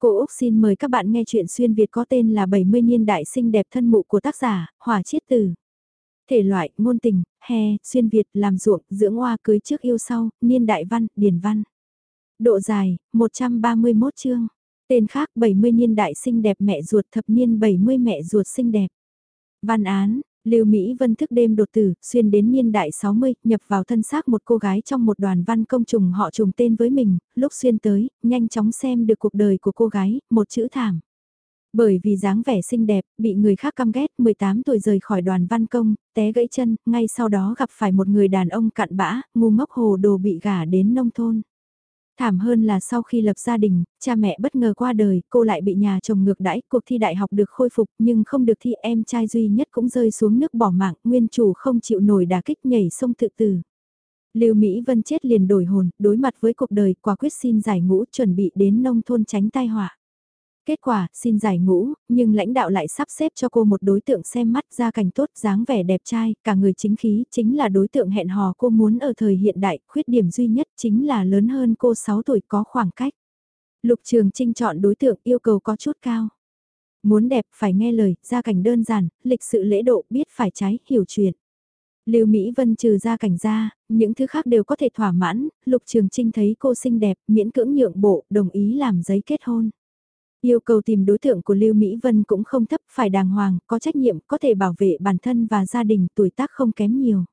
Cô Úc xin mời các bạn nghe chuyện xuyên Việt có tên là 70 niên đại sinh đẹp thân mụ của tác giả, Hỏa Chiết Tử. Thể loại, ngôn tình, hè, xuyên Việt, làm ruộng, dưỡng hoa cưới trước yêu sau, niên đại văn, điển văn. Độ dài, 131 chương. Tên khác 70 niên đại sinh đẹp mẹ ruột thập niên 70 mẹ ruột xinh đẹp. Văn án, Lưu Mỹ Vân thức đêm đột tử, xuyên đến niên đại 60, nhập vào thân xác một cô gái trong một đoàn văn công trùng họ trùng tên với mình, lúc xuyên tới, nhanh chóng xem được cuộc đời của cô gái, một chữ thảm. Bởi vì dáng vẻ xinh đẹp, bị người khác căm ghét, 18 tuổi rời khỏi đoàn văn công, té gãy chân, ngay sau đó gặp phải một người đàn ông cặn bã, ngu ngốc hồ đồ bị gả đến nông thôn. Thảm hơn là sau khi lập gia đình, cha mẹ bất ngờ qua đời, cô lại bị nhà chồng ngược đãi, cuộc thi đại học được khôi phục nhưng không được thi em trai duy nhất cũng rơi xuống nước bỏ mạng, nguyên chủ không chịu nổi đả kích nhảy sông tự tử. Lưu Mỹ Vân chết liền đổi hồn, đối mặt với cuộc đời, quả quyết xin giải ngũ chuẩn bị đến nông thôn tránh tai họa. Kết quả, xin giải ngũ, nhưng lãnh đạo lại sắp xếp cho cô một đối tượng xem mắt ra cảnh tốt dáng vẻ đẹp trai, cả người chính khí, chính là đối tượng hẹn hò cô muốn ở thời hiện đại, khuyết điểm duy nhất chính là lớn hơn cô 6 tuổi có khoảng cách. Lục Trường Trinh chọn đối tượng yêu cầu có chút cao. Muốn đẹp phải nghe lời, gia cảnh đơn giản, lịch sự lễ độ, biết phải trái, hiểu chuyện. Lưu Mỹ Vân trừ ra cảnh ra, những thứ khác đều có thể thỏa mãn, Lục Trường Trinh thấy cô xinh đẹp, miễn cưỡng nhượng bộ, đồng ý làm giấy kết hôn. Yêu cầu tìm đối tượng của Lưu Mỹ Vân cũng không thấp, phải đàng hoàng, có trách nhiệm, có thể bảo vệ bản thân và gia đình, tuổi tác không kém nhiều.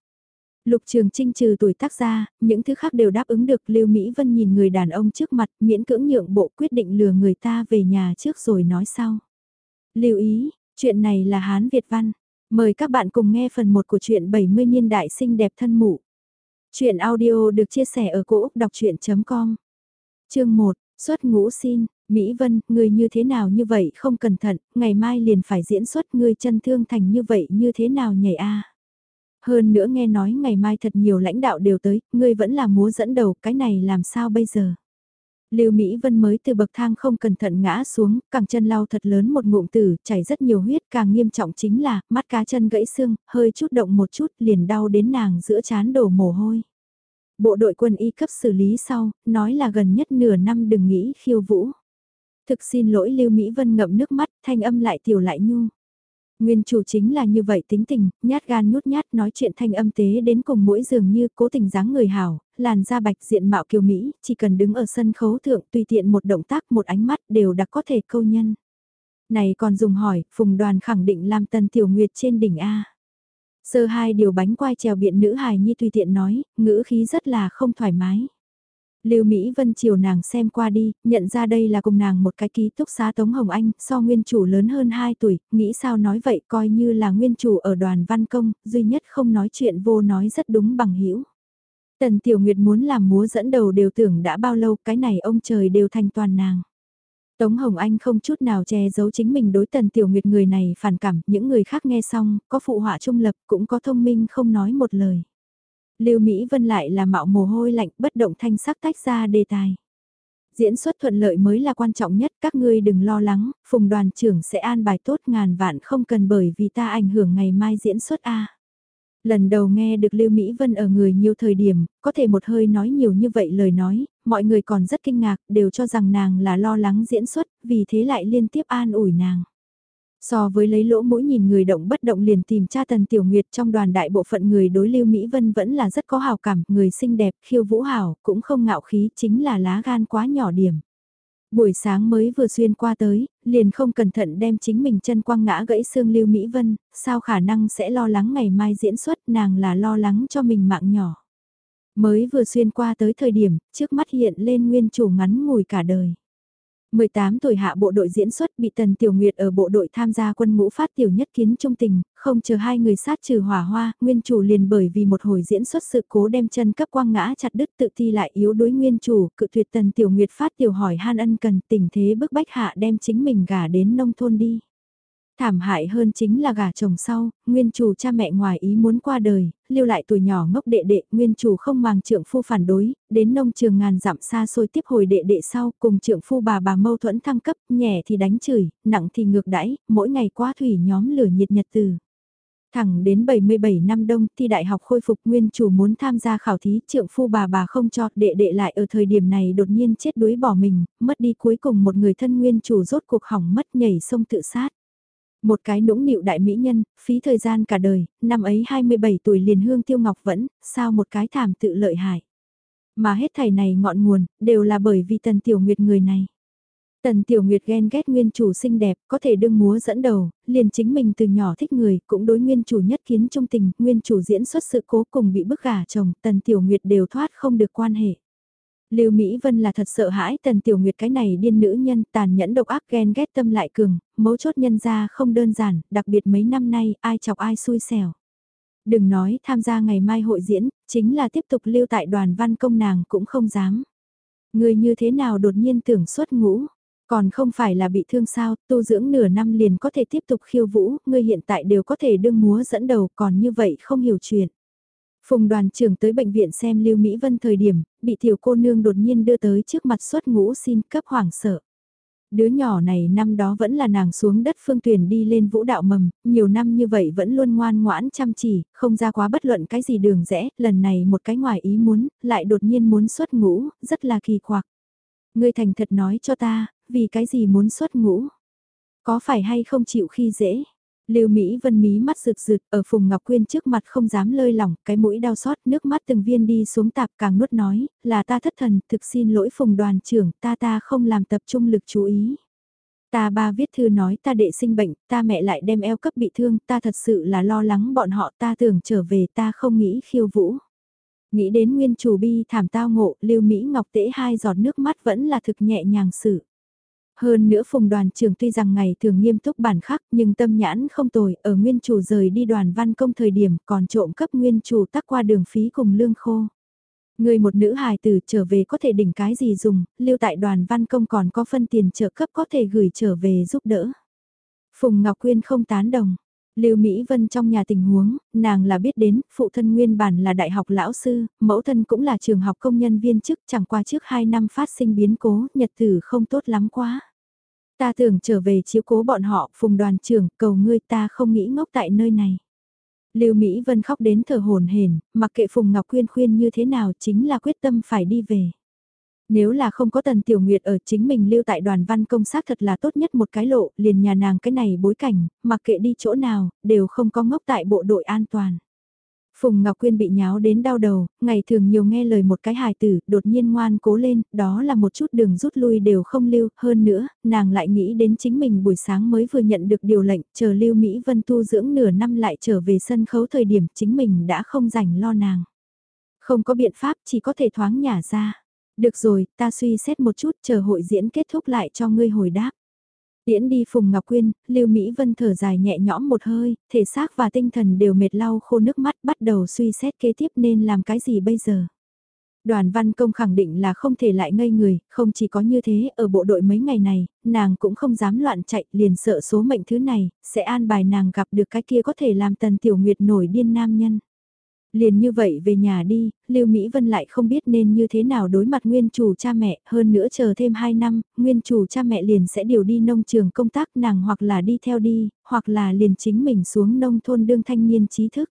Lục Trường Trinh trừ tuổi tác ra, những thứ khác đều đáp ứng được Lưu Mỹ Vân nhìn người đàn ông trước mặt, miễn cưỡng nhượng bộ quyết định lừa người ta về nhà trước rồi nói sau. Lưu ý, chuyện này là Hán Việt Văn. Mời các bạn cùng nghe phần 1 của chuyện 70 niên đại sinh đẹp thân mụ. Chuyện audio được chia sẻ ở cỗ đọc chuyện.com Chương 1, xuất ngũ xin, Mỹ Vân, người như thế nào như vậy không cẩn thận, ngày mai liền phải diễn xuất người chân thương thành như vậy như thế nào nhảy a Hơn nữa nghe nói ngày mai thật nhiều lãnh đạo đều tới, ngươi vẫn là múa dẫn đầu, cái này làm sao bây giờ? Lưu Mỹ Vân mới từ bậc thang không cẩn thận ngã xuống, càng chân lau thật lớn một ngụm tử, chảy rất nhiều huyết, càng nghiêm trọng chính là, mắt cá chân gãy xương, hơi chút động một chút liền đau đến nàng giữa chán đổ mồ hôi. Bộ đội quân y cấp xử lý sau, nói là gần nhất nửa năm đừng nghĩ khiêu vũ. Thực xin lỗi Lưu Mỹ Vân ngậm nước mắt, thanh âm lại tiểu lại nhu. Nguyên chủ chính là như vậy tính tình, nhát gan nhút nhát nói chuyện thanh âm tế đến cùng mỗi dường như cố tình dáng người hảo, làn da bạch diện mạo kiều Mỹ, chỉ cần đứng ở sân khấu thượng tùy tiện một động tác một ánh mắt đều đã có thể câu nhân. Này còn dùng hỏi, phùng đoàn khẳng định làm tần tiểu nguyệt trên đỉnh A. Sơ hai điều bánh quai trèo biện nữ hài nhi tùy tiện nói, ngữ khí rất là không thoải mái. Lưu Mỹ Vân chiều nàng xem qua đi, nhận ra đây là cùng nàng một cái ký túc xá Tống Hồng Anh, so nguyên chủ lớn hơn 2 tuổi, nghĩ sao nói vậy coi như là nguyên chủ ở đoàn văn công, duy nhất không nói chuyện vô nói rất đúng bằng hữu Tần Tiểu Nguyệt muốn làm múa dẫn đầu đều tưởng đã bao lâu cái này ông trời đều thành toàn nàng. Tống Hồng Anh không chút nào che giấu chính mình đối Tần Tiểu Nguyệt người này phản cảm, những người khác nghe xong, có phụ họa trung lập cũng có thông minh không nói một lời. Lưu Mỹ Vân lại là mạo mồ hôi lạnh bất động thanh sắc tách ra đề tài. Diễn xuất thuận lợi mới là quan trọng nhất, các ngươi đừng lo lắng, phùng đoàn trưởng sẽ an bài tốt ngàn vạn không cần bởi vì ta ảnh hưởng ngày mai diễn xuất A. Lần đầu nghe được Lưu Mỹ Vân ở người nhiều thời điểm, có thể một hơi nói nhiều như vậy lời nói, mọi người còn rất kinh ngạc, đều cho rằng nàng là lo lắng diễn xuất, vì thế lại liên tiếp an ủi nàng. So với lấy lỗ mũi nhìn người động bất động liền tìm cha Tần Tiểu Nguyệt trong đoàn đại bộ phận người đối Lưu Mỹ Vân vẫn là rất có hào cảm, người xinh đẹp, khiêu vũ hảo, cũng không ngạo khí, chính là lá gan quá nhỏ điểm. Buổi sáng mới vừa xuyên qua tới, liền không cẩn thận đem chính mình chân quăng ngã gãy xương Lưu Mỹ Vân, sao khả năng sẽ lo lắng ngày mai diễn xuất nàng là lo lắng cho mình mạng nhỏ. Mới vừa xuyên qua tới thời điểm, trước mắt hiện lên nguyên chủ ngắn ngủi cả đời. 18 tuổi hạ bộ đội diễn xuất bị Tần Tiểu Nguyệt ở bộ đội tham gia quân ngũ phát tiểu nhất kiến trung tình, không chờ hai người sát trừ hỏa hoa, nguyên chủ liền bởi vì một hồi diễn xuất sự cố đem chân cấp quang ngã chặt đứt tự thi lại yếu đối nguyên chủ, cự tuyệt Tần Tiểu Nguyệt phát tiểu hỏi han ân cần tình thế bức bách hạ đem chính mình gả đến nông thôn đi. Thảm hại hơn chính là gả chồng sau, nguyên chủ cha mẹ ngoài ý muốn qua đời, lưu lại tuổi nhỏ ngốc đệ đệ, nguyên chủ không màng trượng phu phản đối, đến nông trường ngàn dặm xa xôi tiếp hồi đệ đệ sau, cùng trượng phu bà bà mâu thuẫn thăng cấp, nhẹ thì đánh chửi, nặng thì ngược đãi, mỗi ngày qua thủy nhóm lửa nhiệt nhật từ. Thẳng đến 77 năm đông thi đại học khôi phục nguyên chủ muốn tham gia khảo thí trượng phu bà bà không cho đệ đệ lại ở thời điểm này đột nhiên chết đuối bỏ mình, mất đi cuối cùng một người thân nguyên chủ rốt cuộc hỏng mất nhảy sông tự sát. Một cái nũng nịu đại mỹ nhân, phí thời gian cả đời, năm ấy 27 tuổi liền hương tiêu ngọc vẫn, sao một cái thảm tự lợi hại. Mà hết thảy này ngọn nguồn, đều là bởi vì tần tiểu nguyệt người này. Tần Tiểu Nguyệt ghen ghét nguyên chủ xinh đẹp, có thể đương múa dẫn đầu, liền chính mình từ nhỏ thích người, cũng đối nguyên chủ nhất kiến trung tình, nguyên chủ diễn xuất sự cố cùng bị bức gả chồng, Tần Tiểu Nguyệt đều thoát không được quan hệ. Lưu Mỹ Vân là thật sợ hãi Tần Tiểu Nguyệt cái này điên nữ nhân tàn nhẫn độc ác ghen ghét tâm lại cường, mấu chốt nhân ra không đơn giản, đặc biệt mấy năm nay ai chọc ai xui xẻo. Đừng nói tham gia ngày mai hội diễn, chính là tiếp tục lưu tại đoàn văn công nàng cũng không dám. Người như thế nào đột nhiên tưởng xuất ngũ, còn không phải là bị thương sao, tu dưỡng nửa năm liền có thể tiếp tục khiêu vũ, người hiện tại đều có thể đương múa dẫn đầu còn như vậy không hiểu chuyện. Phùng đoàn trưởng tới bệnh viện xem Lưu Mỹ Vân thời điểm, bị tiểu cô nương đột nhiên đưa tới trước mặt xuất ngũ xin cấp hoảng sợ. Đứa nhỏ này năm đó vẫn là nàng xuống đất phương tuyển đi lên vũ đạo mầm, nhiều năm như vậy vẫn luôn ngoan ngoãn chăm chỉ, không ra quá bất luận cái gì đường rẽ, lần này một cái ngoài ý muốn, lại đột nhiên muốn xuất ngũ, rất là kỳ quặc. Ngươi thành thật nói cho ta, vì cái gì muốn xuất ngũ? Có phải hay không chịu khi dễ? Lưu Mỹ Vân mí mắt rực rực ở Phùng Ngọc Quyên trước mặt không dám lơi lỏng, cái mũi đau xót, nước mắt từng viên đi xuống tạp càng nuốt nói, là ta thất thần, thực xin lỗi Phùng đoàn trưởng, ta ta không làm tập trung lực chú ý. Ta ba viết thư nói ta đệ sinh bệnh, ta mẹ lại đem eo cấp bị thương, ta thật sự là lo lắng bọn họ ta tưởng trở về ta không nghĩ khiêu vũ. Nghĩ đến nguyên chủ bi thảm tao ngộ, Lưu Mỹ Ngọc tễ hai giọt nước mắt vẫn là thực nhẹ nhàng sự. Hơn nữa phùng đoàn trưởng tuy rằng ngày thường nghiêm túc bản khắc nhưng tâm nhãn không tồi, ở nguyên chủ rời đi đoàn văn công thời điểm còn trộm cấp nguyên chủ tắc qua đường phí cùng lương khô. Người một nữ hài tử trở về có thể đỉnh cái gì dùng, lưu tại đoàn văn công còn có phân tiền trợ cấp có thể gửi trở về giúp đỡ. Phùng Ngọc Quyên không tán đồng. Lưu Mỹ Vân trong nhà tình huống, nàng là biết đến, phụ thân nguyên bản là đại học lão sư, mẫu thân cũng là trường học công nhân viên chức chẳng qua trước 2 năm phát sinh biến cố, nhật tử không tốt lắm quá. Ta tưởng trở về chiếu cố bọn họ, phùng đoàn trưởng, cầu ngươi ta không nghĩ ngốc tại nơi này. Lưu Mỹ Vân khóc đến thở hồn hển, mặc kệ Phùng Ngọc Quyên khuyên như thế nào chính là quyết tâm phải đi về. Nếu là không có Tần Tiểu Nguyệt ở chính mình lưu tại đoàn văn công sát thật là tốt nhất một cái lộ, liền nhà nàng cái này bối cảnh, mặc kệ đi chỗ nào, đều không có ngốc tại bộ đội an toàn. Phùng Ngọc Quyên bị nháo đến đau đầu, ngày thường nhiều nghe lời một cái hài tử, đột nhiên ngoan cố lên, đó là một chút đường rút lui đều không lưu, hơn nữa, nàng lại nghĩ đến chính mình buổi sáng mới vừa nhận được điều lệnh, chờ lưu Mỹ Vân tu dưỡng nửa năm lại trở về sân khấu thời điểm chính mình đã không rảnh lo nàng. Không có biện pháp chỉ có thể thoáng nhả ra. Được rồi, ta suy xét một chút chờ hội diễn kết thúc lại cho ngươi hồi đáp. Tiễn đi Phùng Ngọc Quyên, Lưu Mỹ Vân thở dài nhẹ nhõm một hơi, thể xác và tinh thần đều mệt lau khô nước mắt bắt đầu suy xét kế tiếp nên làm cái gì bây giờ. Đoàn văn công khẳng định là không thể lại ngây người, không chỉ có như thế, ở bộ đội mấy ngày này, nàng cũng không dám loạn chạy, liền sợ số mệnh thứ này, sẽ an bài nàng gặp được cái kia có thể làm tần tiểu nguyệt nổi điên nam nhân. Liền như vậy về nhà đi, Lưu Mỹ Vân lại không biết nên như thế nào đối mặt nguyên chủ cha mẹ, hơn nữa chờ thêm 2 năm, nguyên chủ cha mẹ liền sẽ điều đi nông trường công tác nàng hoặc là đi theo đi, hoặc là liền chính mình xuống nông thôn đương thanh niên trí thức.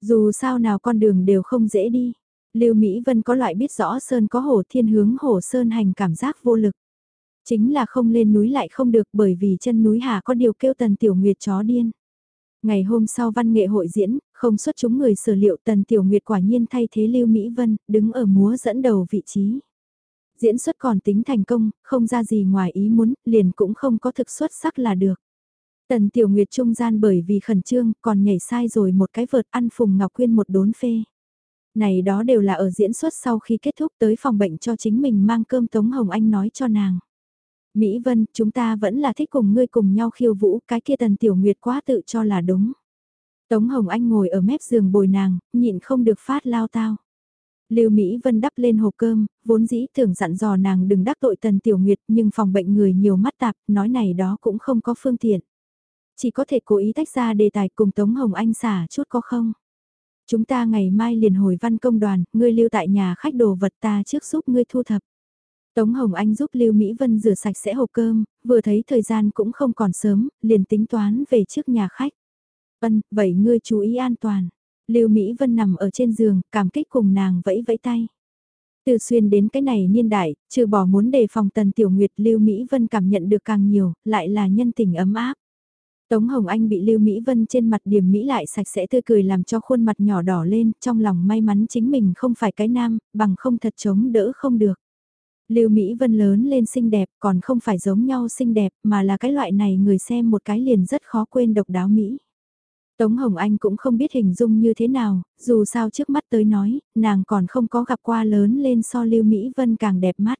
Dù sao nào con đường đều không dễ đi. Lưu Mỹ Vân có loại biết rõ sơn có hổ thiên hướng hổ sơn hành cảm giác vô lực. Chính là không lên núi lại không được bởi vì chân núi hà có điều kêu tần tiểu nguyệt chó điên. Ngày hôm sau văn nghệ hội diễn, không xuất chúng người sở liệu Tần Tiểu Nguyệt quả nhiên thay thế Lưu Mỹ Vân, đứng ở múa dẫn đầu vị trí. Diễn xuất còn tính thành công, không ra gì ngoài ý muốn, liền cũng không có thực xuất sắc là được. Tần Tiểu Nguyệt trung gian bởi vì khẩn trương, còn nhảy sai rồi một cái vợt ăn Phùng Ngọc Quyên một đốn phê. Này đó đều là ở diễn xuất sau khi kết thúc tới phòng bệnh cho chính mình mang cơm Tống Hồng Anh nói cho nàng. Mỹ Vân, chúng ta vẫn là thích cùng ngươi cùng nhau khiêu vũ, cái kia Tần Tiểu Nguyệt quá tự cho là đúng. Tống Hồng Anh ngồi ở mép giường bồi nàng, nhịn không được phát lao tao. Lưu Mỹ Vân đắp lên hộp cơm, vốn dĩ tưởng dặn dò nàng đừng đắc tội Tần Tiểu Nguyệt nhưng phòng bệnh người nhiều mắt tạp, nói này đó cũng không có phương tiện. Chỉ có thể cố ý tách ra đề tài cùng Tống Hồng Anh xả chút có không? Chúng ta ngày mai liền hồi văn công đoàn, ngươi lưu tại nhà khách đồ vật ta trước giúp ngươi thu thập. Tống Hồng Anh giúp Lưu Mỹ Vân rửa sạch sẽ hộp cơm, vừa thấy thời gian cũng không còn sớm, liền tính toán về trước nhà khách. Ân, vậy ngươi chú ý an toàn. Lưu Mỹ Vân nằm ở trên giường, cảm kích cùng nàng vẫy vẫy tay. Từ xuyên đến cái này niên đại, trừ bỏ muốn đề phòng tần tiểu nguyệt Lưu Mỹ Vân cảm nhận được càng nhiều, lại là nhân tình ấm áp. Tống Hồng Anh bị Lưu Mỹ Vân trên mặt điểm Mỹ lại sạch sẽ tươi cười làm cho khuôn mặt nhỏ đỏ lên, trong lòng may mắn chính mình không phải cái nam, bằng không thật chống đỡ không được. Lưu Mỹ Vân lớn lên xinh đẹp, còn không phải giống nhau xinh đẹp, mà là cái loại này người xem một cái liền rất khó quên độc đáo Mỹ. Tống Hồng Anh cũng không biết hình dung như thế nào, dù sao trước mắt tới nói, nàng còn không có gặp qua lớn lên so Lưu Mỹ Vân càng đẹp mắt.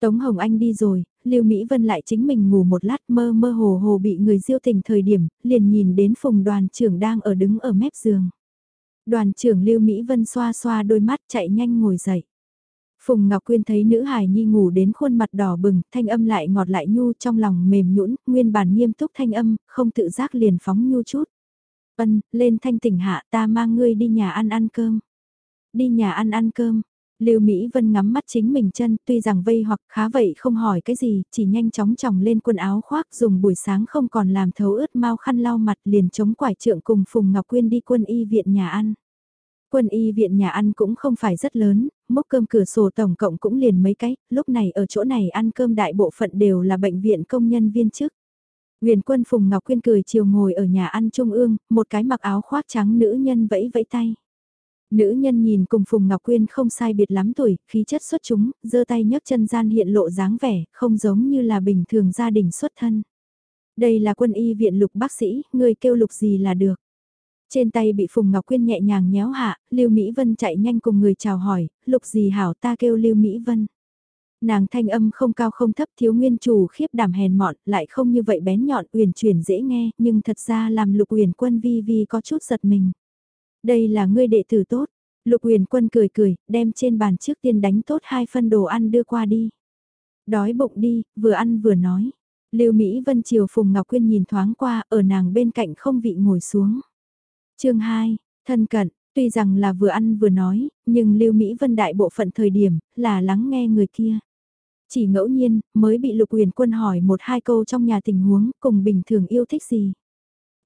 Tống Hồng Anh đi rồi, Lưu Mỹ Vân lại chính mình ngủ một lát mơ mơ hồ hồ bị người diêu tình thời điểm, liền nhìn đến phùng đoàn trưởng đang ở đứng ở mép giường. Đoàn trưởng Lưu Mỹ Vân xoa xoa đôi mắt chạy nhanh ngồi dậy. Phùng Ngọc Quyên thấy nữ hài nhi ngủ đến khuôn mặt đỏ bừng, thanh âm lại ngọt lại nhu trong lòng mềm nhũn, nguyên bản nghiêm túc thanh âm, không tự giác liền phóng nhu chút. Ân, lên thanh tỉnh hạ ta mang ngươi đi nhà ăn ăn cơm. Đi nhà ăn ăn cơm. Lưu Mỹ Vân ngắm mắt chính mình chân, tuy rằng vây hoặc khá vậy không hỏi cái gì, chỉ nhanh chóng tròng lên quần áo khoác dùng buổi sáng không còn làm thấu ướt mau khăn lau mặt liền chống quải trượng cùng Phùng Ngọc Quyên đi quân y viện nhà ăn. Quân y viện nhà ăn cũng không phải rất lớn, mốc cơm cửa sổ tổng cộng cũng liền mấy cái, lúc này ở chỗ này ăn cơm đại bộ phận đều là bệnh viện công nhân viên chức. Huyền quân Phùng Ngọc Quyên cười chiều ngồi ở nhà ăn trung ương, một cái mặc áo khoác trắng nữ nhân vẫy vẫy tay. Nữ nhân nhìn cùng Phùng Ngọc Quyên không sai biệt lắm tuổi, khí chất xuất chúng, giơ tay nhấc chân gian hiện lộ dáng vẻ, không giống như là bình thường gia đình xuất thân. Đây là quân y viện lục bác sĩ, người kêu lục gì là được. Trên tay bị Phùng Ngọc Quyên nhẹ nhàng nhéo hạ, Lưu Mỹ Vân chạy nhanh cùng người chào hỏi, lục gì hảo ta kêu Lưu Mỹ Vân. Nàng thanh âm không cao không thấp thiếu nguyên chủ khiếp đảm hèn mọn, lại không như vậy bén nhọn uyển chuyển dễ nghe, nhưng thật ra làm lục uyển quân vi vi có chút giật mình. Đây là ngươi đệ tử tốt, lục uyển quân cười cười, đem trên bàn trước tiên đánh tốt hai phân đồ ăn đưa qua đi. Đói bụng đi, vừa ăn vừa nói. Lưu Mỹ Vân Triều Phùng Ngọc Quyên nhìn thoáng qua, ở nàng bên cạnh không vị ngồi xuống. chương 2, thân cận, tuy rằng là vừa ăn vừa nói, nhưng Lưu Mỹ Vân đại bộ phận thời điểm, là lắng nghe người kia. Chỉ ngẫu nhiên, mới bị lục huyền quân hỏi một hai câu trong nhà tình huống, cùng bình thường yêu thích gì.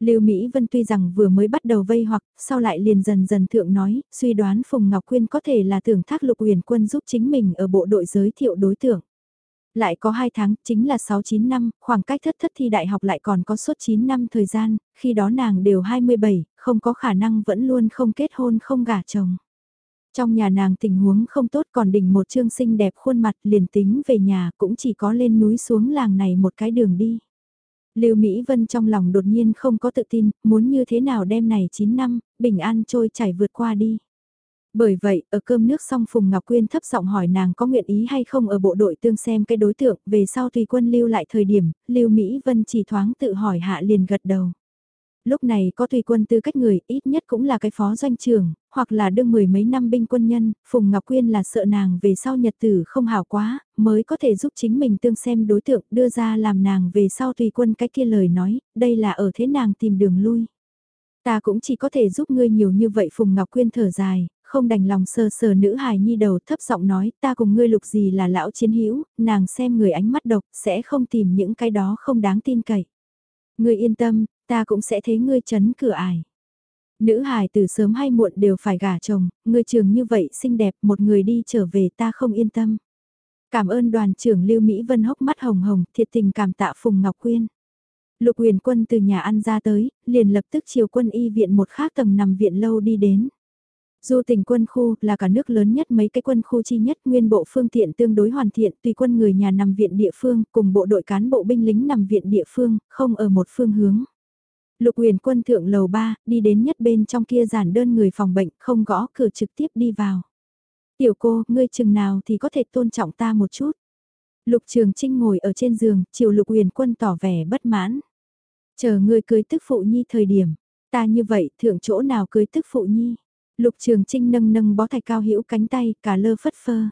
Lưu Mỹ Vân tuy rằng vừa mới bắt đầu vây hoặc, sau lại liền dần dần thượng nói, suy đoán Phùng Ngọc Quyên có thể là tưởng thác lục huyền quân giúp chính mình ở bộ đội giới thiệu đối tượng. Lại có 2 tháng, chính là 6-9 năm, khoảng cách thất thất thi đại học lại còn có suốt 9 năm thời gian, khi đó nàng đều 27, không có khả năng vẫn luôn không kết hôn không gả chồng. Trong nhà nàng tình huống không tốt còn đỉnh một trương xinh đẹp khuôn mặt liền tính về nhà cũng chỉ có lên núi xuống làng này một cái đường đi. Lưu Mỹ Vân trong lòng đột nhiên không có tự tin, muốn như thế nào đêm này 9 năm, bình an trôi chảy vượt qua đi. Bởi vậy, ở cơm nước xong Phùng Ngọc Quyên thấp giọng hỏi nàng có nguyện ý hay không ở bộ đội tương xem cái đối tượng, về sau tùy quân lưu lại thời điểm, Lưu Mỹ Vân chỉ thoáng tự hỏi hạ liền gật đầu. Lúc này có tùy quân tư cách người, ít nhất cũng là cái phó doanh trưởng, hoặc là đương mười mấy năm binh quân nhân, Phùng Ngọc Quyên là sợ nàng về sau nhật tử không hảo quá, mới có thể giúp chính mình tương xem đối tượng đưa ra làm nàng về sau tùy quân cái kia lời nói, đây là ở thế nàng tìm đường lui. Ta cũng chỉ có thể giúp ngươi nhiều như vậy Phùng Ngọc Quyên thở dài, không đành lòng sờ sờ nữ hài nhi đầu thấp giọng nói ta cùng ngươi lục gì là lão chiến hữu nàng xem người ánh mắt độc sẽ không tìm những cái đó không đáng tin cậy. Ngươi yên tâm, ta cũng sẽ thấy ngươi chấn cửa ải. Nữ hài từ sớm hay muộn đều phải gả chồng, ngươi trường như vậy xinh đẹp một người đi trở về ta không yên tâm. Cảm ơn đoàn trưởng Lưu Mỹ Vân hốc mắt hồng hồng, thiệt tình cảm tạ Phùng Ngọc Quyên. Lục huyền quân từ nhà ăn ra tới, liền lập tức chiều quân y viện một khác tầng nằm viện lâu đi đến. Du tỉnh quân khu là cả nước lớn nhất mấy cái quân khu chi nhất nguyên bộ phương tiện tương đối hoàn thiện tùy quân người nhà nằm viện địa phương cùng bộ đội cán bộ binh lính nằm viện địa phương, không ở một phương hướng. Lục huyền quân thượng lầu 3, đi đến nhất bên trong kia giản đơn người phòng bệnh, không gõ cửa trực tiếp đi vào. Tiểu cô, ngươi chừng nào thì có thể tôn trọng ta một chút. Lục Trường Trinh ngồi ở trên giường, chiều Lục Huyền Quân tỏ vẻ bất mãn. Chờ ngươi cưới tức phụ nhi thời điểm, ta như vậy thượng chỗ nào cưới tức phụ nhi. Lục Trường Trinh nâng nâng bó thạch cao hữu cánh tay, cả lơ phất phơ.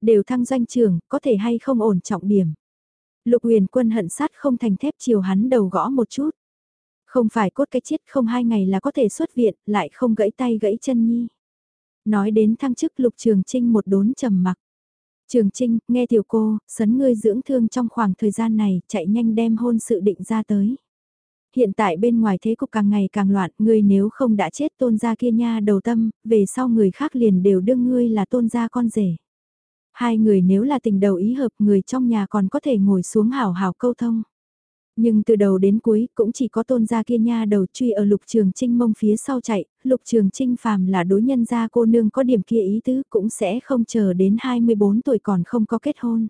Đều thăng doanh trường, có thể hay không ổn trọng điểm. Lục huyền quân hận sát không thành thép chiều hắn đầu gõ một chút. Không phải cốt cái chết không hai ngày là có thể xuất viện, lại không gãy tay gãy chân nhi. Nói đến thăng chức lục trường trinh một đốn trầm mặc. Trường Trinh, nghe tiểu cô, sấn ngươi dưỡng thương trong khoảng thời gian này, chạy nhanh đem hôn sự định ra tới. Hiện tại bên ngoài thế cục càng ngày càng loạn, ngươi nếu không đã chết tôn gia kia nha đầu tâm, về sau người khác liền đều đương ngươi là tôn gia con rể. Hai người nếu là tình đầu ý hợp người trong nhà còn có thể ngồi xuống hảo hảo câu thông. Nhưng từ đầu đến cuối cũng chỉ có tôn gia kia nha đầu truy ở lục trường trinh mông phía sau chạy, lục trường trinh phàm là đối nhân gia cô nương có điểm kia ý tứ cũng sẽ không chờ đến 24 tuổi còn không có kết hôn.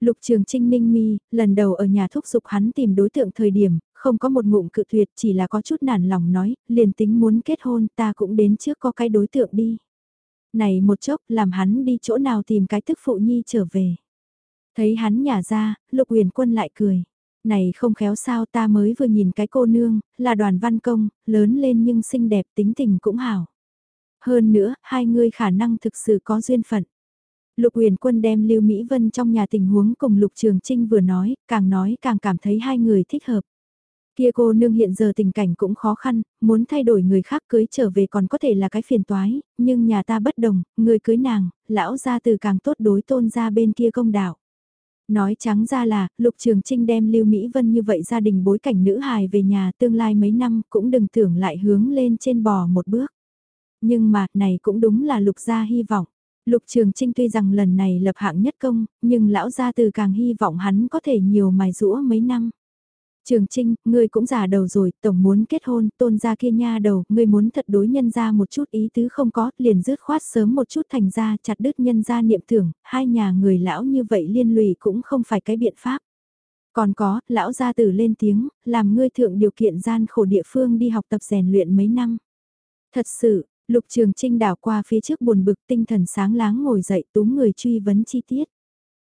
Lục trường trinh ninh mi, lần đầu ở nhà thúc giục hắn tìm đối tượng thời điểm, không có một ngụm cự tuyệt chỉ là có chút nản lòng nói, liền tính muốn kết hôn ta cũng đến trước có cái đối tượng đi. Này một chốc làm hắn đi chỗ nào tìm cái tức phụ nhi trở về. Thấy hắn nhả ra, lục huyền quân lại cười. Này không khéo sao ta mới vừa nhìn cái cô nương, là đoàn văn công, lớn lên nhưng xinh đẹp tính tình cũng hảo. Hơn nữa, hai người khả năng thực sự có duyên phận. Lục huyền quân đem Lưu Mỹ Vân trong nhà tình huống cùng Lục Trường Trinh vừa nói, càng nói càng cảm thấy hai người thích hợp. Kia cô nương hiện giờ tình cảnh cũng khó khăn, muốn thay đổi người khác cưới trở về còn có thể là cái phiền toái, nhưng nhà ta bất đồng, người cưới nàng, lão gia từ càng tốt đối tôn ra bên kia công đạo. Nói trắng ra là, Lục Trường Trinh đem Lưu Mỹ Vân như vậy gia đình bối cảnh nữ hài về nhà tương lai mấy năm cũng đừng tưởng lại hướng lên trên bò một bước. Nhưng mà, này cũng đúng là Lục gia hy vọng. Lục Trường Trinh tuy rằng lần này lập hạng nhất công, nhưng lão gia từ càng hy vọng hắn có thể nhiều mài rũa mấy năm. Trường Trinh, ngươi cũng già đầu rồi, tổng muốn kết hôn, tôn gia kia nha đầu, ngươi muốn thật đối nhân ra một chút ý tứ không có, liền dứt khoát sớm một chút thành ra, chặt đứt nhân ra niệm tưởng, hai nhà người lão như vậy liên lụy cũng không phải cái biện pháp. Còn có, lão gia tử lên tiếng, làm ngươi thượng điều kiện gian khổ địa phương đi học tập rèn luyện mấy năm. Thật sự, Lục Trường Trinh đảo qua phía trước buồn bực tinh thần sáng láng ngồi dậy túm người truy vấn chi tiết.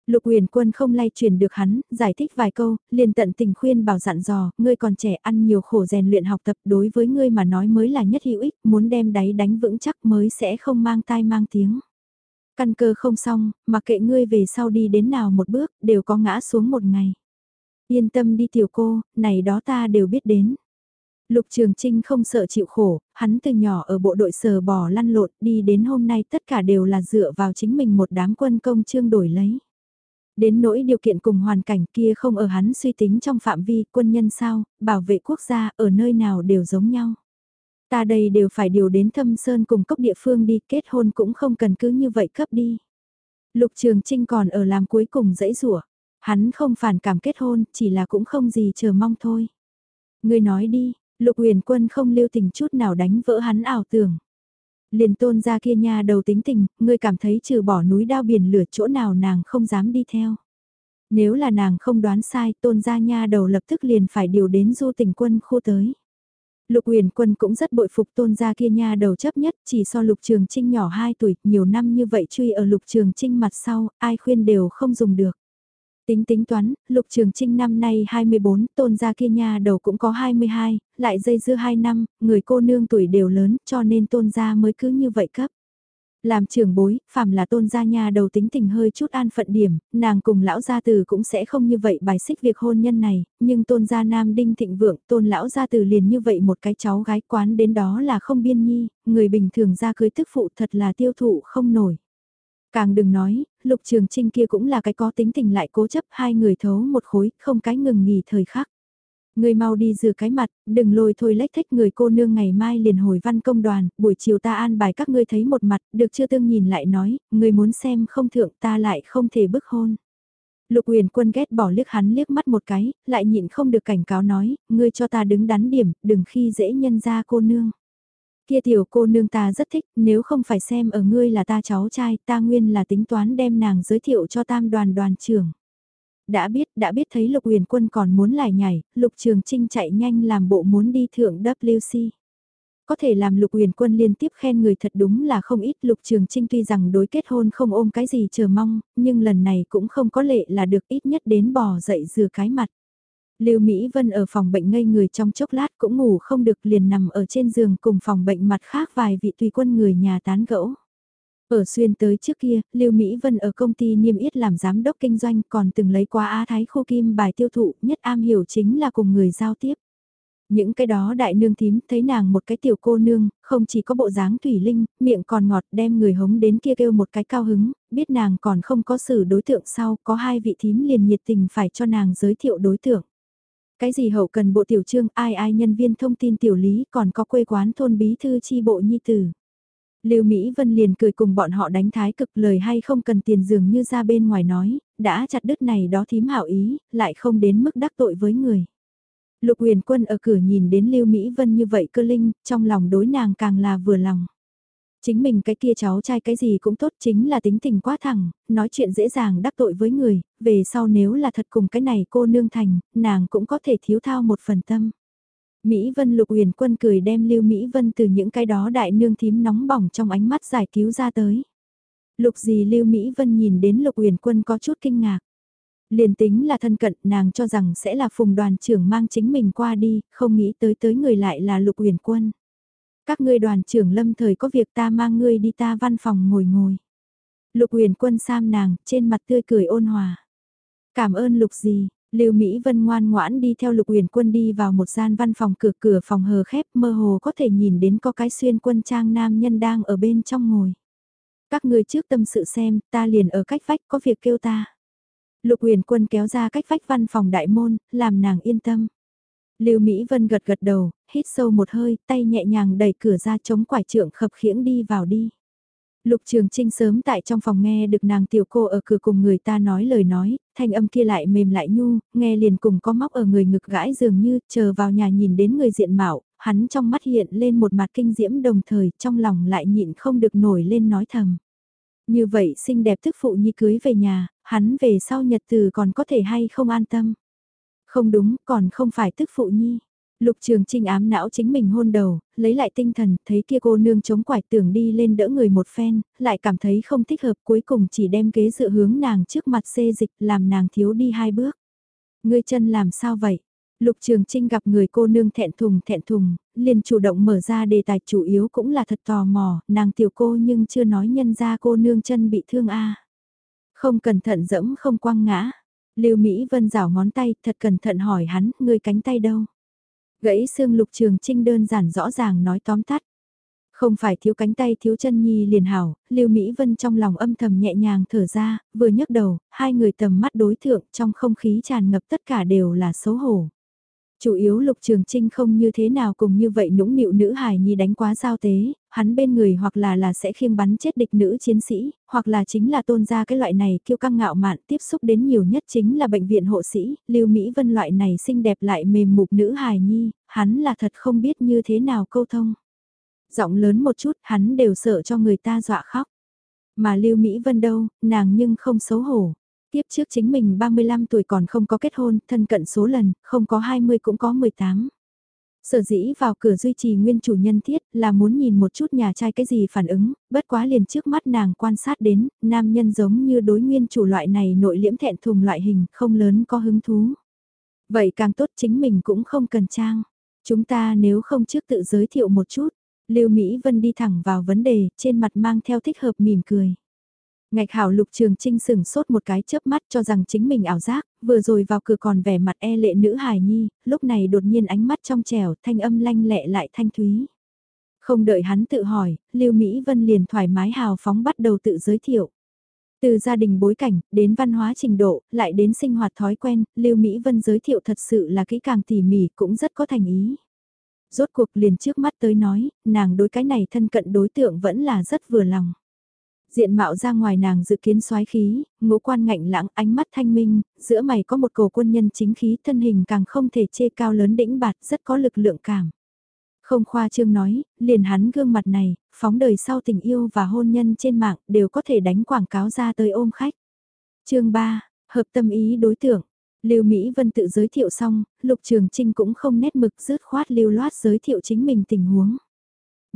Lục Uyển Quân không lay truyền được hắn, giải thích vài câu, liền tận tình khuyên bảo dặn dò, ngươi còn trẻ ăn nhiều khổ rèn luyện học tập đối với ngươi mà nói mới là nhất hữu ích, muốn đem đáy đánh vững chắc mới sẽ không mang tai mang tiếng. Căn cơ không xong, mặc kệ ngươi về sau đi đến nào một bước, đều có ngã xuống một ngày. Yên tâm đi tiểu cô, này đó ta đều biết đến. Lục Trường Trinh không sợ chịu khổ, hắn từ nhỏ ở bộ đội sờ bò lăn lộn đi đến hôm nay tất cả đều là dựa vào chính mình một đám quân công trương đổi lấy. Đến nỗi điều kiện cùng hoàn cảnh kia không ở hắn suy tính trong phạm vi quân nhân sao, bảo vệ quốc gia ở nơi nào đều giống nhau. Ta đây đều phải điều đến thâm sơn cùng cốc địa phương đi kết hôn cũng không cần cứ như vậy cấp đi. Lục Trường Trinh còn ở làm cuối cùng dãy rủa Hắn không phản cảm kết hôn, chỉ là cũng không gì chờ mong thôi. Người nói đi, Lục huyền quân không lưu tình chút nào đánh vỡ hắn ảo tưởng. Liền tôn ra kia nha đầu tính tình, ngươi cảm thấy trừ bỏ núi đao biển lửa chỗ nào nàng không dám đi theo. Nếu là nàng không đoán sai, tôn gia nha đầu lập tức liền phải điều đến du tỉnh quân khu tới. Lục huyền quân cũng rất bội phục tôn gia kia nha đầu chấp nhất, chỉ so lục trường trinh nhỏ 2 tuổi, nhiều năm như vậy truy ở lục trường trinh mặt sau, ai khuyên đều không dùng được. Tính tính toán, Lục Trường Trinh năm nay 24, tôn gia kia nha đầu cũng có 22, lại dây dưa 2 năm, người cô nương tuổi đều lớn cho nên tôn gia mới cứ như vậy cấp. Làm trưởng bối, phàm là tôn gia nha đầu tính tình hơi chút an phận điểm, nàng cùng lão gia tử cũng sẽ không như vậy bài xích việc hôn nhân này, nhưng tôn gia nam đinh thịnh vượng, tôn lão gia tử liền như vậy một cái cháu gái quán đến đó là không biên nhi, người bình thường ra cưới tức phụ thật là tiêu thụ không nổi. Càng đừng nói, lục trường trinh kia cũng là cái có tính tình lại cố chấp hai người thấu một khối, không cái ngừng nghỉ thời khắc. Người mau đi rửa cái mặt, đừng lôi thôi lách thích người cô nương ngày mai liền hồi văn công đoàn, buổi chiều ta an bài các ngươi thấy một mặt, được chưa tương nhìn lại nói, người muốn xem không thượng ta lại không thể bức hôn. Lục huyền quân ghét bỏ liếc hắn liếc mắt một cái, lại nhịn không được cảnh cáo nói, ngươi cho ta đứng đắn điểm, đừng khi dễ nhân ra cô nương. Kia tiểu cô nương ta rất thích, nếu không phải xem ở ngươi là ta cháu trai, ta nguyên là tính toán đem nàng giới thiệu cho tam đoàn đoàn trưởng. Đã biết, đã biết thấy lục huyền quân còn muốn lại nhảy, lục trường trinh chạy nhanh làm bộ muốn đi thượng WC. Có thể làm lục huyền quân liên tiếp khen người thật đúng là không ít lục trường trinh tuy rằng đối kết hôn không ôm cái gì chờ mong, nhưng lần này cũng không có lệ là được ít nhất đến bò dậy rửa cái mặt. Lưu Mỹ Vân ở phòng bệnh ngây người trong chốc lát cũng ngủ không được liền nằm ở trên giường cùng phòng bệnh mặt khác vài vị tùy quân người nhà tán gẫu. Ở xuyên tới trước kia, Lưu Mỹ Vân ở công ty niêm yết làm giám đốc kinh doanh còn từng lấy qua Á Thái Khô kim bài tiêu thụ nhất am hiểu chính là cùng người giao tiếp. Những cái đó đại nương thím thấy nàng một cái tiểu cô nương, không chỉ có bộ dáng thủy linh, miệng còn ngọt đem người hống đến kia kêu một cái cao hứng, biết nàng còn không có xử đối tượng sau, có hai vị thím liền nhiệt tình phải cho nàng giới thiệu đối tượng. Cái gì hậu cần bộ tiểu trương, ai ai nhân viên thông tin tiểu lý, còn có quê quán thôn bí thư chi bộ nhi tử. Lưu Mỹ Vân liền cười cùng bọn họ đánh thái cực lời hay không cần tiền dường như ra bên ngoài nói, đã chặt đứt này đó thím hảo ý, lại không đến mức đắc tội với người. Lục huyền quân ở cửa nhìn đến Lưu Mỹ Vân như vậy cơ linh, trong lòng đối nàng càng là vừa lòng. Chính mình cái kia cháu trai cái gì cũng tốt chính là tính tình quá thẳng, nói chuyện dễ dàng đắc tội với người, về sau nếu là thật cùng cái này cô nương thành, nàng cũng có thể thiếu thao một phần tâm. Mỹ Vân Lục Huyền Quân cười đem Lưu Mỹ Vân từ những cái đó đại nương thím nóng bỏng trong ánh mắt giải cứu ra tới. Lục gì Lưu Mỹ Vân nhìn đến Lục Huyền Quân có chút kinh ngạc. Liền tính là thân cận nàng cho rằng sẽ là phùng đoàn trưởng mang chính mình qua đi, không nghĩ tới tới người lại là Lục Huyền Quân. Các ngươi đoàn trưởng lâm thời có việc ta mang ngươi đi ta văn phòng ngồi ngồi. Lục huyền quân sam nàng, trên mặt tươi cười ôn hòa. Cảm ơn lục gì, Lưu Mỹ Vân ngoan ngoãn đi theo Lục Huyền Quân đi vào một gian văn phòng cửa cửa phòng hờ khép mơ hồ có thể nhìn đến có cái xuyên quân trang nam nhân đang ở bên trong ngồi. Các người trước tâm sự xem, ta liền ở cách vách có việc kêu ta. Lục Huyền Quân kéo ra cách vách văn phòng đại môn, làm nàng yên tâm. Lưu Mỹ Vân gật gật đầu, hít sâu một hơi, tay nhẹ nhàng đẩy cửa ra chống quải trượng khập khiễng đi vào đi. Lục Trường Trinh sớm tại trong phòng nghe được nàng tiểu cô ở cửa cùng người ta nói lời nói, thanh âm kia lại mềm lại nhu, nghe liền cùng có móc ở người ngực gãi dường như chờ vào nhà nhìn đến người diện mạo, hắn trong mắt hiện lên một mặt kinh diễm đồng thời trong lòng lại nhịn không được nổi lên nói thầm. Như vậy xinh đẹp thức phụ nhi cưới về nhà, hắn về sau nhật từ còn có thể hay không an tâm. Không đúng, còn không phải tức phụ nhi. Lục Trường Trinh ám não chính mình hôn đầu, lấy lại tinh thần, thấy kia cô nương chống quải tưởng đi lên đỡ người một phen, lại cảm thấy không thích hợp cuối cùng chỉ đem ghế dựa hướng nàng trước mặt xê dịch làm nàng thiếu đi hai bước. Ngươi chân làm sao vậy? Lục Trường Trinh gặp người cô nương thẹn thùng thẹn thùng, liền chủ động mở ra đề tài chủ yếu cũng là thật tò mò, nàng tiểu cô nhưng chưa nói nhân ra cô nương chân bị thương a Không cẩn thận dẫm không quăng ngã. Lưu Mỹ Vân rảo ngón tay, thật cẩn thận hỏi hắn, người cánh tay đâu? Gãy xương lục trường trinh đơn giản rõ ràng nói tóm tắt. Không phải thiếu cánh tay thiếu chân nhi liền hảo, Lưu Mỹ Vân trong lòng âm thầm nhẹ nhàng thở ra, vừa nhấc đầu, hai người tầm mắt đối thượng trong không khí tràn ngập tất cả đều là xấu hổ. Chủ yếu Lục Trường Trinh không như thế nào cùng như vậy nũng nịu nữ hài nhi đánh quá giao tế, hắn bên người hoặc là là sẽ khiêng bắn chết địch nữ chiến sĩ, hoặc là chính là tôn ra cái loại này kiêu căng ngạo mạn tiếp xúc đến nhiều nhất chính là bệnh viện hộ sĩ, Lưu Mỹ Vân loại này xinh đẹp lại mềm mục nữ hài nhi, hắn là thật không biết như thế nào câu thông. Giọng lớn một chút hắn đều sợ cho người ta dọa khóc. Mà Lưu Mỹ Vân đâu, nàng nhưng không xấu hổ. Tiếp trước chính mình 35 tuổi còn không có kết hôn, thân cận số lần, không có 20 cũng có 18. Sở dĩ vào cửa duy trì nguyên chủ nhân thiết là muốn nhìn một chút nhà trai cái gì phản ứng, bất quá liền trước mắt nàng quan sát đến, nam nhân giống như đối nguyên chủ loại này nội liễm thẹn thùng loại hình, không lớn có hứng thú. Vậy càng tốt chính mình cũng không cần trang. Chúng ta nếu không trước tự giới thiệu một chút, Lưu Mỹ Vân đi thẳng vào vấn đề, trên mặt mang theo thích hợp mỉm cười. Ngạch hảo lục trường trinh sừng sốt một cái chớp mắt cho rằng chính mình ảo giác, vừa rồi vào cửa còn vẻ mặt e lệ nữ hài nhi, lúc này đột nhiên ánh mắt trong trẻo thanh âm lanh lẹ lại thanh thúy. Không đợi hắn tự hỏi, Lưu Mỹ Vân liền thoải mái hào phóng bắt đầu tự giới thiệu. Từ gia đình bối cảnh, đến văn hóa trình độ, lại đến sinh hoạt thói quen, Lưu Mỹ Vân giới thiệu thật sự là kỹ càng tỉ mỉ cũng rất có thành ý. Rốt cuộc liền trước mắt tới nói, nàng đối cái này thân cận đối tượng vẫn là rất vừa lòng. Diện mạo ra ngoài nàng dự kiến soái khí, ngũ quan ngạnh lãng ánh mắt thanh minh, giữa mày có một cổ quân nhân chính khí thân hình càng không thể chê cao lớn đĩnh bạt rất có lực lượng cảm. Không khoa trương nói, liền hắn gương mặt này, phóng đời sau tình yêu và hôn nhân trên mạng đều có thể đánh quảng cáo ra tới ôm khách. chương 3, hợp tâm ý đối tượng. Lưu Mỹ Vân tự giới thiệu xong, Lục Trường Trinh cũng không nét mực rứt khoát lưu loát giới thiệu chính mình tình huống.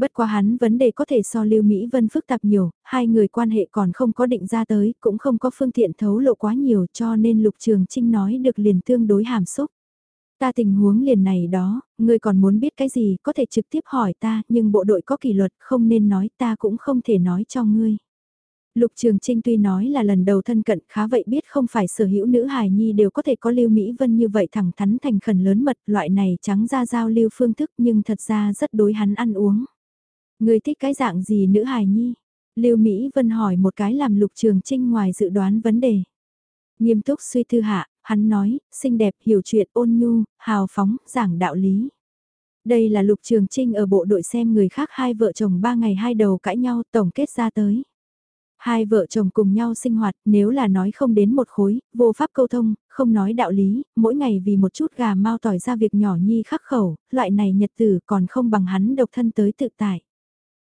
Bất quá hắn vấn đề có thể so Lưu Mỹ Vân phức tạp nhiều, hai người quan hệ còn không có định ra tới, cũng không có phương tiện thấu lộ quá nhiều cho nên Lục Trường Trinh nói được liền tương đối hàm xúc. Ta tình huống liền này đó, ngươi còn muốn biết cái gì có thể trực tiếp hỏi ta, nhưng bộ đội có kỷ luật không nên nói ta cũng không thể nói cho ngươi. Lục Trường Trinh tuy nói là lần đầu thân cận khá vậy biết không phải sở hữu nữ hài nhi đều có thể có Lưu Mỹ Vân như vậy thẳng thắn thành khẩn lớn mật loại này trắng ra giao lưu phương thức nhưng thật ra rất đối hắn ăn uống. Người thích cái dạng gì nữ hài nhi? Lưu Mỹ Vân hỏi một cái làm Lục Trường Trinh ngoài dự đoán vấn đề. Nghiêm túc suy thư hạ, hắn nói, xinh đẹp, hiểu chuyện, ôn nhu, hào phóng, giảng đạo lý. Đây là Lục Trường Trinh ở bộ đội xem người khác hai vợ chồng ba ngày hai đầu cãi nhau tổng kết ra tới. Hai vợ chồng cùng nhau sinh hoạt, nếu là nói không đến một khối, vô pháp câu thông, không nói đạo lý, mỗi ngày vì một chút gà mau tỏi ra việc nhỏ nhi khắc khẩu, loại này nhật tử còn không bằng hắn độc thân tới tự tại.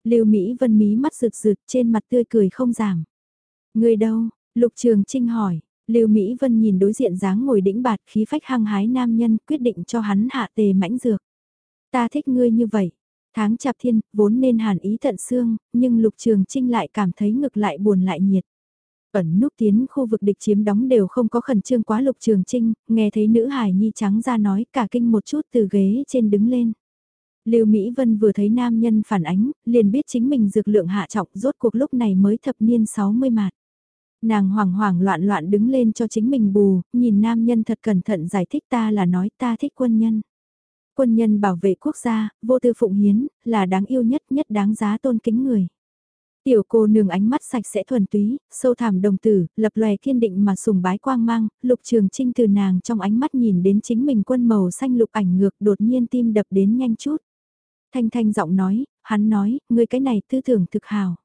Lưu Mỹ Vân mí mắt rực rực trên mặt tươi cười không giảm. Người đâu? Lục Trường Trinh hỏi. Lưu Mỹ Vân nhìn đối diện dáng ngồi đĩnh bạt khí phách hăng hái nam nhân quyết định cho hắn hạ tề mãnh dược. Ta thích ngươi như vậy. Tháng chạp thiên, vốn nên hàn ý tận xương, nhưng Lục Trường Trinh lại cảm thấy ngực lại buồn lại nhiệt. Ẩn núp tiến khu vực địch chiếm đóng đều không có khẩn trương quá Lục Trường Trinh, nghe thấy nữ hải nhi trắng ra nói cả kinh một chút từ ghế trên đứng lên. Lưu Mỹ Vân vừa thấy nam nhân phản ánh, liền biết chính mình dược lượng hạ trọng rốt cuộc lúc này mới thập niên 60 mạt. Nàng hoảng hoảng loạn loạn đứng lên cho chính mình bù, nhìn nam nhân thật cẩn thận giải thích ta là nói ta thích quân nhân. Quân nhân bảo vệ quốc gia, vô tư phụng hiến, là đáng yêu nhất nhất đáng giá tôn kính người. Tiểu cô nương ánh mắt sạch sẽ thuần túy, sâu thẳm đồng tử, lập lòe kiên định mà sùng bái quang mang, lục trường trinh từ nàng trong ánh mắt nhìn đến chính mình quân màu xanh lục ảnh ngược đột nhiên tim đập đến nhanh chút. Thanh thanh giọng nói, hắn nói, người cái này tư tưởng thực hào.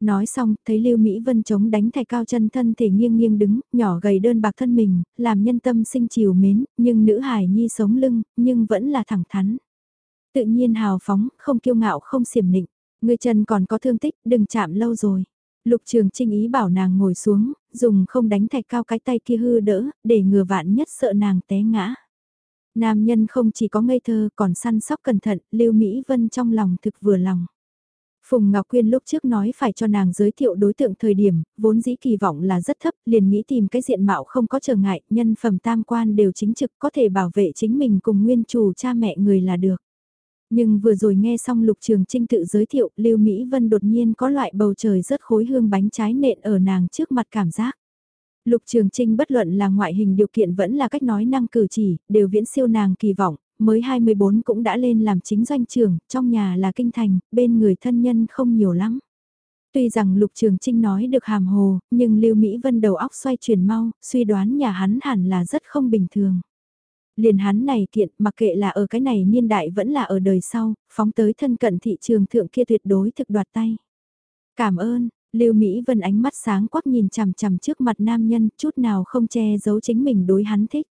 Nói xong, thấy Lưu Mỹ Vân chống đánh thạch cao chân thân thể nghiêng nghiêng đứng, nhỏ gầy đơn bạc thân mình, làm nhân tâm sinh chiều mến, nhưng nữ hài nhi sống lưng, nhưng vẫn là thẳng thắn. Tự nhiên hào phóng, không kiêu ngạo không xiểm nịnh, người chân còn có thương tích, đừng chạm lâu rồi. Lục trường trinh ý bảo nàng ngồi xuống, dùng không đánh thạch cao cái tay kia hư đỡ, để ngừa vạn nhất sợ nàng té ngã. Nam nhân không chỉ có ngây thơ còn săn sóc cẩn thận, Lưu Mỹ Vân trong lòng thực vừa lòng. Phùng Ngọc Quyên lúc trước nói phải cho nàng giới thiệu đối tượng thời điểm, vốn dĩ kỳ vọng là rất thấp, liền nghĩ tìm cái diện mạo không có trở ngại, nhân phẩm tam quan đều chính trực có thể bảo vệ chính mình cùng nguyên chủ cha mẹ người là được. Nhưng vừa rồi nghe xong Lục Trường Trinh tự giới thiệu, Lưu Mỹ Vân đột nhiên có loại bầu trời rất khối hương bánh trái nện ở nàng trước mặt cảm giác. Lục Trường Trinh bất luận là ngoại hình điều kiện vẫn là cách nói năng cử chỉ, đều viễn siêu nàng kỳ vọng, mới 24 cũng đã lên làm chính doanh trưởng, trong nhà là kinh thành, bên người thân nhân không nhiều lắm. Tuy rằng Lục Trường Trinh nói được hàm hồ, nhưng Lưu Mỹ Vân đầu óc xoay chuyển mau, suy đoán nhà hắn hẳn là rất không bình thường. Liền hắn này kiện, mặc kệ là ở cái này niên đại vẫn là ở đời sau, phóng tới thân cận thị trường thượng kia tuyệt đối thực đoạt tay. Cảm ơn, Lưu Mỹ Vân ánh mắt sáng quắc nhìn chằm chằm trước mặt nam nhân, chút nào không che giấu chính mình đối hắn thích.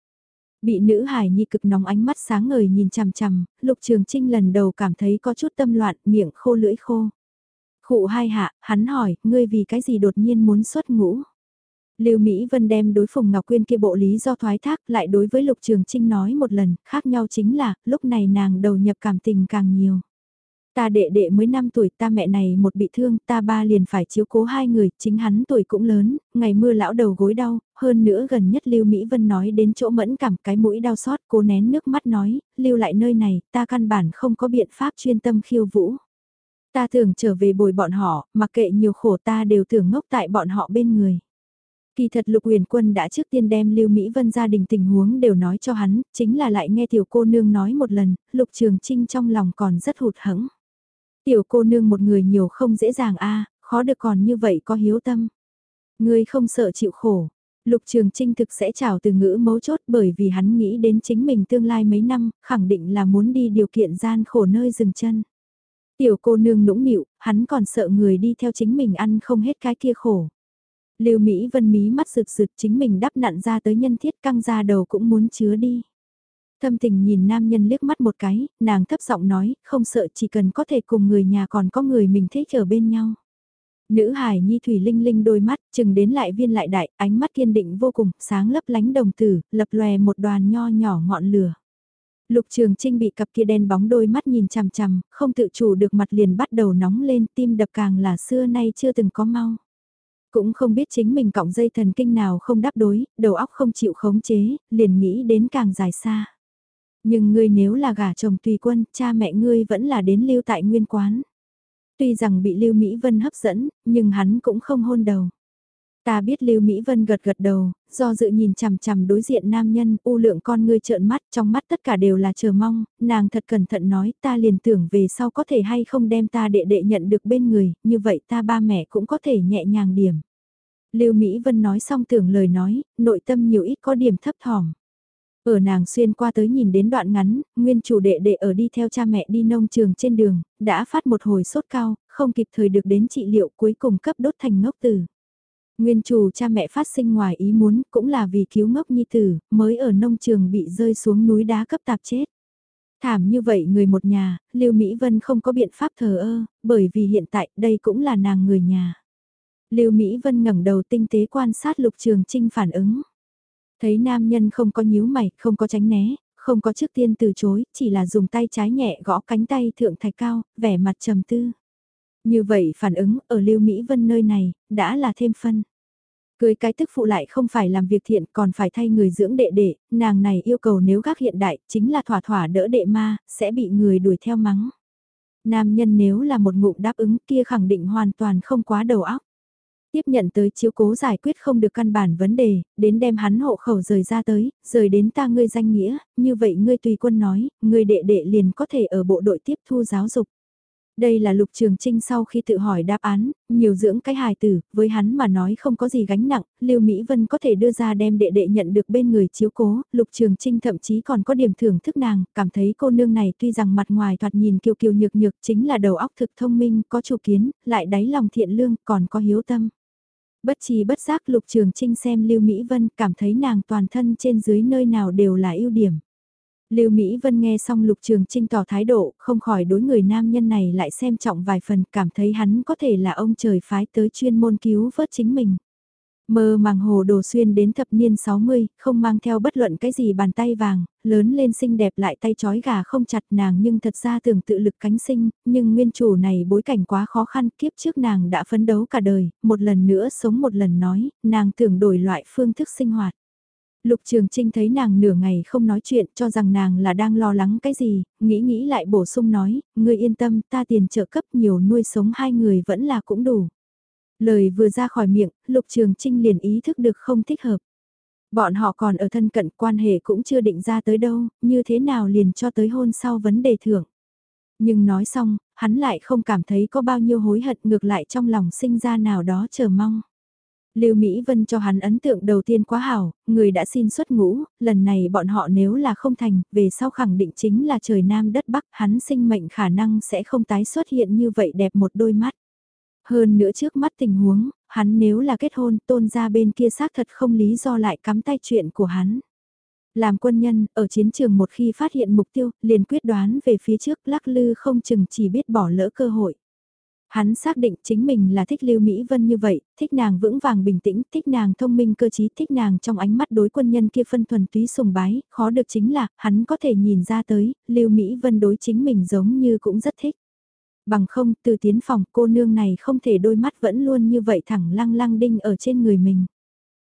Bị nữ hải nhi cực nóng ánh mắt sáng ngời nhìn chằm chằm, Lục Trường Trinh lần đầu cảm thấy có chút tâm loạn, miệng khô lưỡi khô. Khụ hai hạ, hắn hỏi, ngươi vì cái gì đột nhiên muốn xuất ngũ? Lưu Mỹ Vân đem đối Phùng Ngọc Quyên kia bộ lý do thoái thác lại đối với Lục Trường Trinh nói một lần, khác nhau chính là, lúc này nàng đầu nhập cảm tình càng nhiều. Ta đệ đệ mới 5 tuổi, ta mẹ này một bị thương, ta ba liền phải chiếu cố hai người, chính hắn tuổi cũng lớn, ngày mưa lão đầu gối đau, hơn nữa gần nhất Lưu Mỹ Vân nói đến chỗ mẫn cảm cái mũi đau xót, cố nén nước mắt nói, lưu lại nơi này, ta căn bản không có biện pháp chuyên tâm khiêu vũ. Ta thường trở về bồi bọn họ, mặc kệ nhiều khổ ta đều tưởng ngốc tại bọn họ bên người. Kỳ thật Lục Huyền Quân đã trước tiên đem Lưu Mỹ Vân gia đình tình huống đều nói cho hắn, chính là lại nghe tiểu cô nương nói một lần, Lục Trường Trinh trong lòng còn rất hụt hẫng. Tiểu cô nương một người nhiều không dễ dàng a khó được còn như vậy có hiếu tâm. Ngươi không sợ chịu khổ. Lục Trường Trinh thực sẽ trào từ ngữ mấu chốt bởi vì hắn nghĩ đến chính mình tương lai mấy năm, khẳng định là muốn đi điều kiện gian khổ nơi dừng chân. Tiểu cô nương nũng nịu, hắn còn sợ người đi theo chính mình ăn không hết cái kia khổ. Lưu Mỹ Vân mí mắt rực rực chính mình đắp nặn ra tới nhân thiết căng ra đầu cũng muốn chứa đi. Thâm tình nhìn nam nhân liếc mắt một cái, nàng thấp giọng nói, không sợ chỉ cần có thể cùng người nhà còn có người mình thích ở bên nhau. Nữ hải nhi thủy linh linh đôi mắt, chừng đến lại viên lại đại, ánh mắt kiên định vô cùng, sáng lấp lánh đồng tử, lập lòe một đoàn nho nhỏ ngọn lửa. Lục Trường Trinh bị cặp kia đen bóng đôi mắt nhìn chằm chằm, không tự chủ được mặt liền bắt đầu nóng lên, tim đập càng là xưa nay chưa từng có mau. Cũng không biết chính mình cọng dây thần kinh nào không đáp đối, đầu óc không chịu khống chế, liền nghĩ đến càng dài xa. Nhưng ngươi nếu là gả chồng tùy quân, cha mẹ ngươi vẫn là đến lưu tại nguyên quán. Tuy rằng bị Lưu Mỹ Vân hấp dẫn, nhưng hắn cũng không hôn đầu. Ta biết Lưu Mỹ Vân gật gật đầu, do dự nhìn chằm chằm đối diện nam nhân, u lượng con ngươi trợn mắt, trong mắt tất cả đều là chờ mong, nàng thật cẩn thận nói, ta liền tưởng về sau có thể hay không đem ta đệ đệ nhận được bên người, như vậy ta ba mẹ cũng có thể nhẹ nhàng điểm. Lưu Mỹ Vân nói xong tưởng lời nói, nội tâm nhiều ít có điểm thấp thỏm. Ở nàng xuyên qua tới nhìn đến đoạn ngắn, nguyên chủ đệ đệ ở đi theo cha mẹ đi nông trường trên đường, đã phát một hồi sốt cao, không kịp thời được đến trị liệu cuối cùng cấp đốt thành ngốc tử. Nguyên chủ cha mẹ phát sinh ngoài ý muốn cũng là vì cứu ngốc nhi tử, mới ở nông trường bị rơi xuống núi đá cấp tạp chết. Thảm như vậy người một nhà, Lưu Mỹ Vân không có biện pháp thờ ơ, bởi vì hiện tại đây cũng là nàng người nhà. Lưu Mỹ Vân ngẩng đầu tinh tế quan sát Lục Trường Trinh phản ứng. Thấy nam nhân không có nhíu mày, không có tránh né, không có trước tiên từ chối, chỉ là dùng tay trái nhẹ gõ cánh tay thượng thạch cao, vẻ mặt trầm tư. Như vậy phản ứng ở Lưu Mỹ Vân nơi này, đã là thêm phân. Cưới cái tức phụ lại không phải làm việc thiện còn phải thay người dưỡng đệ đệ, nàng này yêu cầu nếu gác hiện đại chính là thỏa thỏa đỡ đệ ma, sẽ bị người đuổi theo mắng. Nam nhân nếu là một ngụm đáp ứng kia khẳng định hoàn toàn không quá đầu óc. Tiếp nhận tới chiếu cố giải quyết không được căn bản vấn đề, đến đem hắn hộ khẩu rời ra tới, rời đến ta ngươi danh nghĩa, như vậy ngươi tùy quân nói, ngươi đệ đệ liền có thể ở bộ đội tiếp thu giáo dục. Đây là Lục Trường Trinh sau khi tự hỏi đáp án, nhiều dưỡng cái hài tử, với hắn mà nói không có gì gánh nặng, Lưu Mỹ Vân có thể đưa ra đem đệ đệ nhận được bên người chiếu cố, Lục Trường Trinh thậm chí còn có điểm thưởng thức nàng, cảm thấy cô nương này tuy rằng mặt ngoài thoạt nhìn kiều kiều nhược nhược chính là đầu óc thực thông minh, có chủ kiến, lại đáy lòng thiện lương, còn có hiếu tâm. Bất chi bất giác Lục Trường Trinh xem Lưu Mỹ Vân cảm thấy nàng toàn thân trên dưới nơi nào đều là ưu điểm. Lưu Mỹ Vân nghe xong Lục Trường Trinh tỏ thái độ, không khỏi đối người nam nhân này lại xem trọng vài phần, cảm thấy hắn có thể là ông trời phái tới chuyên môn cứu vớt chính mình. Mơ màng hồ đồ xuyên đến thập niên 60, không mang theo bất luận cái gì bàn tay vàng, lớn lên xinh đẹp lại tay chói gà không chặt nàng nhưng thật ra tưởng tự lực cánh sinh, nhưng nguyên chủ này bối cảnh quá khó khăn kiếp trước nàng đã phấn đấu cả đời, một lần nữa sống một lần nói, nàng tưởng đổi loại phương thức sinh hoạt. Lục Trường Trinh thấy nàng nửa ngày không nói chuyện cho rằng nàng là đang lo lắng cái gì, nghĩ nghĩ lại bổ sung nói, ngươi yên tâm ta tiền trợ cấp nhiều nuôi sống hai người vẫn là cũng đủ. Lời vừa ra khỏi miệng, Lục Trường Trinh liền ý thức được không thích hợp. Bọn họ còn ở thân cận quan hệ cũng chưa định ra tới đâu, như thế nào liền cho tới hôn sau vấn đề thưởng. Nhưng nói xong, hắn lại không cảm thấy có bao nhiêu hối hận ngược lại trong lòng sinh ra nào đó chờ mong. Lưu Mỹ Vân cho hắn ấn tượng đầu tiên quá hảo, người đã xin xuất ngũ, lần này bọn họ nếu là không thành, về sau khẳng định chính là trời Nam đất Bắc, hắn sinh mệnh khả năng sẽ không tái xuất hiện như vậy đẹp một đôi mắt. Hơn nữa trước mắt tình huống, hắn nếu là kết hôn tôn ra bên kia xác thật không lý do lại cắm tay chuyện của hắn. Làm quân nhân, ở chiến trường một khi phát hiện mục tiêu, liền quyết đoán về phía trước lắc lư không chừng chỉ biết bỏ lỡ cơ hội. Hắn xác định chính mình là thích Lưu Mỹ Vân như vậy, thích nàng vững vàng bình tĩnh, thích nàng thông minh cơ trí, thích nàng trong ánh mắt đối quân nhân kia phân thuần túy sùng bái, khó được chính là, hắn có thể nhìn ra tới, Lưu Mỹ Vân đối chính mình giống như cũng rất thích. Bằng không, từ tiến phòng cô nương này không thể đôi mắt vẫn luôn như vậy thẳng lăng lăng đinh ở trên người mình.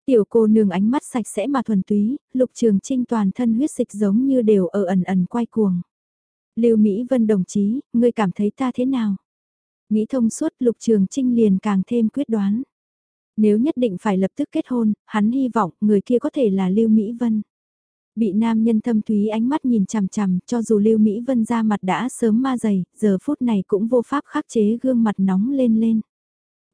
Tiểu cô nương ánh mắt sạch sẽ mà thuần túy, lục trường trinh toàn thân huyết dịch giống như đều ở ẩn ẩn quay cuồng. Lưu Mỹ Vân đồng chí, ngươi cảm thấy ta thế nào? Nghĩ thông suốt lục trường trinh liền càng thêm quyết đoán. Nếu nhất định phải lập tức kết hôn, hắn hy vọng người kia có thể là Lưu Mỹ Vân. Bị nam nhân thâm thúy ánh mắt nhìn chằm chằm, cho dù Lưu Mỹ Vân ra mặt đã sớm ma dày, giờ phút này cũng vô pháp khắc chế gương mặt nóng lên lên.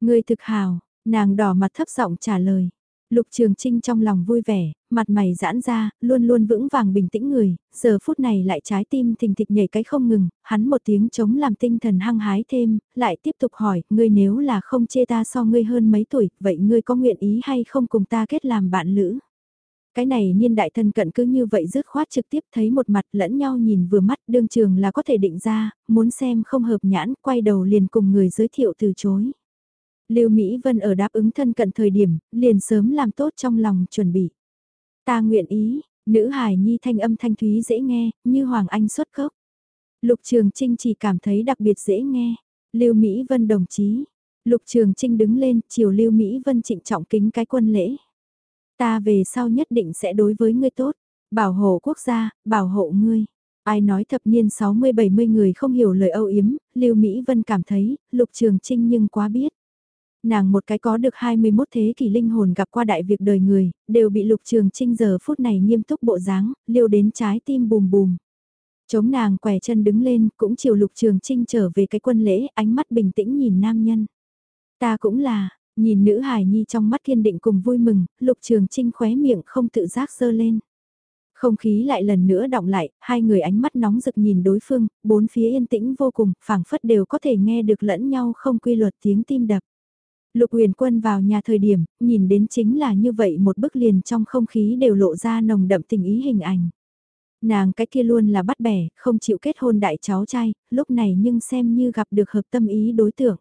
Người thực hào, nàng đỏ mặt thấp giọng trả lời. Lục Trường Trinh trong lòng vui vẻ, mặt mày giãn ra, luôn luôn vững vàng bình tĩnh người, giờ phút này lại trái tim thình thịch nhảy cái không ngừng, hắn một tiếng chống làm tinh thần hăng hái thêm, lại tiếp tục hỏi, ngươi nếu là không chê ta so ngươi hơn mấy tuổi, vậy ngươi có nguyện ý hay không cùng ta kết làm bạn lữ? Cái này niên đại thân cận cứ như vậy dứt khoát trực tiếp thấy một mặt lẫn nhau nhìn vừa mắt đương trường là có thể định ra, muốn xem không hợp nhãn, quay đầu liền cùng người giới thiệu từ chối. Lưu Mỹ Vân ở đáp ứng thân cận thời điểm, liền sớm làm tốt trong lòng chuẩn bị. Ta nguyện ý, nữ hài nhi thanh âm thanh thúy dễ nghe, như Hoàng Anh xuất khốc. Lục Trường Trinh chỉ cảm thấy đặc biệt dễ nghe. Lưu Mỹ Vân đồng chí. Lục Trường Trinh đứng lên, chiều Lưu Mỹ Vân trịnh trọng kính cái quân lễ. Ta về sau nhất định sẽ đối với ngươi tốt, bảo hộ quốc gia, bảo hộ ngươi. Ai nói thập niên 60-70 người không hiểu lời âu yếm, Lưu Mỹ Vân cảm thấy, Lục Trường Trinh nhưng quá biết. Nàng một cái có được 21 thế kỷ linh hồn gặp qua đại việc đời người, đều bị Lục Trường Trinh giờ phút này nghiêm túc bộ dáng, liêu đến trái tim bùm bùm. Chống nàng quẻ chân đứng lên, cũng chiều Lục Trường Trinh trở về cái quân lễ, ánh mắt bình tĩnh nhìn nam nhân. Ta cũng là, Nhìn nữ hài nhi trong mắt kiên định cùng vui mừng, lục trường trinh khóe miệng không tự giác dơ lên. Không khí lại lần nữa động lại, hai người ánh mắt nóng rực nhìn đối phương, bốn phía yên tĩnh vô cùng, phảng phất đều có thể nghe được lẫn nhau không quy luật tiếng tim đập. Lục huyền quân vào nhà thời điểm, nhìn đến chính là như vậy một bức liền trong không khí đều lộ ra nồng đậm tình ý hình ảnh. Nàng cái kia luôn là bắt bẻ, không chịu kết hôn đại cháu trai, lúc này nhưng xem như gặp được hợp tâm ý đối tượng.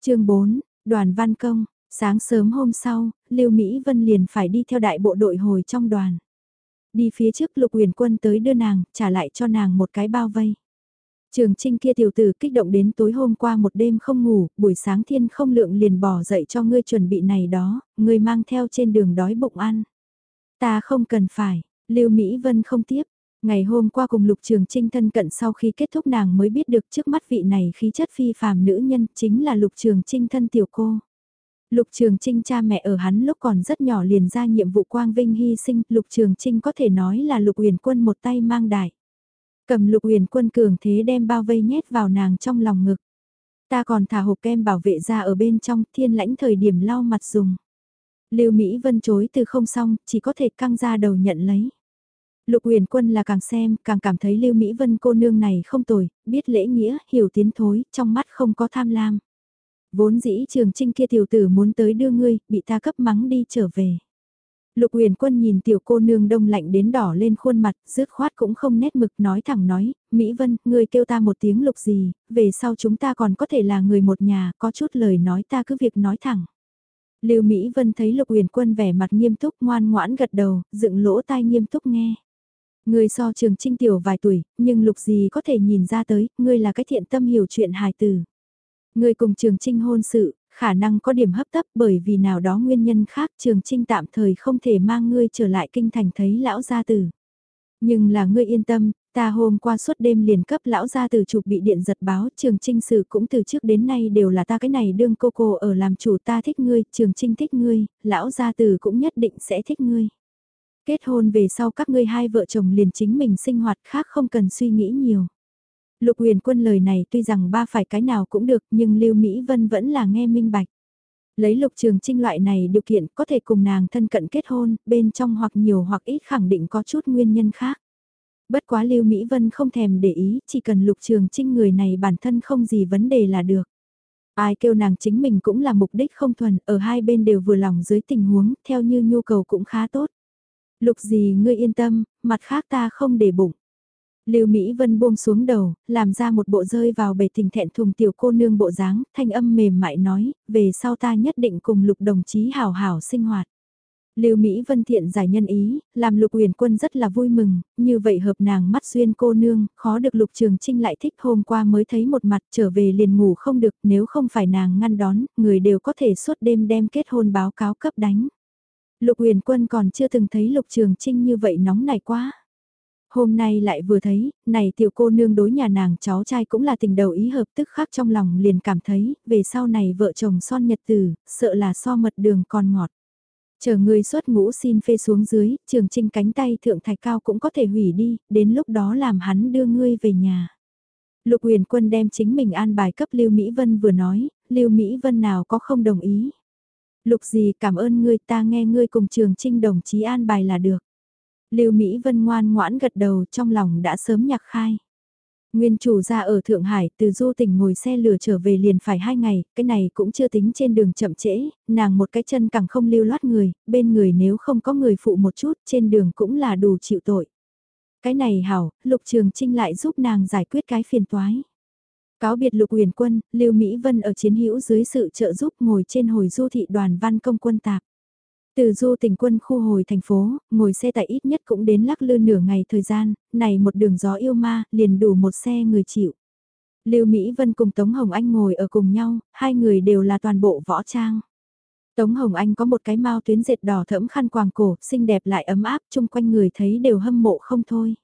chương 4, đoàn văn công, sáng sớm hôm sau, Lưu Mỹ Vân liền phải đi theo đại bộ đội hồi trong đoàn. Đi phía trước lục huyền quân tới đưa nàng, trả lại cho nàng một cái bao vây. Trường Trinh kia tiểu tử kích động đến tối hôm qua một đêm không ngủ, buổi sáng thiên không lượng liền bỏ dậy cho ngươi chuẩn bị này đó, ngươi mang theo trên đường đói bụng ăn. Ta không cần phải, Lưu Mỹ Vân không tiếp. Ngày hôm qua cùng Lục Trường Trinh thân cận sau khi kết thúc nàng mới biết được trước mắt vị này khí chất phi phàm nữ nhân chính là Lục Trường Trinh thân tiểu cô. Lục Trường Trinh cha mẹ ở hắn lúc còn rất nhỏ liền ra nhiệm vụ quang vinh hy sinh, Lục Trường Trinh có thể nói là Lục Huyền Quân một tay mang đại. Cầm Lục Huyền Quân cường thế đem bao vây nhét vào nàng trong lòng ngực. Ta còn thả hộp kem bảo vệ ra ở bên trong thiên lãnh thời điểm lau mặt dùng. Lưu Mỹ Vân chối từ không xong, chỉ có thể căng ra đầu nhận lấy. Lục Huyền Quân là càng xem, càng cảm thấy Lưu Mỹ Vân cô nương này không tồi, biết lễ nghĩa, hiểu tiến thối, trong mắt không có tham lam. Vốn dĩ trường trinh kia tiểu tử muốn tới đưa ngươi, bị ta cấp mắng đi trở về. Lục huyền quân nhìn tiểu cô nương đông lạnh đến đỏ lên khuôn mặt, rứt khoát cũng không nét mực nói thẳng nói, Mỹ Vân, ngươi kêu ta một tiếng lục gì, về sau chúng ta còn có thể là người một nhà, có chút lời nói ta cứ việc nói thẳng. Lưu Mỹ Vân thấy Lục Huyền Quân vẻ mặt nghiêm túc ngoan ngoãn gật đầu, dựng lỗ tai nghiêm túc nghe. Ngươi so trường trinh tiểu vài tuổi, nhưng Lục gì có thể nhìn ra tới, ngươi là cái thiện tâm hiểu chuyện hài tử. ngươi cùng Trường Trinh hôn sự, khả năng có điểm hấp tấp bởi vì nào đó nguyên nhân khác Trường Trinh tạm thời không thể mang ngươi trở lại kinh thành thấy lão gia tử. Nhưng là ngươi yên tâm, ta hôm qua suốt đêm liền cấp lão gia tử chụp bị điện giật báo Trường Trinh sự cũng từ trước đến nay đều là ta cái này đương cô cô ở làm chủ ta thích ngươi, Trường Trinh thích ngươi, lão gia tử cũng nhất định sẽ thích ngươi. Kết hôn về sau các ngươi hai vợ chồng liền chính mình sinh hoạt khác không cần suy nghĩ nhiều. Lục huyền quân lời này tuy rằng ba phải cái nào cũng được nhưng Lưu Mỹ Vân vẫn là nghe minh bạch. Lấy lục trường trinh loại này điều kiện có thể cùng nàng thân cận kết hôn, bên trong hoặc nhiều hoặc ít khẳng định có chút nguyên nhân khác. Bất quá Lưu Mỹ Vân không thèm để ý, chỉ cần lục trường trinh người này bản thân không gì vấn đề là được. Ai kêu nàng chính mình cũng là mục đích không thuần, ở hai bên đều vừa lòng dưới tình huống, theo như nhu cầu cũng khá tốt. Lục gì ngươi yên tâm, mặt khác ta không để bụng. Lưu Mỹ Vân buông xuống đầu, làm ra một bộ rơi vào bể tình thẹn thùng tiểu cô nương bộ dáng, thanh âm mềm mại nói, về sau ta nhất định cùng lục đồng chí hào hảo sinh hoạt. Lưu Mỹ Vân thiện giải nhân ý, làm lục huyền quân rất là vui mừng, như vậy hợp nàng mắt xuyên cô nương, khó được lục trường trinh lại thích hôm qua mới thấy một mặt trở về liền ngủ không được nếu không phải nàng ngăn đón, người đều có thể suốt đêm đem kết hôn báo cáo cấp đánh. Lục huyền quân còn chưa từng thấy lục trường trinh như vậy nóng nảy quá. Hôm nay lại vừa thấy, này tiểu cô nương đối nhà nàng cháu trai cũng là tình đầu ý hợp tức khác trong lòng liền cảm thấy, về sau này vợ chồng son nhật tử, sợ là so mật đường còn ngọt. Chờ người xuất ngũ xin phê xuống dưới, trường trinh cánh tay thượng thạch cao cũng có thể hủy đi, đến lúc đó làm hắn đưa ngươi về nhà. Lục huyền quân đem chính mình an bài cấp Lưu Mỹ Vân vừa nói, Lưu Mỹ Vân nào có không đồng ý. Lục gì cảm ơn ngươi ta nghe ngươi cùng trường trinh đồng chí an bài là được. Lưu Mỹ Vân ngoan ngoãn gật đầu trong lòng đã sớm nhạc khai. Nguyên chủ ra ở Thượng Hải, từ du tỉnh ngồi xe lửa trở về liền phải hai ngày, cái này cũng chưa tính trên đường chậm trễ, nàng một cái chân càng không lưu loát người, bên người nếu không có người phụ một chút, trên đường cũng là đủ chịu tội. Cái này hảo, Lục Trường Trinh lại giúp nàng giải quyết cái phiền toái. Cáo biệt Lục Huyền Quân, Lưu Mỹ Vân ở chiến hữu dưới sự trợ giúp ngồi trên hồi du thị đoàn văn công quân tạp. Từ du tỉnh quân khu hồi thành phố, ngồi xe tại ít nhất cũng đến lắc lư nửa ngày thời gian, này một đường gió yêu ma, liền đủ một xe người chịu. Lưu Mỹ Vân cùng Tống Hồng Anh ngồi ở cùng nhau, hai người đều là toàn bộ võ trang. Tống Hồng Anh có một cái mao tuyến dệt đỏ thẫm khăn quàng cổ, xinh đẹp lại ấm áp, chung quanh người thấy đều hâm mộ không thôi.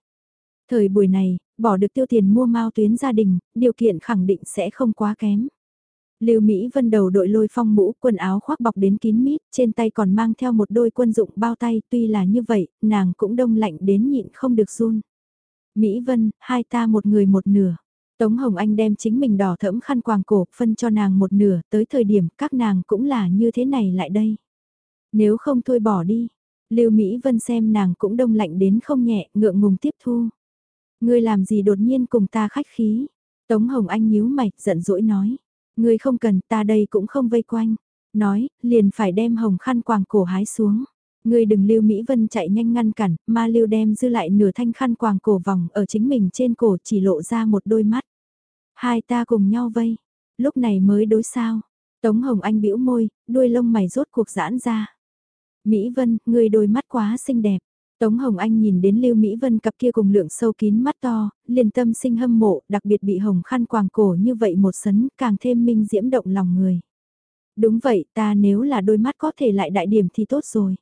Thời buổi này, bỏ được tiêu tiền mua mau tuyến gia đình, điều kiện khẳng định sẽ không quá kém. Lưu Mỹ Vân đầu đội lôi phong mũ, quần áo khoác bọc đến kín mít, trên tay còn mang theo một đôi quân dụng bao tay, tuy là như vậy, nàng cũng đông lạnh đến nhịn không được run. Mỹ Vân, hai ta một người một nửa. Tống Hồng Anh đem chính mình đỏ thẫm khăn quàng cổ phân cho nàng một nửa, tới thời điểm các nàng cũng là như thế này lại đây. Nếu không thôi bỏ đi, Lưu Mỹ Vân xem nàng cũng đông lạnh đến không nhẹ, ngượng ngùng tiếp thu. Ngươi làm gì đột nhiên cùng ta khách khí? Tống Hồng Anh nhíu mày, giận dỗi nói. Ngươi không cần, ta đây cũng không vây quanh. Nói, liền phải đem hồng khăn quàng cổ hái xuống. Ngươi đừng Lưu Mỹ Vân chạy nhanh ngăn cản, ma Lưu đem dư lại nửa thanh khăn quàng cổ vòng ở chính mình trên cổ chỉ lộ ra một đôi mắt. Hai ta cùng nhau vây, lúc này mới đối sao. Tống Hồng Anh bĩu môi, đuôi lông mày rốt cuộc giãn ra. Mỹ Vân, người đôi mắt quá xinh đẹp. Tống Hồng Anh nhìn đến Lưu Mỹ Vân cặp kia cùng lượng sâu kín mắt to, liền tâm sinh hâm mộ, đặc biệt bị hồng khăn quàng cổ như vậy một sấn, càng thêm minh diễm động lòng người. Đúng vậy, ta nếu là đôi mắt có thể lại đại điểm thì tốt rồi.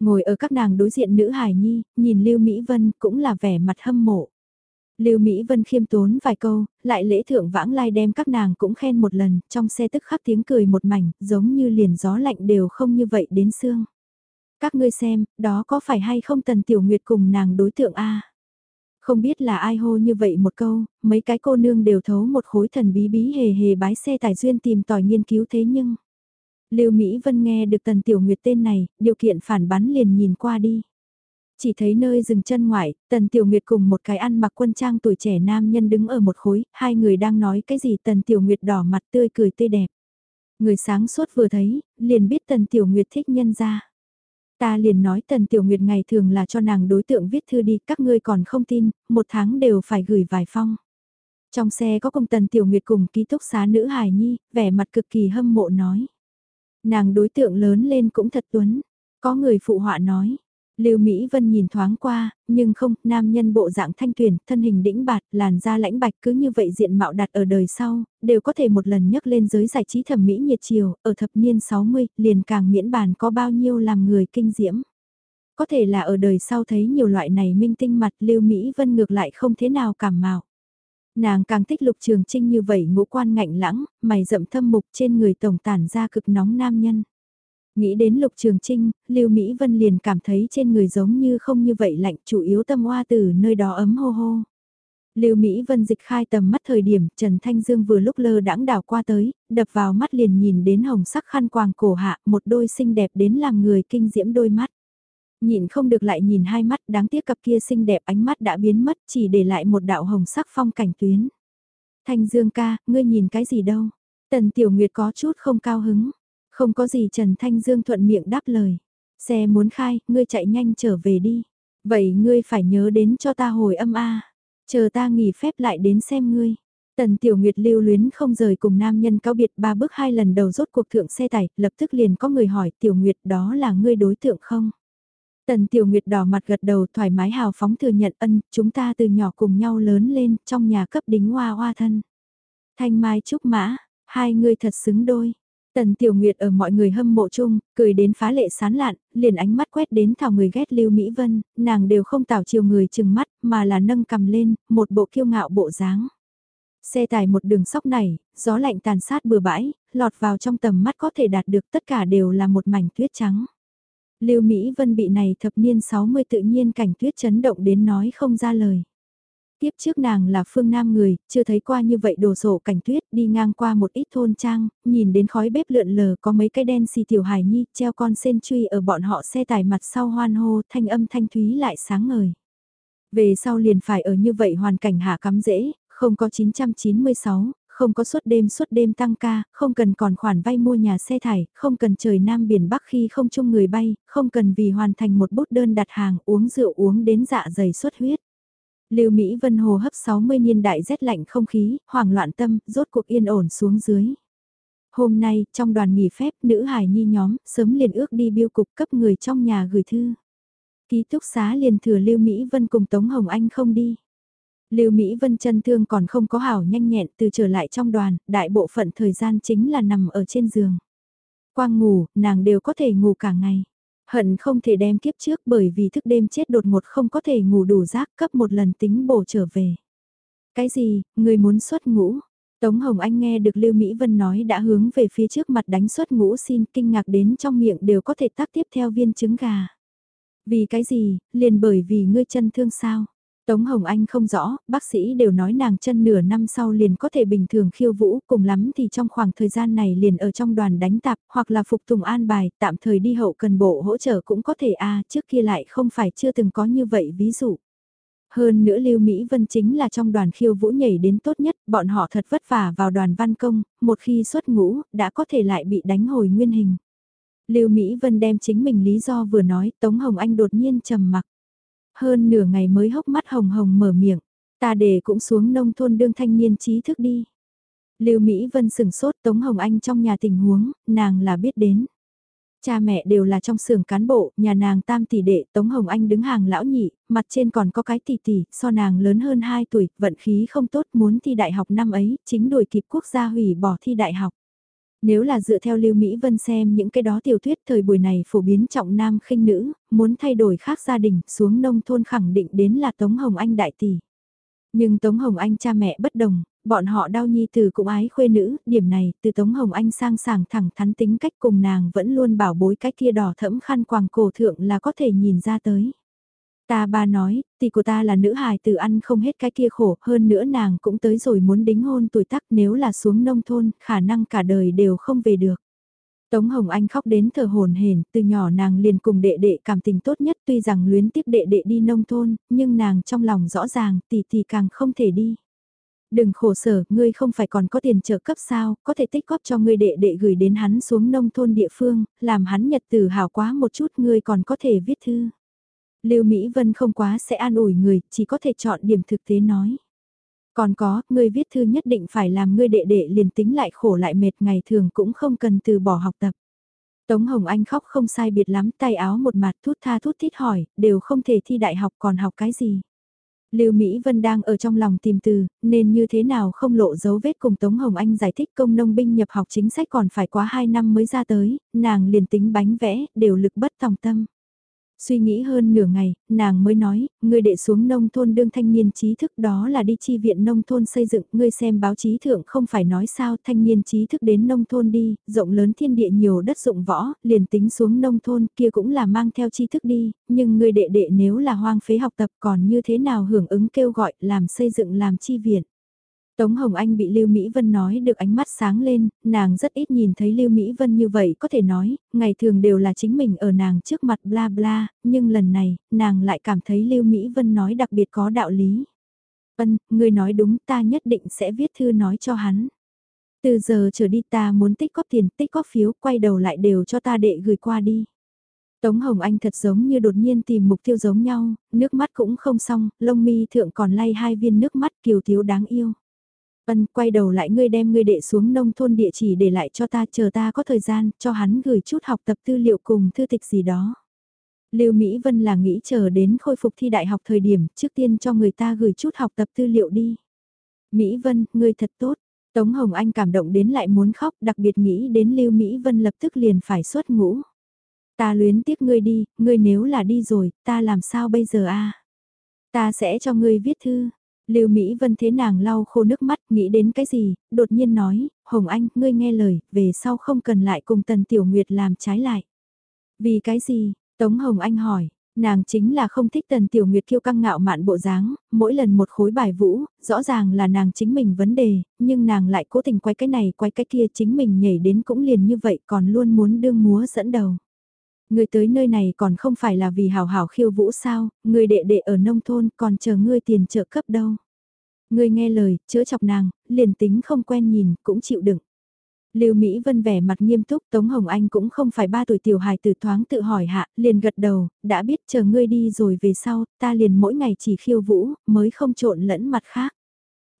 Ngồi ở các nàng đối diện nữ hài nhi, nhìn Lưu Mỹ Vân cũng là vẻ mặt hâm mộ. Lưu Mỹ Vân khiêm tốn vài câu, lại lễ thượng vãng lai đem các nàng cũng khen một lần, trong xe tức khắc tiếng cười một mảnh, giống như liền gió lạnh đều không như vậy đến xương. Các ngươi xem, đó có phải hay không Tần Tiểu Nguyệt cùng nàng đối tượng A? Không biết là ai hô như vậy một câu, mấy cái cô nương đều thấu một khối thần bí bí hề hề bái xe tài duyên tìm tòi nghiên cứu thế nhưng... Lưu Mỹ Vân nghe được Tần Tiểu Nguyệt tên này, điều kiện phản bắn liền nhìn qua đi. Chỉ thấy nơi dừng chân ngoại, Tần Tiểu Nguyệt cùng một cái ăn mặc quân trang tuổi trẻ nam nhân đứng ở một khối, hai người đang nói cái gì Tần Tiểu Nguyệt đỏ mặt tươi cười tươi đẹp. Người sáng suốt vừa thấy, liền biết Tần Tiểu Nguyệt thích nhân ra. Ta liền nói Tần Tiểu Nguyệt ngày thường là cho nàng đối tượng viết thư đi, các ngươi còn không tin, một tháng đều phải gửi vài phong. Trong xe có công Tần Tiểu Nguyệt cùng ký túc xá nữ hài nhi, vẻ mặt cực kỳ hâm mộ nói. Nàng đối tượng lớn lên cũng thật tuấn. Có người phụ họa nói, Lưu Mỹ Vân nhìn thoáng qua, nhưng không, nam nhân bộ dạng thanh tuyển, thân hình đĩnh bạt, làn da lãnh bạch cứ như vậy diện mạo đặt ở đời sau, đều có thể một lần nhấc lên giới giải trí thẩm mỹ nhiệt chiều, ở thập niên 60, liền càng miễn bàn có bao nhiêu làm người kinh diễm. Có thể là ở đời sau thấy nhiều loại này minh tinh mặt Lưu Mỹ Vân ngược lại không thế nào cảm mạo. Nàng càng thích lục trường trinh như vậy ngũ quan ngạnh lãng, mày rậm thâm mục trên người tổng tản ra cực nóng nam nhân. Nghĩ đến Lục Trường Trinh, Lưu Mỹ Vân liền cảm thấy trên người giống như không như vậy lạnh, chủ yếu tâm hoa từ nơi đó ấm hô hô. Lưu Mỹ Vân dịch khai tầm mắt thời điểm Trần Thanh Dương vừa lúc lơ đãng đảo qua tới, đập vào mắt liền nhìn đến hồng sắc khăn quàng cổ hạ, một đôi xinh đẹp đến làm người kinh diễm đôi mắt. Nhìn không được lại nhìn hai mắt đáng tiếc cặp kia xinh đẹp ánh mắt đã biến mất chỉ để lại một đạo hồng sắc phong cảnh tuyến. Thanh Dương ca, ngươi nhìn cái gì đâu? Tần Tiểu Nguyệt có chút không cao hứng. Không có gì Trần Thanh Dương thuận miệng đáp lời. Xe muốn khai, ngươi chạy nhanh trở về đi. Vậy ngươi phải nhớ đến cho ta hồi âm A. Chờ ta nghỉ phép lại đến xem ngươi. Tần Tiểu Nguyệt lưu luyến không rời cùng nam nhân cáo biệt ba bước hai lần đầu rốt cuộc thượng xe tải, lập tức liền có người hỏi Tiểu Nguyệt đó là ngươi đối tượng không? Tần Tiểu Nguyệt đỏ mặt gật đầu thoải mái hào phóng thừa nhận ân, chúng ta từ nhỏ cùng nhau lớn lên trong nhà cấp đính hoa hoa thân. Thanh Mai Trúc Mã, hai người thật xứng đôi. Tần Tiểu Nguyệt ở mọi người hâm mộ chung, cười đến phá lệ sán lạn, liền ánh mắt quét đến thảo người ghét Lưu Mỹ Vân, nàng đều không tảo chiều người chừng mắt, mà là nâng cầm lên, một bộ kiêu ngạo bộ dáng. Xe tải một đường sóc này, gió lạnh tàn sát bừa bãi, lọt vào trong tầm mắt có thể đạt được tất cả đều là một mảnh tuyết trắng. Lưu Mỹ Vân bị này thập niên 60 tự nhiên cảnh tuyết chấn động đến nói không ra lời. Tiếp trước nàng là phương Nam người, chưa thấy qua như vậy đồ sổ cảnh tuyết đi ngang qua một ít thôn trang, nhìn đến khói bếp lượn lờ có mấy cái đen xì tiểu hài nhi treo con sen truy ở bọn họ xe tải mặt sau hoan hô thanh âm thanh thúy lại sáng ngời. Về sau liền phải ở như vậy hoàn cảnh hạ cắm dễ, không có 996, không có suốt đêm suốt đêm tăng ca, không cần còn khoản vay mua nhà xe thải, không cần trời Nam biển Bắc khi không chung người bay, không cần vì hoàn thành một bút đơn đặt hàng uống rượu uống đến dạ dày xuất huyết. Lưu Mỹ Vân hồ hấp 60 niên đại rét lạnh không khí, hoảng loạn tâm, rốt cuộc yên ổn xuống dưới. Hôm nay, trong đoàn nghỉ phép, nữ hài nhi nhóm, sớm liền ước đi biêu cục cấp người trong nhà gửi thư. Ký túc xá liền thừa Lưu Mỹ Vân cùng Tống Hồng Anh không đi. Lưu Mỹ Vân chân thương còn không có hảo nhanh nhẹn từ trở lại trong đoàn, đại bộ phận thời gian chính là nằm ở trên giường. Quang ngủ, nàng đều có thể ngủ cả ngày. Hận không thể đem kiếp trước bởi vì thức đêm chết đột ngột không có thể ngủ đủ giấc cấp một lần tính bổ trở về. Cái gì, người muốn xuất ngũ? Tống Hồng Anh nghe được Lưu Mỹ Vân nói đã hướng về phía trước mặt đánh xuất ngũ xin kinh ngạc đến trong miệng đều có thể tác tiếp theo viên trứng gà. Vì cái gì, liền bởi vì ngươi chân thương sao? Tống Hồng Anh không rõ, bác sĩ đều nói nàng chân nửa năm sau liền có thể bình thường khiêu vũ, cùng lắm thì trong khoảng thời gian này liền ở trong đoàn đánh tạp, hoặc là phục tùng an bài, tạm thời đi hậu cần bộ hỗ trợ cũng có thể a trước kia lại không phải chưa từng có như vậy ví dụ. Hơn nữa Lưu Mỹ Vân chính là trong đoàn khiêu vũ nhảy đến tốt nhất, bọn họ thật vất vả vào đoàn văn công, một khi xuất ngũ, đã có thể lại bị đánh hồi nguyên hình. Lưu Mỹ Vân đem chính mình lý do vừa nói, Tống Hồng Anh đột nhiên trầm mặc. Hơn nửa ngày mới hốc mắt hồng hồng mở miệng, ta để cũng xuống nông thôn đương thanh niên trí thức đi. Lưu Mỹ Vân sừng sốt Tống Hồng Anh trong nhà tình huống, nàng là biết đến. Cha mẹ đều là trong xưởng cán bộ, nhà nàng tam tỷ đệ, Tống Hồng Anh đứng hàng lão nhị, mặt trên còn có cái tỷ tỷ, so nàng lớn hơn 2 tuổi, vận khí không tốt muốn thi đại học năm ấy, chính đuổi kịp quốc gia hủy bỏ thi đại học. Nếu là dựa theo Lưu Mỹ Vân xem những cái đó tiểu thuyết thời buổi này phổ biến trọng nam khinh nữ, muốn thay đổi khác gia đình, xuống nông thôn khẳng định đến là Tống Hồng Anh đại tỷ. Nhưng Tống Hồng Anh cha mẹ bất đồng, bọn họ đau nhi từ cũng ái khuê nữ, điểm này từ Tống Hồng Anh sang sàng thẳng thắn tính cách cùng nàng vẫn luôn bảo bối cái kia đỏ thẫm khăn quàng cổ thượng là có thể nhìn ra tới. Ta ba nói, tỷ của ta là nữ hài từ ăn không hết cái kia khổ, hơn nữa nàng cũng tới rồi muốn đính hôn tuổi tác nếu là xuống nông thôn, khả năng cả đời đều không về được. Tống Hồng Anh khóc đến thở hồn hển, từ nhỏ nàng liền cùng đệ đệ cảm tình tốt nhất tuy rằng luyến tiếp đệ đệ đi nông thôn, nhưng nàng trong lòng rõ ràng tỷ tỷ càng không thể đi. Đừng khổ sở, ngươi không phải còn có tiền trợ cấp sao, có thể tích góp cho ngươi đệ đệ gửi đến hắn xuống nông thôn địa phương, làm hắn nhật tử hào quá một chút ngươi còn có thể viết thư. Lưu Mỹ Vân không quá sẽ an ủi người, chỉ có thể chọn điểm thực tế nói. Còn có, ngươi viết thư nhất định phải làm ngươi đệ đệ liền tính lại khổ lại mệt ngày thường cũng không cần từ bỏ học tập. Tống Hồng Anh khóc không sai biệt lắm, tay áo một mặt thút tha thút thít hỏi, đều không thể thi đại học còn học cái gì. Lưu Mỹ Vân đang ở trong lòng tìm từ, nên như thế nào không lộ dấu vết cùng Tống Hồng Anh giải thích công nông binh nhập học chính sách còn phải quá 2 năm mới ra tới, nàng liền tính bánh vẽ, đều lực bất tòng tâm. Suy nghĩ hơn nửa ngày, nàng mới nói, ngươi đệ xuống nông thôn đương thanh niên trí thức đó là đi chi viện nông thôn xây dựng, ngươi xem báo chí thượng không phải nói sao thanh niên trí thức đến nông thôn đi, rộng lớn thiên địa nhiều đất dụng võ, liền tính xuống nông thôn kia cũng là mang theo trí thức đi, nhưng ngươi đệ đệ nếu là hoang phế học tập còn như thế nào hưởng ứng kêu gọi làm xây dựng làm chi viện. Tống Hồng Anh bị Lưu Mỹ Vân nói được ánh mắt sáng lên, nàng rất ít nhìn thấy Lưu Mỹ Vân như vậy có thể nói, ngày thường đều là chính mình ở nàng trước mặt bla bla, nhưng lần này, nàng lại cảm thấy Lưu Mỹ Vân nói đặc biệt có đạo lý. Vân, người nói đúng ta nhất định sẽ viết thư nói cho hắn. Từ giờ trở đi ta muốn tích góp tiền, tích góp phiếu, quay đầu lại đều cho ta đệ gửi qua đi. Tống Hồng Anh thật giống như đột nhiên tìm mục tiêu giống nhau, nước mắt cũng không xong, lông mi thượng còn lay hai viên nước mắt kiều thiếu đáng yêu. Ân quay đầu lại ngươi đem ngươi đệ xuống nông thôn địa chỉ để lại cho ta chờ ta có thời gian cho hắn gửi chút học tập tư liệu cùng thư tịch gì đó. Lưu Mỹ Vân là nghĩ chờ đến khôi phục thi đại học thời điểm trước tiên cho người ta gửi chút học tập tư liệu đi. Mỹ Vân, ngươi thật tốt. Tống Hồng Anh cảm động đến lại muốn khóc đặc biệt nghĩ đến Lưu Mỹ Vân lập tức liền phải xuất ngũ. Ta luyến tiếc ngươi đi, ngươi nếu là đi rồi, ta làm sao bây giờ a? Ta sẽ cho ngươi viết thư. Lưu Mỹ Vân thế nàng lau khô nước mắt, nghĩ đến cái gì, đột nhiên nói, Hồng Anh, ngươi nghe lời, về sau không cần lại cùng Tần Tiểu Nguyệt làm trái lại. Vì cái gì? Tống Hồng Anh hỏi, nàng chính là không thích Tần Tiểu Nguyệt kiêu căng ngạo mạn bộ dáng, mỗi lần một khối bài vũ, rõ ràng là nàng chính mình vấn đề, nhưng nàng lại cố tình quay cái này quay cái kia chính mình nhảy đến cũng liền như vậy còn luôn muốn đương múa dẫn đầu. Người tới nơi này còn không phải là vì hào hào khiêu vũ sao, người đệ đệ ở nông thôn còn chờ ngươi tiền trợ cấp đâu. Ngươi nghe lời, chữa chọc nàng, liền tính không quen nhìn, cũng chịu đựng. Lưu Mỹ Vân vẻ mặt nghiêm túc, Tống Hồng Anh cũng không phải ba tuổi tiểu hài tử thoáng tự hỏi hạ, liền gật đầu, đã biết chờ ngươi đi rồi về sau, ta liền mỗi ngày chỉ khiêu vũ, mới không trộn lẫn mặt khác.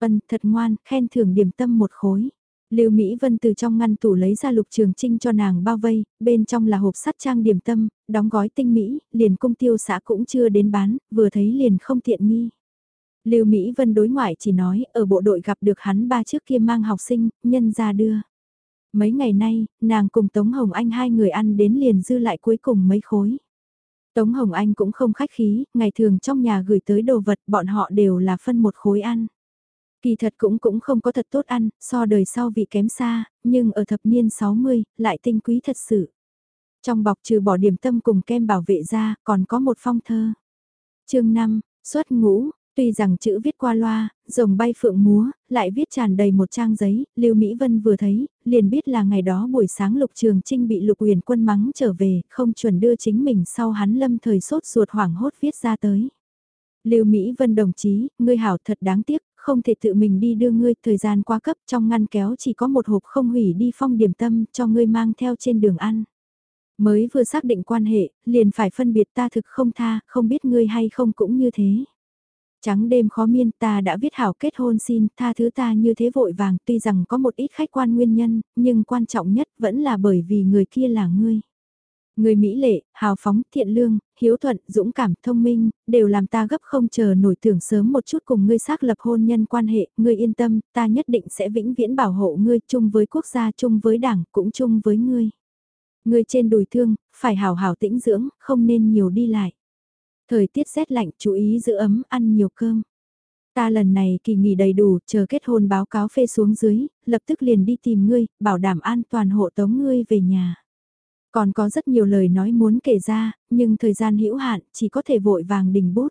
Vân thật ngoan, khen thưởng điểm tâm một khối. Lưu Mỹ Vân từ trong ngăn tủ lấy ra lục trường trinh cho nàng bao vây, bên trong là hộp sắt trang điểm tâm, đóng gói tinh mỹ, liền cung tiêu xã cũng chưa đến bán, vừa thấy liền không tiện nghi. Lưu Mỹ Vân đối ngoại chỉ nói ở bộ đội gặp được hắn ba trước kia mang học sinh, nhân ra đưa. Mấy ngày nay, nàng cùng Tống Hồng Anh hai người ăn đến liền dư lại cuối cùng mấy khối. Tống Hồng Anh cũng không khách khí, ngày thường trong nhà gửi tới đồ vật bọn họ đều là phân một khối ăn. Kỳ thật cũng cũng không có thật tốt ăn, so đời sau vị kém xa, nhưng ở thập niên 60, lại tinh quý thật sự. Trong bọc trừ bỏ điểm tâm cùng kem bảo vệ ra, còn có một phong thơ. chương 5, xuất ngũ, Tuy rằng chữ viết qua loa, rồng bay phượng múa, lại viết tràn đầy một trang giấy, Lưu Mỹ Vân vừa thấy, liền biết là ngày đó buổi sáng Lục Trường Trinh bị Lục Uyển Quân mắng trở về, không chuẩn đưa chính mình sau hắn lâm thời sốt ruột hoảng hốt viết ra tới. Lưu Mỹ Vân đồng chí, ngươi hảo thật đáng tiếc, không thể tự mình đi đưa ngươi, thời gian quá cấp trong ngăn kéo chỉ có một hộp không hủy đi phong điểm tâm cho ngươi mang theo trên đường ăn. Mới vừa xác định quan hệ, liền phải phân biệt ta thực không tha, không biết ngươi hay không cũng như thế. Trắng đêm khó miên ta đã viết hảo kết hôn xin tha thứ ta như thế vội vàng tuy rằng có một ít khách quan nguyên nhân, nhưng quan trọng nhất vẫn là bởi vì người kia là ngươi. Người Mỹ lệ, hào phóng, thiện lương, hiếu thuận, dũng cảm, thông minh, đều làm ta gấp không chờ nổi tưởng sớm một chút cùng ngươi xác lập hôn nhân quan hệ, ngươi yên tâm, ta nhất định sẽ vĩnh viễn bảo hộ ngươi chung với quốc gia, chung với đảng, cũng chung với ngươi. Ngươi trên đùi thương, phải hào hào tĩnh dưỡng, không nên nhiều đi lại. Thời tiết rét lạnh, chú ý giữ ấm, ăn nhiều cơm. Ta lần này kỳ nghỉ đầy đủ, chờ kết hôn báo cáo phê xuống dưới, lập tức liền đi tìm ngươi, bảo đảm an toàn hộ tống ngươi về nhà. Còn có rất nhiều lời nói muốn kể ra, nhưng thời gian hữu hạn, chỉ có thể vội vàng đình bút.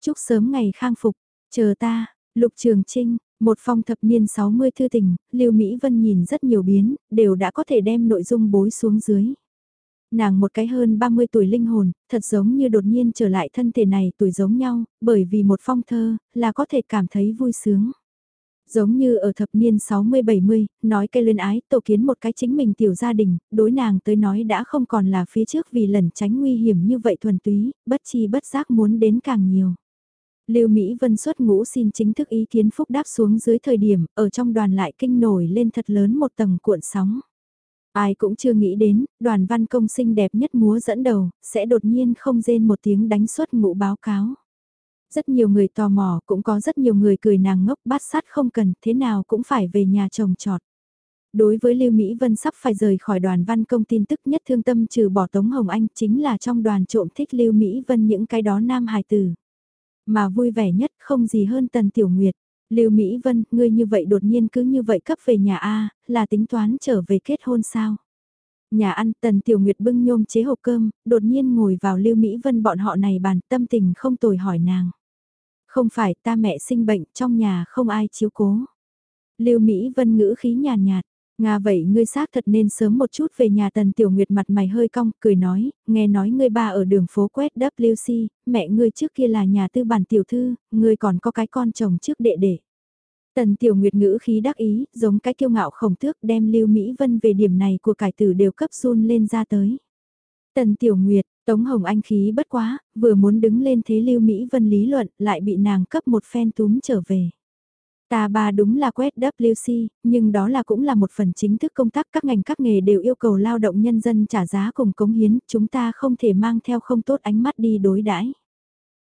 Chúc sớm ngày khang phục, chờ ta, Lục Trường Trinh, một phong thập niên 60 thư tình, Lưu Mỹ Vân nhìn rất nhiều biến, đều đã có thể đem nội dung bối xuống dưới. Nàng một cái hơn 30 tuổi linh hồn, thật giống như đột nhiên trở lại thân thể này tuổi giống nhau, bởi vì một phong thơ, là có thể cảm thấy vui sướng. Giống như ở thập niên 60-70, nói cây luyên ái, tổ kiến một cái chính mình tiểu gia đình, đối nàng tới nói đã không còn là phía trước vì lần tránh nguy hiểm như vậy thuần túy, bất chi bất giác muốn đến càng nhiều. Lưu Mỹ Vân xuất ngũ xin chính thức ý kiến phúc đáp xuống dưới thời điểm, ở trong đoàn lại kinh nổi lên thật lớn một tầng cuộn sóng. Ai cũng chưa nghĩ đến, đoàn văn công xinh đẹp nhất múa dẫn đầu, sẽ đột nhiên không rên một tiếng đánh xuất ngũ báo cáo. Rất nhiều người tò mò, cũng có rất nhiều người cười nàng ngốc bát sát không cần, thế nào cũng phải về nhà chồng trọt. Đối với Lưu Mỹ Vân sắp phải rời khỏi đoàn văn công tin tức nhất thương tâm trừ bỏ Tống Hồng Anh chính là trong đoàn trộm thích Lưu Mỹ Vân những cái đó nam hài tử. Mà vui vẻ nhất không gì hơn Tần Tiểu Nguyệt. Lưu Mỹ Vân, ngươi như vậy đột nhiên cứ như vậy cấp về nhà A, là tính toán trở về kết hôn sao? Nhà ăn Tần Tiểu Nguyệt bưng nhôm chế hộp cơm, đột nhiên ngồi vào Lưu Mỹ Vân bọn họ này bàn tâm tình không tồi hỏi nàng. Không phải ta mẹ sinh bệnh trong nhà không ai chiếu cố. Lưu Mỹ Vân ngữ khí nhàn nhạt, Nga vậy ngươi xác thật nên sớm một chút về nhà Tần Tiểu Nguyệt mặt mày hơi cong, cười nói, nghe nói ngươi ba ở đường phố quét WC, mẹ ngươi trước kia là nhà tư bản tiểu thư, ngươi còn có cái con chồng trước đệ đệ. Tần Tiểu Nguyệt ngữ khí đắc ý, giống cái kiêu ngạo khổng tước đem Lưu Mỹ Vân về điểm này của cải tử đều cấp run lên ra tới. Tần Tiểu Nguyệt, Tống Hồng Anh khí bất quá, vừa muốn đứng lên thế Lưu Mỹ Vân lý luận lại bị nàng cấp một phen túm trở về. Ta ba đúng là quét WC, nhưng đó là cũng là một phần chính thức công tác các ngành các nghề đều yêu cầu lao động nhân dân trả giá cùng cống hiến, chúng ta không thể mang theo không tốt ánh mắt đi đối đãi.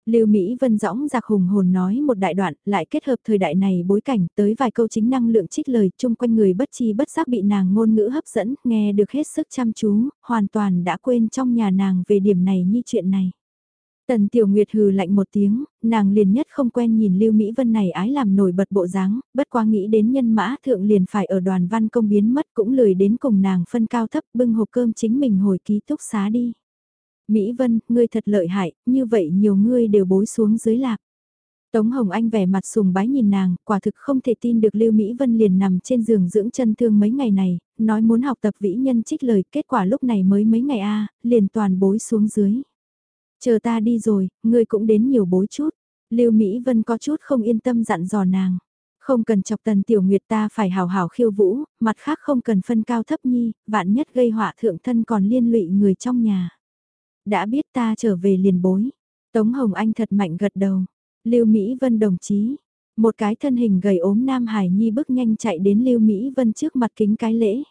Lưu Mỹ Vân dõng giặc hùng hồn nói một đại đoạn, lại kết hợp thời đại này bối cảnh tới vài câu chính năng lượng trích lời chung quanh người bất chi bất giác bị nàng ngôn ngữ hấp dẫn, nghe được hết sức chăm chú, hoàn toàn đã quên trong nhà nàng về điểm này như chuyện này. Tần Tiểu Nguyệt hừ lạnh một tiếng, nàng liền nhất không quen nhìn Lưu Mỹ Vân này ái làm nổi bật bộ dáng, bất quá nghĩ đến nhân mã thượng liền phải ở đoàn văn công biến mất cũng lười đến cùng nàng phân cao thấp bưng hộp cơm chính mình hồi ký túc xá đi. Mỹ Vân, ngươi thật lợi hại, như vậy nhiều ngươi đều bối xuống dưới lạc. Tống Hồng Anh vẻ mặt sùng bái nhìn nàng, quả thực không thể tin được Lưu Mỹ Vân liền nằm trên giường dưỡng chân thương mấy ngày này, nói muốn học tập vĩ nhân trích lời, kết quả lúc này mới mấy ngày a, liền toàn bối xuống dưới. Chờ ta đi rồi, ngươi cũng đến nhiều bối chút. Lưu Mỹ Vân có chút không yên tâm dặn dò nàng. Không cần chọc tần tiểu nguyệt ta phải hào hào khiêu vũ, mặt khác không cần phân cao thấp nhi, vạn nhất gây họa thượng thân còn liên lụy người trong nhà. Đã biết ta trở về liền bối. Tống Hồng Anh thật mạnh gật đầu. Lưu Mỹ Vân đồng chí. Một cái thân hình gầy ốm Nam Hải Nhi bước nhanh chạy đến Lưu Mỹ Vân trước mặt kính cái lễ.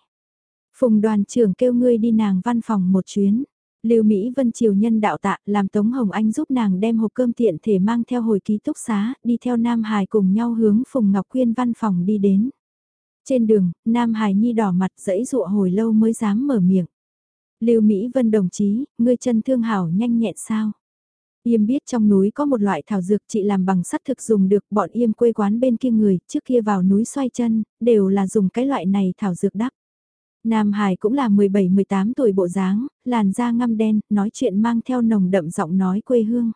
Phùng đoàn trưởng kêu ngươi đi nàng văn phòng một chuyến. Lưu Mỹ Vân chiều nhân đạo tạ, làm Tống Hồng Anh giúp nàng đem hộp cơm tiện thể mang theo hồi ký túc xá, đi theo Nam Hải cùng nhau hướng Phùng Ngọc Quyên văn phòng đi đến. Trên đường, Nam Hải Nhi đỏ mặt dẫy dụa hồi lâu mới dám mở miệng. Lưu Mỹ Vân đồng chí, ngươi chân thương hảo nhanh nhẹn sao? Yêm biết trong núi có một loại thảo dược chị làm bằng sắt thực dùng được bọn Yêm quê quán bên kia người, trước kia vào núi xoay chân, đều là dùng cái loại này thảo dược đắp. Nam Hải cũng là 17-18 tuổi bộ dáng, làn da ngăm đen, nói chuyện mang theo nồng đậm giọng nói quê hương.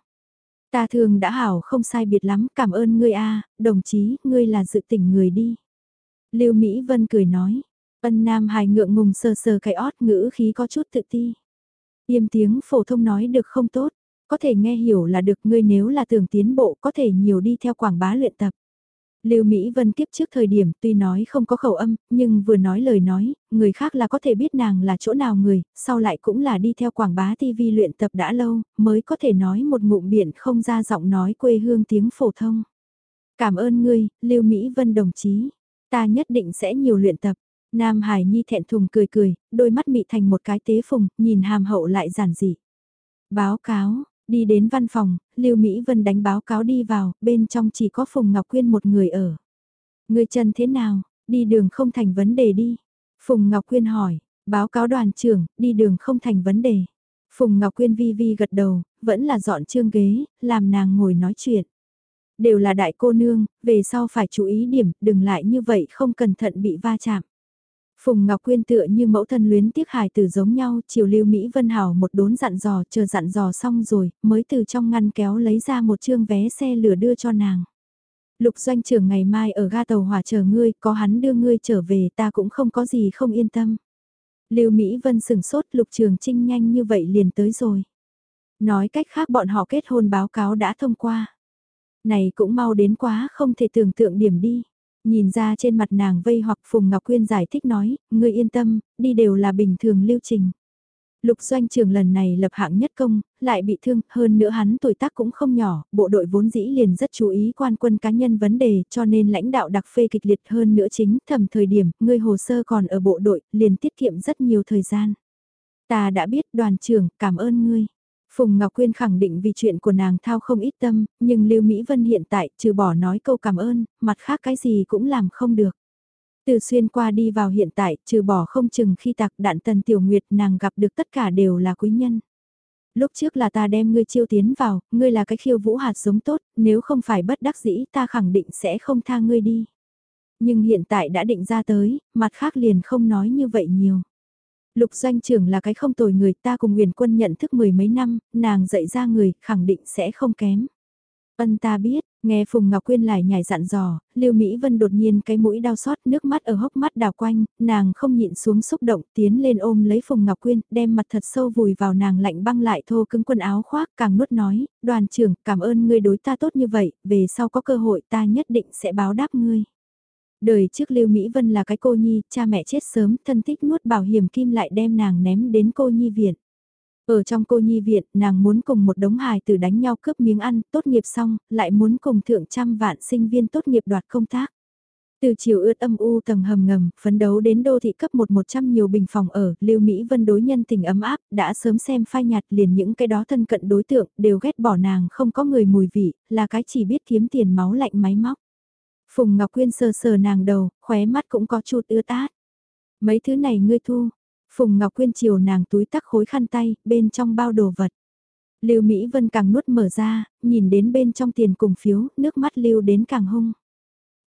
Ta thường đã hảo không sai biệt lắm, cảm ơn ngươi a, đồng chí, ngươi là dự tỉnh người đi. Lưu Mỹ Vân cười nói, ân nam hài ngượng ngùng sờ sờ cái ót ngữ khí có chút tự ti. Yêm tiếng phổ thông nói được không tốt, có thể nghe hiểu là được ngươi nếu là tưởng tiến bộ có thể nhiều đi theo quảng bá luyện tập. Lưu Mỹ Vân kiếp trước thời điểm tuy nói không có khẩu âm, nhưng vừa nói lời nói, người khác là có thể biết nàng là chỗ nào người, sau lại cũng là đi theo quảng bá TV luyện tập đã lâu, mới có thể nói một ngụm biển không ra giọng nói quê hương tiếng phổ thông. Cảm ơn ngươi, Lưu Mỹ Vân đồng chí. Ta nhất định sẽ nhiều luyện tập. Nam Hải Nhi thẹn thùng cười cười, đôi mắt mị thành một cái tế phùng, nhìn hàm hậu lại giản dị. Báo cáo, Đi đến văn phòng, Lưu Mỹ Vân đánh báo cáo đi vào, bên trong chỉ có Phùng Ngọc Quyên một người ở. Người chân thế nào, đi đường không thành vấn đề đi. Phùng Ngọc Quyên hỏi, báo cáo đoàn trưởng, đi đường không thành vấn đề. Phùng Ngọc Quyên vi vi gật đầu, vẫn là dọn trương ghế, làm nàng ngồi nói chuyện. Đều là đại cô nương, về sau phải chú ý điểm, đừng lại như vậy không cẩn thận bị va chạm. Phùng Ngọc Quyên tựa như mẫu thân luyến tiếc hài tử giống nhau, chiều lưu Mỹ Vân Hảo một đốn dặn dò, chờ dặn dò xong rồi, mới từ trong ngăn kéo lấy ra một chương vé xe lửa đưa cho nàng. Lục doanh trưởng ngày mai ở ga tàu hỏa chờ ngươi, có hắn đưa ngươi trở về ta cũng không có gì không yên tâm. lưu Mỹ Vân sừng sốt lục trường trinh nhanh như vậy liền tới rồi. Nói cách khác bọn họ kết hôn báo cáo đã thông qua. Này cũng mau đến quá không thể tưởng tượng điểm đi. Nhìn ra trên mặt nàng vây hoặc Phùng Ngọc Quyên giải thích nói, ngươi yên tâm, đi đều là bình thường lưu trình. Lục doanh trường lần này lập hạng nhất công, lại bị thương, hơn nữa hắn tuổi tác cũng không nhỏ, bộ đội vốn dĩ liền rất chú ý quan quân cá nhân vấn đề, cho nên lãnh đạo đặc phê kịch liệt hơn nữa chính, thầm thời điểm, ngươi hồ sơ còn ở bộ đội, liền tiết kiệm rất nhiều thời gian. Ta đã biết đoàn trưởng, cảm ơn ngươi. Phùng Ngọc Quyên khẳng định vì chuyện của nàng thao không ít tâm, nhưng Lưu Mỹ Vân hiện tại trừ bỏ nói câu cảm ơn, mặt khác cái gì cũng làm không được. Từ xuyên qua đi vào hiện tại, trừ bỏ không chừng khi tạc đạn tần tiểu nguyệt nàng gặp được tất cả đều là quý nhân. Lúc trước là ta đem ngươi chiêu tiến vào, ngươi là cái khiêu vũ hạt giống tốt, nếu không phải bất đắc dĩ ta khẳng định sẽ không tha ngươi đi. Nhưng hiện tại đã định ra tới, mặt khác liền không nói như vậy nhiều. Lục doanh trưởng là cái không tồi người ta cùng huyền quân nhận thức mười mấy năm, nàng dạy ra người, khẳng định sẽ không kém. Ân ta biết, nghe Phùng Ngọc Quyên lại nhảy dặn dò, Lưu Mỹ Vân đột nhiên cái mũi đau xót, nước mắt ở hốc mắt đào quanh, nàng không nhịn xuống xúc động, tiến lên ôm lấy Phùng Ngọc Quyên, đem mặt thật sâu vùi vào nàng lạnh băng lại thô cứng quần áo khoác, càng nuốt nói, đoàn trưởng, cảm ơn ngươi đối ta tốt như vậy, về sau có cơ hội ta nhất định sẽ báo đáp ngươi. Đời trước Lưu Mỹ Vân là cái cô nhi, cha mẹ chết sớm, thân thích nuốt bảo hiểm kim lại đem nàng ném đến cô nhi viện. Ở trong cô nhi viện, nàng muốn cùng một đống hài tử đánh nhau cướp miếng ăn, tốt nghiệp xong, lại muốn cùng thượng trăm vạn sinh viên tốt nghiệp đoạt công tác. Từ chiều ướt âm u tầng hầm ngầm, phấn đấu đến đô thị cấp 1-100 nhiều bình phòng ở, Lưu Mỹ Vân đối nhân tình ấm áp, đã sớm xem phai nhạt liền những cái đó thân cận đối tượng, đều ghét bỏ nàng không có người mùi vị, là cái chỉ biết kiếm tiền máu lạnh máy móc. Phùng Ngọc Quyên sờ sờ nàng đầu, khóe mắt cũng có chút ưa tát. Mấy thứ này ngươi thu. Phùng Ngọc Quyên chiều nàng túi tắc khối khăn tay, bên trong bao đồ vật. Lưu Mỹ Vân càng nuốt mở ra, nhìn đến bên trong tiền cùng phiếu, nước mắt lưu đến càng hung.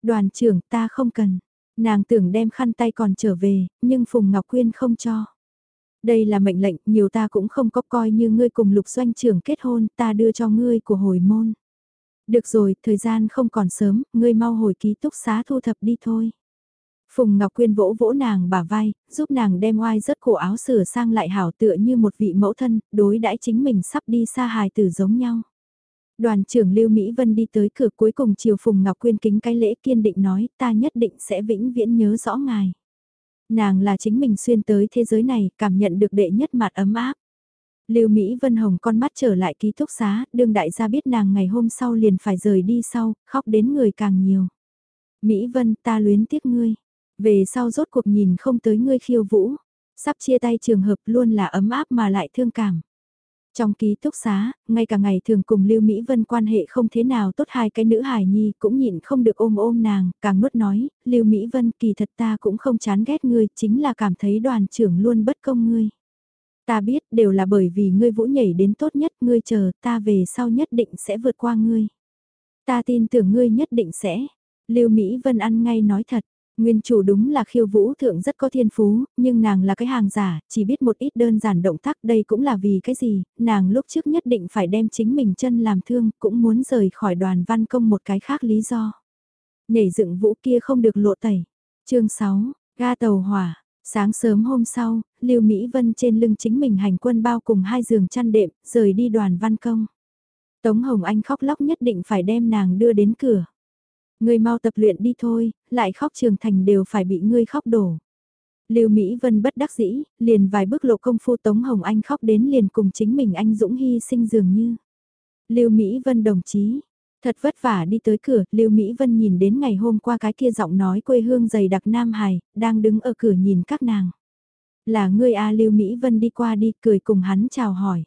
Đoàn trưởng ta không cần. Nàng tưởng đem khăn tay còn trở về, nhưng Phùng Ngọc Quyên không cho. Đây là mệnh lệnh, nhiều ta cũng không có coi như ngươi cùng lục doanh trưởng kết hôn, ta đưa cho ngươi của hồi môn. Được rồi, thời gian không còn sớm, ngươi mau hồi ký túc xá thu thập đi thôi. Phùng Ngọc Quyên vỗ vỗ nàng bả vai, giúp nàng đem oai rớt cổ áo sửa sang lại hảo tựa như một vị mẫu thân, đối đãi chính mình sắp đi xa hài tử giống nhau. Đoàn trưởng Lưu Mỹ Vân đi tới cửa cuối cùng chiều Phùng Ngọc Quyên kính cái lễ kiên định nói ta nhất định sẽ vĩnh viễn nhớ rõ ngài. Nàng là chính mình xuyên tới thế giới này, cảm nhận được đệ nhất mặt ấm áp. Lưu Mỹ Vân Hồng con mắt trở lại ký túc xá, đương đại gia biết nàng ngày hôm sau liền phải rời đi sau, khóc đến người càng nhiều. Mỹ Vân ta luyến tiếc ngươi, về sau rốt cuộc nhìn không tới ngươi khiêu vũ, sắp chia tay trường hợp luôn là ấm áp mà lại thương cảm. Trong ký túc xá, ngay cả ngày thường cùng Lưu Mỹ Vân quan hệ không thế nào tốt hai cái nữ hài nhi cũng nhịn không được ôm ôm nàng, càng nuốt nói, Lưu Mỹ Vân kỳ thật ta cũng không chán ghét ngươi, chính là cảm thấy đoàn trưởng luôn bất công ngươi. Ta biết đều là bởi vì ngươi vũ nhảy đến tốt nhất ngươi chờ ta về sau nhất định sẽ vượt qua ngươi. Ta tin tưởng ngươi nhất định sẽ. Lưu Mỹ Vân ăn ngay nói thật. Nguyên chủ đúng là khiêu vũ thượng rất có thiên phú, nhưng nàng là cái hàng giả, chỉ biết một ít đơn giản động tác đây cũng là vì cái gì, nàng lúc trước nhất định phải đem chính mình chân làm thương, cũng muốn rời khỏi đoàn văn công một cái khác lý do. Nhảy dựng vũ kia không được lộ tẩy. chương 6, ga tàu hỏa. Sáng sớm hôm sau, Lưu Mỹ Vân trên lưng chính mình hành quân bao cùng hai giường chăn đệm, rời đi đoàn văn công. Tống Hồng Anh khóc lóc nhất định phải đem nàng đưa đến cửa. Ngươi mau tập luyện đi thôi, lại khóc trường thành đều phải bị ngươi khóc đổ. Lưu Mỹ Vân bất đắc dĩ, liền vài bước lộ công phu Tống Hồng Anh khóc đến liền cùng chính mình anh Dũng hy sinh dường như. Lưu Mỹ Vân đồng chí, thật vất vả đi tới cửa, Lưu Mỹ Vân nhìn đến ngày hôm qua cái kia giọng nói quê hương dày đặc Nam Hải, đang đứng ở cửa nhìn các nàng. Là ngươi a à, Lưu Mỹ Vân đi qua đi, cười cùng hắn chào hỏi.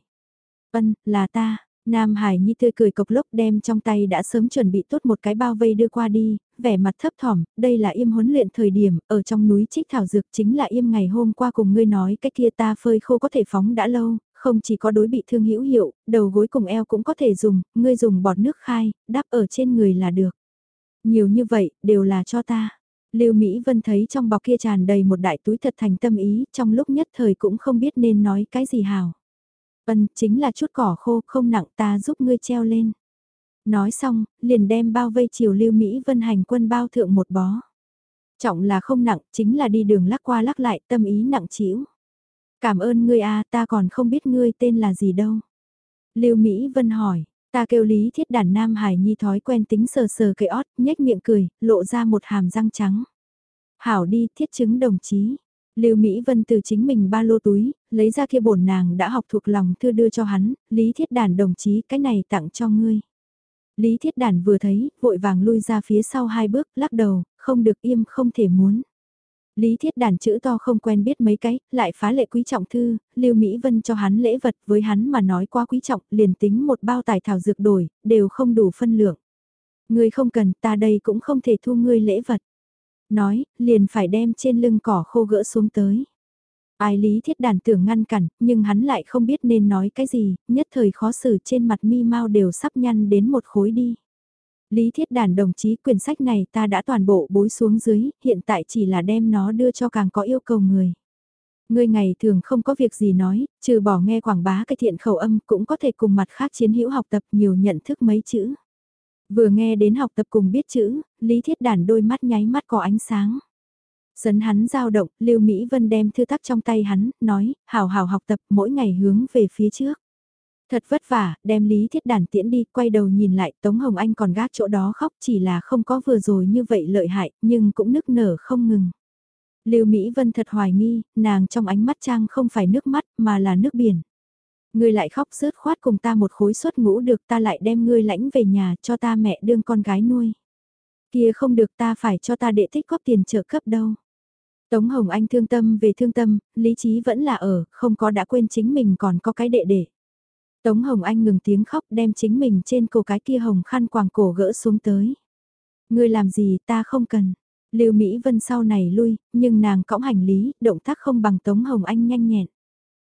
Vân, là ta, Nam Hải Nhi tươi cười cộc lốc đem trong tay đã sớm chuẩn bị tốt một cái bao vây đưa qua đi, vẻ mặt thấp thỏm, đây là im huấn luyện thời điểm, ở trong núi trích thảo dược chính là im ngày hôm qua cùng ngươi nói cái kia ta phơi khô có thể phóng đã lâu, không chỉ có đối bị thương hữu hiệu, đầu gối cùng eo cũng có thể dùng, ngươi dùng bọt nước khai, đắp ở trên người là được. Nhiều như vậy, đều là cho ta. Lưu Mỹ Vân thấy trong bọc kia tràn đầy một đại túi thật thành tâm ý, trong lúc nhất thời cũng không biết nên nói cái gì hào. Vân, chính là chút cỏ khô, không nặng ta giúp ngươi treo lên. Nói xong, liền đem bao vây chiều lưu Mỹ Vân hành quân bao thượng một bó. Trọng là không nặng, chính là đi đường lắc qua lắc lại, tâm ý nặng chịu. Cảm ơn ngươi a ta còn không biết ngươi tên là gì đâu. lưu Mỹ Vân hỏi, ta kêu lý thiết đàn Nam Hải Nhi thói quen tính sờ sờ cây ót, nhếch miệng cười, lộ ra một hàm răng trắng. Hảo đi, thiết chứng đồng chí. Lưu Mỹ Vân từ chính mình ba lô túi, lấy ra kia bổn nàng đã học thuộc lòng thư đưa cho hắn, Lý Thiết Đàn đồng chí cái này tặng cho ngươi. Lý Thiết Đàn vừa thấy, vội vàng lui ra phía sau hai bước, lắc đầu, không được im không thể muốn. Lý Thiết Đàn chữ to không quen biết mấy cái, lại phá lệ quý trọng thư, Lưu Mỹ Vân cho hắn lễ vật với hắn mà nói quá quý trọng, liền tính một bao tài thảo dược đổi, đều không đủ phân lượng. Ngươi không cần, ta đây cũng không thể thu ngươi lễ vật. Nói, liền phải đem trên lưng cỏ khô gỡ xuống tới. Ai lý thiết đàn tưởng ngăn cản, nhưng hắn lại không biết nên nói cái gì, nhất thời khó xử trên mặt mi mau đều sắp nhăn đến một khối đi. Lý thiết đàn đồng chí quyển sách này ta đã toàn bộ bối xuống dưới, hiện tại chỉ là đem nó đưa cho càng có yêu cầu người. Người ngày thường không có việc gì nói, trừ bỏ nghe quảng bá cái thiện khẩu âm cũng có thể cùng mặt khác chiến hữu học tập nhiều nhận thức mấy chữ. Vừa nghe đến học tập cùng biết chữ, Lý Thiết Đàn đôi mắt nháy mắt có ánh sáng. Sấn hắn giao động, Lưu Mỹ Vân đem thư tắc trong tay hắn, nói, hào hào học tập mỗi ngày hướng về phía trước. Thật vất vả, đem Lý Thiết đàn tiễn đi, quay đầu nhìn lại Tống Hồng Anh còn gác chỗ đó khóc chỉ là không có vừa rồi như vậy lợi hại, nhưng cũng nức nở không ngừng. Lưu Mỹ Vân thật hoài nghi, nàng trong ánh mắt trang không phải nước mắt mà là nước biển. Ngươi lại khóc rớt khoát cùng ta một khối suất ngủ được ta lại đem ngươi lãnh về nhà cho ta mẹ đương con gái nuôi. Kia không được ta phải cho ta đệ thích góp tiền trợ cấp đâu. Tống Hồng Anh thương tâm về thương tâm, lý trí vẫn là ở, không có đã quên chính mình còn có cái đệ đệ. Tống Hồng Anh ngừng tiếng khóc đem chính mình trên cổ cái kia hồng khăn quàng cổ gỡ xuống tới. Ngươi làm gì ta không cần. Lưu Mỹ Vân sau này lui, nhưng nàng cõng hành lý, động tác không bằng Tống Hồng Anh nhanh nhẹn.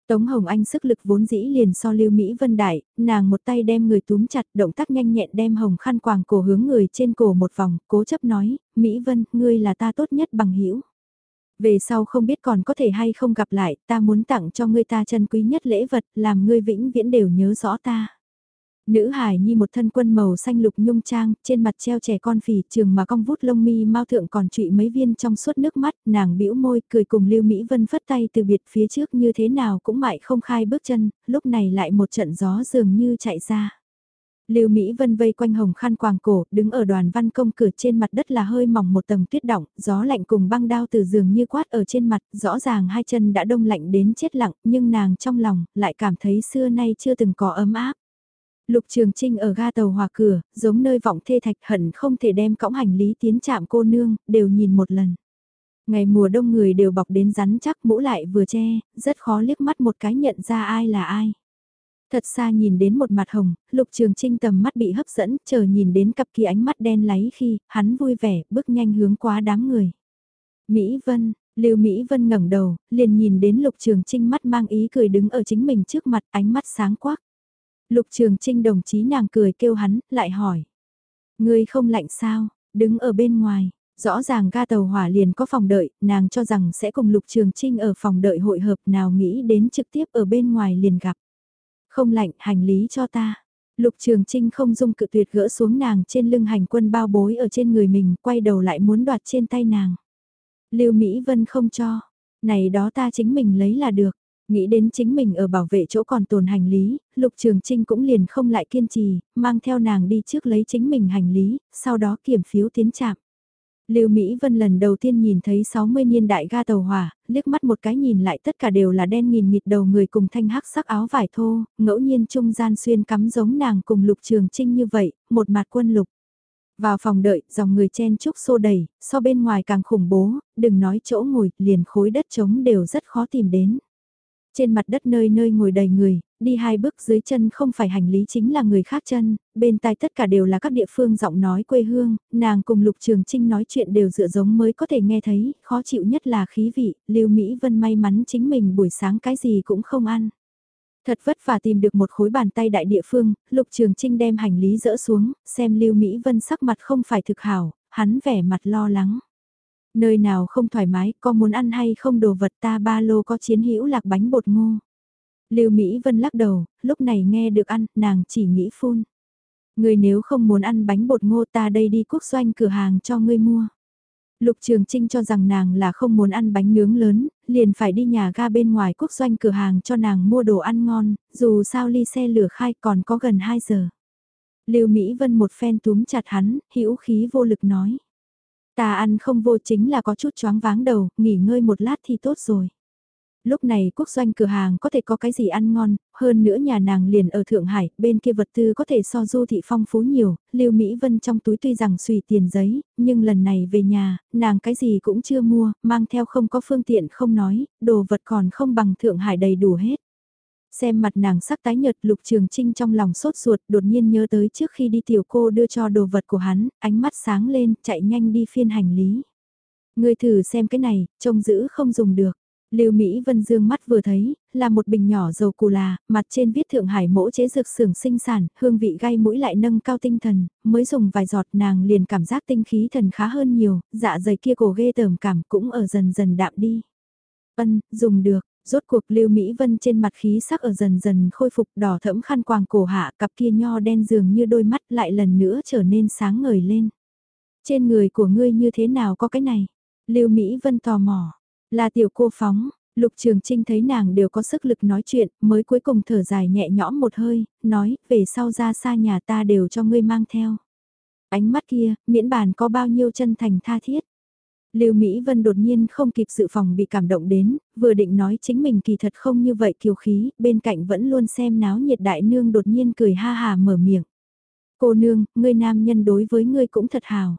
Tống Hồng Anh sức lực vốn dĩ liền so lưu Mỹ Vân Đại, nàng một tay đem người túm chặt, động tác nhanh nhẹn đem hồng khăn quàng cổ hướng người trên cổ một vòng, cố chấp nói, Mỹ Vân, ngươi là ta tốt nhất bằng hữu về sau không biết còn có thể hay không gặp lại, ta muốn tặng cho ngươi ta chân quý nhất lễ vật, làm ngươi vĩnh viễn đều nhớ rõ ta. Nữ hải nhi một thân quân màu xanh lục nhung trang, trên mặt treo trẻ con phì, trường mà cong vút lông mi mau thượng còn trụy mấy viên trong suốt nước mắt, nàng bĩu môi, cười cùng Lưu Mỹ Vân phất tay từ biệt phía trước như thế nào cũng mại không khai bước chân, lúc này lại một trận gió dường như chạy ra. Lưu Mỹ Vân vây quanh hồng khăn quàng cổ, đứng ở đoàn văn công cửa trên mặt đất là hơi mỏng một tầng tuyết động, gió lạnh cùng băng đao từ giường như quát ở trên mặt, rõ ràng hai chân đã đông lạnh đến chết lặng, nhưng nàng trong lòng lại cảm thấy xưa nay chưa từng có ấm áp. Lục Trường Trinh ở ga tàu hòa cửa, giống nơi vọng thê thạch hận không thể đem cõng hành lý tiến chạm cô nương, đều nhìn một lần. Ngày mùa đông người đều bọc đến rắn chắc mũ lại vừa che, rất khó liếc mắt một cái nhận ra ai là ai. Thật xa nhìn đến một mặt hồng, Lục Trường Trinh tầm mắt bị hấp dẫn, chờ nhìn đến cặp kia ánh mắt đen láy khi, hắn vui vẻ, bước nhanh hướng qua đám người. Mỹ Vân, Lưu Mỹ Vân ngẩng đầu, liền nhìn đến Lục Trường Trinh mắt mang ý cười đứng ở chính mình trước mặt, ánh mắt sáng quắc. Lục Trường Trinh đồng chí nàng cười kêu hắn, lại hỏi. Ngươi không lạnh sao, đứng ở bên ngoài, Rõ ràng ga tàu hỏa liền có phòng đợi, nàng cho rằng sẽ cùng Lục Trường Trinh ở phòng đợi hội hợp nào nghĩ đến trực tiếp ở bên ngoài liền gặp. Không lạnh, hành lý cho ta. Lục Trường Trinh không dung cự tuyệt gỡ xuống nàng trên lưng hành quân bao bối ở trên người mình, quay đầu lại muốn đoạt trên tay nàng. Lưu Mỹ Vân không cho, này đó ta chính mình lấy là được. Nghĩ đến chính mình ở bảo vệ chỗ còn tồn hành lý, Lục Trường Trinh cũng liền không lại kiên trì, mang theo nàng đi trước lấy chính mình hành lý, sau đó kiểm phiếu tiến chạm. Lưu Mỹ Vân lần đầu tiên nhìn thấy 60 niên đại ga tàu hỏa, liếc mắt một cái nhìn lại tất cả đều là đen nghìn nghịt đầu người cùng thanh hắc sắc áo vải thô, ngẫu nhiên trung gian xuyên cắm giống nàng cùng Lục Trường Trinh như vậy, một mặt quân lục. Vào phòng đợi, dòng người chen chúc xô đẩy, so bên ngoài càng khủng bố, đừng nói chỗ ngồi, liền khối đất trống đều rất khó tìm đến. Trên mặt đất nơi nơi ngồi đầy người, đi hai bước dưới chân không phải hành lý chính là người khác chân, bên tai tất cả đều là các địa phương giọng nói quê hương, nàng cùng Lục Trường Trinh nói chuyện đều dựa giống mới có thể nghe thấy, khó chịu nhất là khí vị, Lưu Mỹ Vân may mắn chính mình buổi sáng cái gì cũng không ăn. Thật vất vả tìm được một khối bàn tay đại địa phương, Lục Trường Trinh đem hành lý dỡ xuống, xem Lưu Mỹ Vân sắc mặt không phải thực hảo, hắn vẻ mặt lo lắng. Nơi nào không thoải mái, có muốn ăn hay không đồ vật ta ba lô có chiến hữu lạc bánh bột ngô. Lưu Mỹ Vân lắc đầu, lúc này nghe được ăn, nàng chỉ nghĩ phun. Người nếu không muốn ăn bánh bột ngô ta đây đi quốc doanh cửa hàng cho ngươi mua. Lục Trường Trinh cho rằng nàng là không muốn ăn bánh nướng lớn, liền phải đi nhà ga bên ngoài quốc doanh cửa hàng cho nàng mua đồ ăn ngon, dù sao ly xe lửa khai còn có gần 2 giờ. Lưu Mỹ Vân một phen túm chặt hắn, hữu khí vô lực nói. Ta ăn không vô chính là có chút choáng váng đầu, nghỉ ngơi một lát thì tốt rồi. Lúc này quốc doanh cửa hàng có thể có cái gì ăn ngon, hơn nữa nhà nàng liền ở Thượng Hải, bên kia vật tư có thể so du thị phong phú nhiều, Lưu Mỹ Vân trong túi tuy rằng xùy tiền giấy, nhưng lần này về nhà, nàng cái gì cũng chưa mua, mang theo không có phương tiện không nói, đồ vật còn không bằng Thượng Hải đầy đủ hết. Xem mặt nàng sắc tái nhợt lục trường trinh trong lòng sốt ruột đột nhiên nhớ tới trước khi đi tiểu cô đưa cho đồ vật của hắn, ánh mắt sáng lên, chạy nhanh đi phiên hành lý. Người thử xem cái này, trông giữ không dùng được. Lưu Mỹ Vân dương mắt vừa thấy, là một bình nhỏ dầu cù là, mặt trên viết Thượng Hải mỗ chế dược xưởng sinh sản, hương vị gai mũi lại nâng cao tinh thần, mới dùng vài giọt nàng liền cảm giác tinh khí thần khá hơn nhiều, dạ dày kia cổ ghê tởm cảm cũng ở dần dần đạm đi. Ân, dùng được, Rốt cuộc Lưu Mỹ Vân trên mặt khí sắc ở dần dần khôi phục đỏ thẫm khăn quàng cổ hạ cặp kia nho đen dường như đôi mắt lại lần nữa trở nên sáng ngời lên. Trên người của ngươi như thế nào có cái này? Lưu Mỹ Vân tò mò. Là tiểu cô phóng, Lục Trường Trinh thấy nàng đều có sức lực nói chuyện, mới cuối cùng thở dài nhẹ nhõm một hơi, nói, về sau ra xa nhà ta đều cho ngươi mang theo. Ánh mắt kia, miễn bàn có bao nhiêu chân thành tha thiết. Lưu Mỹ Vân đột nhiên không kịp sự phòng bị cảm động đến, vừa định nói chính mình kỳ thật không như vậy kiều khí, bên cạnh vẫn luôn xem náo nhiệt đại nương đột nhiên cười ha hà mở miệng. Cô nương, ngươi nam nhân đối với ngươi cũng thật hào.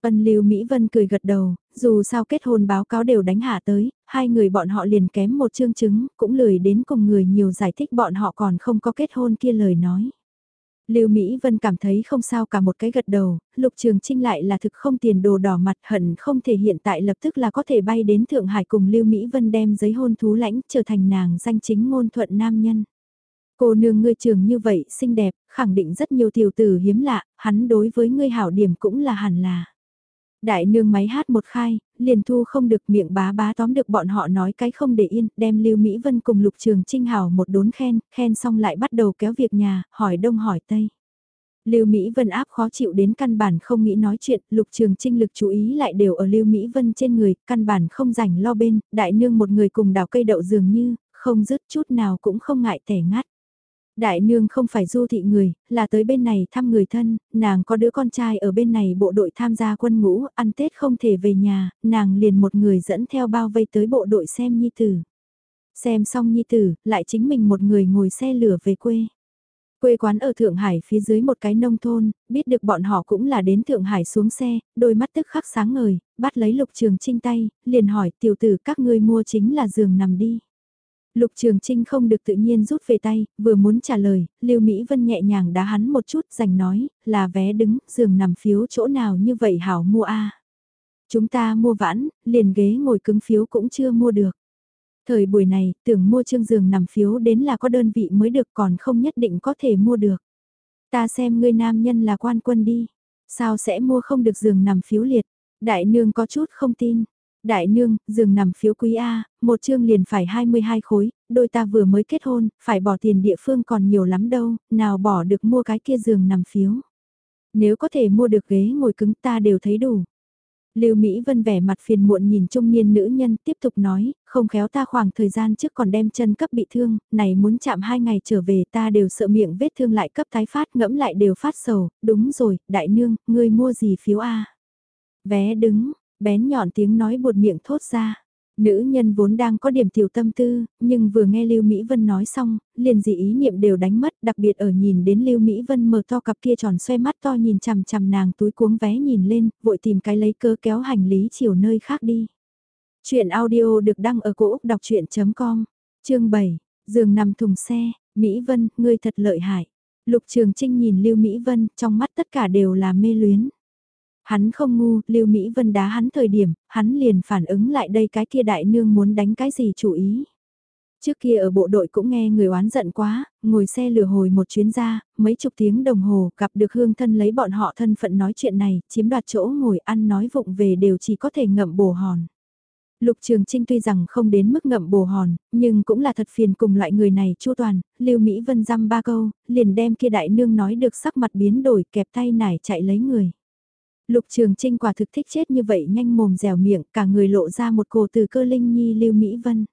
Ân Lưu Mỹ Vân cười gật đầu, dù sao kết hôn báo cáo đều đánh hạ tới, hai người bọn họ liền kém một chương chứng, cũng lười đến cùng người nhiều giải thích bọn họ còn không có kết hôn kia lời nói. Lưu Mỹ Vân cảm thấy không sao cả một cái gật đầu, Lục Trường Trinh lại là thực không tiền đồ đỏ mặt hận không thể hiện tại lập tức là có thể bay đến Thượng Hải cùng Lưu Mỹ Vân đem giấy hôn thú lãnh trở thành nàng danh chính ngôn thuận nam nhân. Cô nương ngươi trường như vậy xinh đẹp, khẳng định rất nhiều tiểu tử hiếm lạ, hắn đối với ngươi hảo điểm cũng là hẳn là. Đại nương máy hát một khai, liền thu không được miệng bá bá tóm được bọn họ nói cái không để yên, đem Lưu Mỹ Vân cùng Lục Trường Trinh hảo một đốn khen, khen xong lại bắt đầu kéo việc nhà, hỏi đông hỏi tây. Lưu Mỹ Vân áp khó chịu đến căn bản không nghĩ nói chuyện, Lục Trường Trinh lực chú ý lại đều ở Lưu Mỹ Vân trên người, căn bản không rảnh lo bên, đại nương một người cùng đào cây đậu dường như, không dứt chút nào cũng không ngại tẻ ngắt. Đại nương không phải du thị người, là tới bên này thăm người thân, nàng có đứa con trai ở bên này bộ đội tham gia quân ngũ, ăn Tết không thể về nhà, nàng liền một người dẫn theo bao vây tới bộ đội xem nhi tử. Xem xong nhi tử, lại chính mình một người ngồi xe lửa về quê. Quê quán ở Thượng Hải phía dưới một cái nông thôn, biết được bọn họ cũng là đến Thượng Hải xuống xe, đôi mắt tức khắc sáng ngời, bắt lấy lục trường trinh tay, liền hỏi tiểu tử các ngươi mua chính là giường nằm đi. Lục Trường Trinh không được tự nhiên rút về tay, vừa muốn trả lời, Lưu Mỹ Vân nhẹ nhàng đá hắn một chút, giành nói, là vé đứng, giường nằm phiếu chỗ nào như vậy hảo mua a. Chúng ta mua vãn, liền ghế ngồi cứng phiếu cũng chưa mua được. Thời buổi này, tưởng mua chương giường nằm phiếu đến là có đơn vị mới được còn không nhất định có thể mua được. Ta xem ngươi nam nhân là quan quân đi, sao sẽ mua không được giường nằm phiếu liệt. Đại nương có chút không tin. Đại nương, giường nằm phiếu quý A, một chương liền phải 22 khối, đôi ta vừa mới kết hôn, phải bỏ tiền địa phương còn nhiều lắm đâu, nào bỏ được mua cái kia giường nằm phiếu. Nếu có thể mua được ghế ngồi cứng ta đều thấy đủ. Lưu Mỹ Vân vẻ mặt phiền muộn nhìn trung niên nữ nhân tiếp tục nói, không khéo ta khoảng thời gian trước còn đem chân cấp bị thương, này muốn chạm hai ngày trở về ta đều sợ miệng vết thương lại cấp tái phát ngẫm lại đều phát sầu, đúng rồi, đại nương, ngươi mua gì phiếu A. Vé đứng, bén nhọn tiếng nói buột miệng thốt ra. Nữ nhân vốn đang có điểm tiểu tâm tư, nhưng vừa nghe Lưu Mỹ Vân nói xong, liền dị ý niệm đều đánh mất, đặc biệt ở nhìn đến Lưu Mỹ Vân mở to cặp kia tròn xoay mắt to nhìn chằm chằm nàng túi cuống vé nhìn lên, vội tìm cái lấy cơ kéo hành lý chiều nơi khác đi. Chuyện audio được đăng ở cổ Úc đọc chuyện.com, chương 7, giường nằm thùng xe, Mỹ Vân, ngươi thật lợi hại. Lục Trường Trinh nhìn Lưu Mỹ Vân, trong mắt tất cả đều là mê luyến. Hắn không ngu, Lưu Mỹ Vân đá hắn thời điểm, hắn liền phản ứng lại đây cái kia đại nương muốn đánh cái gì chủ ý. Trước kia ở bộ đội cũng nghe người oán giận quá, ngồi xe lửa hồi một chuyến ra, mấy chục tiếng đồng hồ gặp được hương thân lấy bọn họ thân phận nói chuyện này, chiếm đoạt chỗ ngồi ăn nói vụng về đều chỉ có thể ngậm bồ hòn. Lục Trường Trinh tuy rằng không đến mức ngậm bồ hòn, nhưng cũng là thật phiền cùng loại người này chu toàn, Lưu Mỹ Vân dăm ba câu, liền đem kia đại nương nói được sắc mặt biến đổi kẹp tay nải chạy lấy người. Lục Trường Trinh quả thực thích chết như vậy nhanh mồm dẻo miệng, cả người lộ ra một cổ từ cơ linh nhi lưu Mỹ Vân.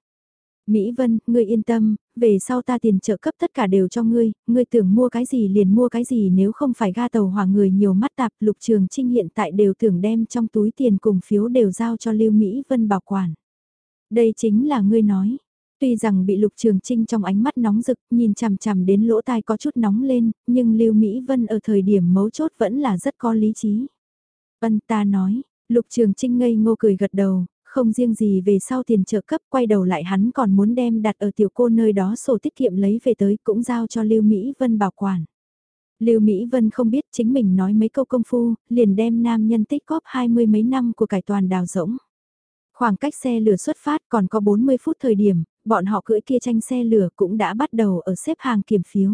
Mỹ Vân, ngươi yên tâm, về sau ta tiền trợ cấp tất cả đều cho ngươi, ngươi tưởng mua cái gì liền mua cái gì nếu không phải ga tàu hỏa người nhiều mắt tạp. Lục Trường Trinh hiện tại đều tưởng đem trong túi tiền cùng phiếu đều giao cho Lưu Mỹ Vân bảo quản. Đây chính là ngươi nói. Tuy rằng bị Lục Trường Trinh trong ánh mắt nóng rực, nhìn chằm chằm đến lỗ tai có chút nóng lên, nhưng Lưu Mỹ Vân ở thời điểm mấu chốt vẫn là rất có lý trí. Vân ta nói, Lục Trường Trinh ngây ngô cười gật đầu, không riêng gì về sau tiền trợ cấp quay đầu lại hắn còn muốn đem đặt ở tiểu cô nơi đó sổ tiết kiệm lấy về tới cũng giao cho Lưu Mỹ Vân bảo quản. Lưu Mỹ Vân không biết chính mình nói mấy câu công phu, liền đem nam nhân tích góp hai mươi mấy năm của cải toàn đào rỗng. Khoảng cách xe lửa xuất phát còn có 40 phút thời điểm, bọn họ cưỡi kia tranh xe lửa cũng đã bắt đầu ở xếp hàng kiểm phiếu.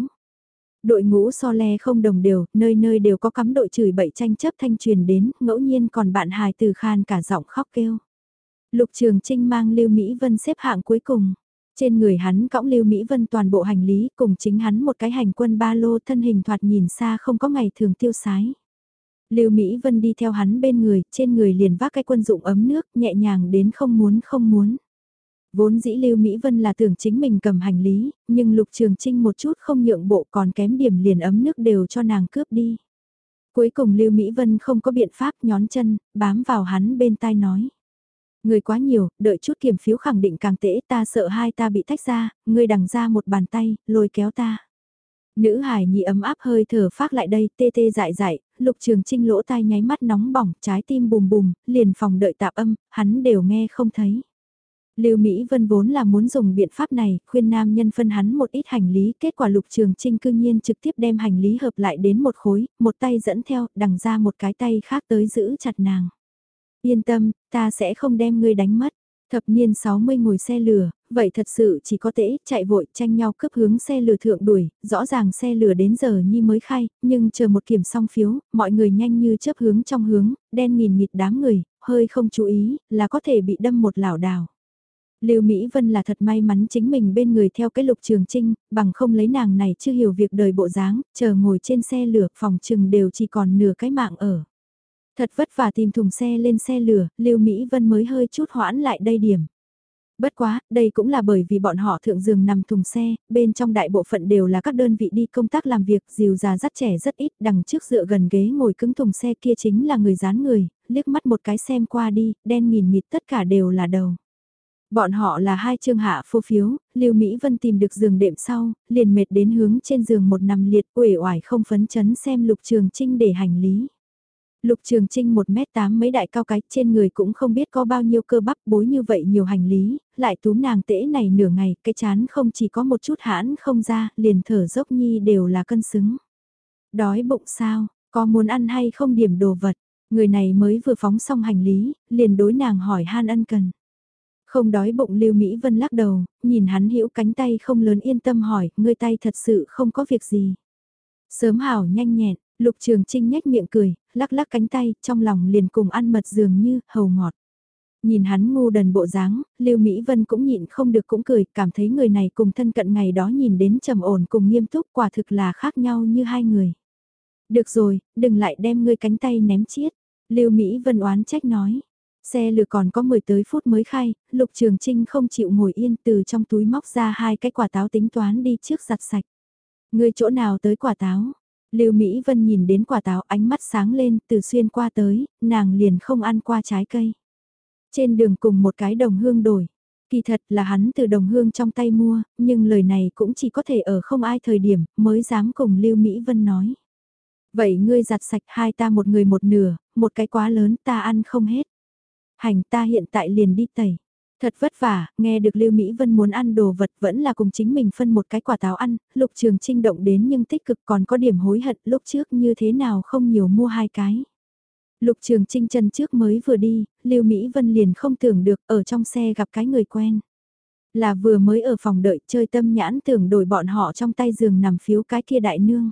Đội ngũ so le không đồng đều, nơi nơi đều có cắm đội chửi bậy tranh chấp thanh truyền đến, ngẫu nhiên còn bạn hài từ khan cả giọng khóc kêu. Lục Trường Trinh mang Lưu Mỹ Vân xếp hạng cuối cùng. Trên người hắn cõng Lưu Mỹ Vân toàn bộ hành lý cùng chính hắn một cái hành quân ba lô thân hình thoạt nhìn xa không có ngày thường tiêu sái. Lưu Mỹ Vân đi theo hắn bên người, trên người liền vác cái quân dụng ấm nước, nhẹ nhàng đến không muốn không muốn. Vốn dĩ Lưu Mỹ Vân là tưởng chính mình cầm hành lý, nhưng Lục Trường Trinh một chút không nhượng bộ còn kém điểm liền ấm nước đều cho nàng cướp đi. Cuối cùng Lưu Mỹ Vân không có biện pháp nhón chân, bám vào hắn bên tai nói. Người quá nhiều, đợi chút kiểm phiếu khẳng định càng tễ ta sợ hai ta bị tách ra, người đằng ra một bàn tay, lôi kéo ta. Nữ hải nhị ấm áp hơi thở phát lại đây, tê tê dại dại, lục trường trinh lỗ tai nháy mắt nóng bỏng, trái tim bùm bùm, liền phòng đợi tạp âm, hắn đều nghe không thấy. Lưu Mỹ Vân vốn là muốn dùng biện pháp này, khuyên nam nhân phân hắn một ít hành lý, kết quả Lục Trường Trinh cư nhiên trực tiếp đem hành lý hợp lại đến một khối, một tay dẫn theo, đằng ra một cái tay khác tới giữ chặt nàng. Yên tâm, ta sẽ không đem ngươi đánh mất. Thập niên 60 ngồi xe lửa, vậy thật sự chỉ có tễ, chạy vội, tranh nhau cướp hướng xe lửa thượng đuổi, rõ ràng xe lửa đến giờ nhi mới khai, nhưng chờ một kiểm xong phiếu, mọi người nhanh như chớp hướng trong hướng, đen nghìn nghịt đám người, hơi không chú ý, là có thể bị đâm một lảo đảo. Lưu Mỹ Vân là thật may mắn chính mình bên người theo cái lục trường trinh, bằng không lấy nàng này chưa hiểu việc đời bộ dáng, chờ ngồi trên xe lửa phòng trừng đều chỉ còn nửa cái mạng ở. Thật vất vả tìm thùng xe lên xe lửa, Lưu Mỹ Vân mới hơi chút hoãn lại đây điểm. Bất quá, đây cũng là bởi vì bọn họ thượng giường nằm thùng xe, bên trong đại bộ phận đều là các đơn vị đi công tác làm việc, dìu già dắt trẻ rất ít, đằng trước dựa gần ghế ngồi cứng thùng xe kia chính là người dán người, liếc mắt một cái xem qua đi, đen nghìn nghịt tất cả đều là đầu. Bọn họ là hai trương hạ phô phiếu, Lưu Mỹ Vân tìm được giường đệm sau, liền mệt đến hướng trên giường một nằm liệt uể oải không phấn chấn xem Lục Trường Trinh để hành lý. Lục Trường Trinh 1m8 mấy đại cao cái trên người cũng không biết có bao nhiêu cơ bắp bối như vậy nhiều hành lý, lại túm nàng tễ này nửa ngày, cái chán không chỉ có một chút hãn không ra, liền thở dốc nhi đều là cân xứng. Đói bụng sao, có muốn ăn hay không điểm đồ vật, người này mới vừa phóng xong hành lý, liền đối nàng hỏi han ân cần. Không đói bụng Lưu Mỹ Vân lắc đầu, nhìn hắn hữu cánh tay không lớn yên tâm hỏi, ngươi tay thật sự không có việc gì. Sớm hảo nhanh nhẹn, Lục Trường Trinh nhếch miệng cười, lắc lắc cánh tay, trong lòng liền cùng ăn mật dường như hầu ngọt. Nhìn hắn ngu đần bộ dáng, Lưu Mỹ Vân cũng nhịn không được cũng cười, cảm thấy người này cùng thân cận ngày đó nhìn đến trầm ổn cùng nghiêm túc quả thực là khác nhau như hai người. Được rồi, đừng lại đem ngươi cánh tay ném chiết. Lưu Mỹ Vân oán trách nói. Xe lửa còn có 10 tới phút mới khai, Lục Trường Trinh không chịu ngồi yên từ trong túi móc ra hai cái quả táo tính toán đi trước giặt sạch. người chỗ nào tới quả táo? Lưu Mỹ Vân nhìn đến quả táo ánh mắt sáng lên từ xuyên qua tới, nàng liền không ăn qua trái cây. Trên đường cùng một cái đồng hương đổi. Kỳ thật là hắn từ đồng hương trong tay mua, nhưng lời này cũng chỉ có thể ở không ai thời điểm mới dám cùng Lưu Mỹ Vân nói. Vậy ngươi giặt sạch hai ta một người một nửa, một cái quá lớn ta ăn không hết. Hành ta hiện tại liền đi tẩy. Thật vất vả, nghe được Lưu Mỹ Vân muốn ăn đồ vật vẫn là cùng chính mình phân một cái quả táo ăn, lục trường trinh động đến nhưng tích cực còn có điểm hối hận lúc trước như thế nào không nhiều mua hai cái. Lục trường trinh chân trước mới vừa đi, Lưu Mỹ Vân liền không tưởng được ở trong xe gặp cái người quen. Là vừa mới ở phòng đợi chơi tâm nhãn tưởng đổi bọn họ trong tay giường nằm phiếu cái kia đại nương.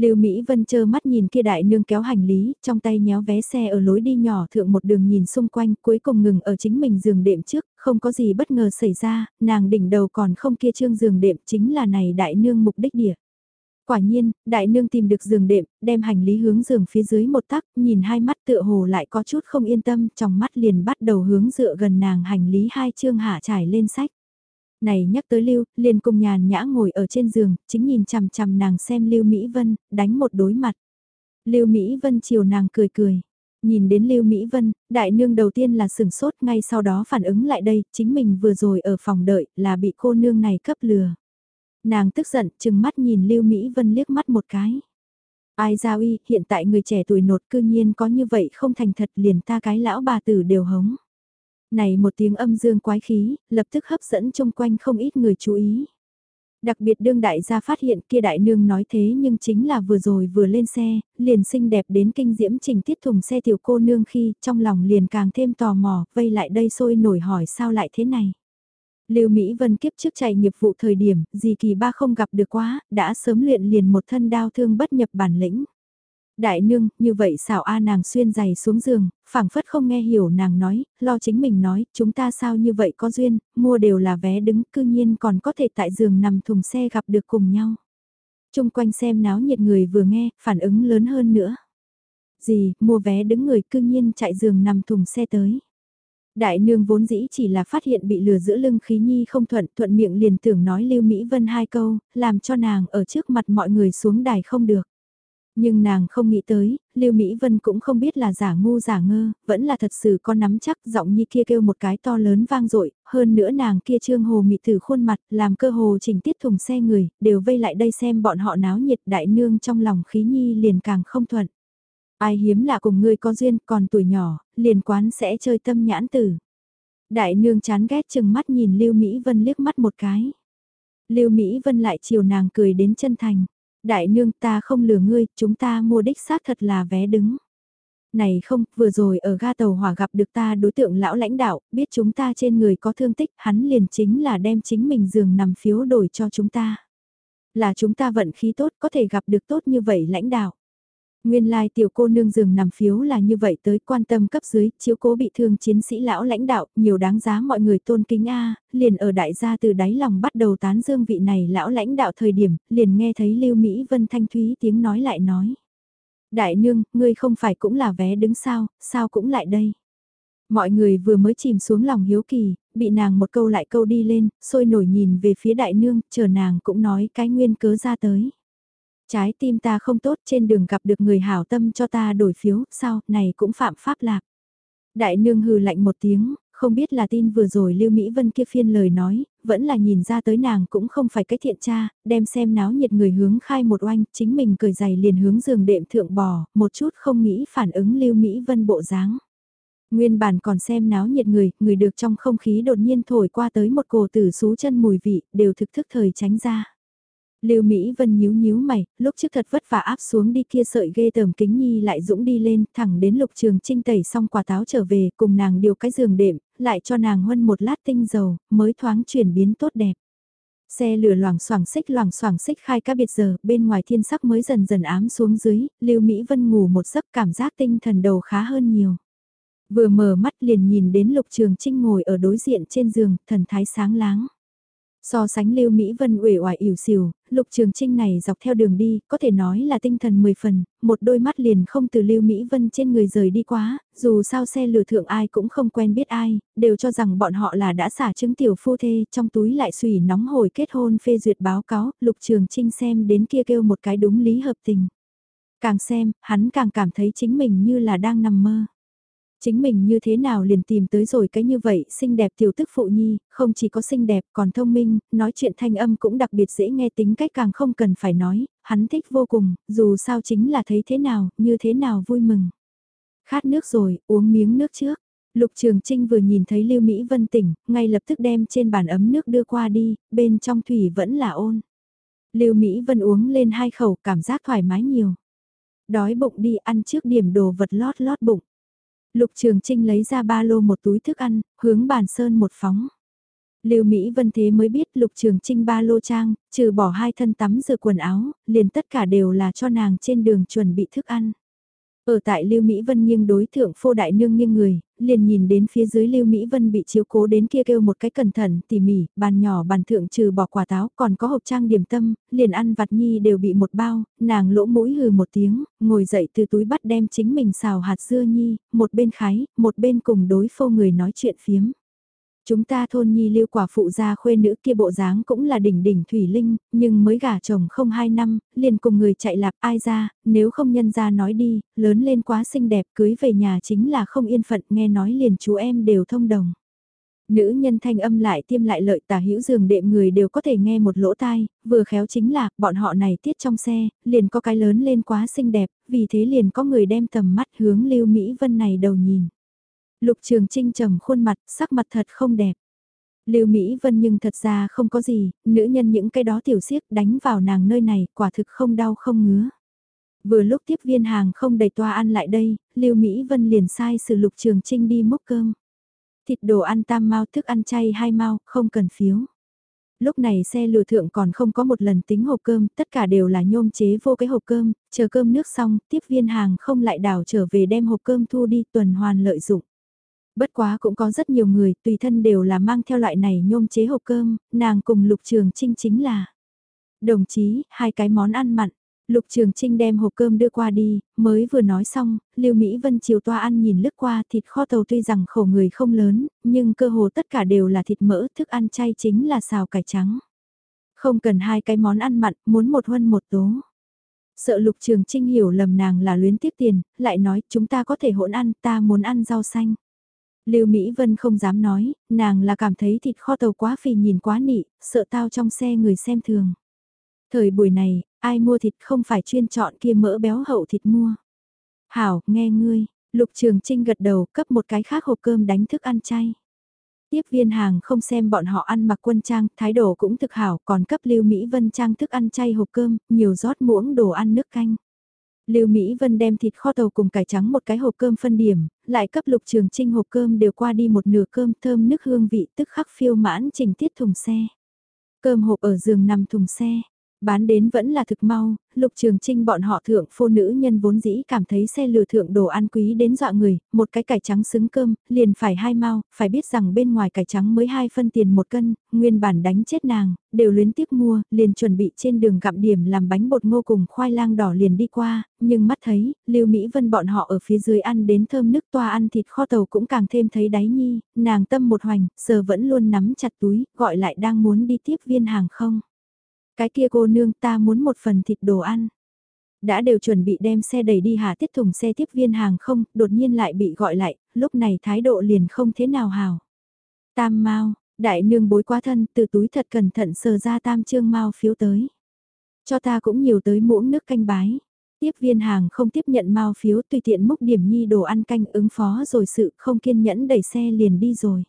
Lưu Mỹ Vân chơ mắt nhìn kia đại nương kéo hành lý, trong tay nhéo vé xe ở lối đi nhỏ thượng một đường nhìn xung quanh, cuối cùng ngừng ở chính mình giường đệm trước, không có gì bất ngờ xảy ra, nàng đỉnh đầu còn không kia trương giường đệm chính là này đại nương mục đích địa. Quả nhiên, đại nương tìm được giường đệm, đem hành lý hướng giường phía dưới một tắc, nhìn hai mắt tựa hồ lại có chút không yên tâm, trong mắt liền bắt đầu hướng dựa gần nàng hành lý hai chương hạ trải lên sách. Này nhắc tới Lưu, liền cùng nhàn nhã ngồi ở trên giường, chính nhìn chằm chằm nàng xem Lưu Mỹ Vân, đánh một đối mặt. Lưu Mỹ Vân chiều nàng cười cười. Nhìn đến Lưu Mỹ Vân, đại nương đầu tiên là sừng sốt ngay sau đó phản ứng lại đây, chính mình vừa rồi ở phòng đợi là bị cô nương này cấp lừa. Nàng tức giận, chừng mắt nhìn Lưu Mỹ Vân liếc mắt một cái. Ai ra uy, hiện tại người trẻ tuổi nột cư nhiên có như vậy không thành thật liền ta cái lão bà tử đều hống. Này một tiếng âm dương quái khí, lập tức hấp dẫn chung quanh không ít người chú ý. Đặc biệt đương đại gia phát hiện kia đại nương nói thế nhưng chính là vừa rồi vừa lên xe, liền xinh đẹp đến kinh diễm trình tiết thùng xe tiểu cô nương khi trong lòng liền càng thêm tò mò, vây lại đây sôi nổi hỏi sao lại thế này. Lưu Mỹ Vân kiếp trước chạy nghiệp vụ thời điểm, gì kỳ ba không gặp được quá, đã sớm luyện liền một thân đao thương bất nhập bản lĩnh. Đại nương, như vậy xảo a nàng xuyên giày xuống giường, phảng phất không nghe hiểu nàng nói, lo chính mình nói, chúng ta sao như vậy có duyên, mua đều là vé đứng, cư nhiên còn có thể tại giường nằm thùng xe gặp được cùng nhau. Trung quanh xem náo nhiệt người vừa nghe, phản ứng lớn hơn nữa. Gì, mua vé đứng người cư nhiên chạy giường nằm thùng xe tới. Đại nương vốn dĩ chỉ là phát hiện bị lừa giữa lưng khí nhi không thuận, thuận miệng liền tưởng nói Lưu Mỹ Vân hai câu, làm cho nàng ở trước mặt mọi người xuống đài không được. Nhưng nàng không nghĩ tới, Lưu Mỹ Vân cũng không biết là giả ngu giả ngơ, vẫn là thật sự có nắm chắc giọng như kia kêu một cái to lớn vang dội hơn nữa nàng kia trương hồ mị thử khuôn mặt, làm cơ hồ trình tiết thùng xe người, đều vây lại đây xem bọn họ náo nhiệt đại nương trong lòng khí nhi liền càng không thuận. Ai hiếm lạ cùng ngươi có duyên còn tuổi nhỏ, liền quán sẽ chơi tâm nhãn tử. Đại nương chán ghét chừng mắt nhìn Lưu Mỹ Vân liếc mắt một cái. Lưu Mỹ Vân lại chiều nàng cười đến chân thành. Đại nương ta không lừa ngươi, chúng ta mua đích xác thật là vé đứng. Này không, vừa rồi ở ga tàu hỏa gặp được ta đối tượng lão lãnh đạo, biết chúng ta trên người có thương tích, hắn liền chính là đem chính mình giường nằm phiếu đổi cho chúng ta. Là chúng ta vận khí tốt có thể gặp được tốt như vậy lãnh đạo. Nguyên lai tiểu cô nương giường nằm phiếu là như vậy tới quan tâm cấp dưới, chiếu cố bị thương chiến sĩ lão lãnh đạo, nhiều đáng giá mọi người tôn kính A, liền ở đại gia từ đáy lòng bắt đầu tán dương vị này lão lãnh đạo thời điểm, liền nghe thấy Lưu Mỹ Vân Thanh Thúy tiếng nói lại nói. Đại nương, ngươi không phải cũng là vé đứng sao, sao cũng lại đây. Mọi người vừa mới chìm xuống lòng hiếu kỳ, bị nàng một câu lại câu đi lên, sôi nổi nhìn về phía đại nương, chờ nàng cũng nói cái nguyên cớ ra tới. Trái tim ta không tốt trên đường gặp được người hảo tâm cho ta đổi phiếu, sao, này cũng phạm pháp lạc. Đại nương hừ lạnh một tiếng, không biết là tin vừa rồi Lưu Mỹ Vân kia phiên lời nói, vẫn là nhìn ra tới nàng cũng không phải cái thiện cha, đem xem náo nhiệt người hướng khai một oanh, chính mình cười giày liền hướng giường đệm thượng bò, một chút không nghĩ phản ứng Lưu Mỹ Vân bộ dáng. Nguyên bản còn xem náo nhiệt người, người được trong không khí đột nhiên thổi qua tới một cổ tử xú chân mùi vị, đều thực thức thời tránh ra. Lưu Mỹ Vân nhíu nhíu mày, lúc trước thật vất vả áp xuống đi kia sợi ghê tởm kính nhi lại dũng đi lên, thẳng đến lục trường trinh tẩy xong quả táo trở về, cùng nàng điều cái giường đệm, lại cho nàng huân một lát tinh dầu, mới thoáng chuyển biến tốt đẹp. Xe lửa loảng xoảng xích loảng xoảng xích khai các biệt giờ, bên ngoài thiên sắc mới dần dần ám xuống dưới, Lưu Mỹ Vân ngủ một giấc cảm giác tinh thần đầu khá hơn nhiều. Vừa mở mắt liền nhìn đến Lục Trường Trinh ngồi ở đối diện trên giường, thần thái sáng láng. So sánh Lưu Mỹ Vân uể oải ỉu xìu, Lục Trường Trinh này dọc theo đường đi, có thể nói là tinh thần 10 phần, một đôi mắt liền không từ Lưu Mỹ Vân trên người rời đi quá, dù sao xe lừa thượng ai cũng không quen biết ai, đều cho rằng bọn họ là đã xả chứng tiểu phu thê, trong túi lại sủi nóng hồi kết hôn phê duyệt báo cáo, Lục Trường Trinh xem đến kia kêu một cái đúng lý hợp tình. Càng xem, hắn càng cảm thấy chính mình như là đang nằm mơ. Chính mình như thế nào liền tìm tới rồi cái như vậy, xinh đẹp tiểu tức phụ nhi, không chỉ có xinh đẹp còn thông minh, nói chuyện thanh âm cũng đặc biệt dễ nghe tính cách càng không cần phải nói, hắn thích vô cùng, dù sao chính là thấy thế nào, như thế nào vui mừng. Khát nước rồi, uống miếng nước trước. Lục Trường Trinh vừa nhìn thấy Lưu Mỹ Vân tỉnh, ngay lập tức đem trên bàn ấm nước đưa qua đi, bên trong thủy vẫn là ôn. Lưu Mỹ Vân uống lên hai khẩu cảm giác thoải mái nhiều. Đói bụng đi ăn trước điểm đồ vật lót lót bụng. Lục Trường Trinh lấy ra ba lô một túi thức ăn, hướng bàn sơn một phóng. Lưu Mỹ Vân thế mới biết Lục Trường Trinh ba lô trang, trừ bỏ hai thân tắm rửa quần áo, liền tất cả đều là cho nàng trên đường chuẩn bị thức ăn. Ở tại Lưu Mỹ Vân nghiêng đối thượng phô đại nương nghiêng người, liền nhìn đến phía dưới Lưu Mỹ Vân bị chiếu cố đến kia kêu một cái cẩn thận, tỉ mỉ, bàn nhỏ bàn thượng trừ bỏ quả táo, còn có hộp trang điểm tâm, liền ăn vặt nhi đều bị một bao, nàng lỗ mũi hừ một tiếng, ngồi dậy từ túi bắt đem chính mình xào hạt dưa nhi, một bên khái, một bên cùng đối phô người nói chuyện phiếm. Chúng ta thôn nhi lưu quả phụ gia khuê nữ kia bộ dáng cũng là đỉnh đỉnh thủy linh, nhưng mới gả chồng không hai năm, liền cùng người chạy lạp ai ra, nếu không nhân ra nói đi, lớn lên quá xinh đẹp cưới về nhà chính là không yên phận nghe nói liền chú em đều thông đồng. Nữ nhân thanh âm lại tiêm lại lợi tả hữu giường đệm người đều có thể nghe một lỗ tai, vừa khéo chính là, bọn họ này tiết trong xe, liền có cái lớn lên quá xinh đẹp, vì thế liền có người đem tầm mắt hướng Lưu Mỹ Vân này đầu nhìn. Lục Trường Trinh trầm khuôn mặt, sắc mặt thật không đẹp. Lưu Mỹ Vân nhưng thật ra không có gì, nữ nhân những cái đó tiểu siếc đánh vào nàng nơi này, quả thực không đau không ngứa. Vừa lúc tiếp viên hàng không đầy toa ăn lại đây, Lưu Mỹ Vân liền sai sự Lục Trường Trinh đi múc cơm. Thịt đồ ăn tam mau thức ăn chay hai mau, không cần phiếu. Lúc này xe lừa thượng còn không có một lần tính hộp cơm, tất cả đều là nhôm chế vô cái hộp cơm, chờ cơm nước xong, tiếp viên hàng không lại đảo trở về đem hộp cơm thu đi tuần hoàn lợi dụng. Bất quá cũng có rất nhiều người tùy thân đều là mang theo loại này nhôm chế hộp cơm, nàng cùng Lục Trường Trinh chính là. Đồng chí, hai cái món ăn mặn. Lục Trường Trinh đem hộp cơm đưa qua đi, mới vừa nói xong, Lưu Mỹ Vân chiều toa ăn nhìn lướt qua thịt kho tàu tuy rằng khẩu người không lớn, nhưng cơ hồ tất cả đều là thịt mỡ, thức ăn chay chính là xào cải trắng. Không cần hai cái món ăn mặn, muốn một huân một tố. Sợ Lục Trường Trinh hiểu lầm nàng là luyến tiếc tiền, lại nói chúng ta có thể hỗn ăn, ta muốn ăn rau xanh. Lưu Mỹ Vân không dám nói, nàng là cảm thấy thịt kho tàu quá phì nhìn quá nị, sợ tao trong xe người xem thường. Thời buổi này, ai mua thịt không phải chuyên chọn kia mỡ béo hậu thịt mua. Hảo, nghe ngươi, Lục Trường Trinh gật đầu cấp một cái khác hộp cơm đánh thức ăn chay. Tiếp viên hàng không xem bọn họ ăn mặc quân trang, thái độ cũng thực hảo, còn cấp Lưu Mỹ Vân trang thức ăn chay hộp cơm, nhiều rót muỗng đồ ăn nước canh. Lưu Mỹ Vân đem thịt kho tàu cùng cải trắng một cái hộp cơm phân điểm, lại cấp lục trường trinh hộp cơm đều qua đi một nửa cơm thơm nước hương vị tức khắc phiêu mãn trình tiết thùng xe. Cơm hộp ở giường nằm thùng xe, Bán đến vẫn là thực mau, lục trường trinh bọn họ thượng phu nữ nhân vốn dĩ cảm thấy xe lừa thượng đồ ăn quý đến dọa người, một cái cải trắng xứng cơm, liền phải hai mau, phải biết rằng bên ngoài cải trắng mới hai phân tiền một cân, nguyên bản đánh chết nàng, đều luyến tiếp mua, liền chuẩn bị trên đường gặm điểm làm bánh bột ngô cùng khoai lang đỏ liền đi qua, nhưng mắt thấy, lưu Mỹ Vân bọn họ ở phía dưới ăn đến thơm nước toa ăn thịt kho tàu cũng càng thêm thấy đáy nhi, nàng tâm một hoành, giờ vẫn luôn nắm chặt túi, gọi lại đang muốn đi tiếp viên hàng không. Cái kia cô nương ta muốn một phần thịt đồ ăn. Đã đều chuẩn bị đem xe đẩy đi hạ tiết thùng xe tiếp viên hàng không, đột nhiên lại bị gọi lại, lúc này thái độ liền không thế nào hào. Tam mau, đại nương bối quá thân, từ túi thật cẩn thận sờ ra tam trương mau phiếu tới. Cho ta cũng nhiều tới muỗng nước canh bái. Tiếp viên hàng không tiếp nhận mau phiếu tùy tiện múc điểm nhi đồ ăn canh ứng phó rồi sự không kiên nhẫn đẩy xe liền đi rồi.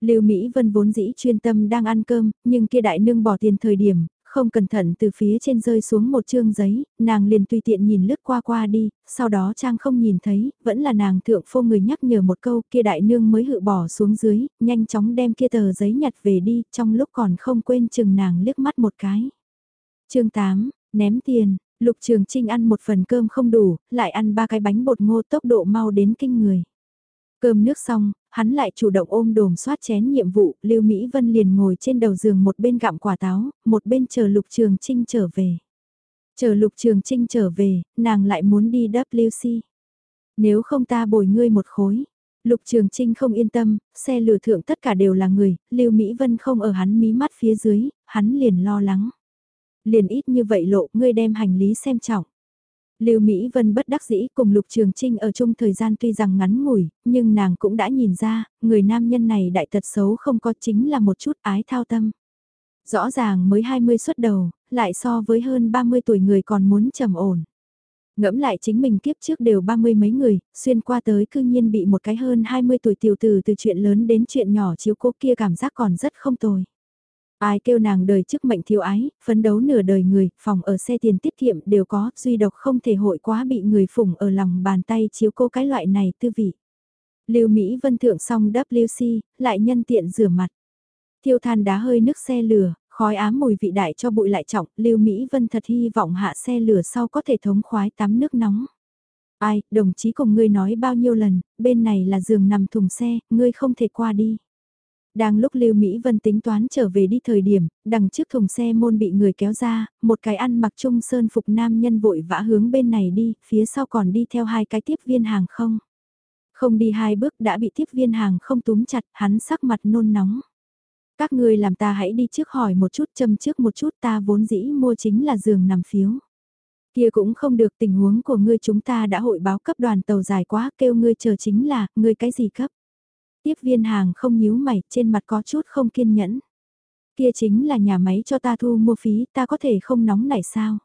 Lưu Mỹ Vân vốn dĩ chuyên tâm đang ăn cơm, nhưng kia đại nương bỏ tiền thời điểm, không cẩn thận từ phía trên rơi xuống một chương giấy, nàng liền tùy tiện nhìn lướt qua qua đi, sau đó Trang không nhìn thấy, vẫn là nàng thượng phô người nhắc nhở một câu kia đại nương mới hự bỏ xuống dưới, nhanh chóng đem kia tờ giấy nhặt về đi, trong lúc còn không quên chừng nàng liếc mắt một cái. chương 8, ném tiền, Lục Trường Trinh ăn một phần cơm không đủ, lại ăn ba cái bánh bột ngô tốc độ mau đến kinh người. Cơm nước xong, hắn lại chủ động ôm đồm soát chén nhiệm vụ, Lưu Mỹ Vân liền ngồi trên đầu giường một bên gặm quả táo, một bên chờ Lục Trường Trinh trở về. Chờ Lục Trường Trinh trở về, nàng lại muốn đi WC. Nếu không ta bồi ngươi một khối. Lục Trường Trinh không yên tâm, xe lừa thượng tất cả đều là người, Lưu Mỹ Vân không ở hắn mí mắt phía dưới, hắn liền lo lắng. Liền ít như vậy lộ, ngươi đem hành lý xem trọng. Lưu Mỹ Vân bất đắc dĩ cùng Lục Trường Trinh ở chung thời gian tuy rằng ngắn ngủi, nhưng nàng cũng đã nhìn ra, người nam nhân này đại tật xấu không có chính là một chút ái thao tâm. Rõ ràng mới 20 xuất đầu, lại so với hơn 30 tuổi người còn muốn trầm ổn. Ngẫm lại chính mình kiếp trước đều ba mươi mấy người, xuyên qua tới cư nhiên bị một cái hơn 20 tuổi tiểu tử từ chuyện lớn đến chuyện nhỏ chiếu cố kia cảm giác còn rất không tồi. Ai kêu nàng đời trước mệnh thiếu ái, phấn đấu nửa đời người, phòng ở xe tiền tiết kiệm đều có, duy độc không thể hội quá bị người phủng ở lòng bàn tay chiếu cô cái loại này tư vị. Lưu Mỹ Vân thượng xong WC, lại nhân tiện rửa mặt. Thiêu than đá hơi nước xe lửa, khói ám mùi vị đại cho bụi lại trọng, Lưu Mỹ Vân thật hy vọng hạ xe lửa sau có thể thống khoái tắm nước nóng. Ai, đồng chí cùng ngươi nói bao nhiêu lần, bên này là giường nằm thùng xe, ngươi không thể qua đi. Đang lúc Lưu Mỹ Vân tính toán trở về đi thời điểm, đằng trước thùng xe môn bị người kéo ra, một cái ăn mặc trung sơn phục nam nhân vội vã hướng bên này đi, phía sau còn đi theo hai cái tiếp viên hàng không. Không đi hai bước đã bị tiếp viên hàng không túm chặt, hắn sắc mặt nôn nóng. Các ngươi làm ta hãy đi trước hỏi một chút châm trước một chút ta vốn dĩ mua chính là giường nằm phiếu. Kia cũng không được tình huống của ngươi chúng ta đã hội báo cấp đoàn tàu dài quá kêu ngươi chờ chính là, ngươi cái gì cấp. Tiếp viên hàng không nhíu mày, trên mặt có chút không kiên nhẫn. Kia chính là nhà máy cho ta thu mua phí, ta có thể không nóng nảy sao?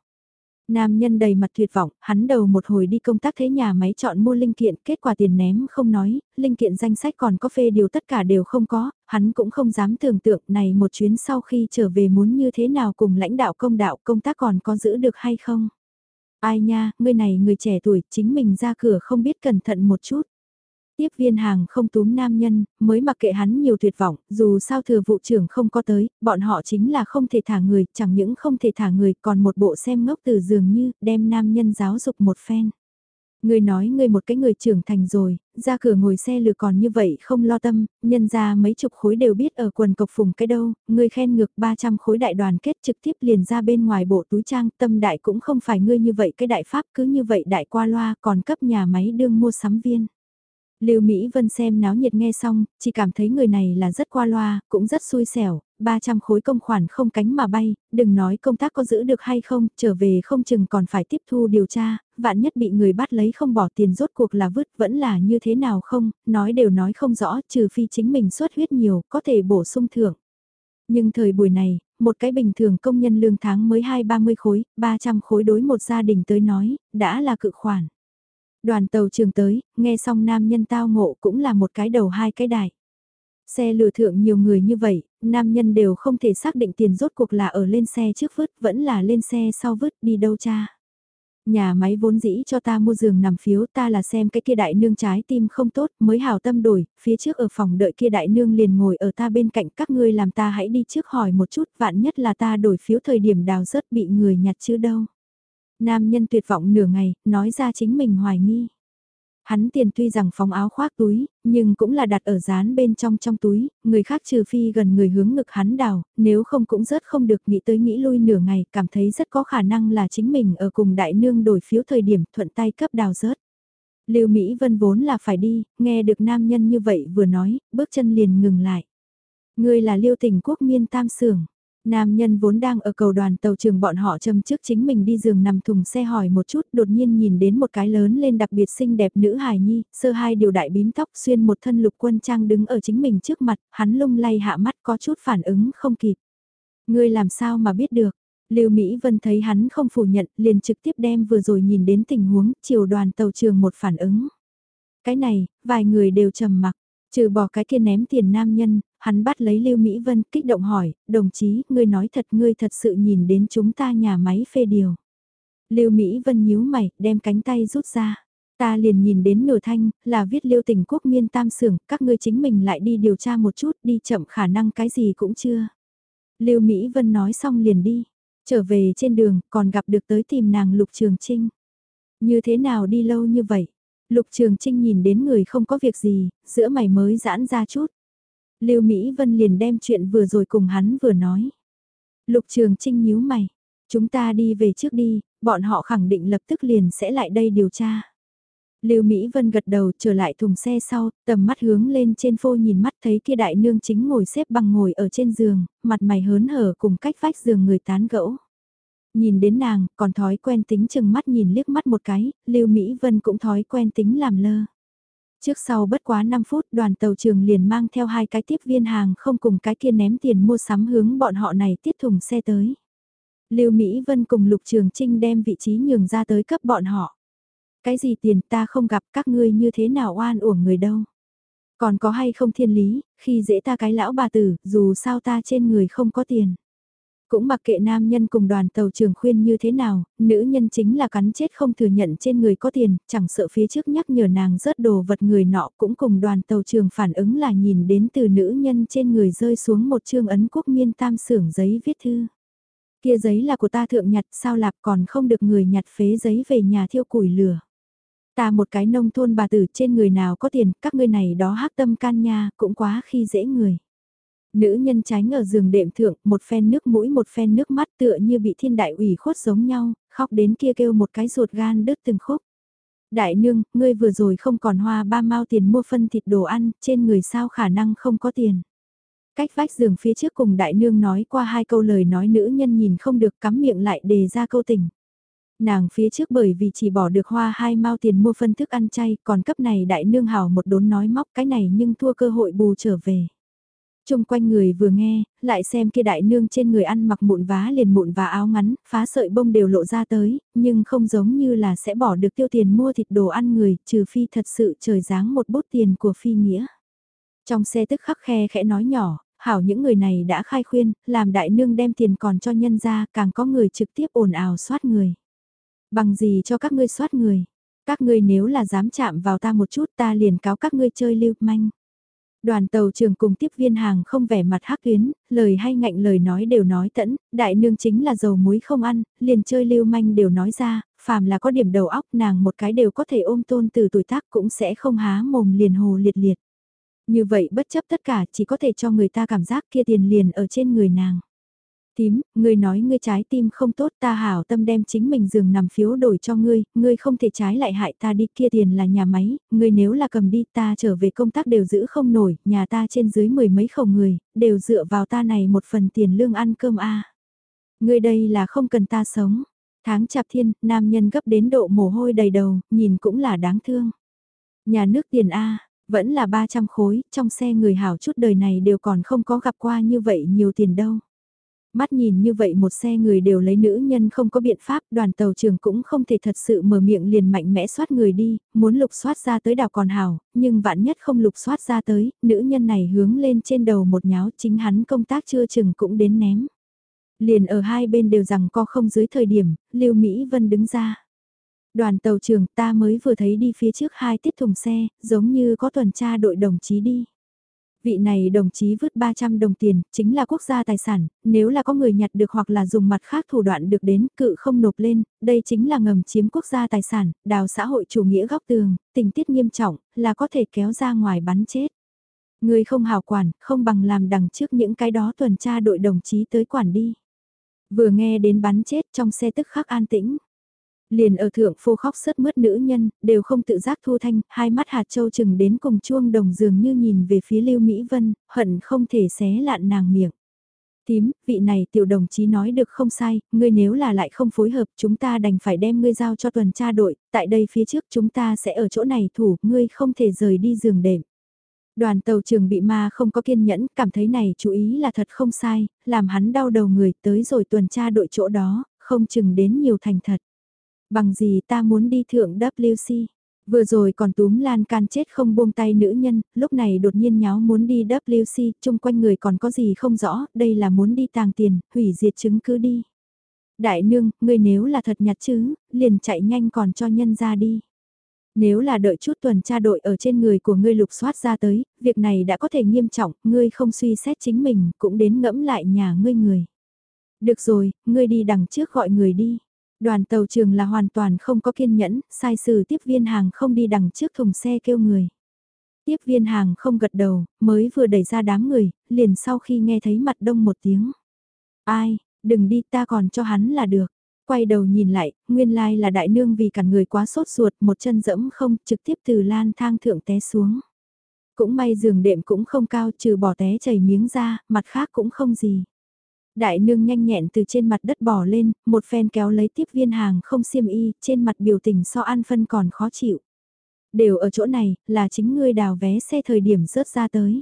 Nam nhân đầy mặt tuyệt vọng, hắn đầu một hồi đi công tác thế nhà máy chọn mua linh kiện, kết quả tiền ném không nói, linh kiện danh sách còn có phê điều tất cả đều không có, hắn cũng không dám tưởng tượng này một chuyến sau khi trở về muốn như thế nào cùng lãnh đạo công đạo công tác còn có giữ được hay không. Ai nha, người này người trẻ tuổi, chính mình ra cửa không biết cẩn thận một chút. Tiếp viên hàng không túm nam nhân, mới mặc kệ hắn nhiều tuyệt vọng, dù sao thừa vụ trưởng không có tới, bọn họ chính là không thể thả người, chẳng những không thể thả người, còn một bộ xem ngốc từ dường như, đem nam nhân giáo dục một phen. Người nói người một cái người trưởng thành rồi, ra cửa ngồi xe lừa còn như vậy không lo tâm, nhân ra mấy chục khối đều biết ở quần cộc phùng cái đâu, người khen ngược 300 khối đại đoàn kết trực tiếp liền ra bên ngoài bộ túi trang, tâm đại cũng không phải ngươi như vậy cái đại pháp cứ như vậy đại qua loa còn cấp nhà máy đương mua sắm viên. Lưu Mỹ Vân xem náo nhiệt nghe xong, chỉ cảm thấy người này là rất qua loa, cũng rất xui xẻo, 300 khối công khoản không cánh mà bay, đừng nói công tác có giữ được hay không, trở về không chừng còn phải tiếp thu điều tra, vạn nhất bị người bắt lấy không bỏ tiền rốt cuộc là vứt vẫn là như thế nào không, nói đều nói không rõ, trừ phi chính mình xuất huyết nhiều, có thể bổ sung thưởng. Nhưng thời buổi này, một cái bình thường công nhân lương tháng mới 2-30 khối, 300 khối đối một gia đình tới nói, đã là cự khoản. Đoàn tàu trường tới, nghe xong nam nhân tao ngộ cũng là một cái đầu hai cái đài. Xe lừa thượng nhiều người như vậy, nam nhân đều không thể xác định tiền rốt cuộc là ở lên xe trước vứt, vẫn là lên xe sau vứt đi đâu cha. Nhà máy vốn dĩ cho ta mua giường nằm phiếu ta là xem cái kia đại nương trái tim không tốt mới hào tâm đổi, phía trước ở phòng đợi kia đại nương liền ngồi ở ta bên cạnh các ngươi làm ta hãy đi trước hỏi một chút vạn nhất là ta đổi phiếu thời điểm đào rớt bị người nhặt chứ đâu. Nam nhân tuyệt vọng nửa ngày, nói ra chính mình hoài nghi. Hắn tiền tuy rằng phóng áo khoác túi, nhưng cũng là đặt ở dán bên trong trong túi, người khác trừ phi gần người hướng ngực hắn đào, nếu không cũng rất không được nghĩ tới nghĩ lui nửa ngày, cảm thấy rất có khả năng là chính mình ở cùng đại nương đổi phiếu thời điểm thuận tay cấp đào rớt. Lưu Mỹ Vân vốn là phải đi, nghe được nam nhân như vậy vừa nói, bước chân liền ngừng lại. Người là Liêu Tỉnh Quốc Miên Tam Sưởng. Nam nhân vốn đang ở cầu đoàn tàu trường bọn họ châm trước chính mình đi giường nằm thùng xe hỏi một chút đột nhiên nhìn đến một cái lớn lên đặc biệt xinh đẹp nữ hài nhi, sơ hai điều đại bím tóc xuyên một thân lục quân trang đứng ở chính mình trước mặt, hắn lung lay hạ mắt có chút phản ứng không kịp. Ngươi làm sao mà biết được? Lưu Mỹ Vân thấy hắn không phủ nhận, liền trực tiếp đem vừa rồi nhìn đến tình huống, chiều đoàn tàu trường một phản ứng. Cái này, vài người đều trầm mặc, Trừ bỏ cái kia ném tiền nam nhân, hắn bắt lấy Lưu Mỹ Vân kích động hỏi, đồng chí, ngươi nói thật ngươi thật sự nhìn đến chúng ta nhà máy phê điều. Lưu Mỹ Vân nhíu mày, đem cánh tay rút ra. Ta liền nhìn đến nửa thanh, là viết Lưu Tỉnh Quốc miên tam sưởng các ngươi chính mình lại đi điều tra một chút, đi chậm khả năng cái gì cũng chưa. Lưu Mỹ Vân nói xong liền đi. Trở về trên đường, còn gặp được tới tìm nàng Lục Trường Trinh. Như thế nào đi lâu như vậy? Lục Trường Trinh nhìn đến người không có việc gì, giữa mày mới giãn ra chút. Lưu Mỹ Vân liền đem chuyện vừa rồi cùng hắn vừa nói. Lục Trường Trinh nhíu mày, chúng ta đi về trước đi, bọn họ khẳng định lập tức liền sẽ lại đây điều tra. Lưu Mỹ Vân gật đầu trở lại thùng xe sau, tầm mắt hướng lên trên phô nhìn mắt thấy kia đại nương chính ngồi xếp bằng ngồi ở trên giường, mặt mày hớn hở cùng cách vách giường người tán gẫu. Nhìn đến nàng, còn thói quen tính chừng mắt nhìn liếc mắt một cái, Lưu Mỹ Vân cũng thói quen tính làm lơ. Trước sau bất quá 5 phút đoàn tàu trường liền mang theo hai cái tiếp viên hàng không cùng cái kia ném tiền mua sắm hướng bọn họ này tiết thùng xe tới. Lưu Mỹ Vân cùng Lục Trường Trinh đem vị trí nhường ra tới cấp bọn họ. Cái gì tiền ta không gặp các ngươi như thế nào oan uổng người đâu. Còn có hay không thiên lý, khi dễ ta cái lão bà tử, dù sao ta trên người không có tiền. Cũng mặc kệ nam nhân cùng đoàn tàu trường khuyên như thế nào, nữ nhân chính là cắn chết không thừa nhận trên người có tiền, chẳng sợ phía trước nhắc nhở nàng rớt đồ vật người nọ cũng cùng đoàn tàu trường phản ứng là nhìn đến từ nữ nhân trên người rơi xuống một chương ấn quốc miên tam xưởng giấy viết thư. Kia giấy là của ta thượng nhặt sao lạp còn không được người nhặt phế giấy về nhà thiêu củi lửa. Ta một cái nông thôn bà tử trên người nào có tiền, các ngươi này đó hắc tâm can nha, cũng quá khi dễ người. Nữ nhân tránh ở giường đệm thượng, một phen nước mũi một phen nước mắt tựa như bị thiên đại ủy khuất giống nhau, khóc đến kia kêu một cái ruột gan đứt từng khúc. Đại nương, ngươi vừa rồi không còn hoa ba mao tiền mua phân thịt đồ ăn, trên người sao khả năng không có tiền. Cách vách giường phía trước cùng đại nương nói qua hai câu lời nói nữ nhân nhìn không được cắm miệng lại đề ra câu tình. Nàng phía trước bởi vì chỉ bỏ được hoa hai mao tiền mua phân thức ăn chay, còn cấp này đại nương hào một đốn nói móc cái này nhưng thua cơ hội bù trở về. Trung quanh người vừa nghe, lại xem kia đại nương trên người ăn mặc mụn vá liền mụn và áo ngắn, phá sợi bông đều lộ ra tới, nhưng không giống như là sẽ bỏ được tiêu tiền mua thịt đồ ăn người, trừ phi thật sự trời dáng một bút tiền của phi nghĩa. Trong xe tức khắc khe khẽ nói nhỏ, hảo những người này đã khai khuyên, làm đại nương đem tiền còn cho nhân ra, càng có người trực tiếp ồn ào soát người. Bằng gì cho các ngươi soát người? Các ngươi nếu là dám chạm vào ta một chút ta liền cáo các ngươi chơi lưu manh. Đoàn tàu trường cùng tiếp viên hàng không vẻ mặt hắc tuyến, lời hay ngạnh lời nói đều nói tẫn, đại nương chính là dầu muối không ăn, liền chơi lưu manh đều nói ra, phàm là có điểm đầu óc nàng một cái đều có thể ôm tôn từ tuổi tác cũng sẽ không há mồm liền hồ liệt liệt. Như vậy bất chấp tất cả chỉ có thể cho người ta cảm giác kia tiền liền ở trên người nàng. Tím, ngươi nói ngươi trái tim không tốt ta hảo tâm đem chính mình giường nằm phiếu đổi cho ngươi, ngươi không thể trái lại hại ta đi kia tiền là nhà máy, ngươi nếu là cầm đi ta trở về công tác đều giữ không nổi, nhà ta trên dưới mười mấy khẩu người, đều dựa vào ta này một phần tiền lương ăn cơm a Ngươi đây là không cần ta sống. Tháng chạp thiên, nam nhân gấp đến độ mồ hôi đầy đầu, nhìn cũng là đáng thương. Nhà nước tiền A, vẫn là 300 khối, trong xe người hảo chút đời này đều còn không có gặp qua như vậy nhiều tiền đâu. Mắt nhìn như vậy một xe người đều lấy nữ nhân không có biện pháp, đoàn tàu trường cũng không thể thật sự mở miệng liền mạnh mẽ soát người đi, muốn lục soát ra tới đảo còn hào nhưng vạn nhất không lục soát ra tới, nữ nhân này hướng lên trên đầu một nháo chính hắn công tác chưa chừng cũng đến ném. Liền ở hai bên đều rằng co không dưới thời điểm, Lưu Mỹ Vân đứng ra. Đoàn tàu trường ta mới vừa thấy đi phía trước hai tiết thùng xe, giống như có tuần tra đội đồng chí đi. Vị này đồng chí vứt 300 đồng tiền, chính là quốc gia tài sản, nếu là có người nhặt được hoặc là dùng mặt khác thủ đoạn được đến, cự không nộp lên, đây chính là ngầm chiếm quốc gia tài sản, đào xã hội chủ nghĩa góc tường, tình tiết nghiêm trọng, là có thể kéo ra ngoài bắn chết. Người không hào quản, không bằng làm đằng trước những cái đó tuần tra đội đồng chí tới quản đi. Vừa nghe đến bắn chết trong xe tức khắc an tĩnh. Liền ở thượng phô khóc sớt mướt nữ nhân, đều không tự giác thu thanh, hai mắt hạt châu chừng đến cùng chuông đồng dường như nhìn về phía Lưu Mỹ Vân, hận không thể xé lạn nàng miệng. Tím, vị này tiểu đồng chí nói được không sai, ngươi nếu là lại không phối hợp chúng ta đành phải đem ngươi giao cho tuần tra đội, tại đây phía trước chúng ta sẽ ở chỗ này thủ, ngươi không thể rời đi giường đệm. Đoàn tàu trường bị ma không có kiên nhẫn, cảm thấy này chú ý là thật không sai, làm hắn đau đầu người tới rồi tuần tra đội chỗ đó, không chừng đến nhiều thành thật. Bằng gì ta muốn đi thượng WC? Vừa rồi còn túm lan can chết không buông tay nữ nhân, lúc này đột nhiên nháo muốn đi WC, chung quanh người còn có gì không rõ, đây là muốn đi tàng tiền, hủy diệt chứng cứ đi. Đại nương, ngươi nếu là thật nhặt chứ, liền chạy nhanh còn cho nhân ra đi. Nếu là đợi chút tuần tra đội ở trên người của ngươi lục soát ra tới, việc này đã có thể nghiêm trọng, ngươi không suy xét chính mình, cũng đến ngẫm lại nhà ngươi người. Được rồi, ngươi đi đằng trước gọi người đi. Đoàn tàu trường là hoàn toàn không có kiên nhẫn, sai sử tiếp viên hàng không đi đằng trước thùng xe kêu người. Tiếp viên hàng không gật đầu, mới vừa đẩy ra đám người, liền sau khi nghe thấy mặt đông một tiếng. Ai, đừng đi ta còn cho hắn là được. Quay đầu nhìn lại, nguyên lai là đại nương vì cả người quá sốt ruột, một chân dẫm không, trực tiếp từ lan thang thượng té xuống. Cũng may giường đệm cũng không cao trừ bỏ té chảy miếng ra, mặt khác cũng không gì. Đại nương nhanh nhẹn từ trên mặt đất bò lên, một phen kéo lấy tiếp viên hàng không xiêm y, trên mặt biểu tình so ăn phân còn khó chịu. Đều ở chỗ này, là chính ngươi đào vé xe thời điểm rớt ra tới.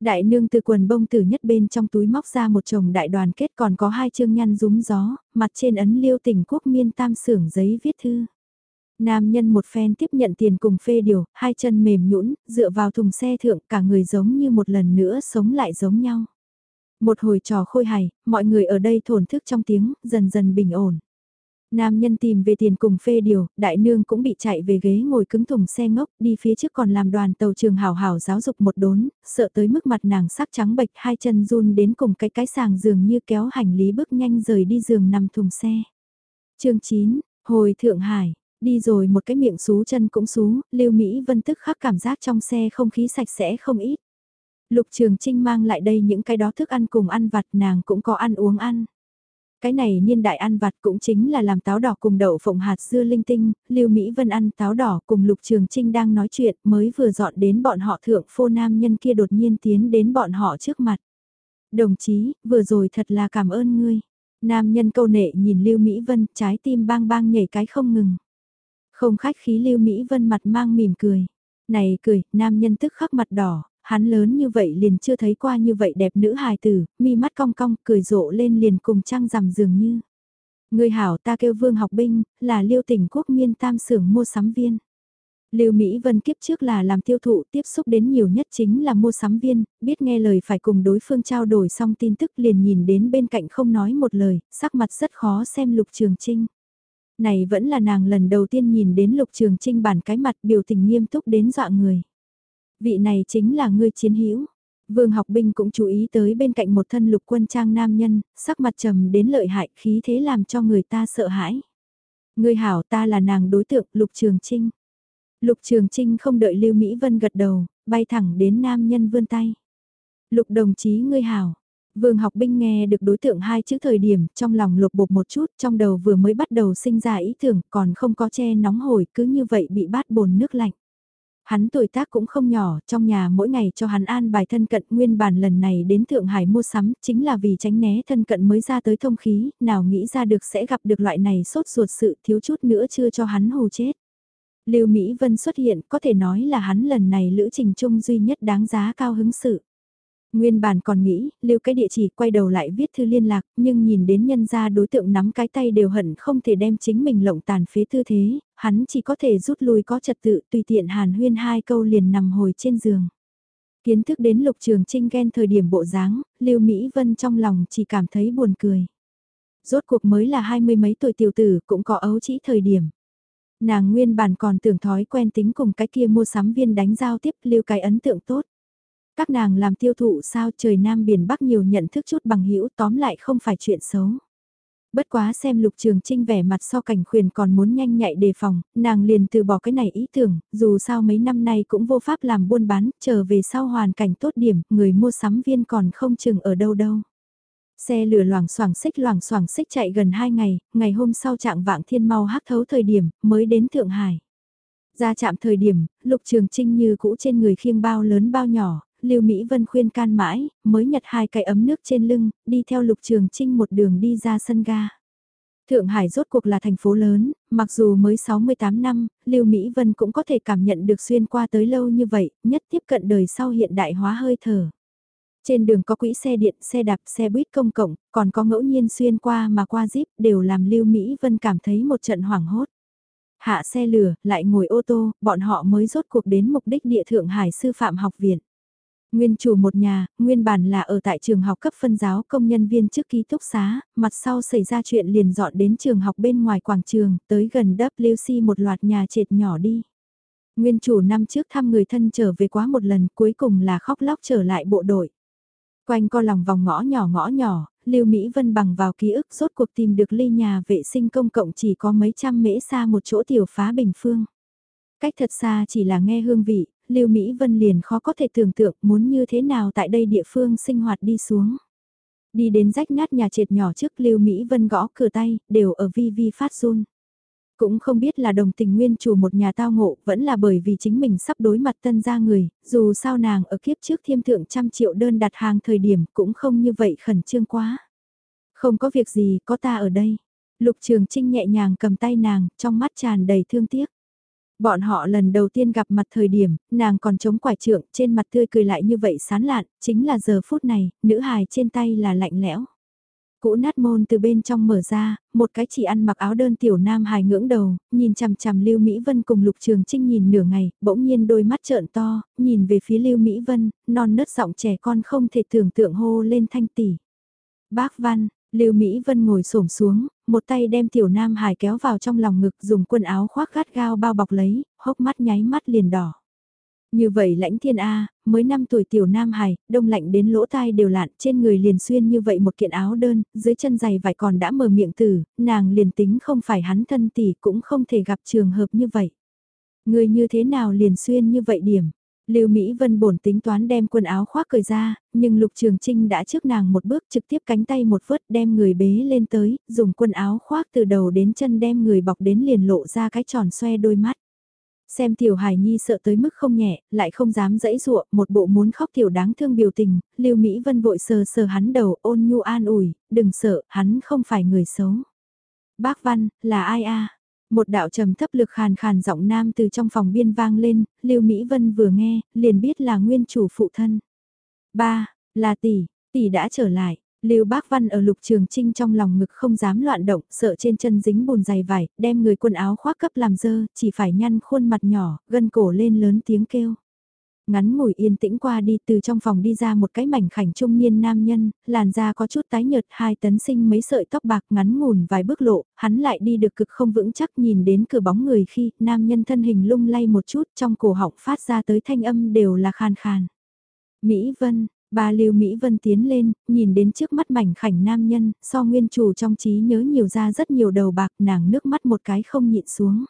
Đại nương từ quần bông từ nhất bên trong túi móc ra một chồng đại đoàn kết còn có hai chương nhăn rúng gió, mặt trên ấn liêu tỉnh quốc miên tam xưởng giấy viết thư. Nam nhân một phen tiếp nhận tiền cùng phê điều, hai chân mềm nhũn dựa vào thùng xe thượng cả người giống như một lần nữa sống lại giống nhau. Một hồi trò khôi hài, mọi người ở đây thổn thức trong tiếng, dần dần bình ổn. Nam nhân tìm về tiền cùng phê điều, đại nương cũng bị chạy về ghế ngồi cứng thùng xe ngốc, đi phía trước còn làm đoàn tàu trường hào hào giáo dục một đốn, sợ tới mức mặt nàng sắc trắng bệch hai chân run đến cùng cái cái sàng giường như kéo hành lý bước nhanh rời đi giường nằm thùng xe. chương 9, hồi Thượng Hải, đi rồi một cái miệng xú chân cũng xú, lưu Mỹ Vân tức khắc cảm giác trong xe không khí sạch sẽ không ít. Lục Trường Trinh mang lại đây những cái đó thức ăn cùng ăn vặt nàng cũng có ăn uống ăn. Cái này niên đại ăn vặt cũng chính là làm táo đỏ cùng đậu phộng hạt dưa linh tinh, Lưu Mỹ Vân ăn táo đỏ cùng Lục Trường Trinh đang nói chuyện mới vừa dọn đến bọn họ thượng phô nam nhân kia đột nhiên tiến đến bọn họ trước mặt. Đồng chí, vừa rồi thật là cảm ơn ngươi. Nam nhân câu nệ nhìn Lưu Mỹ Vân trái tim bang bang nhảy cái không ngừng. Không khách khí Lưu Mỹ Vân mặt mang mỉm cười. Này cười, nam nhân tức khắc mặt đỏ, hắn lớn như vậy liền chưa thấy qua như vậy đẹp nữ hài tử, mi mắt cong cong, cười rộ lên liền cùng trăng rằm dường như. Người hảo ta kêu vương học binh, là liêu tỉnh quốc miên tam xưởng mua sắm viên. Lưu Mỹ Vân kiếp trước là làm tiêu thụ tiếp xúc đến nhiều nhất chính là mua sắm viên, biết nghe lời phải cùng đối phương trao đổi xong tin tức liền nhìn đến bên cạnh không nói một lời, sắc mặt rất khó xem Lục Trường Trinh. Này vẫn là nàng lần đầu tiên nhìn đến Lục Trường Trinh bản cái mặt biểu tình nghiêm túc đến dọa người. Vị này chính là ngươi chiến hữu. Vương học binh cũng chú ý tới bên cạnh một thân lục quân trang nam nhân, sắc mặt trầm đến lợi hại khí thế làm cho người ta sợ hãi. Ngươi hảo ta là nàng đối tượng lục trường trinh. Lục trường trinh không đợi Lưu Mỹ Vân gật đầu, bay thẳng đến nam nhân vươn tay. Lục đồng chí ngươi hảo. Vương học binh nghe được đối tượng hai chữ thời điểm, trong lòng lục bột một chút, trong đầu vừa mới bắt đầu sinh ra ý tưởng, còn không có che nóng hổi, cứ như vậy bị bát bồn nước lạnh. Hắn tuổi tác cũng không nhỏ, trong nhà mỗi ngày cho hắn an bài thân cận nguyên bản lần này đến Thượng Hải mua sắm, chính là vì tránh né thân cận mới ra tới thông khí, nào nghĩ ra được sẽ gặp được loại này sốt ruột sự thiếu chút nữa chưa cho hắn hù chết. Lưu Mỹ Vân xuất hiện có thể nói là hắn lần này lữ trình chung duy nhất đáng giá cao hứng sự. Nguyên bản còn nghĩ, lưu cái địa chỉ quay đầu lại viết thư liên lạc, nhưng nhìn đến nhân gia đối tượng nắm cái tay đều hận không thể đem chính mình lộng tàn phế tư thế, hắn chỉ có thể rút lui có trật tự tùy tiện hàn huyên hai câu liền nằm hồi trên giường. Kiến thức đến lục trường trinh ghen thời điểm bộ dáng, lưu Mỹ Vân trong lòng chỉ cảm thấy buồn cười. Rốt cuộc mới là hai mươi mấy tuổi tiểu tử cũng có ấu chỉ thời điểm. Nàng nguyên bản còn tưởng thói quen tính cùng cái kia mua sắm viên đánh giao tiếp lưu cái ấn tượng tốt. Các nàng làm tiêu thụ sao trời Nam Biển Bắc nhiều nhận thức chút bằng hữu tóm lại không phải chuyện xấu. Bất quá xem lục trường trinh vẻ mặt so cảnh khuyền còn muốn nhanh nhạy đề phòng, nàng liền từ bỏ cái này ý tưởng, dù sao mấy năm nay cũng vô pháp làm buôn bán, trở về sau hoàn cảnh tốt điểm, người mua sắm viên còn không chừng ở đâu đâu. Xe lửa loảng xoảng xích loảng xoảng xích chạy gần 2 ngày, ngày hôm sau trạng vạng thiên mau hắc thấu thời điểm, mới đến Thượng Hải. Ra chạm thời điểm, lục trường trinh như cũ trên người khiêng bao lớn bao nhỏ, Lưu Mỹ Vân khuyên can mãi, mới nhặt hai cái ấm nước trên lưng, đi theo Lục Trường Trinh một đường đi ra sân ga. Thượng Hải rốt cuộc là thành phố lớn, mặc dù mới 68 năm, Lưu Mỹ Vân cũng có thể cảm nhận được xuyên qua tới lâu như vậy, nhất tiếp cận đời sau hiện đại hóa hơi thở. Trên đường có quỹ xe điện, xe đạp, xe buýt công cộng, còn có ngẫu nhiên xuyên qua mà qua Jeep đều làm Lưu Mỹ Vân cảm thấy một trận hoảng hốt. Hạ xe lửa, lại ngồi ô tô, bọn họ mới rốt cuộc đến mục đích địa Thượng Hải Sư Phạm Học Viện. Nguyên chủ một nhà, nguyên bản là ở tại trường học cấp phân giáo công nhân viên trước ký túc xá, mặt sau xảy ra chuyện liền dọn đến trường học bên ngoài quảng trường, tới gần WC một loạt nhà trệt nhỏ đi. Nguyên chủ năm trước thăm người thân trở về quá một lần, cuối cùng là khóc lóc trở lại bộ đội. Quanh co lòng vòng ngõ nhỏ ngõ nhỏ, Lưu Mỹ Vân bằng vào ký ức rốt cuộc tìm được ly nhà vệ sinh công cộng chỉ có mấy trăm mễ xa một chỗ tiểu phá bình phương. Cách thật xa chỉ là nghe hương vị, Lưu Mỹ Vân liền khó có thể tưởng tượng muốn như thế nào tại đây địa phương sinh hoạt đi xuống. Đi đến rách nát nhà trệt nhỏ trước Lưu Mỹ Vân gõ cửa tay, đều ở vi vi phát run. Cũng không biết là đồng tình nguyên chủ một nhà tao ngộ, vẫn là bởi vì chính mình sắp đối mặt tân gia người, dù sao nàng ở kiếp trước thiêm thượng trăm triệu đơn đặt hàng thời điểm cũng không như vậy khẩn trương quá. Không có việc gì, có ta ở đây. Lục Trường Trinh nhẹ nhàng cầm tay nàng, trong mắt tràn đầy thương tiếc. Bọn họ lần đầu tiên gặp mặt thời điểm, nàng còn chống quải trượng, trên mặt tươi cười lại như vậy sán lạn, chính là giờ phút này, nữ hài trên tay là lạnh lẽo. Cũ nát môn từ bên trong mở ra, một cái chỉ ăn mặc áo đơn tiểu nam hài ngưỡng đầu, nhìn chằm chằm Lưu Mỹ Vân cùng Lục Trường Trinh nhìn nửa ngày, bỗng nhiên đôi mắt trợn to, nhìn về phía Lưu Mỹ Vân, non nớt giọng trẻ con không thể tưởng tượng hô lên thanh tỷ. Bác Văn, Lưu Mỹ Vân ngồi xổm xuống, một tay đem tiểu nam Hải kéo vào trong lòng ngực dùng quần áo khoác gắt gao bao bọc lấy, hốc mắt nháy mắt liền đỏ. Như vậy lãnh thiên A, mới 5 tuổi tiểu nam Hải, đông lạnh đến lỗ tai đều lạn, trên người liền xuyên như vậy một kiện áo đơn, dưới chân giày vải còn đã mở miệng tử, nàng liền tính không phải hắn thân tỷ cũng không thể gặp trường hợp như vậy. Người như thế nào liền xuyên như vậy điểm, Lưu Mỹ Vân bổn tính toán đem quần áo khoác cởi ra, nhưng Lục Trường Trinh đã trước nàng một bước trực tiếp cánh tay một vớt đem người bế lên tới, dùng quần áo khoác từ đầu đến chân đem người bọc đến liền lộ ra cái tròn xoe đôi mắt. Xem tiểu Hải nhi sợ tới mức không nhẹ, lại không dám dẫy dụa, một bộ muốn khóc tiểu đáng thương biểu tình, Lưu Mỹ Vân vội sờ sờ hắn đầu ôn nhu an ủi, đừng sợ, hắn không phải người xấu. Bác Văn, là ai a? Một đạo trầm thấp lực khàn khàn giọng nam từ trong phòng biên vang lên, Lưu Mỹ Vân vừa nghe, liền biết là nguyên chủ phụ thân. Ba, là tỷ, tỷ đã trở lại. Lưu Bác Văn ở Lục Trường Trinh trong lòng ngực không dám loạn động, sợ trên chân dính bùn dày vải, đem người quần áo khoác cấp làm dơ, chỉ phải nhăn khuôn mặt nhỏ, gân cổ lên lớn tiếng kêu ngắn ngủi yên tĩnh qua đi từ trong phòng đi ra một cái mảnh khảnh trung niên nam nhân, làn da có chút tái nhợt hai tấn sinh mấy sợi tóc bạc ngắn ngủn vài bước lộ, hắn lại đi được cực không vững chắc nhìn đến cửa bóng người khi nam nhân thân hình lung lay một chút trong cổ họng phát ra tới thanh âm đều là khan khan. Mỹ Vân, Bà Lưu Mỹ Vân tiến lên, nhìn đến trước mắt mảnh khảnh nam nhân, so nguyên chủ trong trí nhớ nhiều ra rất nhiều đầu bạc nàng nước mắt một cái không nhịn xuống.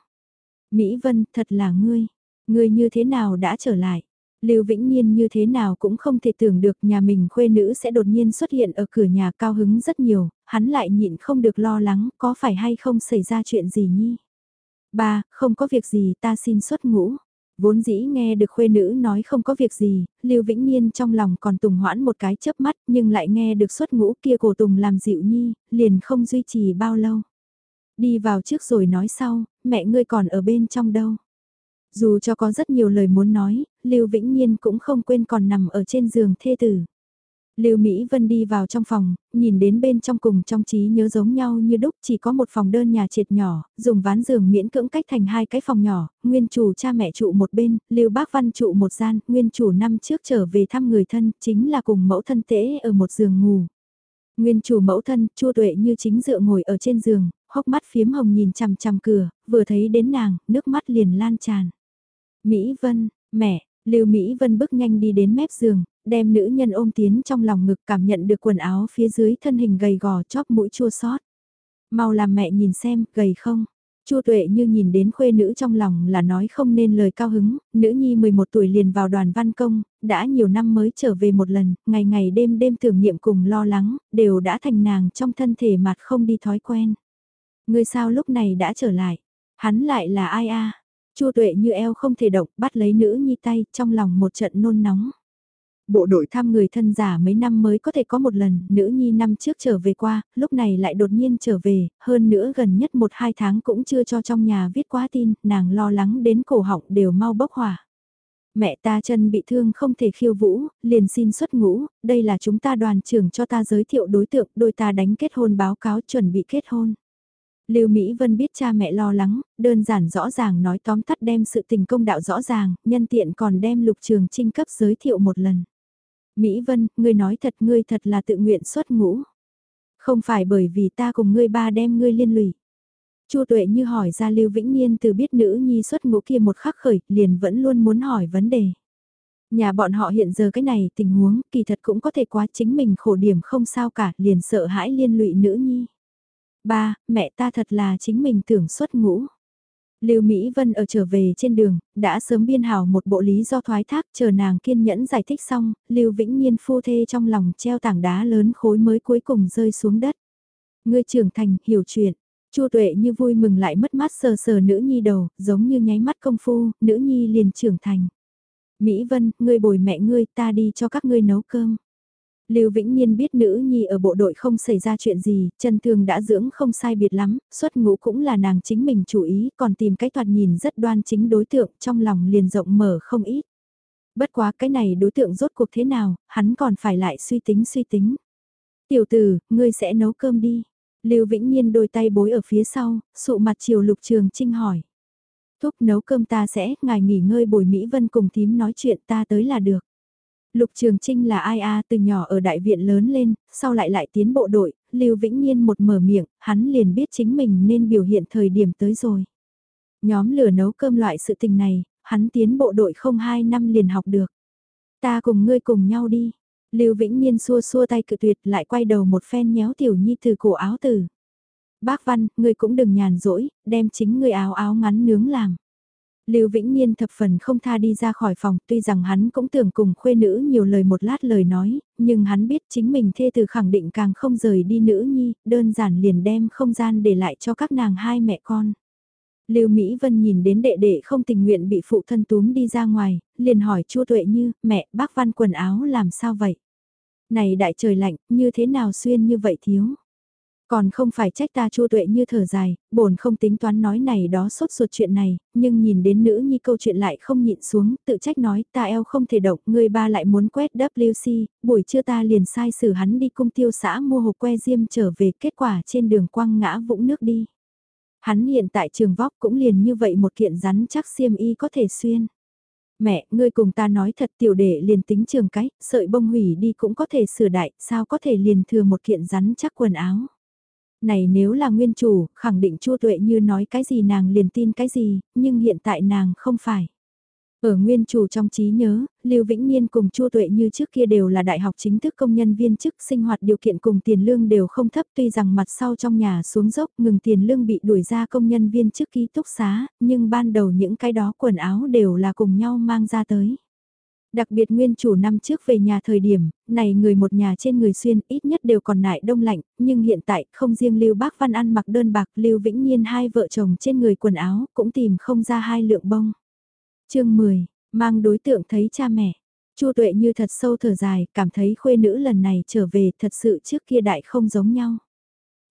Mỹ Vân, thật là ngươi, ngươi như thế nào đã trở lại? Lưu Vĩnh Nhiên như thế nào cũng không thể tưởng được nhà mình khuê nữ sẽ đột nhiên xuất hiện ở cửa nhà cao hứng rất nhiều, hắn lại nhịn không được lo lắng có phải hay không xảy ra chuyện gì nhi. Ba, không có việc gì ta xin xuất ngũ. Vốn dĩ nghe được khuê nữ nói không có việc gì, Lưu Vĩnh Nhiên trong lòng còn tùng hoãn một cái chớp mắt nhưng lại nghe được xuất ngũ kia cổ tùng làm dịu nhi, liền không duy trì bao lâu. Đi vào trước rồi nói sau, mẹ ngươi còn ở bên trong đâu. Dù cho có rất nhiều lời muốn nói, Lưu Vĩnh Nhiên cũng không quên còn nằm ở trên giường thê tử. Lưu Mỹ Vân đi vào trong phòng, nhìn đến bên trong cùng trong trí nhớ giống nhau như đúc chỉ có một phòng đơn nhà triệt nhỏ, dùng ván giường miễn cưỡng cách thành hai cái phòng nhỏ, nguyên chủ cha mẹ trụ một bên, Lưu Bác Văn trụ một gian, nguyên chủ năm trước trở về thăm người thân, chính là cùng mẫu thân tễ ở một giường ngủ. Nguyên chủ mẫu thân, chua tuệ như chính dựa ngồi ở trên giường, hốc mắt phiếm hồng nhìn chằm chằm cửa, vừa thấy đến nàng, nước mắt liền lan tràn. Mỹ Vân, mẹ, Lưu Mỹ Vân bước nhanh đi đến mép giường, đem nữ nhân ôm tiến trong lòng ngực cảm nhận được quần áo phía dưới thân hình gầy gò chóp mũi chua xót. Mau làm mẹ nhìn xem, gầy không? Chu Tuệ như nhìn đến khuê nữ trong lòng là nói không nên lời cao hứng, nữ nhi 11 tuổi liền vào đoàn văn công, đã nhiều năm mới trở về một lần, ngày ngày đêm đêm tưởng niệm cùng lo lắng, đều đã thành nàng trong thân thể mặt không đi thói quen. Người sao lúc này đã trở lại, hắn lại là ai a? Chu tuệ như eo không thể động, bắt lấy nữ nhi tay, trong lòng một trận nôn nóng. Bộ đội thăm người thân giả mấy năm mới có thể có một lần, nữ nhi năm trước trở về qua, lúc này lại đột nhiên trở về, hơn nữa gần nhất một hai tháng cũng chưa cho trong nhà viết quá tin, nàng lo lắng đến cổ họng đều mau bốc hỏa. Mẹ ta chân bị thương không thể khiêu vũ, liền xin xuất ngũ, đây là chúng ta đoàn trưởng cho ta giới thiệu đối tượng, đôi ta đánh kết hôn báo cáo chuẩn bị kết hôn. Lưu Mỹ Vân biết cha mẹ lo lắng, đơn giản rõ ràng nói tóm tắt đem sự tình công đạo rõ ràng, nhân tiện còn đem lục trường trinh cấp giới thiệu một lần. Mỹ Vân, ngươi nói thật ngươi thật là tự nguyện xuất ngũ. Không phải bởi vì ta cùng ngươi ba đem ngươi liên lụy. Chu Tuệ như hỏi ra Lưu Vĩnh Niên từ biết nữ nhi xuất ngũ kia một khắc khởi, liền vẫn luôn muốn hỏi vấn đề. Nhà bọn họ hiện giờ cái này tình huống, kỳ thật cũng có thể quá chính mình khổ điểm không sao cả, liền sợ hãi liên lụy nữ nhi. Ba, mẹ ta thật là chính mình tưởng xuất ngũ. Lưu Mỹ Vân ở trở về trên đường, đã sớm biên hào một bộ lý do thoái thác chờ nàng kiên nhẫn giải thích xong, Lưu Vĩnh Nhiên phu thê trong lòng treo tảng đá lớn khối mới cuối cùng rơi xuống đất. Ngươi trưởng thành, hiểu chuyện. Chu Tuệ như vui mừng lại mất mát sờ sờ nữ nhi đầu, giống như nháy mắt công phu, nữ nhi liền trưởng thành. Mỹ Vân, ngươi bồi mẹ ngươi, ta đi cho các ngươi nấu cơm. Lưu Vĩnh Nhiên biết nữ nhi ở bộ đội không xảy ra chuyện gì, chân thương đã dưỡng không sai biệt lắm, xuất ngũ cũng là nàng chính mình chủ ý, còn tìm cái thoạt nhìn rất đoan chính đối tượng, trong lòng liền rộng mở không ít. Bất quá cái này đối tượng rốt cuộc thế nào, hắn còn phải lại suy tính suy tính. Tiểu tử, ngươi sẽ nấu cơm đi. Lưu Vĩnh Nhiên đôi tay bối ở phía sau, sụ mặt chiều Lục Trường Trinh hỏi. Thúc nấu cơm ta sẽ, ngài nghỉ ngơi bồi Mỹ Vân cùng thím nói chuyện ta tới là được. Lục Trường Trinh là ai a từ nhỏ ở đại viện lớn lên, sau lại lại tiến bộ đội, Lưu Vĩnh Nhiên một mở miệng, hắn liền biết chính mình nên biểu hiện thời điểm tới rồi. Nhóm lửa nấu cơm loại sự tình này, hắn tiến bộ đội không hai năm liền học được. Ta cùng ngươi cùng nhau đi. Lưu Vĩnh Nhiên xua xua tay cự tuyệt lại quay đầu một phen nhéo tiểu nhi từ cổ áo tử. Bác Văn, ngươi cũng đừng nhàn rỗi, đem chính ngươi áo áo ngắn nướng làm. Lưu Vĩnh Nhiên thập phần không tha đi ra khỏi phòng, tuy rằng hắn cũng tưởng cùng khuê nữ nhiều lời một lát lời nói, nhưng hắn biết chính mình thê từ khẳng định càng không rời đi nữ nhi, đơn giản liền đem không gian để lại cho các nàng hai mẹ con. Lưu Mỹ Vân nhìn đến đệ đệ không tình nguyện bị phụ thân túm đi ra ngoài, liền hỏi Chu Tuệ Như, mẹ, bác Văn quần áo làm sao vậy? Này đại trời lạnh, như thế nào xuyên như vậy thiếu? Còn không phải trách ta chua tuệ như thở dài, bổn không tính toán nói này đó sốt ruột chuyện này, nhưng nhìn đến nữ nhi câu chuyện lại không nhịn xuống, tự trách nói ta eo không thể động, người ba lại muốn quét WC, buổi trưa ta liền sai xử hắn đi cung tiêu xã mua hộp que diêm trở về kết quả trên đường quăng ngã vũng nước đi. Hắn hiện tại trường vóc cũng liền như vậy một kiện rắn chắc xiêm y có thể xuyên. Mẹ, ngươi cùng ta nói thật tiểu đệ liền tính trường cái, sợi bông hủy đi cũng có thể sửa đại, sao có thể liền thừa một kiện rắn chắc quần áo. Này nếu là nguyên chủ, khẳng định chua tuệ như nói cái gì nàng liền tin cái gì, nhưng hiện tại nàng không phải. Ở nguyên chủ trong trí nhớ, Lưu Vĩnh Nhiên cùng Chu Tuệ như trước kia đều là đại học chính thức công nhân viên chức sinh hoạt điều kiện cùng tiền lương đều không thấp tuy rằng mặt sau trong nhà xuống dốc ngừng tiền lương bị đuổi ra công nhân viên chức ký túc xá, nhưng ban đầu những cái đó quần áo đều là cùng nhau mang ra tới. Đặc biệt nguyên chủ năm trước về nhà thời điểm, này người một nhà trên người xuyên ít nhất đều còn nại đông lạnh, nhưng hiện tại không riêng Lưu Bác Văn ăn mặc đơn bạc Lưu Vĩnh Nhiên hai vợ chồng trên người quần áo cũng tìm không ra hai lượng bông. chương 10, mang đối tượng thấy cha mẹ. Chu Tuệ như thật sâu thở dài, cảm thấy khuê nữ lần này trở về thật sự trước kia đại không giống nhau.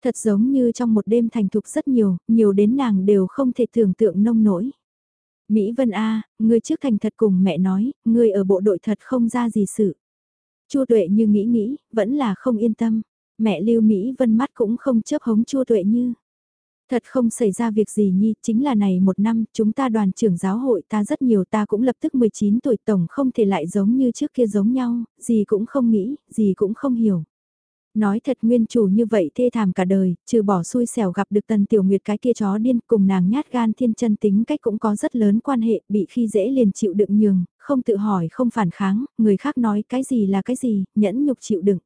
Thật giống như trong một đêm thành thục rất nhiều, nhiều đến nàng đều không thể tưởng tượng nông nổi. Mỹ Vân A, ngươi trước thành thật cùng mẹ nói, ngươi ở bộ đội thật không ra gì sự. Chu Tuệ như nghĩ nghĩ, vẫn là không yên tâm. Mẹ Lưu Mỹ Vân mắt cũng không chớp hống Chu Tuệ như. Thật không xảy ra việc gì nhi, chính là này một năm, chúng ta đoàn trưởng giáo hội ta rất nhiều ta cũng lập tức 19 tuổi tổng không thể lại giống như trước kia giống nhau, gì cũng không nghĩ, gì cũng không hiểu. Nói thật nguyên chủ như vậy thê thảm cả đời, trừ bỏ xui xẻo gặp được tần tiểu nguyệt cái kia chó điên cùng nàng nhát gan thiên chân tính cách cũng có rất lớn quan hệ, bị khi dễ liền chịu đựng nhường, không tự hỏi không phản kháng, người khác nói cái gì là cái gì, nhẫn nhục chịu đựng.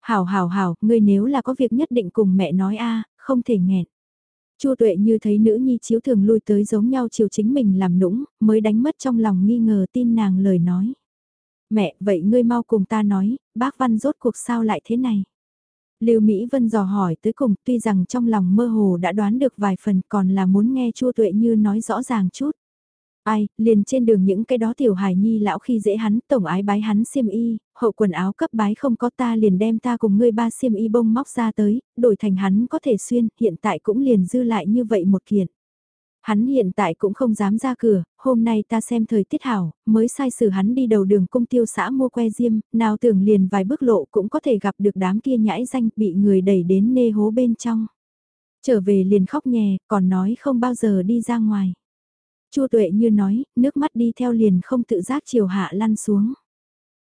Hảo hảo hảo, ngươi nếu là có việc nhất định cùng mẹ nói a không thể nghẹn. Chu tuệ như thấy nữ nhi chiếu thường lui tới giống nhau chiều chính mình làm nũng, mới đánh mất trong lòng nghi ngờ tin nàng lời nói. Mẹ, vậy ngươi mau cùng ta nói, bác văn rốt cuộc sao lại thế này? Lưu Mỹ Vân dò hỏi tới cùng, tuy rằng trong lòng mơ hồ đã đoán được vài phần còn là muốn nghe Chu Tuệ Như nói rõ ràng chút. Ai, liền trên đường những cái đó tiểu hài nhi lão khi dễ hắn, tổng ái bái hắn xiêm y, hậu quần áo cấp bái không có ta liền đem ta cùng ngươi ba xiêm y bông móc ra tới, đổi thành hắn có thể xuyên, hiện tại cũng liền dư lại như vậy một kiện. Hắn hiện tại cũng không dám ra cửa, hôm nay ta xem thời tiết hảo, mới sai xử hắn đi đầu đường cung tiêu xã mua que diêm, nào tưởng liền vài bước lộ cũng có thể gặp được đám kia nhãi danh bị người đẩy đến nê hố bên trong. Trở về liền khóc nhè, còn nói không bao giờ đi ra ngoài. Chu Tuệ như nói, nước mắt đi theo liền không tự giác chiều hạ lăn xuống.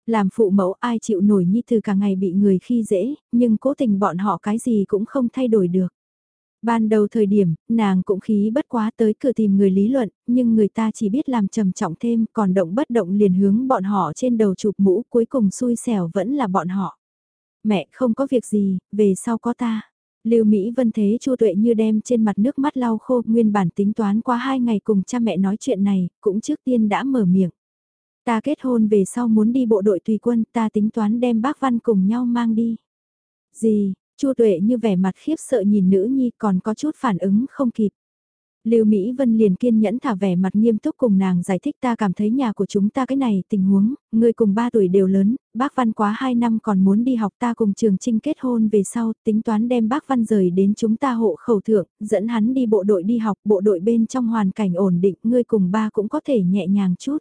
Làm phụ mẫu ai chịu nổi nhi từ cả ngày bị người khi dễ, nhưng cố tình bọn họ cái gì cũng không thay đổi được. Ban đầu thời điểm, nàng cũng khí bất quá tới cửa tìm người lý luận, nhưng người ta chỉ biết làm trầm trọng thêm, còn động bất động liền hướng bọn họ trên đầu chụp mũ, cuối cùng xui xẻo vẫn là bọn họ. Mẹ không có việc gì, về sau có ta. Lưu Mỹ Vân thế Chu Tuệ như đem trên mặt nước mắt lau khô, nguyên bản tính toán qua hai ngày cùng cha mẹ nói chuyện này, cũng trước tiên đã mở miệng. Ta kết hôn về sau muốn đi bộ đội tùy quân, ta tính toán đem bác Văn cùng nhau mang đi. Gì, Chu Tuệ như vẻ mặt khiếp sợ nhìn nữ nhi còn có chút phản ứng không kịp. Lưu Mỹ Vân liền kiên nhẫn thả vẻ mặt nghiêm túc cùng nàng giải thích ta cảm thấy nhà của chúng ta cái này tình huống, người cùng 3 tuổi đều lớn, bác Văn quá 2 năm còn muốn đi học ta cùng trường trinh kết hôn về sau, tính toán đem bác Văn rời đến chúng ta hộ khẩu thượng, dẫn hắn đi bộ đội đi học, bộ đội bên trong hoàn cảnh ổn định, ngươi cùng ba cũng có thể nhẹ nhàng chút.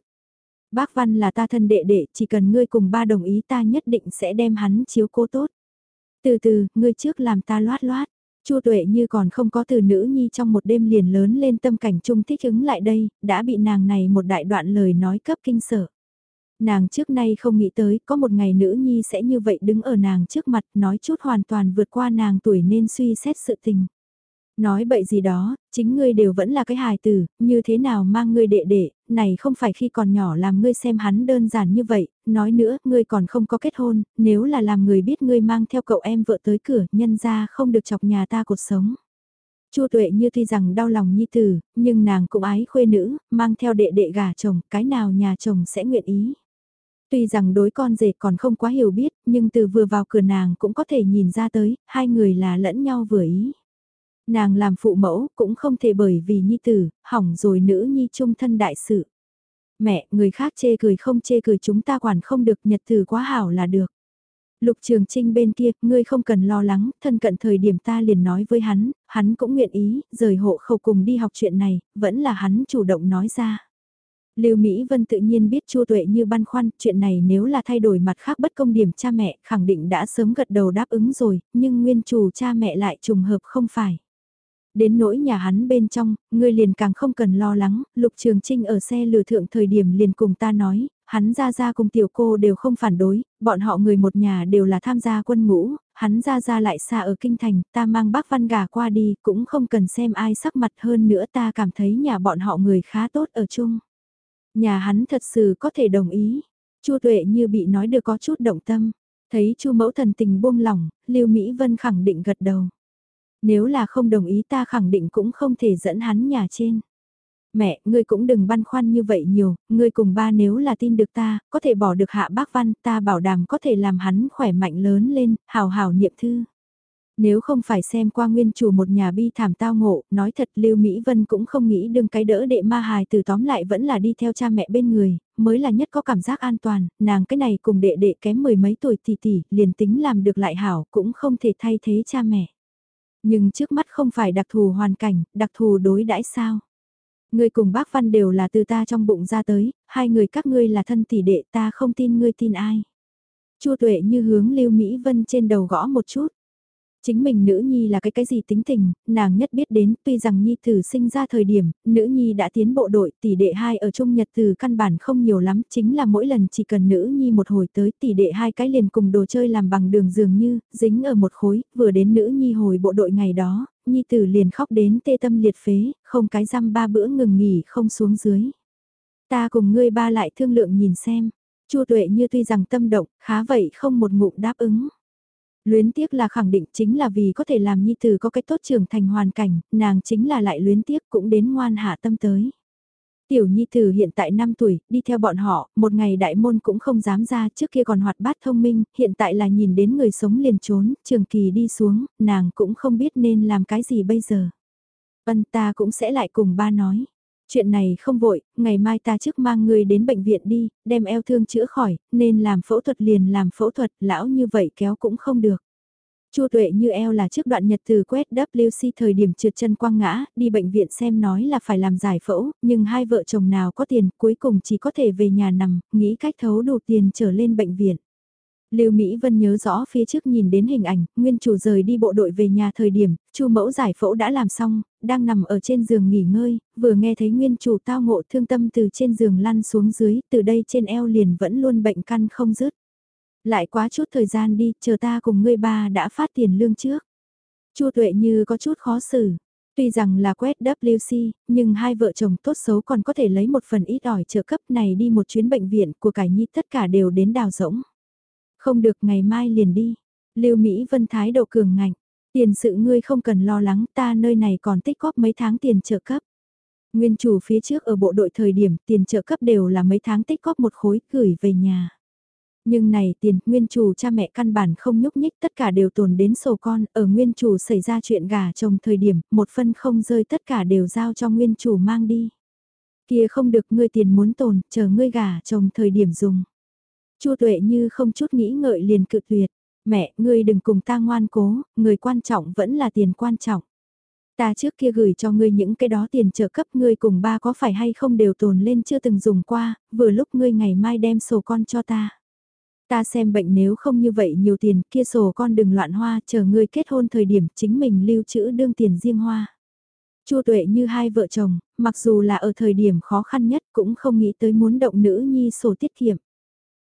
Bác Văn là ta thân đệ đệ, chỉ cần ngươi cùng ba đồng ý ta nhất định sẽ đem hắn chiếu cố tốt. Từ từ, ngươi trước làm ta loát loát. Chu Tuệ như còn không có từ nữ nhi trong một đêm liền lớn lên tâm cảnh trung thích ứng lại đây, đã bị nàng này một đại đoạn lời nói cấp kinh sở. Nàng trước nay không nghĩ tới có một ngày nữ nhi sẽ như vậy đứng ở nàng trước mặt nói chút hoàn toàn vượt qua nàng tuổi nên suy xét sự tình. Nói bậy gì đó, chính ngươi đều vẫn là cái hài tử, như thế nào mang ngươi đệ đệ, này không phải khi còn nhỏ làm ngươi xem hắn đơn giản như vậy, nói nữa, ngươi còn không có kết hôn, nếu là làm người biết ngươi mang theo cậu em vợ tới cửa, nhân ra không được chọc nhà ta cuộc sống. Chu tuệ như tuy rằng đau lòng nhi tử, nhưng nàng cũng ái khuê nữ, mang theo đệ đệ gả chồng, cái nào nhà chồng sẽ nguyện ý. Tuy rằng đối con rể còn không quá hiểu biết, nhưng từ vừa vào cửa nàng cũng có thể nhìn ra tới, hai người là lẫn nhau vừa ý. Nàng làm phụ mẫu cũng không thể bởi vì nhi tử, hỏng rồi nữ nhi trung thân đại sự. Mẹ, người khác chê cười không chê cười chúng ta quản không được nhật tử quá hảo là được. Lục Trường Trinh bên kia, ngươi không cần lo lắng, thân cận thời điểm ta liền nói với hắn, hắn cũng nguyện ý, rời hộ khẩu cùng đi học chuyện này, vẫn là hắn chủ động nói ra. Lưu Mỹ Vân tự nhiên biết Chu Tuệ như băn khoăn, chuyện này nếu là thay đổi mặt khác bất công điểm cha mẹ, khẳng định đã sớm gật đầu đáp ứng rồi, nhưng nguyên chủ cha mẹ lại trùng hợp không phải. Đến nỗi nhà hắn bên trong, ngươi liền càng không cần lo lắng, Lục Trường Trinh ở xe lừa thượng thời điểm liền cùng ta nói, hắn ra ra cùng tiểu cô đều không phản đối, bọn họ người một nhà đều là tham gia quân ngũ, hắn ra ra lại xa ở kinh thành, ta mang bác văn gà qua đi, cũng không cần xem ai sắc mặt hơn nữa ta cảm thấy nhà bọn họ người khá tốt ở chung. Nhà hắn thật sự có thể đồng ý, Chu Tuệ như bị nói được có chút động tâm, thấy Chu mẫu thần tình buông lỏng, Lưu Mỹ Vân khẳng định gật đầu. Nếu là không đồng ý ta khẳng định cũng không thể dẫn hắn nhà trên. Mẹ, ngươi cũng đừng băn khoăn như vậy nhiều, ngươi cùng ba nếu là tin được ta, có thể bỏ được hạ bác văn, ta bảo đảm có thể làm hắn khỏe mạnh lớn lên, hào hào niệm thư. Nếu không phải xem qua nguyên chủ một nhà bi thảm tao ngộ, nói thật Lưu Mỹ Vân cũng không nghĩ đừng cái đỡ đệ ma hài từ tóm lại vẫn là đi theo cha mẹ bên người, mới là nhất có cảm giác an toàn, nàng cái này cùng đệ đệ kém mười mấy tuổi tỷ tỷ, liền tính làm được lại hảo cũng không thể thay thế cha mẹ. Nhưng trước mắt không phải đặc thù hoàn cảnh, đặc thù đối đãi sao. Ngươi cùng bác Văn đều là từ ta trong bụng ra tới, hai người các ngươi là thân tỷ đệ ta không tin ngươi tin ai. Chua tuệ như hướng Lưu Mỹ Vân trên đầu gõ một chút. Chính mình nữ nhi là cái cái gì tính tình, nàng nhất biết đến, tuy rằng nhi tử sinh ra thời điểm, nữ nhi đã tiến bộ đội, tỷ đệ hai ở trung nhật từ căn bản không nhiều lắm, chính là mỗi lần chỉ cần nữ nhi một hồi tới tỷ đệ hai cái liền cùng đồ chơi làm bằng đường dường như, dính ở một khối, vừa đến nữ nhi hồi bộ đội ngày đó, nhi tử liền khóc đến tê tâm liệt phế, không cái răm ba bữa ngừng nghỉ không xuống dưới. Ta cùng ngươi ba lại thương lượng nhìn xem, chua tuệ như tuy rằng tâm động, khá vậy không một ngụm đáp ứng. Luyến tiếc là khẳng định chính là vì có thể làm nhi tử có cái tốt trưởng thành hoàn cảnh, nàng chính là lại luyến tiếc cũng đến ngoan hạ tâm tới. Tiểu nhi tử hiện tại 5 tuổi, đi theo bọn họ, một ngày đại môn cũng không dám ra trước kia còn hoạt bát thông minh, hiện tại là nhìn đến người sống liền trốn, trường kỳ đi xuống, nàng cũng không biết nên làm cái gì bây giờ. Vân ta cũng sẽ lại cùng ba nói. Chuyện này không vội, ngày mai ta trước mang ngươi đến bệnh viện đi, đem eo thương chữa khỏi, nên làm phẫu thuật liền làm phẫu thuật, lão như vậy kéo cũng không được. Chu tuệ như eo là trước đoạn nhật từ quét WC thời điểm trượt chân quăng ngã, đi bệnh viện xem nói là phải làm giải phẫu, nhưng hai vợ chồng nào có tiền, cuối cùng chỉ có thể về nhà nằm, nghĩ cách thấu đủ tiền trở lên bệnh viện. Lưu Mỹ Vân nhớ rõ phía trước nhìn đến hình ảnh, nguyên chủ rời đi bộ đội về nhà thời điểm, Chu mẫu giải phẫu đã làm xong, đang nằm ở trên giường nghỉ ngơi, vừa nghe thấy nguyên chủ tao ngộ thương tâm từ trên giường lăn xuống dưới, từ đây trên eo liền vẫn luôn bệnh căn không dứt. Lại quá chút thời gian đi, chờ ta cùng ngươi ba đã phát tiền lương trước. Chu Tuệ Như có chút khó xử. Tuy rằng là quét WC, nhưng hai vợ chồng tốt xấu còn có thể lấy một phần ít ỏi trợ cấp này đi một chuyến bệnh viện của cải nhi tất cả đều đến đào rỗng. Không được ngày mai liền đi. Lưu Mỹ Vân thái độ cường ngạnh. Tiền sự ngươi không cần lo lắng ta nơi này còn tích góp mấy tháng tiền trợ cấp. Nguyên chủ phía trước ở bộ đội thời điểm tiền trợ cấp đều là mấy tháng tích góp một khối gửi về nhà. Nhưng này tiền, nguyên chủ cha mẹ căn bản không nhúc nhích tất cả đều tồn đến sổ con, ở nguyên chủ xảy ra chuyện gà chồng thời điểm, một phân không rơi tất cả đều giao cho nguyên chủ mang đi. Kia không được ngươi tiền muốn tồn, chờ ngươi gà chồng thời điểm dùng. Chu tuệ như không chút nghĩ ngợi liền cự tuyệt, mẹ, ngươi đừng cùng ta ngoan cố, người quan trọng vẫn là tiền quan trọng. Ta trước kia gửi cho ngươi những cái đó tiền trợ cấp ngươi cùng ba có phải hay không đều tồn lên chưa từng dùng qua, vừa lúc ngươi ngày mai đem sổ con cho ta. Ta xem bệnh nếu không như vậy nhiều tiền kia sổ con đừng loạn hoa chờ ngươi kết hôn thời điểm chính mình lưu trữ đương tiền riêng hoa. Chu tuệ như hai vợ chồng, mặc dù là ở thời điểm khó khăn nhất cũng không nghĩ tới muốn động nữ nhi sổ tiết kiệm.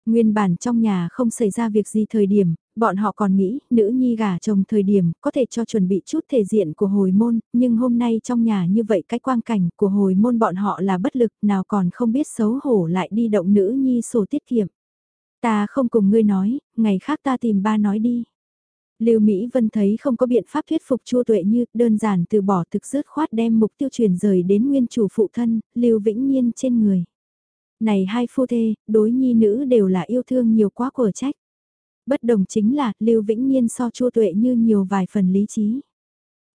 Nguyên bản trong nhà không xảy ra việc gì thời điểm, bọn họ còn nghĩ nữ nhi gả chồng thời điểm có thể cho chuẩn bị chút thể diện của hồi môn, nhưng hôm nay trong nhà như vậy cái quang cảnh của hồi môn bọn họ là bất lực nào còn không biết xấu hổ lại đi động nữ nhi sổ tiết kiệm. Ta không cùng ngươi nói, ngày khác ta tìm ba nói đi. Lưu Mỹ Vân thấy không có biện pháp thuyết phục Chu Tuệ Như, đơn giản từ bỏ thực dứt khoát đem mục tiêu truyền rời đến nguyên chủ phụ thân, Lưu Vĩnh Nhiên trên người. Này hai phu thê, đối nhi nữ đều là yêu thương nhiều quá của trách. Bất đồng chính là, Lưu Vĩnh Nhiên so Chu Tuệ Như nhiều vài phần lý trí.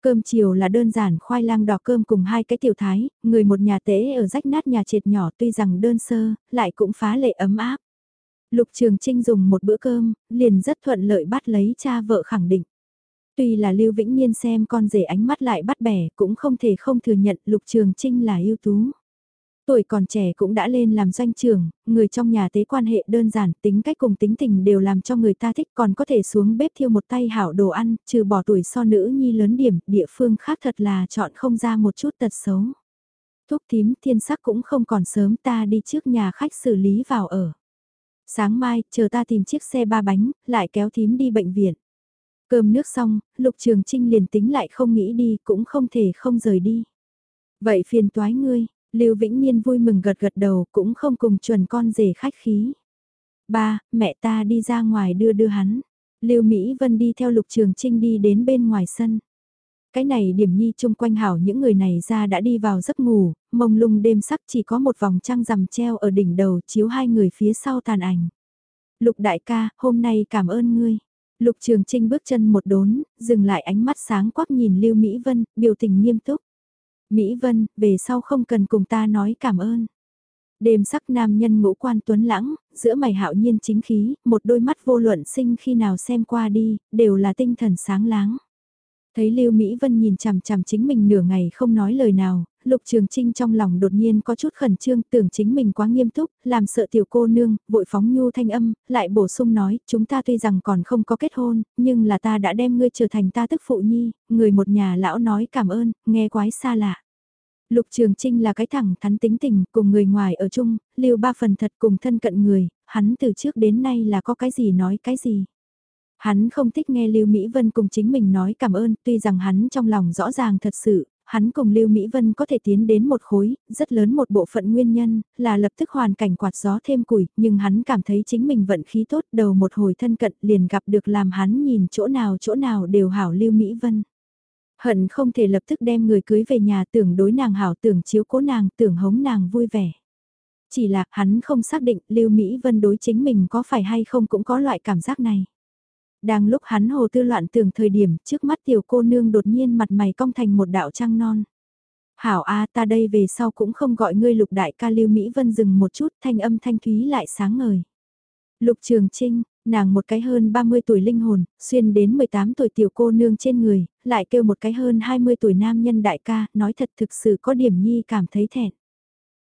Cơm chiều là đơn giản khoai lang đỏ cơm cùng hai cái tiểu thái, người một nhà tế ở rách nát nhà triệt nhỏ tuy rằng đơn sơ, lại cũng phá lệ ấm áp. Lục Trường Trinh dùng một bữa cơm, liền rất thuận lợi bắt lấy cha vợ khẳng định. Tuy là Lưu Vĩnh Nhiên xem con rể ánh mắt lại bắt bẻ cũng không thể không thừa nhận Lục Trường Trinh là ưu tú. Tuổi còn trẻ cũng đã lên làm doanh trưởng người trong nhà tế quan hệ đơn giản, tính cách cùng tính tình đều làm cho người ta thích còn có thể xuống bếp thiêu một tay hảo đồ ăn, trừ bỏ tuổi so nữ nhi lớn điểm, địa phương khác thật là chọn không ra một chút tật xấu. Thúc thím thiên sắc cũng không còn sớm ta đi trước nhà khách xử lý vào ở. Sáng mai, chờ ta tìm chiếc xe ba bánh, lại kéo thím đi bệnh viện. Cơm nước xong, Lục Trường Trinh liền tính lại không nghĩ đi, cũng không thể không rời đi. Vậy phiền toái ngươi, Lưu Vĩnh Niên vui mừng gật gật đầu, cũng không cùng chuẩn con rể khách khí. Ba, mẹ ta đi ra ngoài đưa đưa hắn. Lưu Mỹ Vân đi theo Lục Trường Trinh đi đến bên ngoài sân. Cái này điểm nhi chung quanh hảo những người này ra đã đi vào giấc ngủ, mông lung đêm sắc chỉ có một vòng trăng rằm treo ở đỉnh đầu chiếu hai người phía sau tàn ảnh. Lục đại ca, hôm nay cảm ơn ngươi. Lục Trường Trinh bước chân một đốn, dừng lại ánh mắt sáng quắc nhìn Lưu Mỹ Vân, biểu tình nghiêm túc. Mỹ Vân, về sau không cần cùng ta nói cảm ơn. Đêm sắc nam nhân ngũ quan tuấn lãng, giữa mày hạo nhiên chính khí, một đôi mắt vô luận sinh khi nào xem qua đi, đều là tinh thần sáng láng. Thấy Lưu Mỹ Vân nhìn chằm chằm chính mình nửa ngày không nói lời nào, Lục Trường Trinh trong lòng đột nhiên có chút khẩn trương tưởng chính mình quá nghiêm túc, làm sợ tiểu cô nương, vội phóng nhu thanh âm, lại bổ sung nói, chúng ta tuy rằng còn không có kết hôn, nhưng là ta đã đem ngươi trở thành ta tức phụ nhi, người một nhà lão nói cảm ơn, nghe quái xa lạ. Lục Trường Trinh là cái thẳng thắn tính tình, cùng người ngoài ở chung, lưu ba phần thật cùng thân cận người, hắn từ trước đến nay là có cái gì nói cái gì. Hắn không thích nghe Lưu Mỹ Vân cùng chính mình nói cảm ơn, tuy rằng hắn trong lòng rõ ràng thật sự, hắn cùng Lưu Mỹ Vân có thể tiến đến một khối, rất lớn một bộ phận nguyên nhân, là lập tức hoàn cảnh quạt gió thêm củi, nhưng hắn cảm thấy chính mình vận khí tốt, đầu một hồi thân cận liền gặp được làm hắn nhìn chỗ nào chỗ nào đều hảo Lưu Mỹ Vân. Hận không thể lập tức đem người cưới về nhà tưởng đối nàng hảo tưởng chiếu cố nàng tưởng hống nàng vui vẻ. Chỉ là hắn không xác định Lưu Mỹ Vân đối chính mình có phải hay không cũng có loại cảm giác này. Đang lúc hắn hồ tư loạn tưởng thời điểm trước mắt tiểu cô nương đột nhiên mặt mày cong thành một đạo trăng non. Hảo A ta đây về sau cũng không gọi ngươi lục đại ca lưu Mỹ Vân dừng một chút thanh âm thanh thúy lại sáng ngời. Lục Trường Trinh, nàng một cái hơn 30 tuổi linh hồn, xuyên đến 18 tuổi tiểu cô nương trên người, lại kêu một cái hơn 20 tuổi nam nhân đại ca, nói thật thực sự có điểm nhi cảm thấy thẹn.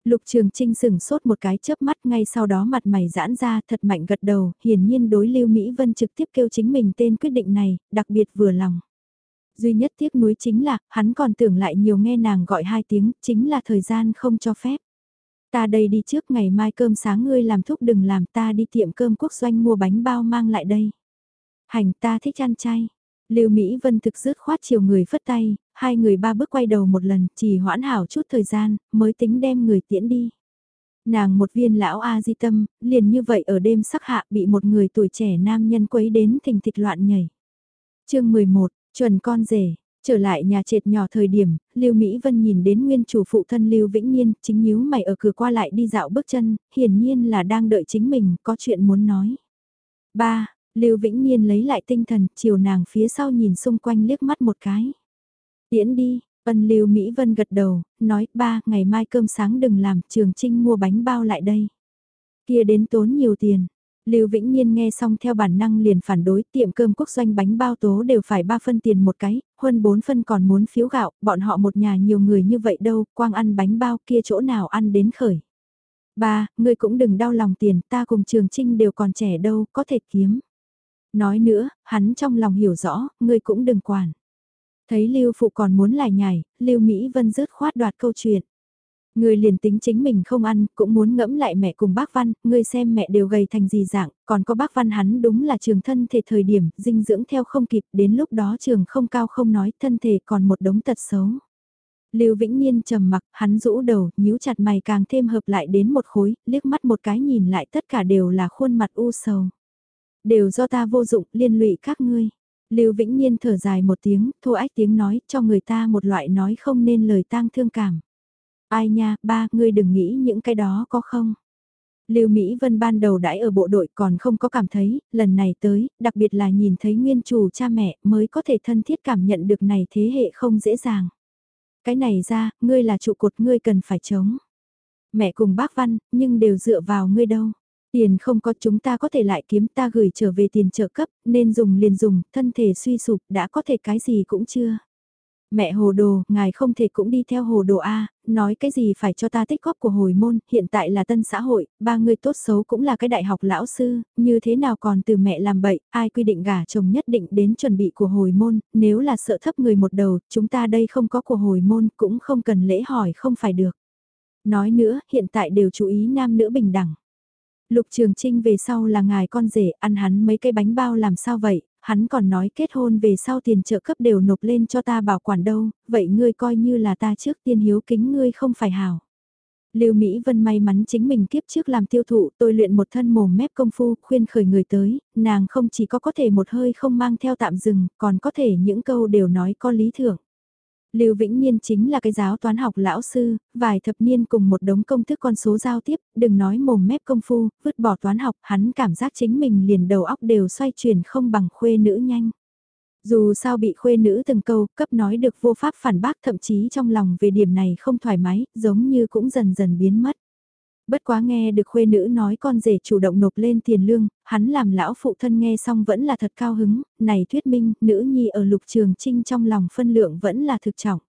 Lục Trường Trinh sừng sốt một cái chớp mắt ngay sau đó mặt mày giãn ra thật mạnh gật đầu, hiển nhiên đối Lưu Mỹ Vân trực tiếp kêu chính mình tên quyết định này, đặc biệt vừa lòng. Duy nhất tiếc nuối chính là, hắn còn tưởng lại nhiều nghe nàng gọi hai tiếng, chính là thời gian không cho phép. Ta đây đi trước ngày mai cơm sáng ngươi làm thúc đừng làm ta đi tiệm cơm quốc doanh mua bánh bao mang lại đây. Hành ta thích ăn chay. Lưu Mỹ Vân thực dứt khoát chiều người phất tay, hai người ba bước quay đầu một lần, chỉ hoãn hảo chút thời gian, mới tính đem người tiễn đi. Nàng một viên lão A di tâm, liền như vậy ở đêm sắc hạ bị một người tuổi trẻ nam nhân quấy đến thình thịch loạn nhảy. chương 11, chuẩn con rể, Trở lại nhà trệt nhỏ thời điểm, Lưu Mỹ Vân nhìn đến nguyên chủ phụ thân Lưu Vĩnh Nhiên, chính nhíu mày ở cửa qua lại đi dạo bước chân, hiển nhiên là đang đợi chính mình, có chuyện muốn nói. Ba, Lưu Vĩnh Nhiên lấy lại tinh thần, chiều nàng phía sau nhìn xung quanh liếc mắt một cái. Tiễn đi, ân Lưu Mỹ Vân gật đầu, nói, ba, ngày mai cơm sáng đừng làm, trường trinh mua bánh bao lại đây. Kia đến tốn nhiều tiền, Lưu Vĩnh Nhiên nghe xong theo bản năng liền phản đối tiệm cơm quốc doanh bánh bao tố đều phải 3 phân tiền một cái, hơn 4 phân còn muốn phiếu gạo, bọn họ một nhà nhiều người như vậy đâu, quang ăn bánh bao kia chỗ nào ăn đến khởi. Ba, ngươi cũng đừng đau lòng tiền, ta cùng Trường Trinh đều còn trẻ đâu, có thể kiếm. Nói nữa, hắn trong lòng hiểu rõ, ngươi cũng đừng quản. Thấy Lưu Phụ còn muốn lại nhảy, Lưu Mỹ Vân rớt khoát đoạt câu chuyện. Người liền tính chính mình không ăn, cũng muốn ngẫm lại mẹ cùng bác Văn, ngươi xem mẹ đều gầy thành gì dạng, còn có bác Văn hắn đúng là trường thân thể thời điểm, dinh dưỡng theo không kịp, đến lúc đó trường không cao không nói, thân thể còn một đống tật xấu. Lưu Vĩnh Niên trầm mặc, hắn rũ đầu, nhíu chặt mày càng thêm hợp lại đến một khối, liếc mắt một cái nhìn lại tất cả đều là khuôn mặt u sầu. Đều do ta vô dụng, liên lụy các ngươi. Lưu Vĩnh Nhiên thở dài một tiếng, thô ách tiếng nói, cho người ta một loại nói không nên lời tang thương cảm. Ai nha, ba, ngươi đừng nghĩ những cái đó có không? Lưu Mỹ Vân ban đầu đãi ở bộ đội còn không có cảm thấy, lần này tới, đặc biệt là nhìn thấy nguyên chủ cha mẹ mới có thể thân thiết cảm nhận được này thế hệ không dễ dàng. Cái này ra, ngươi là trụ cột ngươi cần phải chống. Mẹ cùng bác Văn, nhưng đều dựa vào ngươi đâu. Tiền không có chúng ta có thể lại kiếm ta gửi trở về tiền trợ cấp, nên dùng liền dùng, thân thể suy sụp đã có thể cái gì cũng chưa. Mẹ hồ đồ, ngài không thể cũng đi theo hồ đồ A, nói cái gì phải cho ta tích góp của hồi môn, hiện tại là tân xã hội, ba người tốt xấu cũng là cái đại học lão sư, như thế nào còn từ mẹ làm bậy, ai quy định gả chồng nhất định đến chuẩn bị của hồi môn, nếu là sợ thấp người một đầu, chúng ta đây không có của hồi môn cũng không cần lễ hỏi không phải được. Nói nữa, hiện tại đều chú ý nam nữ bình đẳng. Lục Trường Trinh về sau là ngài con rể, ăn hắn mấy cây bánh bao làm sao vậy, hắn còn nói kết hôn về sau tiền trợ cấp đều nộp lên cho ta bảo quản đâu, vậy ngươi coi như là ta trước tiên hiếu kính ngươi không phải hảo. Lưu Mỹ Vân may mắn chính mình kiếp trước làm tiêu thụ, tôi luyện một thân mồm mép công phu, khuyên khởi người tới, nàng không chỉ có có thể một hơi không mang theo tạm dừng, còn có thể những câu đều nói có lý thưởng. Lưu Vĩnh Niên chính là cái giáo toán học lão sư, vài thập niên cùng một đống công thức con số giao tiếp, đừng nói mồm mép công phu, vứt bỏ toán học, hắn cảm giác chính mình liền đầu óc đều xoay chuyển không bằng khuê nữ nhanh. Dù sao bị khuê nữ từng câu cấp nói được vô pháp phản bác thậm chí trong lòng về điểm này không thoải mái, giống như cũng dần dần biến mất. Bất quá nghe được khuê nữ nói con rể chủ động nộp lên tiền lương, hắn làm lão phụ thân nghe xong vẫn là thật cao hứng, này thuyết minh, nữ nhi ở lục trường trinh trong lòng phân lượng vẫn là thực trọng.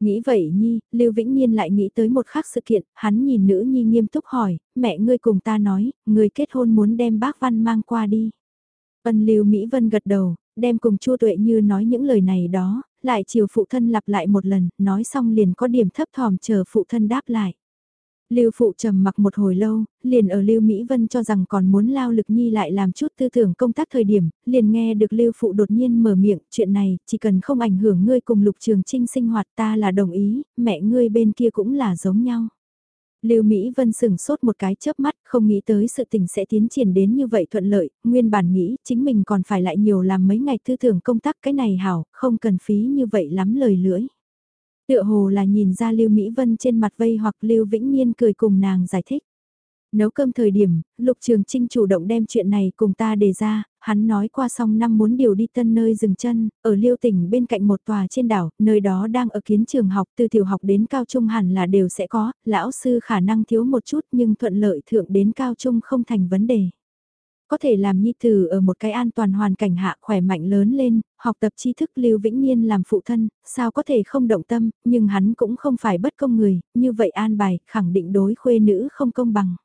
Nghĩ vậy nhi, Lưu Vĩnh Nhiên lại nghĩ tới một khác sự kiện, hắn nhìn nữ nhi nghiêm túc hỏi, mẹ ngươi cùng ta nói, ngươi kết hôn muốn đem bác văn mang qua đi. Vân Lưu Mỹ Vân gật đầu, đem cùng Chua Tuệ Như nói những lời này đó, lại chiều phụ thân lặp lại một lần, nói xong liền có điểm thấp thỏm chờ phụ thân đáp lại. Lưu phụ trầm mặc một hồi lâu, liền ở Lưu Mỹ Vân cho rằng còn muốn lao lực nhi lại làm chút tư tưởng công tác thời điểm, liền nghe được Lưu phụ đột nhiên mở miệng, chuyện này, chỉ cần không ảnh hưởng ngươi cùng Lục Trường Trinh sinh hoạt ta là đồng ý, mẹ ngươi bên kia cũng là giống nhau. Lưu Mỹ Vân sừng sốt một cái chớp mắt, không nghĩ tới sự tình sẽ tiến triển đến như vậy thuận lợi, nguyên bản nghĩ chính mình còn phải lại nhiều làm mấy ngày tư tưởng công tác cái này hảo, không cần phí như vậy lắm lời lưỡi. Tựa hồ là nhìn ra Lưu Mỹ Vân trên mặt vây hoặc Lưu Vĩnh Niên cười cùng nàng giải thích. Nấu cơm thời điểm, Lục Trường Trinh chủ động đem chuyện này cùng ta đề ra, hắn nói qua xong năm muốn điều đi tân nơi dừng chân, ở Liêu tỉnh bên cạnh một tòa trên đảo, nơi đó đang ở kiến trường học từ tiểu học đến cao trung hẳn là đều sẽ có, lão sư khả năng thiếu một chút nhưng thuận lợi thượng đến cao trung không thành vấn đề. Có thể làm nhi tử ở một cái an toàn hoàn cảnh hạ khỏe mạnh lớn lên, học tập tri thức Lưu Vĩnh Niên làm phụ thân, sao có thể không động tâm, nhưng hắn cũng không phải bất công người, như vậy an bài, khẳng định đối khuê nữ không công bằng.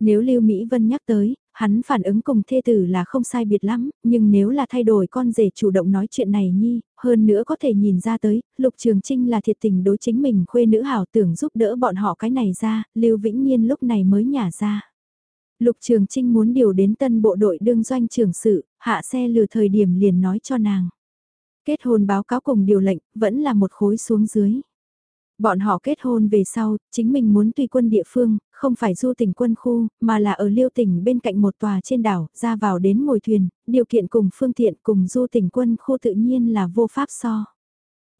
Nếu Lưu Mỹ Vân nhắc tới, hắn phản ứng cùng thê tử là không sai biệt lắm, nhưng nếu là thay đổi con rể chủ động nói chuyện này nhi, hơn nữa có thể nhìn ra tới, Lục Trường Trinh là thiệt tình đối chính mình khuê nữ hảo tưởng giúp đỡ bọn họ cái này ra, Lưu Vĩnh Nhiên lúc này mới nhả ra. Lục Trường Trinh muốn điều đến tân bộ đội đương doanh trưởng sự, hạ xe lừa thời điểm liền nói cho nàng. Kết hôn báo cáo cùng điều lệnh, vẫn là một khối xuống dưới. Bọn họ kết hôn về sau, chính mình muốn tùy quân địa phương, không phải du tỉnh quân khu, mà là ở liêu tỉnh bên cạnh một tòa trên đảo, ra vào đến ngồi thuyền, điều kiện cùng phương tiện cùng du tỉnh quân khu tự nhiên là vô pháp so.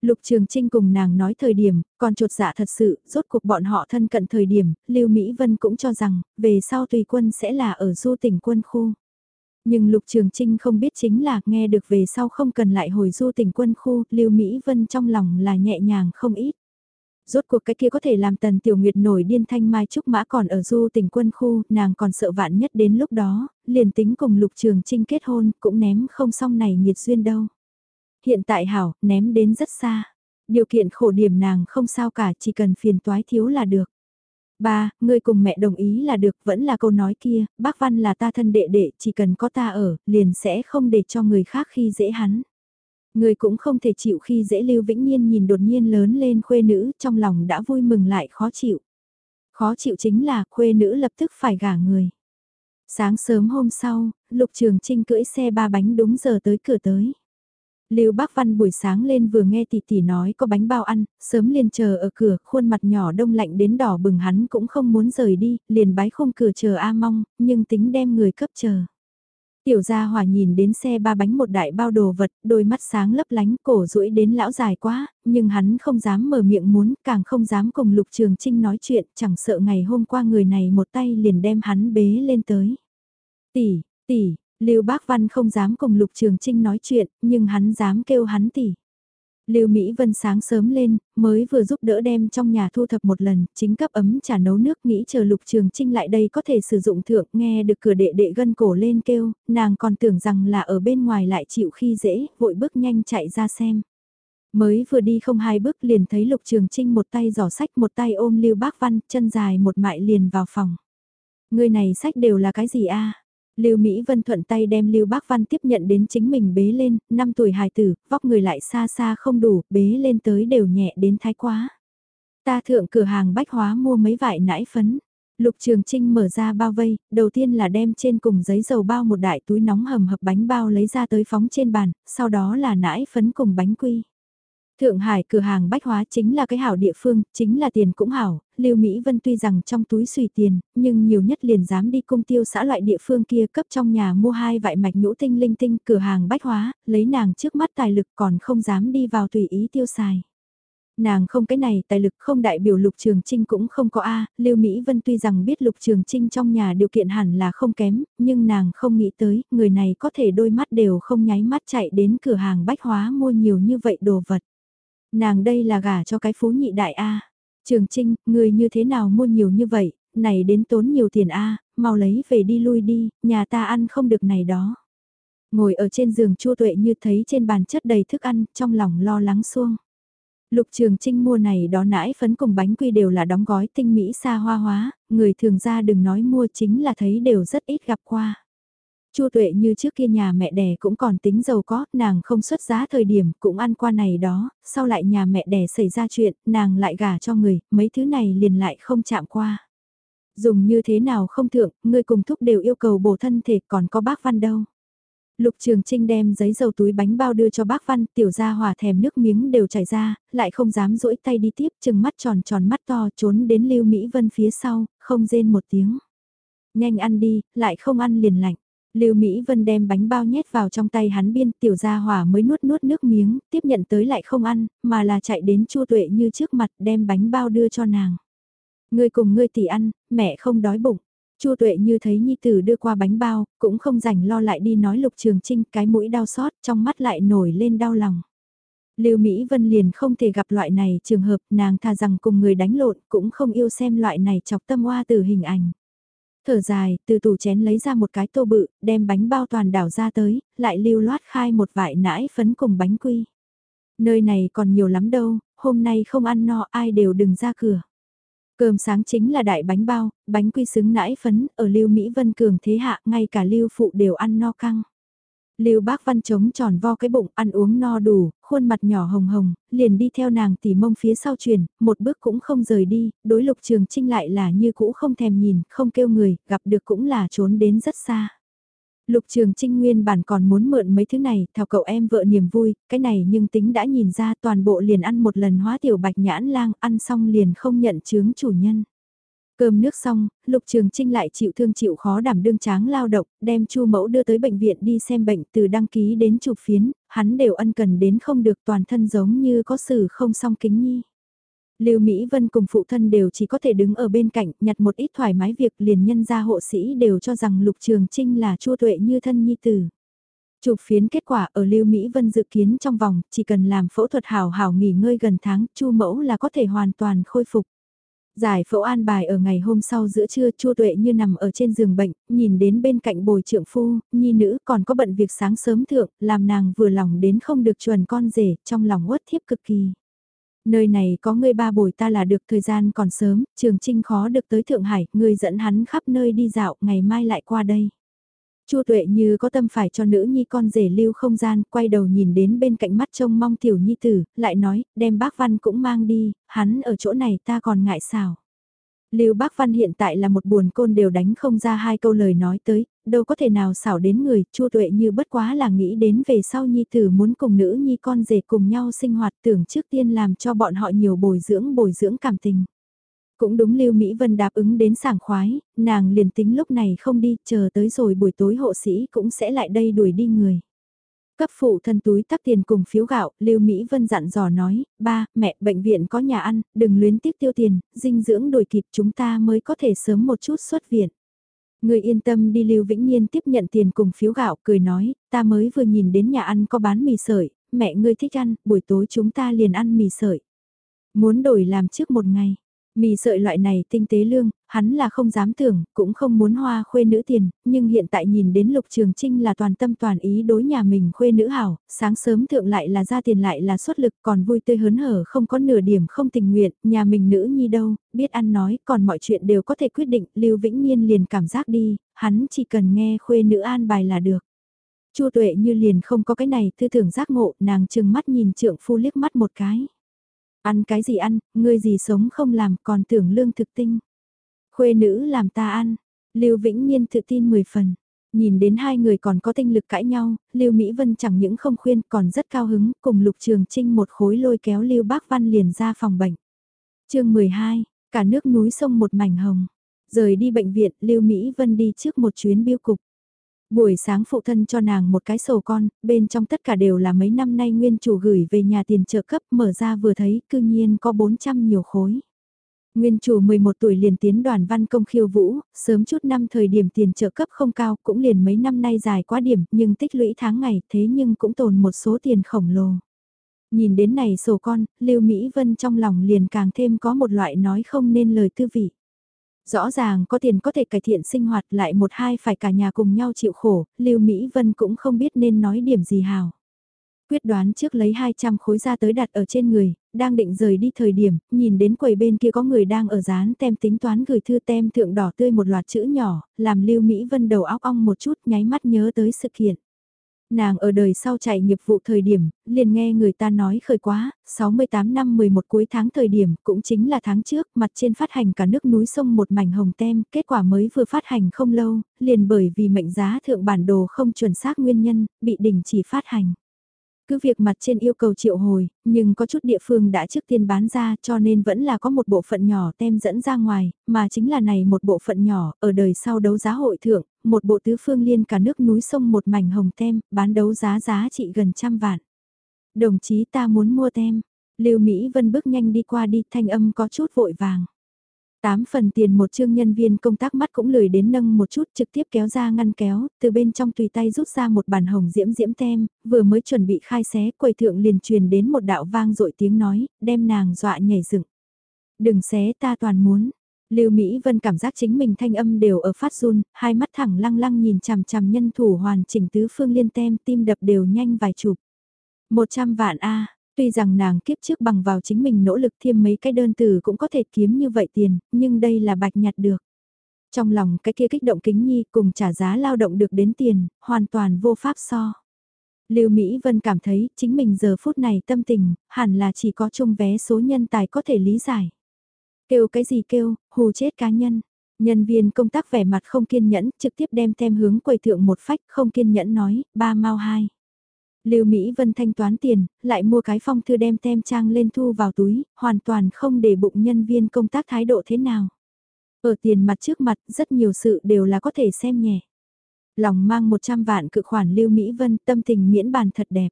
Lục Trường Trinh cùng nàng nói thời điểm, còn trột dạ thật sự, rốt cuộc bọn họ thân cận thời điểm, Lưu Mỹ Vân cũng cho rằng, về sau tùy quân sẽ là ở du tỉnh quân khu. Nhưng Lục Trường Trinh không biết chính là nghe được về sau không cần lại hồi du tỉnh quân khu, Lưu Mỹ Vân trong lòng là nhẹ nhàng không ít. Rốt cuộc cái kia có thể làm tần tiểu nguyệt nổi điên thanh mai trúc mã còn ở du tỉnh quân khu, nàng còn sợ vạn nhất đến lúc đó, liền tính cùng lục trường trinh kết hôn, cũng ném không xong này nhiệt duyên đâu. Hiện tại hảo, ném đến rất xa. Điều kiện khổ điểm nàng không sao cả, chỉ cần phiền toái thiếu là được. Ba, ngươi cùng mẹ đồng ý là được, vẫn là câu nói kia, bác Văn là ta thân đệ đệ, chỉ cần có ta ở, liền sẽ không để cho người khác khi dễ hắn. Người cũng không thể chịu khi dễ Lưu Vĩnh Nhiên nhìn đột nhiên lớn lên khuê nữ, trong lòng đã vui mừng lại khó chịu. Khó chịu chính là khuê nữ lập tức phải gả người. Sáng sớm hôm sau, Lục Trường Trinh cưỡi xe ba bánh đúng giờ tới cửa tới. Lưu Bác Văn buổi sáng lên vừa nghe tỷ tỷ nói có bánh bao ăn, sớm liền chờ ở cửa, khuôn mặt nhỏ đông lạnh đến đỏ bừng hắn cũng không muốn rời đi, liền bái không cửa chờ A Mong, nhưng tính đem người cấp chờ. Tiểu gia hỏa nhìn đến xe ba bánh một đại bao đồ vật, đôi mắt sáng lấp lánh cổ rũi đến lão dài quá, nhưng hắn không dám mở miệng muốn, càng không dám cùng Lục Trường Trinh nói chuyện, chẳng sợ ngày hôm qua người này một tay liền đem hắn bế lên tới. Tỷ, tỷ, Lưu Bác Văn không dám cùng Lục Trường Trinh nói chuyện, nhưng hắn dám kêu hắn tỷ. Lưu Mỹ Vân sáng sớm lên, mới vừa giúp đỡ đem trong nhà thu thập một lần, chính cấp ấm trà nấu nước nghĩ chờ Lục Trường Trinh lại đây có thể sử dụng thượng, nghe được cửa đệ đệ gân cổ lên kêu, nàng còn tưởng rằng là ở bên ngoài lại chịu khi dễ, vội bước nhanh chạy ra xem. Mới vừa đi không hai bước liền thấy Lục Trường Trinh một tay giỏ sách một tay ôm Lưu Bác Văn, chân dài một mại liền vào phòng. Người này sách đều là cái gì a Lưu Mỹ Vân thuận tay đem Lưu Bác Văn tiếp nhận đến chính mình bế lên, 5 tuổi hài tử, vóc người lại xa xa không đủ, bế lên tới đều nhẹ đến thái quá. Ta thượng cửa hàng bách hóa mua mấy vải nãi phấn. Lục Trường Trinh mở ra bao vây, đầu tiên là đem trên cùng giấy dầu bao một đại túi nóng hầm hập bánh bao lấy ra tới phóng trên bàn, sau đó là nãi phấn cùng bánh quy. Thượng Hải cửa hàng bách hóa chính là cái hảo địa phương, chính là tiền cũng hảo, Lưu Mỹ Vân tuy rằng trong túi xùy tiền, nhưng nhiều nhất liền dám đi công tiêu xã loại địa phương kia cấp trong nhà mua hai vại mạch nhũ tinh linh tinh cửa hàng bách hóa, lấy nàng trước mắt tài lực còn không dám đi vào tùy ý tiêu xài. Nàng không cái này tài lực không đại biểu Lục Trường Trinh cũng không có A, Lưu Mỹ Vân tuy rằng biết Lục Trường Trinh trong nhà điều kiện hẳn là không kém, nhưng nàng không nghĩ tới, người này có thể đôi mắt đều không nháy mắt chạy đến cửa hàng bách hóa mua nhiều như vậy đồ vật. Nàng đây là gả cho cái phú nhị đại A. Trường Trinh, người như thế nào mua nhiều như vậy, này đến tốn nhiều tiền A, mau lấy về đi lui đi, nhà ta ăn không được này đó. Ngồi ở trên giường chua tuệ như thấy trên bàn chất đầy thức ăn, trong lòng lo lắng xuông. Lục Trường Trinh mua này đó nãi phấn cùng bánh quy đều là đóng gói tinh mỹ xa hoa hóa, người thường ra đừng nói mua chính là thấy đều rất ít gặp qua. Chu tuệ như trước kia nhà mẹ đẻ cũng còn tính giàu có, nàng không xuất giá thời điểm cũng ăn qua này đó, sau lại nhà mẹ đẻ xảy ra chuyện, nàng lại gả cho người, mấy thứ này liền lại không chạm qua. Dùng như thế nào không thượng, người cùng thúc đều yêu cầu bổ thân thể còn có bác văn đâu. Lục Trường Trinh đem giấy dầu túi bánh bao đưa cho bác Văn, tiểu gia hòa thèm nước miếng đều chảy ra, lại không dám duỗi tay đi tiếp, chừng mắt tròn tròn mắt to trốn đến Lưu Mỹ Vân phía sau, không rên một tiếng. Nhanh ăn đi, lại không ăn liền lạnh. Lưu Mỹ Vân đem bánh bao nhét vào trong tay hắn biên tiểu gia hỏa mới nuốt nuốt nước miếng, tiếp nhận tới lại không ăn, mà là chạy đến chua tuệ như trước mặt đem bánh bao đưa cho nàng. Ngươi cùng ngươi tỷ ăn, mẹ không đói bụng. Chua tuệ như thấy nhi tử đưa qua bánh bao, cũng không rảnh lo lại đi nói lục trường trinh cái mũi đau xót, trong mắt lại nổi lên đau lòng. Lưu Mỹ Vân liền không thể gặp loại này trường hợp nàng thà rằng cùng người đánh lộn cũng không yêu xem loại này chọc tâm hoa từ hình ảnh. Thở dài, từ tủ chén lấy ra một cái tô bự, đem bánh bao toàn đảo ra tới, lại lưu loát khai một vải nãi phấn cùng bánh quy. Nơi này còn nhiều lắm đâu, hôm nay không ăn no ai đều đừng ra cửa. Cơm sáng chính là đại bánh bao, bánh quy xứng nãi phấn, ở Lưu Mỹ Vân Cường thế hạ, ngay cả Lưu Phụ đều ăn no căng. Lưu Bác Văn chống tròn vo cái bụng, ăn uống no đủ, khuôn mặt nhỏ hồng hồng, liền đi theo nàng tỉ mông phía sau truyền, một bước cũng không rời đi, đối lục trường trinh lại là như cũ không thèm nhìn, không kêu người, gặp được cũng là trốn đến rất xa. Lục Trường Trinh nguyên bản còn muốn mượn mấy thứ này, thảo cậu em vợ niềm vui, cái này nhưng tính đã nhìn ra toàn bộ liền ăn một lần hóa tiểu bạch nhãn lang, ăn xong liền không nhận chướng chủ nhân. Cơm nước xong, Lục Trường Trinh lại chịu thương chịu khó đảm đương tráng lao động, đem Chu Mẫu đưa tới bệnh viện đi xem bệnh từ đăng ký đến chụp phiến, hắn đều ân cần đến không được toàn thân giống như có sự không song kính nhi. Lưu Mỹ Vân cùng phụ thân đều chỉ có thể đứng ở bên cạnh, nhặt một ít thoải mái việc liền nhân ra hộ sĩ đều cho rằng Lục Trường Trinh là chua tuệ như thân nhi tử. Chụp phiến kết quả ở Lưu Mỹ Vân dự kiến trong vòng, chỉ cần làm phẫu thuật hào hào nghỉ ngơi gần tháng, chu mẫu là có thể hoàn toàn khôi phục. Giải phẫu an bài ở ngày hôm sau giữa trưa chua tuệ như nằm ở trên giường bệnh, nhìn đến bên cạnh bồi trượng phu, nhi nữ còn có bận việc sáng sớm thượng, làm nàng vừa lòng đến không được chuẩn con rể, trong lòng uất thiếp cực kỳ. Nơi này có người ba bồi ta là được thời gian còn sớm, trường trinh khó được tới Thượng Hải, người dẫn hắn khắp nơi đi dạo, ngày mai lại qua đây. Chu tuệ như có tâm phải cho nữ nhi con rể lưu không gian, quay đầu nhìn đến bên cạnh mắt trông mong tiểu nhi tử, lại nói, đem bác văn cũng mang đi, hắn ở chỗ này ta còn ngại sao. Lưu Bác Văn hiện tại là một buồn côn đều đánh không ra hai câu lời nói tới, đâu có thể nào xảo đến người, Chu Tuệ như bất quá là nghĩ đến về sau nhi tử muốn cùng nữ nhi con rể cùng nhau sinh hoạt tưởng trước tiên làm cho bọn họ nhiều bồi dưỡng bồi dưỡng cảm tình. Cũng đúng Lưu Mỹ Vân đáp ứng đến sảng khoái, nàng liền tính lúc này không đi, chờ tới rồi buổi tối hộ sĩ cũng sẽ lại đây đuổi đi người. Cấp phụ thân túi tắc tiền cùng phiếu gạo, Lưu Mỹ Vân dặn dò nói, ba, mẹ, bệnh viện có nhà ăn, đừng luyến tiếc tiêu tiền, dinh dưỡng đổi kịp chúng ta mới có thể sớm một chút xuất viện. Người yên tâm đi Lưu Vĩnh Nhiên tiếp nhận tiền cùng phiếu gạo, cười nói, ta mới vừa nhìn đến nhà ăn có bán mì sợi, mẹ ngươi thích ăn, buổi tối chúng ta liền ăn mì sợi. Muốn đổi làm trước một ngày, Mì sợi loại này tinh tế lương, hắn là không dám tưởng, cũng không muốn hoa khuê nữ tiền, nhưng hiện tại nhìn đến Lục Trường Trinh là toàn tâm toàn ý đối nhà mình khuê nữ hảo, sáng sớm thượng lại là ra tiền lại là xuất lực còn vui tươi hớn hở không có nửa điểm không tình nguyện, nhà mình nữ nhi đâu, biết ăn nói, còn mọi chuyện đều có thể quyết định, Lưu Vĩnh Nhiên liền cảm giác đi, hắn chỉ cần nghe khuê nữ an bài là được. chu tuệ như liền không có cái này tư tưởng giác ngộ, nàng chừng mắt nhìn trượng phu liếc mắt một cái. Ăn cái gì ăn, ngươi gì sống không làm còn tưởng lương thực tinh. Khuê nữ làm ta ăn, Lưu Vĩnh Nhiên tự tin 10 phần. Nhìn đến hai người còn có tinh lực cãi nhau, Lưu Mỹ Vân chẳng những không khuyên còn rất cao hứng, cùng Lục Trường Trinh một khối lôi kéo Lưu Bác Văn liền ra phòng bệnh. chương 12, cả nước núi sông một mảnh hồng. Rời đi bệnh viện, Lưu Mỹ Vân đi trước một chuyến biêu cục. Buổi sáng phụ thân cho nàng một cái sổ con, bên trong tất cả đều là mấy năm nay nguyên chủ gửi về nhà tiền trợ cấp mở ra vừa thấy cư nhiên có 400 nhiều khối. Nguyên chủ 11 tuổi liền tiến đoàn văn công khiêu vũ, sớm chút năm thời điểm tiền trợ cấp không cao cũng liền mấy năm nay dài quá điểm nhưng tích lũy tháng ngày thế nhưng cũng tồn một số tiền khổng lồ. Nhìn đến này sổ con, Lưu Mỹ Vân trong lòng liền càng thêm có một loại nói không nên lời tư vị. Rõ ràng có tiền có thể cải thiện sinh hoạt lại một hai phải cả nhà cùng nhau chịu khổ, Lưu Mỹ Vân cũng không biết nên nói điểm gì hào. Quyết đoán trước lấy 200 khối ra tới đặt ở trên người, đang định rời đi thời điểm, nhìn đến quầy bên kia có người đang ở dán tem tính toán gửi thư tem thượng đỏ tươi một loạt chữ nhỏ, làm Lưu Mỹ Vân đầu óc ong một chút nháy mắt nhớ tới sự kiện. Nàng ở đời sau chạy nghiệp vụ thời điểm, liền nghe người ta nói khởi quá, 68 năm 11 cuối tháng thời điểm, cũng chính là tháng trước, mặt trên phát hành cả nước núi sông một mảnh hồng tem, kết quả mới vừa phát hành không lâu, liền bởi vì mệnh giá thượng bản đồ không chuẩn xác nguyên nhân, bị đình chỉ phát hành. Cứ việc mặt trên yêu cầu triệu hồi, nhưng có chút địa phương đã trước tiên bán ra cho nên vẫn là có một bộ phận nhỏ tem dẫn ra ngoài, mà chính là này một bộ phận nhỏ, ở đời sau đấu giá hội thượng, một bộ tứ phương liên cả nước núi sông một mảnh hồng tem, bán đấu giá giá trị gần trăm vạn. Đồng chí ta muốn mua tem, Lưu Mỹ Vân bước nhanh đi qua đi thanh âm có chút vội vàng. Tám phần tiền một chương nhân viên công tác mắt cũng lười đến nâng một chút trực tiếp kéo ra ngăn kéo, từ bên trong tùy tay rút ra một bản hồng diễm diễm tem, vừa mới chuẩn bị khai xé quầy thượng liền truyền đến một đạo vang dội tiếng nói, đem nàng dọa nhảy dựng. Đừng xé ta toàn muốn. Lưu Mỹ Vân cảm giác chính mình thanh âm đều ở phát run, hai mắt thẳng lăng lăng nhìn chằm chằm nhân thủ hoàn chỉnh tứ phương liên tem tim đập đều nhanh vài chục. 100 vạn A, tuy rằng nàng kiếp trước bằng vào chính mình nỗ lực thêm mấy cái đơn từ cũng có thể kiếm như vậy tiền, nhưng đây là bạch nhặt được. Trong lòng cái kia kích động kính nhi cùng trả giá lao động được đến tiền, hoàn toàn vô pháp so. Lưu Mỹ Vân cảm thấy chính mình giờ phút này tâm tình, hẳn là chỉ có chung vé số nhân tài có thể lý giải. Kêu cái gì kêu, hù chết cá nhân. Nhân viên công tác vẻ mặt không kiên nhẫn, trực tiếp đem tem hướng quầy thượng một phách, không kiên nhẫn nói, ba mau hai. Lưu Mỹ Vân thanh toán tiền, lại mua cái phong thư đem tem trang lên thu vào túi, hoàn toàn không để bụng nhân viên công tác thái độ thế nào. Ở tiền mặt trước mặt, rất nhiều sự đều là có thể xem nhẹ. Lòng mang 100 vạn cự khoản Lưu Mỹ Vân, tâm tình miễn bàn thật đẹp.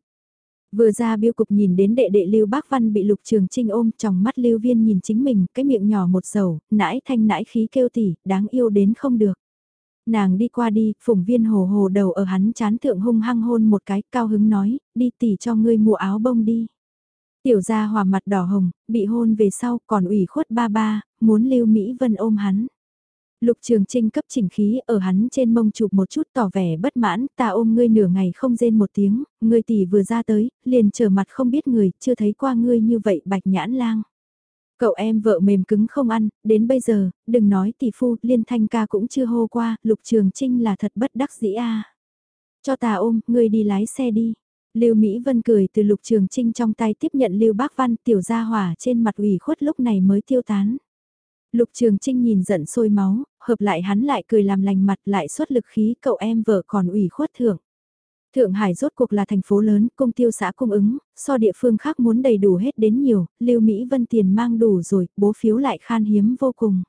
Vừa ra biêu cục nhìn đến đệ đệ Lưu Bác Văn bị Lục Trường Trinh ôm trong mắt Lưu Viên nhìn chính mình, cái miệng nhỏ một dầu, nãi thanh nãi khí kêu tỉ, đáng yêu đến không được. Nàng đi qua đi, phùng viên hồ hồ đầu ở hắn chán thượng hung hăng hôn một cái, cao hứng nói, đi tỉ cho ngươi mua áo bông đi. Tiểu gia hòa mặt đỏ hồng, bị hôn về sau còn ủy khuất ba ba, muốn Lưu Mỹ Vân ôm hắn. Lục Trường Trinh cấp chỉnh khí ở hắn trên mông chụp một chút tỏ vẻ bất mãn, ta ôm ngươi nửa ngày không rên một tiếng, ngươi tỷ vừa ra tới, liền trở mặt không biết người, chưa thấy qua ngươi như vậy bạch nhãn lang. Cậu em vợ mềm cứng không ăn, đến bây giờ, đừng nói tỷ phu, liên thanh ca cũng chưa hô qua, Lục Trường Trinh là thật bất đắc dĩ a. Cho ta ôm, ngươi đi lái xe đi. Lưu Mỹ Vân cười từ Lục Trường Trinh trong tay tiếp nhận Lưu Bác Văn tiểu gia hỏa trên mặt ủy khuất lúc này mới tiêu tán. Lục Trường Trinh nhìn giận sôi máu, hợp lại hắn lại cười làm lành mặt lại xuất lực khí cậu em vợ còn ủy khuất thưởng. Thượng Hải rốt cuộc là thành phố lớn, công tiêu xã cung ứng, so địa phương khác muốn đầy đủ hết đến nhiều, Lưu Mỹ Vân tiền mang đủ rồi, bố phiếu lại khan hiếm vô cùng.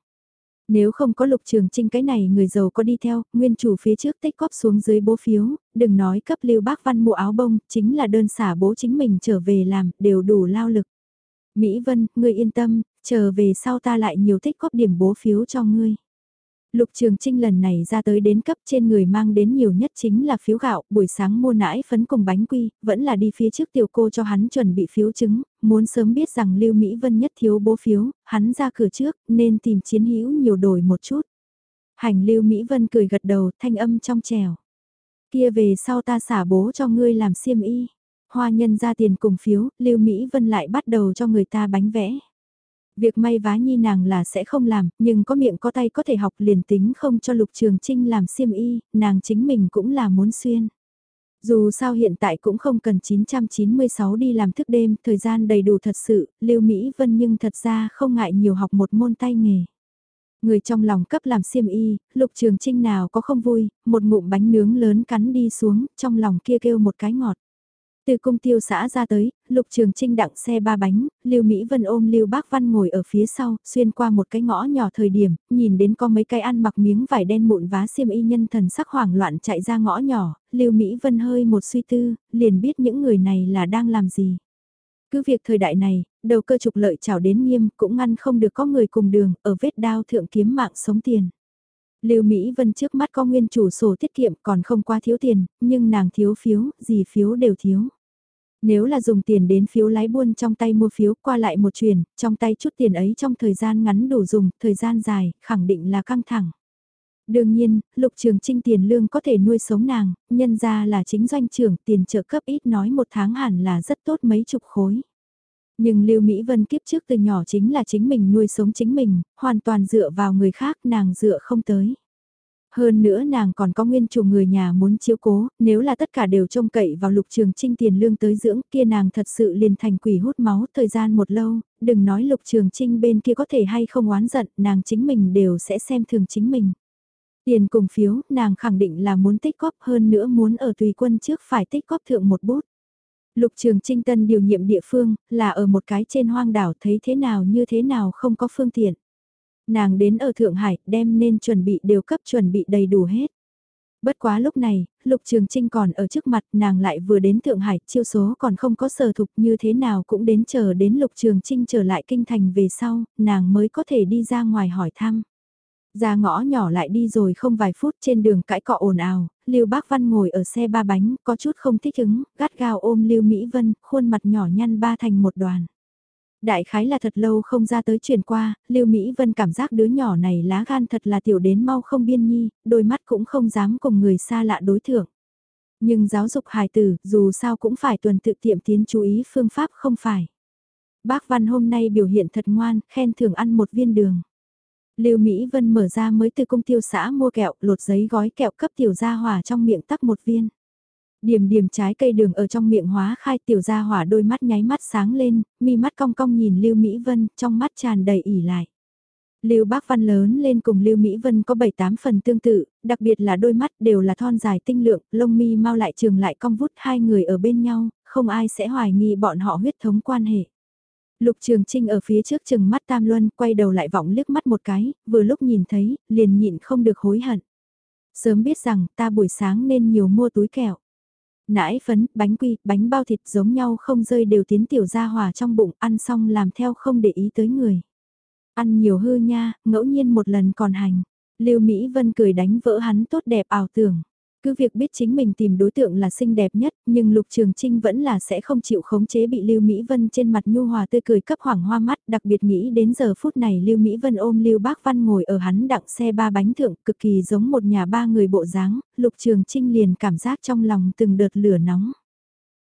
Nếu không có lục trường trinh cái này người giàu có đi theo, nguyên chủ phía trước tích góp xuống dưới bố phiếu, đừng nói cấp lưu bác văn mua áo bông, chính là đơn xả bố chính mình trở về làm, đều đủ lao lực. Mỹ Vân, ngươi yên tâm, chờ về sau ta lại nhiều tích góp điểm bố phiếu cho ngươi. Lục Trường Trinh lần này ra tới đến cấp trên người mang đến nhiều nhất chính là phiếu gạo, buổi sáng mua nãi phấn cùng bánh quy, vẫn là đi phía trước tiểu cô cho hắn chuẩn bị phiếu chứng, muốn sớm biết rằng Lưu Mỹ Vân nhất thiếu bố phiếu, hắn ra cửa trước, nên tìm chiến hữu nhiều đổi một chút. Hành Lưu Mỹ Vân cười gật đầu, thanh âm trong trèo. Kia về sau ta xả bố cho ngươi làm xiêm y. Hoa nhân ra tiền cùng phiếu, Lưu Mỹ Vân lại bắt đầu cho người ta bánh vẽ. Việc may vá nhi nàng là sẽ không làm, nhưng có miệng có tay có thể học liền tính không cho Lục Trường Trinh làm xiêm y, nàng chính mình cũng là muốn xuyên. Dù sao hiện tại cũng không cần 996 đi làm thức đêm, thời gian đầy đủ thật sự, Lưu Mỹ Vân nhưng thật ra không ngại nhiều học một môn tay nghề. Người trong lòng cấp làm xiêm y, Lục Trường Trinh nào có không vui, một ngụm bánh nướng lớn cắn đi xuống, trong lòng kia kêu một cái ngọt. Từ cung tiêu xã ra tới, Lục Trường Trinh đặng xe ba bánh, Lưu Mỹ Vân ôm Lưu Bác Văn ngồi ở phía sau, xuyên qua một cái ngõ nhỏ thời điểm, nhìn đến có mấy cái ăn mặc miếng vải đen mụn vá xiêm y nhân thần sắc hoảng loạn chạy ra ngõ nhỏ, Lưu Mỹ Vân hơi một suy tư, liền biết những người này là đang làm gì. Cứ việc thời đại này, đầu cơ trục lợi chào đến nghiêm cũng ngăn không được có người cùng đường ở vết đao thượng kiếm mạng sống tiền. Lưu Mỹ Vân trước mắt có nguyên chủ sổ tiết kiệm còn không qua thiếu tiền, nhưng nàng thiếu phiếu, gì phiếu đều thiếu. Nếu là dùng tiền đến phiếu lái buôn trong tay mua phiếu qua lại một chuyển, trong tay chút tiền ấy trong thời gian ngắn đủ dùng, thời gian dài, khẳng định là căng thẳng. Đương nhiên, lục trường trinh tiền lương có thể nuôi sống nàng, nhân ra là chính doanh trưởng tiền trợ cấp ít nói một tháng hẳn là rất tốt mấy chục khối. Nhưng Lưu Mỹ Vân kiếp trước từ nhỏ chính là chính mình nuôi sống chính mình, hoàn toàn dựa vào người khác nàng dựa không tới. Hơn nữa nàng còn có nguyên chủ người nhà muốn chiếu cố, nếu là tất cả đều trông cậy vào lục trường trinh tiền lương tới dưỡng kia nàng thật sự liền thành quỷ hút máu thời gian một lâu, đừng nói lục trường trinh bên kia có thể hay không oán giận, nàng chính mình đều sẽ xem thường chính mình. Tiền cùng phiếu, nàng khẳng định là muốn tích góp hơn nữa muốn ở tùy quân trước phải tích góp thượng một bút. Lục Trường Trinh Tân điều nhiệm địa phương, là ở một cái trên hoang đảo thấy thế nào như thế nào không có phương tiện. Nàng đến ở Thượng Hải, đem nên chuẩn bị đều cấp chuẩn bị đầy đủ hết. Bất quá lúc này, Lục Trường Trinh còn ở trước mặt nàng lại vừa đến Thượng Hải, chiêu số còn không có sở thục như thế nào cũng đến chờ đến Lục Trường Trinh trở lại kinh thành về sau, nàng mới có thể đi ra ngoài hỏi thăm. Ra ngõ nhỏ lại đi rồi không vài phút trên đường cãi cọ ồn ào, Lưu Bác Văn ngồi ở xe ba bánh, có chút không thích ứng, gắt gao ôm Lưu Mỹ Vân, khuôn mặt nhỏ nhăn ba thành một đoàn. Đại khái là thật lâu không ra tới truyền qua, Lưu Mỹ Vân cảm giác đứa nhỏ này lá gan thật là tiểu đến mau không biên nhi, đôi mắt cũng không dám cùng người xa lạ đối thượng. Nhưng giáo dục hài tử, dù sao cũng phải tuần tự tiệm tiến chú ý phương pháp không phải. Bác Văn hôm nay biểu hiện thật ngoan, khen thưởng ăn một viên đường. Lưu Mỹ Vân mở ra mới từ công tiêu xã mua kẹo, lột giấy gói kẹo cấp tiểu gia hỏa trong miệng tắc một viên. Điểm điểm trái cây đường ở trong miệng hóa khai tiểu gia hỏa đôi mắt nháy mắt sáng lên, mi mắt cong cong nhìn Lưu Mỹ Vân, trong mắt tràn đầy ỉ lại. Lưu Bác Văn lớn lên cùng Lưu Mỹ Vân có 7-8 phần tương tự, đặc biệt là đôi mắt đều là thon dài tinh lượng, lông mi mau lại trường lại cong vút hai người ở bên nhau, không ai sẽ hoài nghi bọn họ huyết thống quan hệ. Lục Trường Trinh ở phía trước chừng mắt Tam Luân quay đầu lại vọng liếc mắt một cái, vừa lúc nhìn thấy, liền nhịn không được hối hận. Sớm biết rằng ta buổi sáng nên nhiều mua túi kẹo. Nãi phấn, bánh quy, bánh bao thịt giống nhau không rơi đều tiến tiểu ra hòa trong bụng, ăn xong làm theo không để ý tới người. Ăn nhiều hư nha, ngẫu nhiên một lần còn hành. Lưu Mỹ Vân cười đánh vỡ hắn tốt đẹp ảo tưởng. Cứ việc biết chính mình tìm đối tượng là xinh đẹp nhất, nhưng Lục Trường Trinh vẫn là sẽ không chịu khống chế bị Lưu Mỹ Vân trên mặt nhu hòa tươi cười cấp hoảng hoa mắt, đặc biệt nghĩ đến giờ phút này Lưu Mỹ Vân ôm Lưu Bác Văn ngồi ở hắn đặng xe ba bánh thượng, cực kỳ giống một nhà ba người bộ dáng, Lục Trường Trinh liền cảm giác trong lòng từng đợt lửa nóng.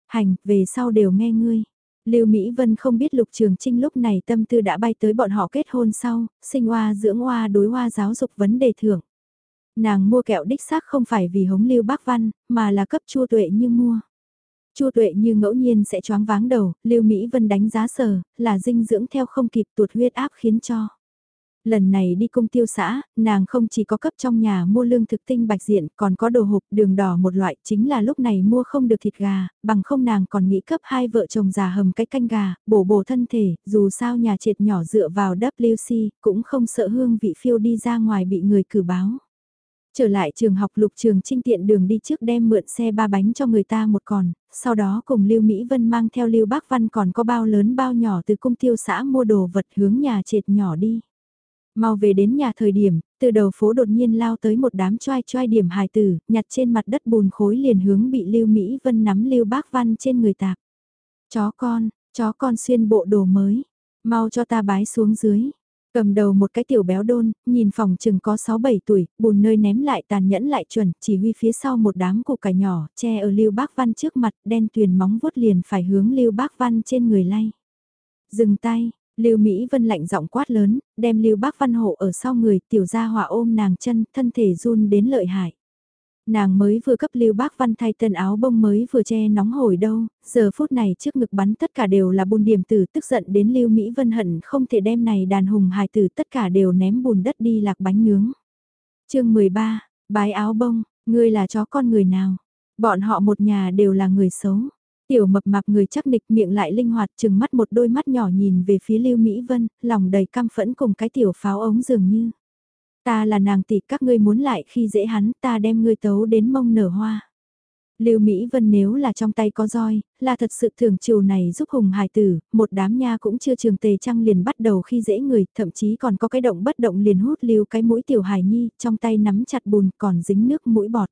Hành, về sau đều nghe ngươi. Lưu Mỹ Vân không biết Lục Trường Trinh lúc này tâm tư đã bay tới bọn họ kết hôn sau, sinh hoa dưỡng hoa đối hoa giáo dục vấn đề thưởng. Nàng mua kẹo đích xác không phải vì hống lưu bác văn, mà là cấp chua tuệ như mua. Chua tuệ như ngẫu nhiên sẽ choáng váng đầu, Lưu Mỹ Vân đánh giá sờ, là dinh dưỡng theo không kịp tuột huyết áp khiến cho. Lần này đi công tiêu xã, nàng không chỉ có cấp trong nhà mua lương thực tinh bạch diện, còn có đồ hộp đường đỏ một loại, chính là lúc này mua không được thịt gà, bằng không nàng còn nghĩ cấp hai vợ chồng già hầm cái canh gà, bổ bổ thân thể, dù sao nhà triệt nhỏ dựa vào WC, cũng không sợ hương vị phiêu đi ra ngoài bị người cử báo. Trở lại trường học lục trường trinh tiện đường đi trước đem mượn xe ba bánh cho người ta một còn, sau đó cùng Lưu Mỹ Vân mang theo Lưu Bác Văn còn có bao lớn bao nhỏ từ cung tiêu xã mua đồ vật hướng nhà trệt nhỏ đi. Mau về đến nhà thời điểm, từ đầu phố đột nhiên lao tới một đám choai choai điểm hài tử, nhặt trên mặt đất bùn khối liền hướng bị Lưu Mỹ Vân nắm Lưu Bác Văn trên người tạp. Chó con, chó con xuyên bộ đồ mới, mau cho ta bái xuống dưới. Cầm đầu một cái tiểu béo đôn, nhìn phòng chừng có 6-7 tuổi, bùn nơi ném lại tàn nhẫn lại chuẩn, chỉ huy phía sau một đám cục cải nhỏ, che ở Lưu Bác Văn trước mặt, đen tuyền móng vuốt liền phải hướng Lưu Bác Văn trên người lay. Dừng tay, Lưu Mỹ Vân lạnh giọng quát lớn, đem Lưu Bác Văn hộ ở sau người, tiểu gia hỏa ôm nàng chân, thân thể run đến lợi hại. Nàng mới vừa cấp lưu bác văn thay tân áo bông mới vừa che nóng hổi đâu, giờ phút này trước ngực bắn tất cả đều là bùn điểm tử tức giận đến lưu Mỹ Vân hận không thể đem này đàn hùng hài tử tất cả đều ném bùn đất đi lạc bánh nướng. chương 13, bái áo bông, ngươi là chó con người nào? Bọn họ một nhà đều là người xấu. Tiểu mập mạp người chắc nịch miệng lại linh hoạt chừng mắt một đôi mắt nhỏ nhìn về phía Lưu Mỹ Vân, lòng đầy căm phẫn cùng cái tiểu pháo ống dường như. Ta là nàng tỷ các ngươi muốn lại khi dễ hắn ta đem ngươi tấu đến mông nở hoa. Lưu Mỹ Vân nếu là trong tay có roi, là thật sự thường chiều này giúp hùng hài tử, một đám nha cũng chưa trường tề trăng liền bắt đầu khi dễ người, thậm chí còn có cái động bất động liền hút lưu cái mũi tiểu hài nhi, trong tay nắm chặt bùn còn dính nước mũi bọt.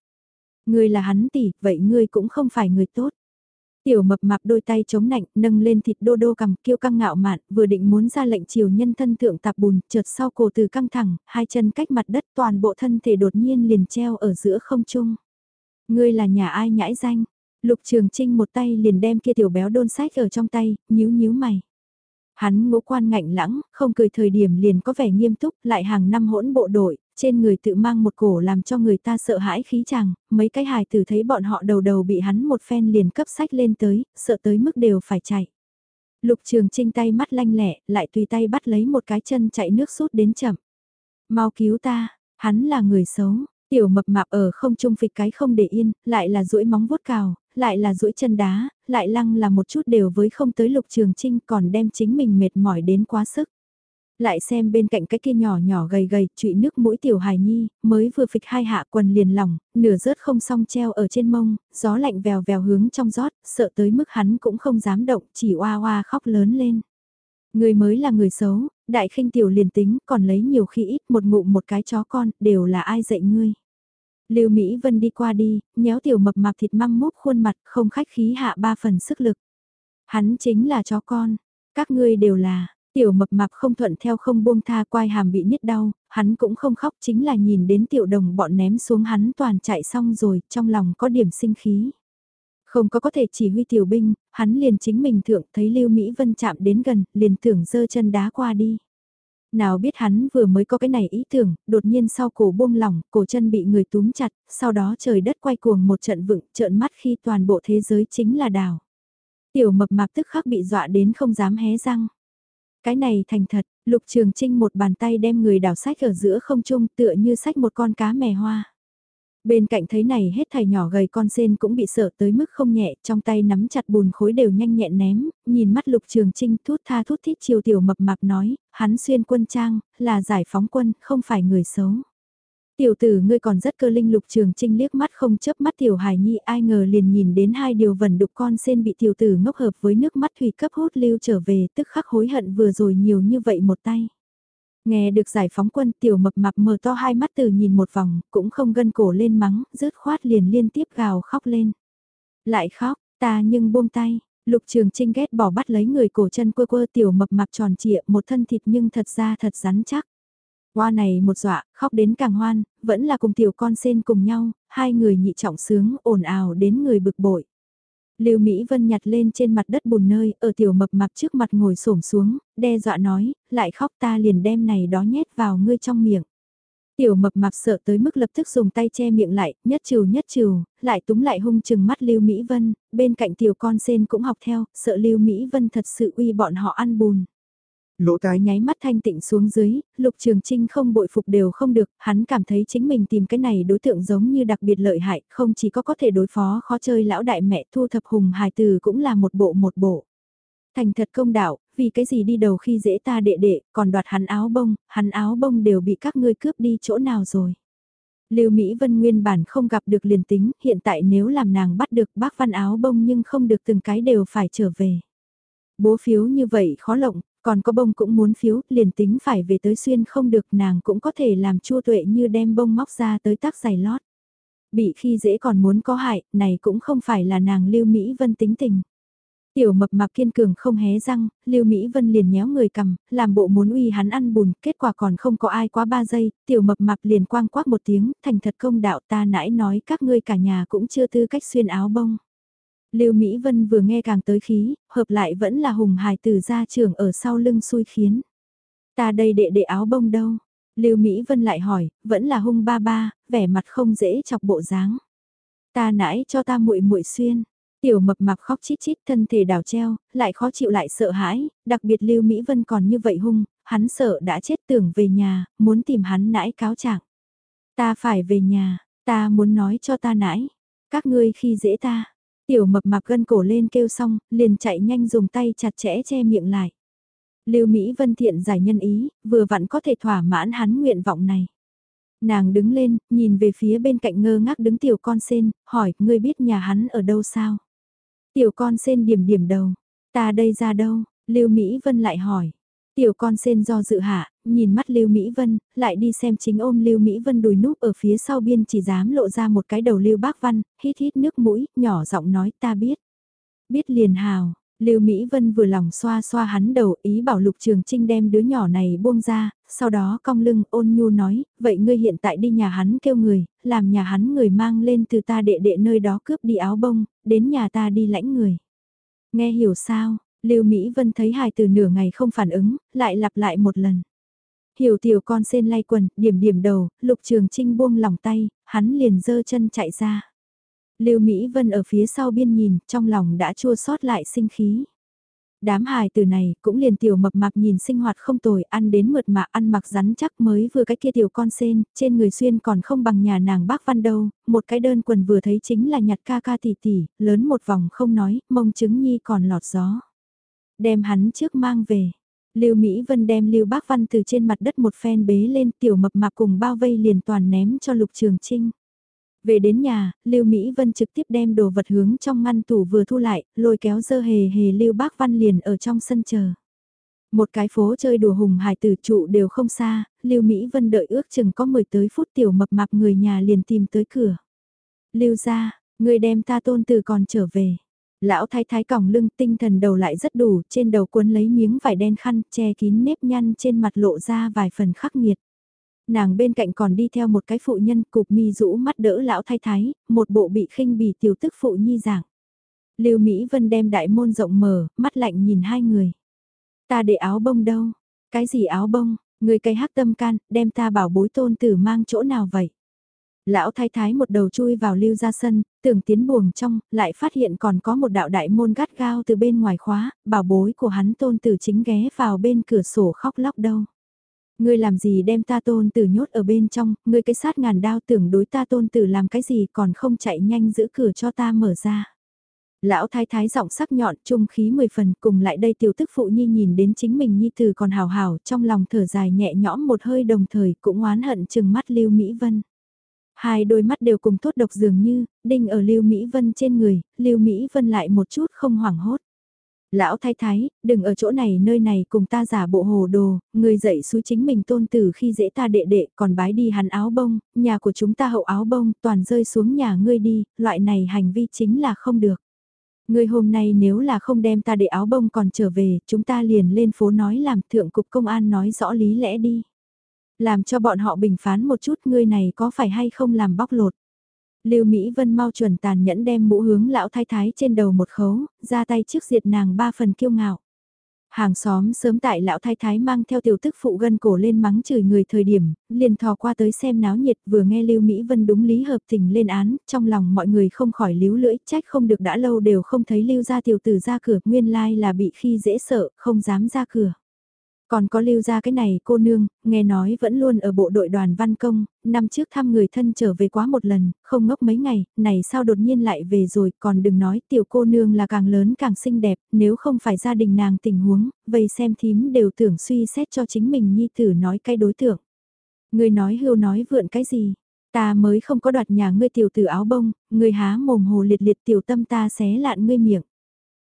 Ngươi là hắn tỷ, vậy ngươi cũng không phải người tốt. Tiểu mập mạp đôi tay chống nạnh, nâng lên thịt đô đô cầm kiêu căng ngạo mạn, vừa định muốn ra lệnh chiều nhân thân thượng tạp bùn, chợt sau cổ từ căng thẳng, hai chân cách mặt đất toàn bộ thân thể đột nhiên liền treo ở giữa không trung. Ngươi là nhà ai nhãi danh? Lục Trường Trinh một tay liền đem kia tiểu béo đôn sách ở trong tay, nhíu nhíu mày. Hắn ngũ quan ngạnh lãng, không cười thời điểm liền có vẻ nghiêm túc, lại hàng năm hỗn bộ đội, trên người tự mang một cổ làm cho người ta sợ hãi khí chàng, mấy cái hài tử thấy bọn họ đầu đầu bị hắn một phen liền cấp sách lên tới, sợ tới mức đều phải chạy. Lục Trường Trinh tay mắt lanh lẹ, lại tùy tay bắt lấy một cái chân chạy nước sút đến chậm. Mau cứu ta, hắn là người xấu, tiểu mập mạp ở không trung phịch cái không để yên, lại là duỗi móng vuốt cào, lại là duỗi chân đá, lại lăng là một chút đều với không tới Lục Trường Trinh còn đem chính mình mệt mỏi đến quá sức lại xem bên cạnh cái kia nhỏ nhỏ gầy gầy, trụy nước mũi tiểu hài nhi, mới vừa phịch hai hạ quần liền lỏng, nửa rớt không xong treo ở trên mông, gió lạnh vèo vèo hướng trong rót, sợ tới mức hắn cũng không dám động, chỉ oa oa khóc lớn lên. Người mới là người xấu, đại khinh tiểu liền tính, còn lấy nhiều khi ít một ngụm một cái chó con, đều là ai dạy ngươi. Lưu Mỹ Vân đi qua đi, nhéo tiểu mập mạp thịt măng mốc khuôn mặt, không khách khí hạ ba phần sức lực. Hắn chính là chó con, Các ngươi đều là, tiểu mập mạp không thuận theo không buông tha quai hàm bị nứt đau, hắn cũng không khóc chính là nhìn đến tiểu đồng bọn ném xuống hắn toàn chạy xong rồi, trong lòng có điểm sinh khí. Không có có thể chỉ huy tiểu binh, hắn liền chính mình thượng thấy Lưu Mỹ Vân chạm đến gần, liền tưởng dơ chân đá qua đi. Nào biết hắn vừa mới có cái này ý tưởng, đột nhiên sau cổ buông lỏng, cổ chân bị người túm chặt, sau đó trời đất quay cuồng một trận vựng, trợn mắt khi toàn bộ thế giới chính là đảo. Tiểu mập mạp tức khắc bị dọa đến không dám hé răng. Cái này thành thật, lục trường trinh một bàn tay đem người đảo sách ở giữa không trung tựa như sách một con cá mè hoa. Bên cạnh thấy này hết thầy nhỏ gầy con sen cũng bị sợ tới mức không nhẹ, trong tay nắm chặt bùn khối đều nhanh nhẹn ném, nhìn mắt lục trường trinh thút tha thút thít chiều tiểu mập mạp nói, hắn xuyên quân trang, là giải phóng quân, không phải người xấu. Tiểu tử ngươi còn rất cơ linh lục trường trinh liếc mắt không chớp mắt tiểu hài nhi ai ngờ liền nhìn đến hai điều vần đục con sen bị tiểu tử ngốc hợp với nước mắt thủy cấp hút lưu trở về tức khắc hối hận vừa rồi nhiều như vậy một tay. Nghe được giải phóng quân tiểu mập mạp mở to hai mắt từ nhìn một vòng, cũng không gân cổ lên mắng, rớt khoát liền liên tiếp gào khóc lên. Lại khóc, ta nhưng buông tay, lục trường trinh ghét bỏ bắt lấy người cổ chân quơ quơ tiểu mập mạp tròn trịa một thân thịt nhưng thật ra thật rắn chắc. Hoa này một dọa, khóc đến càng hoan, vẫn là cùng tiểu con sen cùng nhau, hai người nhị trọng sướng ồn ào đến người bực bội. Lưu Mỹ Vân nhặt lên trên mặt đất bùn nơi, ở tiểu mập mạp trước mặt ngồi xổm xuống, đe dọa nói, lại khóc ta liền đem này đó nhét vào ngươi trong miệng. Tiểu mập mạp sợ tới mức lập tức dùng tay che miệng lại, nhất trừ nhất trừ, lại túng lại hung chừng mắt Lưu Mỹ Vân, bên cạnh tiểu con sen cũng học theo, sợ Lưu Mỹ Vân thật sự uy bọn họ ăn bùn. Lỗ tái nháy mắt thanh tịnh xuống dưới, lục trường trinh không bội phục đều không được, hắn cảm thấy chính mình tìm cái này đối tượng giống như đặc biệt lợi hại, không chỉ có có thể đối phó khó chơi lão đại mẹ thu thập hùng hài từ cũng là một bộ một bộ. Thành thật công đạo, vì cái gì đi đầu khi dễ ta đệ đệ, còn đoạt hắn áo bông, hắn áo bông đều bị các ngươi cướp đi chỗ nào rồi. Lưu Mỹ Vân nguyên bản không gặp được liền tính, hiện tại nếu làm nàng bắt được bác văn áo bông nhưng không được từng cái đều phải trở về. Bố phiếu như vậy khó lộng, còn có bông cũng muốn phiếu, liền tính phải về tới xuyên không được nàng cũng có thể làm chua tuệ như đem bông móc ra tới tác giày lót. Bị khi dễ còn muốn có hại, này cũng không phải là nàng Lưu Mỹ Vân tính tình. Tiểu mập mạp kiên cường không hé răng, Lưu Mỹ Vân liền nhéo người cầm, làm bộ muốn uy hắn ăn bùn, kết quả còn không có ai quá ba giây, tiểu mập mạp liền quang quác một tiếng, thành thật công đạo ta nãy nói các ngươi cả nhà cũng chưa tư cách xuyên áo bông. Lưu Mỹ Vân vừa nghe càng tới khí, hợp lại vẫn là hùng hài từ gia trưởng ở sau lưng xui khiến. Ta đây đệ đệ áo bông đâu? Lưu Mỹ Vân lại hỏi, vẫn là hung ba ba, vẻ mặt không dễ chọc bộ dáng. Ta nãy cho ta muội muội xuyên. Tiểu mập mạp khóc chít chít thân thể đào treo, lại khó chịu lại sợ hãi, đặc biệt Lưu Mỹ Vân còn như vậy hung, hắn sợ đã chết tưởng về nhà, muốn tìm hắn nãy cáo trạng. Ta phải về nhà, ta muốn nói cho ta nãy, các ngươi khi dễ ta, Tiểu mập mạp gân cổ lên kêu xong, liền chạy nhanh dùng tay chặt chẽ che miệng lại. Lưu Mỹ Vân thiện giải nhân ý, vừa vặn có thể thỏa mãn hắn nguyện vọng này. Nàng đứng lên, nhìn về phía bên cạnh ngơ ngác đứng tiểu con sen, hỏi, ngươi biết nhà hắn ở đâu sao? Tiểu con sen điểm điểm đầu, ta đây ra đâu? Lưu Mỹ Vân lại hỏi. Tiểu con sen do dự hạ, nhìn mắt Lưu Mỹ Vân, lại đi xem chính ôm Lưu Mỹ Vân đùi núp ở phía sau biên chỉ dám lộ ra một cái đầu Lưu Bác Văn, hít hít nước mũi, nhỏ giọng nói ta biết. Biết liền hào, Lưu Mỹ Vân vừa lòng xoa xoa hắn đầu ý bảo Lục Trường Trinh đem đứa nhỏ này buông ra, sau đó cong lưng ôn nhu nói, vậy ngươi hiện tại đi nhà hắn kêu người, làm nhà hắn người mang lên từ ta đệ đệ nơi đó cướp đi áo bông, đến nhà ta đi lãnh người. Nghe hiểu sao, Lưu Mỹ Vân thấy hài từ nửa ngày không phản ứng, lại lặp lại một lần. Hiểu tiểu con sen lay quần, điểm điểm đầu, lục trường trinh buông lòng tay, hắn liền dơ chân chạy ra. Lưu Mỹ Vân ở phía sau biên nhìn, trong lòng đã chua xót lại sinh khí. Đám hài từ này cũng liền tiểu mập mạp nhìn sinh hoạt không tồi, ăn đến mượt mà ăn mặc rắn chắc mới vừa cái kia tiểu con sen, trên người xuyên còn không bằng nhà nàng bác văn đâu, một cái đơn quần vừa thấy chính là nhặt ca ca tỷ tỷ, lớn một vòng không nói, mông trứng nhi còn lọt gió. Đem hắn trước mang về. Lưu Mỹ Vân đem Lưu Bác Văn từ trên mặt đất một phen bế lên tiểu mập mạp cùng bao vây liền toàn ném cho Lục Trường Trinh. Về đến nhà, Lưu Mỹ Vân trực tiếp đem đồ vật hướng trong ngăn tủ vừa thu lại, lôi kéo dơ hề hề Lưu Bác Văn liền ở trong sân chờ. Một cái phố chơi đùa hùng hải tử trụ đều không xa, Lưu Mỹ Vân đợi ước chừng có 10 tới phút tiểu mập mạp người nhà liền tìm tới cửa. Lưu ra, người đem ta tôn từ còn trở về. Lão thái thái còng lưng tinh thần đầu lại rất đủ, trên đầu cuốn lấy miếng vải đen khăn, che kín nếp nhăn trên mặt lộ ra vài phần khắc nghiệt. Nàng bên cạnh còn đi theo một cái phụ nhân cục mi rũ mắt đỡ lão thái thái, một bộ bị khinh bỉ tiểu tức phụ nhi giảng. Lưu Mỹ Vân đem đại môn rộng mở, mắt lạnh nhìn hai người. Ta để áo bông đâu? Cái gì áo bông? Người cây hắc tâm can, đem ta bảo bối tôn tử mang chỗ nào vậy? Lão thái thái một đầu chui vào lưu ra sân, tưởng tiến buồng trong, lại phát hiện còn có một đạo đại môn gắt gao từ bên ngoài khóa, bảo bối của hắn tôn tử chính ghé vào bên cửa sổ khóc lóc đâu. Ngươi làm gì đem ta tôn tử nhốt ở bên trong, ngươi cái sát ngàn đao tưởng đối ta tôn tử làm cái gì còn không chạy nhanh giữ cửa cho ta mở ra. Lão thái thái giọng sắc nhọn trung khí mười phần cùng lại đây tiểu tức phụ nhi nhìn đến chính mình nhi từ còn hào hào trong lòng thở dài nhẹ nhõm một hơi đồng thời cũng oán hận chừng mắt Lưu Mỹ Vân. Hai đôi mắt đều cùng tốt độc dường như, đinh ở Lưu Mỹ Vân trên người, Lưu Mỹ Vân lại một chút không hoảng hốt. Lão thái thái, đừng ở chỗ này nơi này cùng ta giả bộ hồ đồ, người dậy suối chính mình tôn tử khi dễ ta đệ đệ còn bái đi hắn áo bông, nhà của chúng ta hậu áo bông toàn rơi xuống nhà ngươi đi, loại này hành vi chính là không được. Ngươi hôm nay nếu là không đem ta để áo bông còn trở về, chúng ta liền lên phố nói làm thượng cục công an nói rõ lý lẽ đi. Làm cho bọn họ bình phán một chút ngươi này có phải hay không làm bóc lột. Lưu Mỹ Vân mau chuẩn tàn nhẫn đem mũ hướng lão thái thái trên đầu một khấu, ra tay trước diệt nàng ba phần kiêu ngạo. Hàng xóm sớm tại lão thái thái mang theo tiểu tức phụ gân cổ lên mắng chửi người thời điểm, liền thò qua tới xem náo nhiệt vừa nghe Lưu Mỹ Vân đúng lý hợp tình lên án, trong lòng mọi người không khỏi líu lưỡi, trách không được đã lâu đều không thấy Lưu gia tiểu tử ra cửa, nguyên lai là bị khi dễ sợ, không dám ra cửa. Còn có lưu ra cái này cô nương, nghe nói vẫn luôn ở bộ đội đoàn văn công, năm trước thăm người thân trở về quá một lần, không ngốc mấy ngày, này sao đột nhiên lại về rồi, còn đừng nói tiểu cô nương là càng lớn càng xinh đẹp, nếu không phải gia đình nàng tình huống, vây xem thím đều tưởng suy xét cho chính mình nhi tử nói cái đối tượng. Người nói hưu nói vượn cái gì, ta mới không có đoạt nhà ngươi tiểu tử áo bông, người há mồm hồ liệt liệt tiểu tâm ta xé lạn ngươi miệng.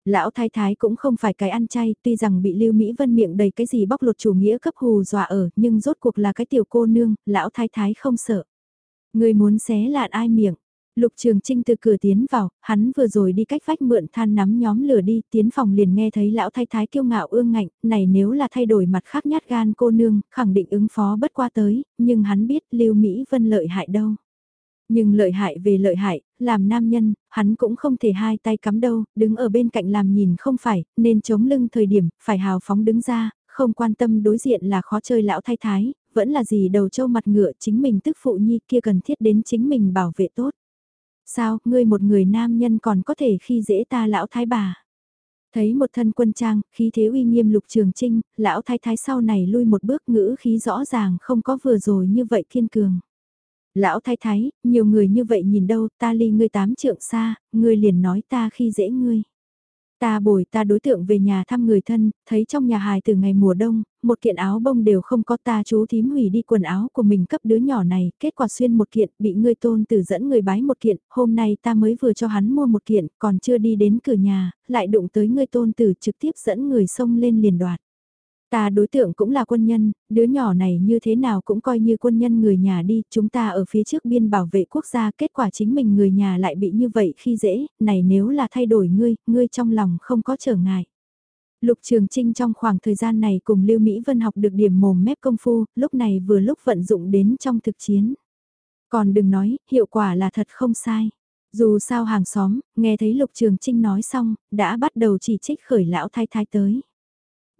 Lão thái thái cũng không phải cái ăn chay, tuy rằng bị Lưu Mỹ Vân miệng đầy cái gì bóc lột chủ nghĩa cấp hù dọa ở, nhưng rốt cuộc là cái tiểu cô nương, lão thái thái không sợ. Người muốn xé lạn ai miệng. Lục Trường Trinh từ cửa tiến vào, hắn vừa rồi đi cách vách mượn than nắm nhóm lửa đi, tiến phòng liền nghe thấy lão thái thái kiêu ngạo ương ngạnh, này nếu là thay đổi mặt khác nhát gan cô nương, khẳng định ứng phó bất qua tới, nhưng hắn biết Lưu Mỹ Vân lợi hại đâu. Nhưng lợi hại về lợi hại, làm nam nhân, hắn cũng không thể hai tay cắm đâu, đứng ở bên cạnh làm nhìn không phải, nên chống lưng thời điểm, phải hào phóng đứng ra, không quan tâm đối diện là khó chơi lão thay thái, vẫn là gì đầu trâu mặt ngựa chính mình tức phụ nhi kia cần thiết đến chính mình bảo vệ tốt. Sao, ngươi một người nam nhân còn có thể khi dễ ta lão thái bà? Thấy một thân quân trang, khí thế uy nghiêm lục trường trinh, lão thái thái sau này lui một bước ngữ khí rõ ràng không có vừa rồi như vậy kiên cường. Lão thái thái, nhiều người như vậy nhìn đâu, ta ly ngươi tám trượng xa, ngươi liền nói ta khi dễ ngươi. Ta bồi ta đối tượng về nhà thăm người thân, thấy trong nhà hài từ ngày mùa đông, một kiện áo bông đều không có ta chú thím hủy đi quần áo của mình cấp đứa nhỏ này, kết quả xuyên một kiện, bị ngươi tôn tử dẫn người bái một kiện, hôm nay ta mới vừa cho hắn mua một kiện, còn chưa đi đến cửa nhà, lại đụng tới ngươi tôn tử trực tiếp dẫn người xông lên liền đoạt. Ta đối tượng cũng là quân nhân, đứa nhỏ này như thế nào cũng coi như quân nhân người nhà đi, chúng ta ở phía trước biên bảo vệ quốc gia, kết quả chính mình người nhà lại bị như vậy khi dễ, này nếu là thay đổi ngươi, ngươi trong lòng không có trở ngại. Lục Trường Trinh trong khoảng thời gian này cùng Lưu Mỹ Vân học được điểm mồm mép công phu, lúc này vừa lúc vận dụng đến trong thực chiến. Còn đừng nói, hiệu quả là thật không sai. Dù sao hàng xóm, nghe thấy Lục Trường Trinh nói xong, đã bắt đầu chỉ trích khởi lão thái thái tới.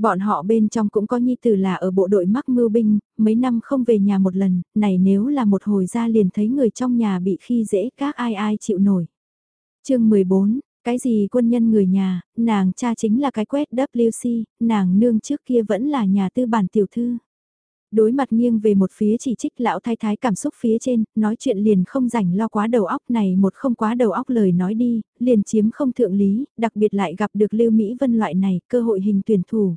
Bọn họ bên trong cũng có nhi tử là ở bộ đội mắc mưu binh, mấy năm không về nhà một lần, này nếu là một hồi ra liền thấy người trong nhà bị khi dễ các ai ai chịu nổi. chương 14, cái gì quân nhân người nhà, nàng cha chính là cái quét WC, nàng nương trước kia vẫn là nhà tư bản tiểu thư. Đối mặt nghiêng về một phía chỉ trích lão thái thái cảm xúc phía trên, nói chuyện liền không rảnh lo quá đầu óc này một không quá đầu óc lời nói đi, liền chiếm không thượng lý, đặc biệt lại gặp được Lưu Mỹ Vân loại này, cơ hội hình tuyển thủ.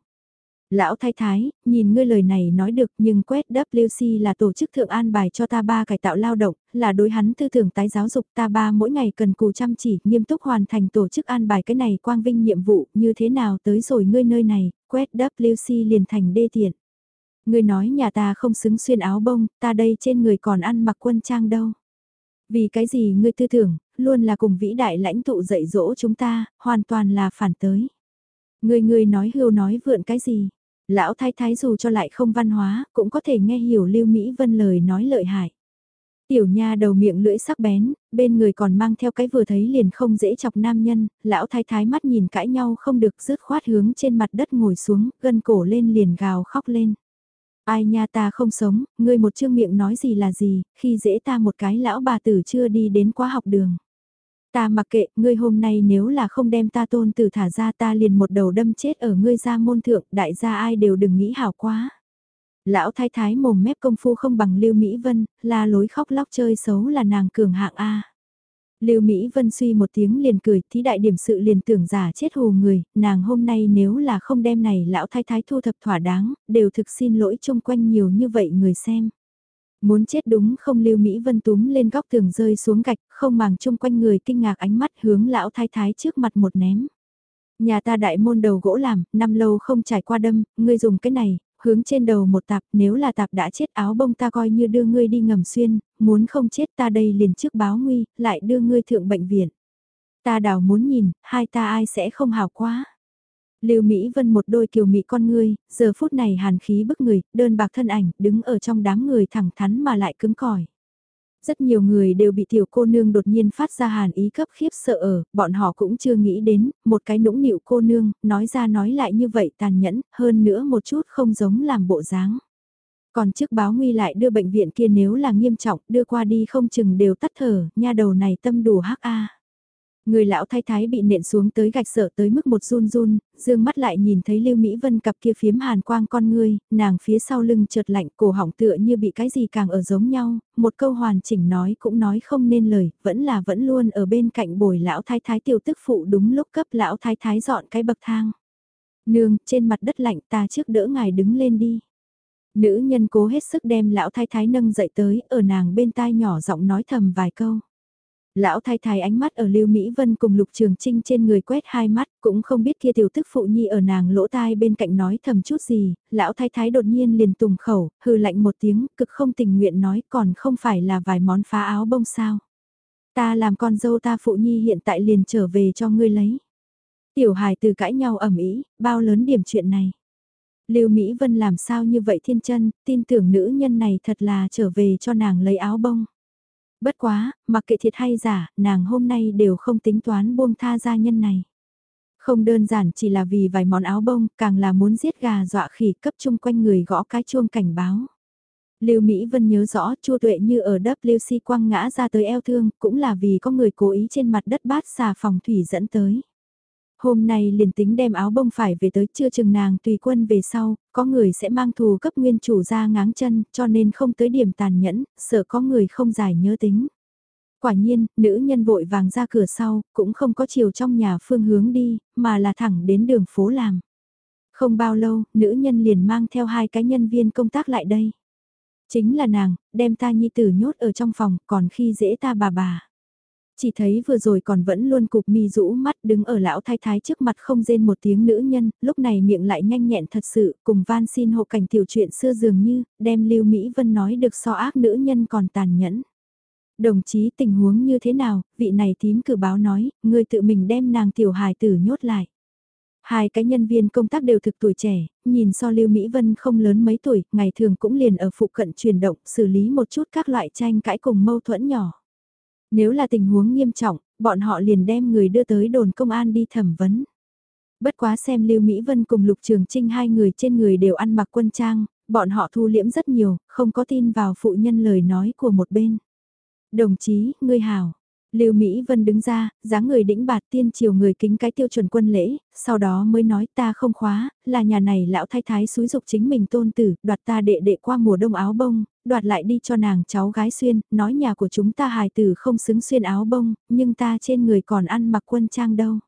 Lão thái thái, nhìn ngươi lời này nói được nhưng quét WC là tổ chức thượng an bài cho ta ba cải tạo lao động, là đối hắn tư tưởng tái giáo dục ta ba mỗi ngày cần cù chăm chỉ, nghiêm túc hoàn thành tổ chức an bài cái này quang vinh nhiệm vụ như thế nào tới rồi ngươi nơi này, quét WC liền thành đê tiện. Ngươi nói nhà ta không xứng xuyên áo bông, ta đây trên người còn ăn mặc quân trang đâu. Vì cái gì ngươi tư tưởng, luôn là cùng vĩ đại lãnh tụ dạy dỗ chúng ta, hoàn toàn là phản tới. Người người nói hưu nói vượn cái gì? Lão thái thái dù cho lại không văn hóa, cũng có thể nghe hiểu Lưu Mỹ Vân lời nói lợi hại. Tiểu nha đầu miệng lưỡi sắc bén, bên người còn mang theo cái vừa thấy liền không dễ chọc nam nhân, lão thái thái mắt nhìn cãi nhau không được rứt khoát hướng trên mặt đất ngồi xuống, gân cổ lên liền gào khóc lên. Ai nha ta không sống, ngươi một chương miệng nói gì là gì, khi dễ ta một cái lão bà tử chưa đi đến quá học đường. Ta mặc kệ, ngươi hôm nay nếu là không đem ta tôn tử thả ra ta liền một đầu đâm chết ở ngươi ra môn thượng, đại gia ai đều đừng nghĩ hảo quá. Lão thái thái mồm mép công phu không bằng Lưu Mỹ Vân, la lối khóc lóc chơi xấu là nàng cường hạng A. Lưu Mỹ Vân suy một tiếng liền cười, thí đại điểm sự liền tưởng giả chết hù người, nàng hôm nay nếu là không đem này lão thái thái thu thập thỏa đáng, đều thực xin lỗi chung quanh nhiều như vậy người xem. Muốn chết đúng không Lưu Mỹ Vân túm lên góc tường rơi xuống gạch, không màng chung quanh người kinh ngạc ánh mắt hướng lão thái thái trước mặt một ném. Nhà ta đại môn đầu gỗ làm, năm lâu không trải qua đâm, ngươi dùng cái này, hướng trên đầu một tạp, nếu là tạp đã chết áo bông ta coi như đưa ngươi đi ngầm xuyên, muốn không chết ta đây liền trước báo nguy, lại đưa ngươi thượng bệnh viện. Ta đào muốn nhìn, hai ta ai sẽ không hào quá. Lưu Mỹ Vân một đôi kiều mỹ con ngươi, giờ phút này hàn khí bức người, đơn bạc thân ảnh, đứng ở trong đám người thẳng thắn mà lại cứng cỏi. Rất nhiều người đều bị tiểu cô nương đột nhiên phát ra hàn ý cấp khiếp sợ ở, bọn họ cũng chưa nghĩ đến, một cái nũng nịu cô nương, nói ra nói lại như vậy tàn nhẫn, hơn nữa một chút không giống làm bộ dáng. Còn trước báo nguy lại đưa bệnh viện kia nếu là nghiêm trọng, đưa qua đi không chừng đều tắt thở, nha đầu này tâm đủ hắc a. Người lão thái thái bị nện xuống tới gạch sợ tới mức một run run, dương mắt lại nhìn thấy Lưu Mỹ Vân cặp kia phiếm hàn quang con ngươi, nàng phía sau lưng chợt lạnh cổ họng tựa như bị cái gì càng ở giống nhau, một câu hoàn chỉnh nói cũng nói không nên lời, vẫn là vẫn luôn ở bên cạnh bồi lão thái thái tiểu tức phụ đúng lúc cấp lão thái thái dọn cái bậc thang. Nương, trên mặt đất lạnh ta trước đỡ ngài đứng lên đi. Nữ nhân cố hết sức đem lão thái thái nâng dậy tới, ở nàng bên tai nhỏ giọng nói thầm vài câu. Lão thái thái ánh mắt ở Lưu Mỹ Vân cùng Lục Trường Trinh trên người quét hai mắt, cũng không biết kia tiểu tức phụ nhi ở nàng lỗ tai bên cạnh nói thầm chút gì, lão thái thái đột nhiên liền tùng khẩu, hừ lạnh một tiếng, cực không tình nguyện nói còn không phải là vài món phá áo bông sao. Ta làm con dâu ta phụ nhi hiện tại liền trở về cho ngươi lấy. Tiểu hài từ cãi nhau ẩm ý, bao lớn điểm chuyện này. Lưu Mỹ Vân làm sao như vậy thiên chân, tin tưởng nữ nhân này thật là trở về cho nàng lấy áo bông. Bất quá, mặc kệ thiệt hay giả, nàng hôm nay đều không tính toán buông tha gia nhân này. Không đơn giản chỉ là vì vài món áo bông, càng là muốn giết gà dọa khỉ cấp chung quanh người gõ cái chuông cảnh báo. Lưu Mỹ Vân nhớ rõ Chu Tuệ như ở WC quăng ngã ra tới eo thương, cũng là vì có người cố ý trên mặt đất bát xà phòng thủy dẫn tới. Hôm nay liền tính đem áo bông phải về tới chưa chừng nàng tùy quân về sau, có người sẽ mang thù cấp nguyên chủ ra ngáng chân, cho nên không tới điểm tàn nhẫn, sợ có người không giải nhớ tính. Quả nhiên, nữ nhân vội vàng ra cửa sau, cũng không có chiều trong nhà phương hướng đi, mà là thẳng đến đường phố làm. Không bao lâu, nữ nhân liền mang theo hai cái nhân viên công tác lại đây. Chính là nàng, đem ta nhi tử nhốt ở trong phòng, còn khi dễ ta bà bà. Chỉ thấy vừa rồi còn vẫn luôn cục mi rũ mắt đứng ở lão thái thái trước mặt không rên một tiếng nữ nhân, lúc này miệng lại nhanh nhẹn thật sự, cùng van xin hộ cảnh tiểu chuyện xưa dường như, đem Lưu Mỹ Vân nói được so ác nữ nhân còn tàn nhẫn. Đồng chí tình huống như thế nào, vị này tím cử báo nói, người tự mình đem nàng tiểu hài tử nhốt lại. Hai cái nhân viên công tác đều thực tuổi trẻ, nhìn so Lưu Mỹ Vân không lớn mấy tuổi, ngày thường cũng liền ở phụ cận chuyển động, xử lý một chút các loại tranh cãi cùng mâu thuẫn nhỏ. Nếu là tình huống nghiêm trọng, bọn họ liền đem người đưa tới đồn công an đi thẩm vấn. Bất quá xem Lưu Mỹ Vân cùng Lục Trường Trinh hai người trên người đều ăn mặc quân trang, bọn họ thu liễm rất nhiều, không có tin vào phụ nhân lời nói của một bên. Đồng chí, ngươi hảo, Lưu Mỹ Vân đứng ra, dáng người đĩnh bạt tiên triều người kính cái tiêu chuẩn quân lễ, sau đó mới nói ta không khóa, là nhà này lão thái thái xúi dục chính mình tôn tử, đoạt ta đệ đệ qua mùa đông áo bông, đoạt lại đi cho nàng cháu gái xuyên, nói nhà của chúng ta hài tử không xứng xuyên áo bông, nhưng ta trên người còn ăn mặc quân trang đâu.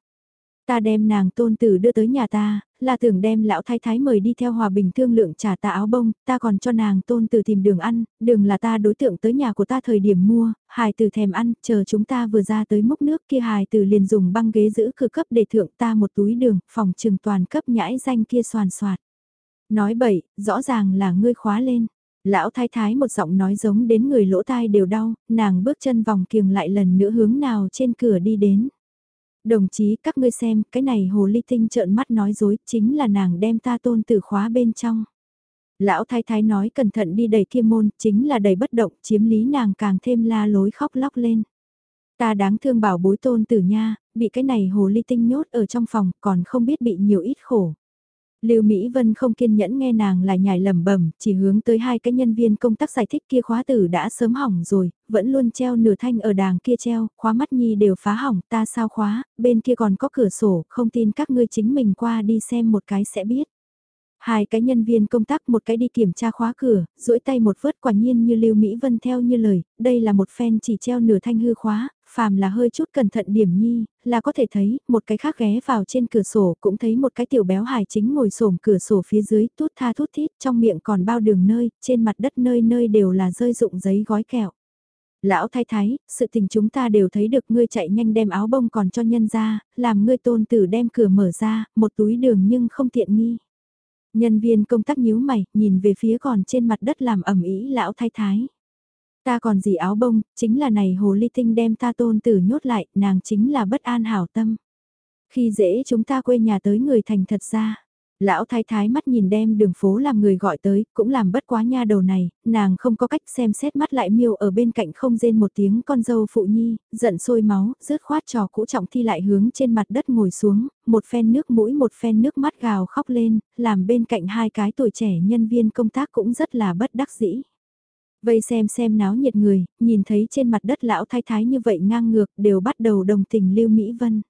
Ta đem nàng tôn tử đưa tới nhà ta, là tưởng đem lão thái thái mời đi theo hòa bình thương lượng trả ta áo bông, ta còn cho nàng tôn tử tìm đường ăn, đường là ta đối tượng tới nhà của ta thời điểm mua, hài tử thèm ăn, chờ chúng ta vừa ra tới múc nước kia hài tử liền dùng băng ghế giữ cửa cấp để thượng ta một túi đường, phòng trừng toàn cấp nhãi danh kia soàn soạt. Nói bậy, rõ ràng là ngươi khóa lên. Lão thái thái một giọng nói giống đến người lỗ tai đều đau, nàng bước chân vòng kiềng lại lần nữa hướng nào trên cửa đi đến. Đồng chí các ngươi xem, cái này hồ ly tinh trợn mắt nói dối, chính là nàng đem ta tôn tử khóa bên trong. Lão thái thái nói cẩn thận đi đẩy kia môn, chính là đầy bất động, chiếm lý nàng càng thêm la lối khóc lóc lên. Ta đáng thương bảo bối tôn tử nha, bị cái này hồ ly tinh nhốt ở trong phòng, còn không biết bị nhiều ít khổ. Lưu Mỹ Vân không kiên nhẫn nghe nàng lại nhảy lẩm bẩm, chỉ hướng tới hai cái nhân viên công tác giải thích kia khóa tử đã sớm hỏng rồi, vẫn luôn treo nửa thanh ở đàng kia treo, khóa mắt nhi đều phá hỏng, ta sao khóa, bên kia còn có cửa sổ, không tin các ngươi chính mình qua đi xem một cái sẽ biết. Hai cái nhân viên công tác một cái đi kiểm tra khóa cửa, duỗi tay một vớt quả nhiên như Lưu Mỹ Vân theo như lời, đây là một phen chỉ treo nửa thanh hư khóa, phàm là hơi chút cẩn thận điểm nhi, là có thể thấy, một cái khác ghé vào trên cửa sổ cũng thấy một cái tiểu béo hài chính ngồi xổm cửa sổ phía dưới, tút tha thút thít, trong miệng còn bao đường nơi, trên mặt đất nơi nơi đều là rơi dụng giấy gói kẹo. Lão thái thái, sự tình chúng ta đều thấy được ngươi chạy nhanh đem áo bông còn cho nhân ra, làm ngươi tôn tử đem cửa mở ra, một túi đường nhưng không tiện nghi. Nhân viên công tác nhíu mày, nhìn về phía còn trên mặt đất làm ẩm ý lão thái thái. Ta còn gì áo bông, chính là này hồ ly tinh đem ta tôn tử nhốt lại, nàng chính là bất an hảo tâm. Khi dễ chúng ta quê nhà tới người thành thật ra. Lão thái thái mắt nhìn đem đường phố làm người gọi tới, cũng làm bất quá nha đầu này, nàng không có cách xem xét mắt lại miêu ở bên cạnh không rên một tiếng con dâu phụ nhi, giận sôi máu, rớt khoát trò cũ trọng thi lại hướng trên mặt đất ngồi xuống, một phen nước mũi một phen nước mắt gào khóc lên, làm bên cạnh hai cái tuổi trẻ nhân viên công tác cũng rất là bất đắc dĩ. Vây xem xem náo nhiệt người, nhìn thấy trên mặt đất lão thái thái như vậy ngang ngược đều bắt đầu đồng tình Lưu Mỹ Vân.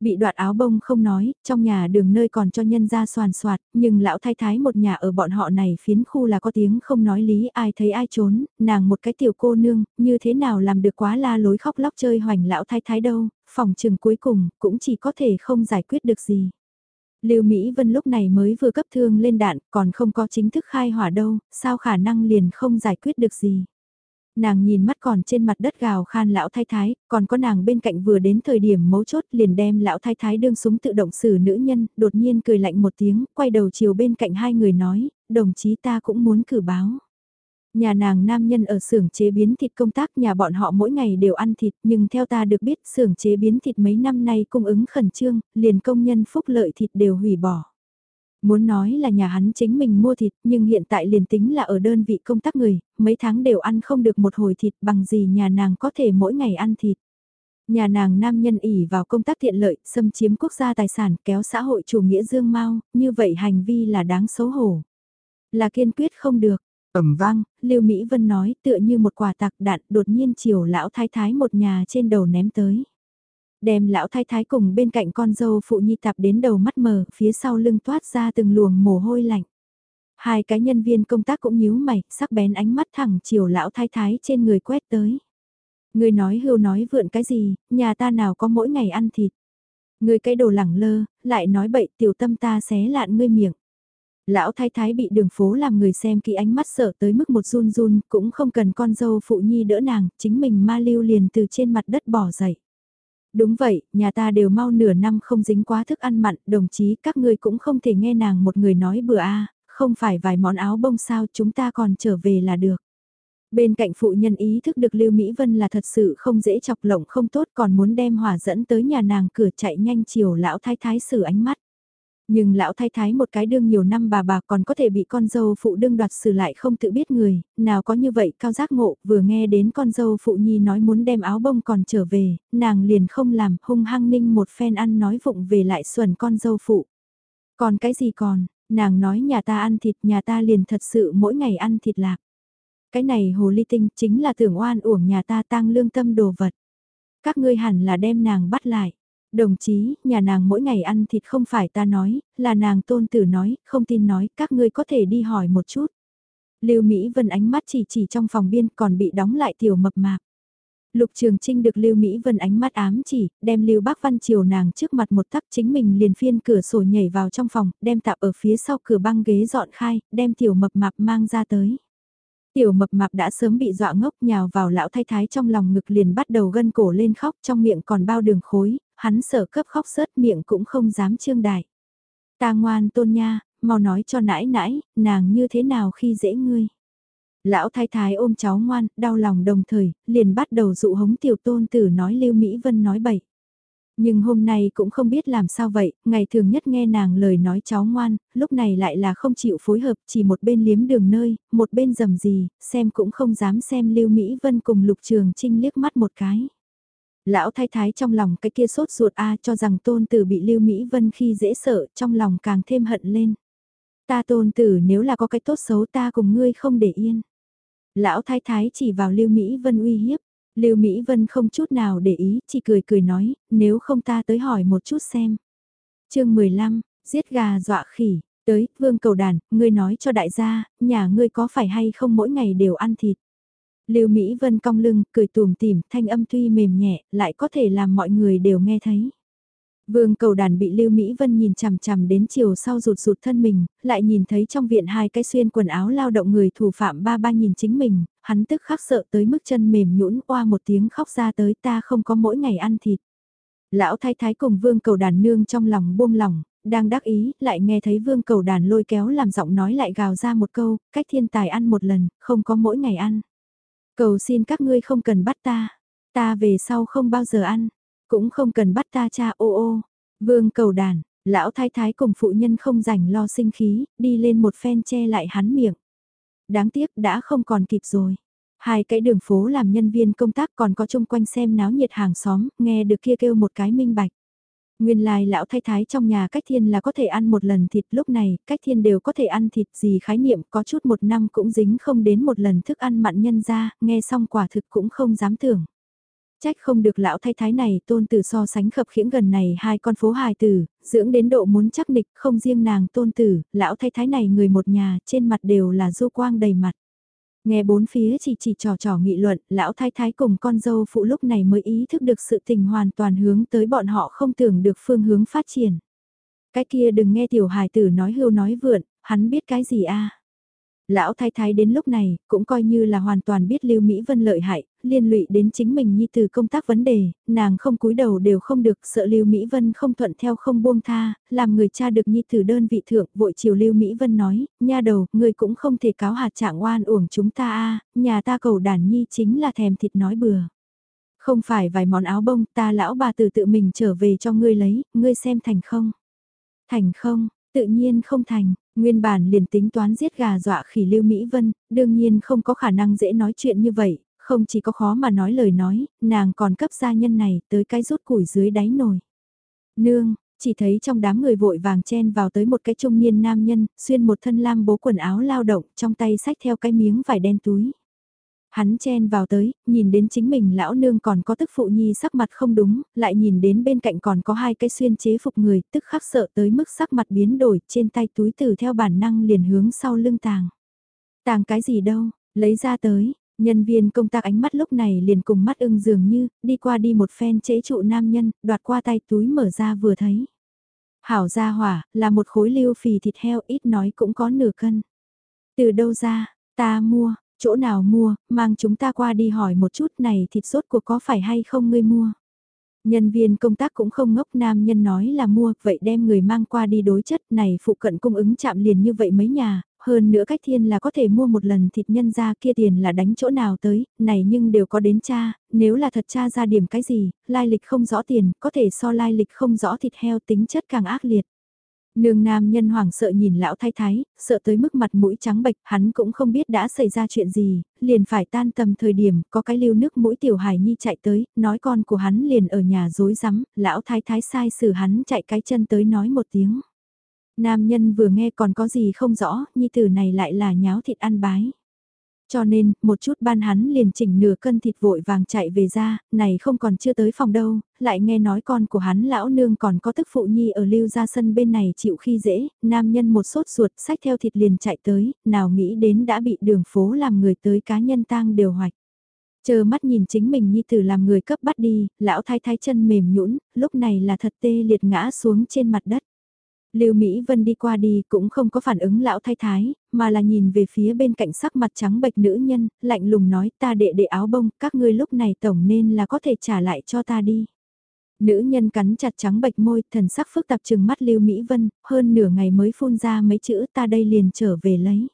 Bị đoạt áo bông không nói, trong nhà đường nơi còn cho nhân ra soàn soạt, nhưng lão thái thái một nhà ở bọn họ này phiến khu là có tiếng không nói lý ai thấy ai trốn, nàng một cái tiểu cô nương, như thế nào làm được quá la lối khóc lóc chơi hoành lão thái thái đâu, phòng trừng cuối cùng cũng chỉ có thể không giải quyết được gì. Lưu Mỹ Vân lúc này mới vừa cấp thương lên đạn, còn không có chính thức khai hỏa đâu, sao khả năng liền không giải quyết được gì. Nàng nhìn mắt còn trên mặt đất gào khan lão thái thái, còn có nàng bên cạnh vừa đến thời điểm mấu chốt liền đem lão thái thái đương súng tự động xử nữ nhân, đột nhiên cười lạnh một tiếng, quay đầu chiều bên cạnh hai người nói, đồng chí ta cũng muốn cử báo. Nhà nàng nam nhân ở xưởng chế biến thịt công tác nhà bọn họ mỗi ngày đều ăn thịt nhưng theo ta được biết xưởng chế biến thịt mấy năm nay cung ứng khẩn trương, liền công nhân phúc lợi thịt đều hủy bỏ. Muốn nói là nhà hắn chính mình mua thịt nhưng hiện tại liền tính là ở đơn vị công tác người, mấy tháng đều ăn không được một hồi thịt bằng gì nhà nàng có thể mỗi ngày ăn thịt. Nhà nàng nam nhân ỉ vào công tác thiện lợi, xâm chiếm quốc gia tài sản kéo xã hội chủ nghĩa dương mau, như vậy hành vi là đáng xấu hổ. Là kiên quyết không được, ẩm vang, Lưu Mỹ Vân nói tựa như một quả tạc đạn đột nhiên chiều lão thái thái một nhà trên đầu ném tới. Đem lão thái thái cùng bên cạnh con dâu phụ nhi tạp đến đầu mắt mờ, phía sau lưng toát ra từng luồng mồ hôi lạnh. Hai cái nhân viên công tác cũng nhíu mày, sắc bén ánh mắt thẳng chiều lão thái thái trên người quét tới. Người nói hưu nói vượn cái gì, nhà ta nào có mỗi ngày ăn thịt. Người cái đồ lẳng lơ, lại nói bậy tiểu tâm ta xé lạn ngươi miệng. Lão thái thái bị đường phố làm người xem kỹ ánh mắt sợ tới mức một run run, cũng không cần con dâu phụ nhi đỡ nàng, chính mình ma lưu liền từ trên mặt đất bỏ dậy. Đúng vậy, nhà ta đều mau nửa năm không dính quá thức ăn mặn, đồng chí các ngươi cũng không thể nghe nàng một người nói bừa a không phải vài món áo bông sao chúng ta còn trở về là được. Bên cạnh phụ nhân ý thức được Lưu Mỹ Vân là thật sự không dễ chọc lộng không tốt còn muốn đem hỏa dẫn tới nhà nàng cửa chạy nhanh chiều lão thái thái xử ánh mắt. Nhưng lão thái thái một cái đương nhiều năm bà bà còn có thể bị con dâu phụ đương đoạt xử lại không tự biết người, nào có như vậy cao giác ngộ, vừa nghe đến con dâu phụ nhi nói muốn đem áo bông còn trở về, nàng liền không làm hung hăng ninh một phen ăn nói vụng về lại xuẩn con dâu phụ. Còn cái gì còn, nàng nói nhà ta ăn thịt nhà ta liền thật sự mỗi ngày ăn thịt lạc. Cái này hồ ly tinh chính là tưởng oan uổng nhà ta tăng lương tâm đồ vật. Các ngươi hẳn là đem nàng bắt lại. Đồng chí, nhà nàng mỗi ngày ăn thịt không phải ta nói, là nàng tôn tử nói, không tin nói, các ngươi có thể đi hỏi một chút. Lưu Mỹ Vân ánh mắt chỉ chỉ trong phòng biên còn bị đóng lại tiểu mập mạp. Lục Trường Trinh được Lưu Mỹ Vân ánh mắt ám chỉ, đem Lưu Bác Văn chiều nàng trước mặt một tắc chính mình liền phiên cửa sổ nhảy vào trong phòng, đem tạp ở phía sau cửa băng ghế dọn khai, đem tiểu mập mạp mang ra tới. Tiểu mập mạp đã sớm bị dọa ngốc nhào vào lão thay thái trong lòng ngực liền bắt đầu gân cổ lên khóc trong miệng còn bao đường khối, hắn sợ cấp khóc sớt miệng cũng không dám trương đại. Ta ngoan tôn nha, mau nói cho nãi nãi, nàng như thế nào khi dễ ngươi. Lão thái thái ôm cháu ngoan, đau lòng đồng thời, liền bắt đầu dụ hống tiểu tôn tử nói Lưu Mỹ Vân nói bậy. Nhưng hôm nay cũng không biết làm sao vậy, ngày thường nhất nghe nàng lời nói cháu ngoan, lúc này lại là không chịu phối hợp, chỉ một bên liếm đường nơi, một bên dầm gì, xem cũng không dám xem Lưu Mỹ Vân cùng Lục Trường Trinh liếc mắt một cái. Lão thái thái trong lòng cái kia sốt ruột a cho rằng tôn tử bị Lưu Mỹ Vân khi dễ sợ, trong lòng càng thêm hận lên. Ta tôn tử nếu là có cái tốt xấu ta cùng ngươi không để yên. Lão thái thái chỉ vào Lưu Mỹ Vân uy hiếp. Lưu Mỹ Vân không chút nào để ý, chỉ cười cười nói, nếu không ta tới hỏi một chút xem. chương 15, giết gà dọa khỉ, tới, vương cầu đàn, ngươi nói cho đại gia, nhà ngươi có phải hay không mỗi ngày đều ăn thịt. Lưu Mỹ Vân cong lưng, cười tùm tìm, thanh âm tuy mềm nhẹ, lại có thể làm mọi người đều nghe thấy. Vương cầu đàn bị Lưu Mỹ Vân nhìn chằm chằm đến chiều sau rụt rụt thân mình, lại nhìn thấy trong viện hai cái xuyên quần áo lao động người thủ phạm ba ba nhìn chính mình, hắn tức khắc sợ tới mức chân mềm nhũn qua một tiếng khóc ra tới ta không có mỗi ngày ăn thịt. Lão thái thái cùng vương cầu đàn nương trong lòng buông lòng, đang đắc ý, lại nghe thấy vương cầu đàn lôi kéo làm giọng nói lại gào ra một câu, cách thiên tài ăn một lần, không có mỗi ngày ăn. Cầu xin các ngươi không cần bắt ta, ta về sau không bao giờ ăn. Cũng không cần bắt ta cha ô ô. Vương cầu đàn, lão thái thái cùng phụ nhân không rảnh lo sinh khí, đi lên một phen che lại hắn miệng. Đáng tiếc đã không còn kịp rồi. Hai cái đường phố làm nhân viên công tác còn có chung quanh xem náo nhiệt hàng xóm, nghe được kia kêu một cái minh bạch. Nguyên lai lão thái thái trong nhà cách thiên là có thể ăn một lần thịt lúc này, cách thiên đều có thể ăn thịt gì khái niệm có chút một năm cũng dính không đến một lần thức ăn mặn nhân ra, nghe xong quả thực cũng không dám tưởng. Trách không được lão thái thái này tôn tử so sánh khập khiễng gần này hai con phố hài tử, dưỡng đến độ muốn chắc nịch không riêng nàng tôn tử, lão thái thái này người một nhà trên mặt đều là du quang đầy mặt. Nghe bốn phía chỉ chỉ trò trò nghị luận, lão thái thái cùng con dâu phụ lúc này mới ý thức được sự tình hoàn toàn hướng tới bọn họ không tưởng được phương hướng phát triển. Cái kia đừng nghe tiểu hài tử nói hưu nói vượn, hắn biết cái gì a Lão thái thái đến lúc này, cũng coi như là hoàn toàn biết Lưu Mỹ Vân lợi hại, liên lụy đến chính mình nhi từ công tác vấn đề, nàng không cúi đầu đều không được, sợ Lưu Mỹ Vân không thuận theo không buông tha, làm người cha được nhi từ đơn vị thượng, vội chiều Lưu Mỹ Vân nói, nha đầu, người cũng không thể cáo hạt trạng oan uổng chúng ta a nhà ta cầu đàn nhi chính là thèm thịt nói bừa. Không phải vài món áo bông, ta lão bà từ tự mình trở về cho ngươi lấy, ngươi xem thành không? Thành không, tự nhiên không thành, Nguyên bản liền tính toán giết gà dọa khỉ Lưu Mỹ Vân, đương nhiên không có khả năng dễ nói chuyện như vậy, không chỉ có khó mà nói lời nói, nàng còn cấp gia nhân này tới cái rút củi dưới đáy nồi. Nương, chỉ thấy trong đám người vội vàng chen vào tới một cái trung niên nam nhân, xuyên một thân lam bố quần áo lao động, trong tay sách theo cái miếng vải đen túi. Hắn chen vào tới, nhìn đến chính mình lão nương còn có tức phụ nhi sắc mặt không đúng, lại nhìn đến bên cạnh còn có hai cái xuyên chế phục người, tức khắc sợ tới mức sắc mặt biến đổi, trên tay túi từ theo bản năng liền hướng sau lưng tàng. Tàng cái gì đâu, lấy ra tới, nhân viên công tác ánh mắt lúc này liền cùng mắt ưng dường như, đi qua đi một phen chế trụ nam nhân, đoạt qua tay túi mở ra vừa thấy. Hảo gia hỏa, là một khối lưu phì thịt heo ít nói cũng có nửa cân. Từ đâu ra, ta mua, chỗ nào mua, mang chúng ta qua đi hỏi một chút này thịt sốt của có phải hay không ngươi mua. Nhân viên công tác cũng không ngốc nam nhân nói là mua, vậy đem người mang qua đi đối chất này phụ cận cung ứng chạm liền như vậy mấy nhà, hơn nữa cách thiên là có thể mua một lần thịt nhân ra kia tiền là đánh chỗ nào tới, này nhưng đều có đến cha, nếu là thật cha ra điểm cái gì, lai lịch không rõ tiền, có thể so lai lịch không rõ thịt heo tính chất càng ác liệt. Nương nam nhân hoảng sợ nhìn lão thái thái, sợ tới mức mặt mũi trắng bệch, hắn cũng không biết đã xảy ra chuyện gì, liền phải tan tầm thời điểm, có cái lưu nước mũi tiểu hài nhi chạy tới, nói con của hắn liền ở nhà dối rắm lão thái thái sai xử hắn chạy cái chân tới nói một tiếng. Nam nhân vừa nghe còn có gì không rõ, nhi tử này lại là nháo thịt ăn bái. Cho nên, một chút ban hắn liền chỉnh nửa cân thịt vội vàng chạy về ra, này không còn chưa tới phòng đâu, lại nghe nói con của hắn lão nương còn có tức phụ nhi ở lưu ra sân bên này chịu khi dễ, nam nhân một sốt ruột sách theo thịt liền chạy tới, nào nghĩ đến đã bị đường phố làm người tới cá nhân tang đều hoạch. Chờ mắt nhìn chính mình nhi tử làm người cấp bắt đi, lão thái thái chân mềm nhũn lúc này là thật tê liệt ngã xuống trên mặt đất. Lưu Mỹ Vân đi qua đi cũng không có phản ứng lão thái thái, mà là nhìn về phía bên cạnh sắc mặt trắng bệch nữ nhân, lạnh lùng nói ta đệ đệ áo bông, các ngươi lúc này tổng nên là có thể trả lại cho ta đi. Nữ nhân cắn chặt trắng bệch môi, thần sắc phức tạp trừng mắt Lưu Mỹ Vân, hơn nửa ngày mới phun ra mấy chữ ta đây liền trở về lấy.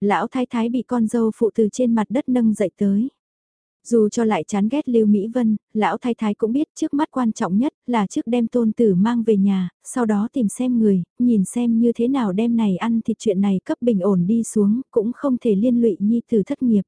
Lão thái thái bị con dâu phụ từ trên mặt đất nâng dậy tới. Dù cho lại chán ghét Lưu Mỹ Vân, lão thái thái cũng biết trước mắt quan trọng nhất là trước đem tôn tử mang về nhà, sau đó tìm xem người, nhìn xem như thế nào đem này ăn thịt chuyện này cấp bình ổn đi xuống, cũng không thể liên lụy nhi tử thất nghiệp.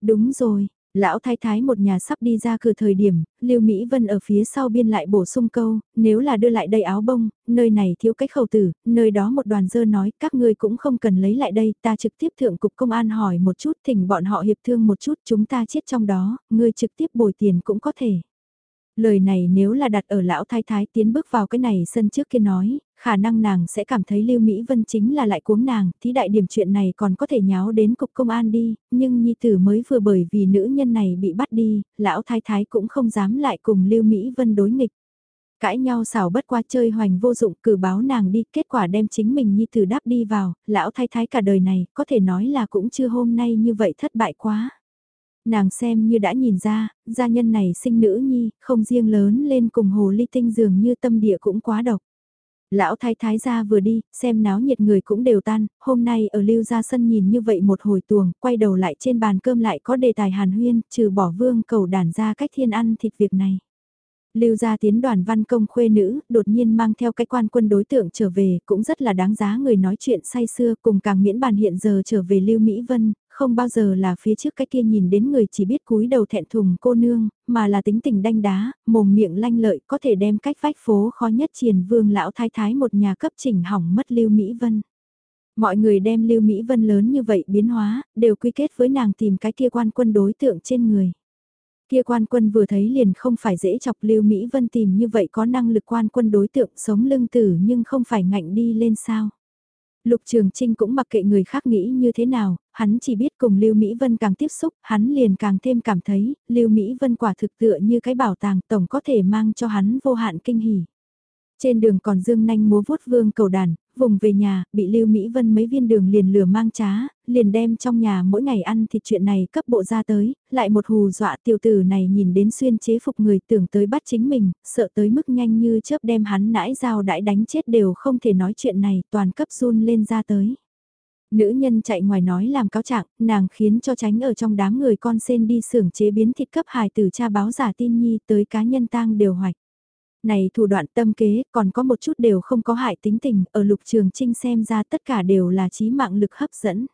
Đúng rồi, Lão thái thái một nhà sắp đi ra cửa thời điểm, Lưu Mỹ Vân ở phía sau biên lại bổ sung câu, nếu là đưa lại đây áo bông, nơi này thiếu cái khẩu tử, nơi đó một đoàn dơ nói, các ngươi cũng không cần lấy lại đây, ta trực tiếp thượng cục công an hỏi một chút, thỉnh bọn họ hiệp thương một chút, chúng ta chết trong đó, ngươi trực tiếp bồi tiền cũng có thể. Lời này nếu là đặt ở lão thái thái tiến bước vào cái này sân trước kia nói, khả năng nàng sẽ cảm thấy Lưu Mỹ Vân chính là lại cuống nàng, thí đại điểm chuyện này còn có thể nháo đến cục công an đi, nhưng Nhi Tử mới vừa bởi vì nữ nhân này bị bắt đi, lão thái thái cũng không dám lại cùng Lưu Mỹ Vân đối nghịch. Cãi nhau xảo bất qua chơi hoành vô dụng cử báo nàng đi, kết quả đem chính mình Nhi Tử đáp đi vào, lão thái thái cả đời này, có thể nói là cũng chưa hôm nay như vậy thất bại quá. Nàng xem như đã nhìn ra, gia nhân này sinh nữ nhi, không riêng lớn lên cùng hồ ly tinh dường như tâm địa cũng quá độc. Lão thái thái gia vừa đi, xem náo nhiệt người cũng đều tan, hôm nay ở lưu gia sân nhìn như vậy một hồi tuồng, quay đầu lại trên bàn cơm lại có đề tài hàn huyên, trừ bỏ vương cầu đàn ra cách thiên ăn thịt việc này. Lưu gia tiến đoàn văn công khuê nữ, đột nhiên mang theo cái quan quân đối tượng trở về, cũng rất là đáng giá người nói chuyện say xưa cùng càng miễn bàn hiện giờ trở về Lưu Mỹ Vân, không bao giờ là phía trước cái kia nhìn đến người chỉ biết cúi đầu thẹn thùng cô nương, mà là tính tình đanh đá, mồm miệng lanh lợi có thể đem cách vách phố khó nhất triền vương lão thái thái một nhà cấp chỉnh hỏng mất Lưu Mỹ Vân. Mọi người đem Lưu Mỹ Vân lớn như vậy biến hóa, đều quy kết với nàng tìm cái kia quan quân đối tượng trên người. Kia quan quân vừa thấy liền không phải dễ chọc Lưu Mỹ Vân tìm như vậy có năng lực quan quân đối tượng sống lưng tử nhưng không phải ngạnh đi lên sao. Lục Trường Trinh cũng mặc kệ người khác nghĩ như thế nào, hắn chỉ biết cùng Lưu Mỹ Vân càng tiếp xúc, hắn liền càng thêm cảm thấy, Lưu Mỹ Vân quả thực tựa như cái bảo tàng tổng có thể mang cho hắn vô hạn kinh hỉ. Trên đường còn dương nanh múa vuốt vương cầu đàn, vùng về nhà, bị Lưu Mỹ Vân mấy viên đường liền lửa mang trá, liền đem trong nhà mỗi ngày ăn thịt chuyện này cấp bộ ra tới, lại một hù dọa tiểu tử này nhìn đến xuyên chế phục người tưởng tới bắt chính mình, sợ tới mức nhanh như chớp đem hắn nãi dao đãi đánh chết đều không thể nói chuyện này, toàn cấp run lên ra tới. Nữ nhân chạy ngoài nói làm cáo trạng, nàng khiến cho tránh ở trong đám người con sen đi xưởng chế biến thịt cấp hài từ cha báo giả tin nhi tới cá nhân tang đều hoạch. Này thủ đoạn tâm kế còn có một chút đều không có hại tính tình, ở lục trường trinh xem ra tất cả đều là trí mạng lực hấp dẫn.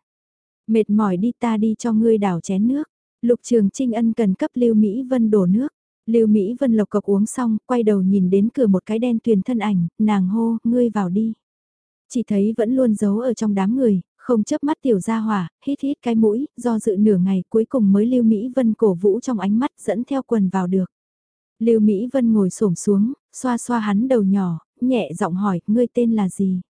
Mệt mỏi đi ta đi cho ngươi đảo chén nước. Lục trường trinh ân cần cấp Lưu Mỹ Vân đổ nước. Lưu Mỹ Vân lộc cộc uống xong, quay đầu nhìn đến cửa một cái đen tuyền thân ảnh, nàng hô, ngươi vào đi. Chỉ thấy vẫn luôn giấu ở trong đám người, không chớp mắt tiểu ra hỏa, hít hít cái mũi, do dự nửa ngày cuối cùng mới Lưu Mỹ Vân cổ vũ trong ánh mắt dẫn theo quần vào được. Lưu Mỹ Vân ngồi xổm xuống, xoa xoa hắn đầu nhỏ, nhẹ giọng hỏi, ngươi tên là gì?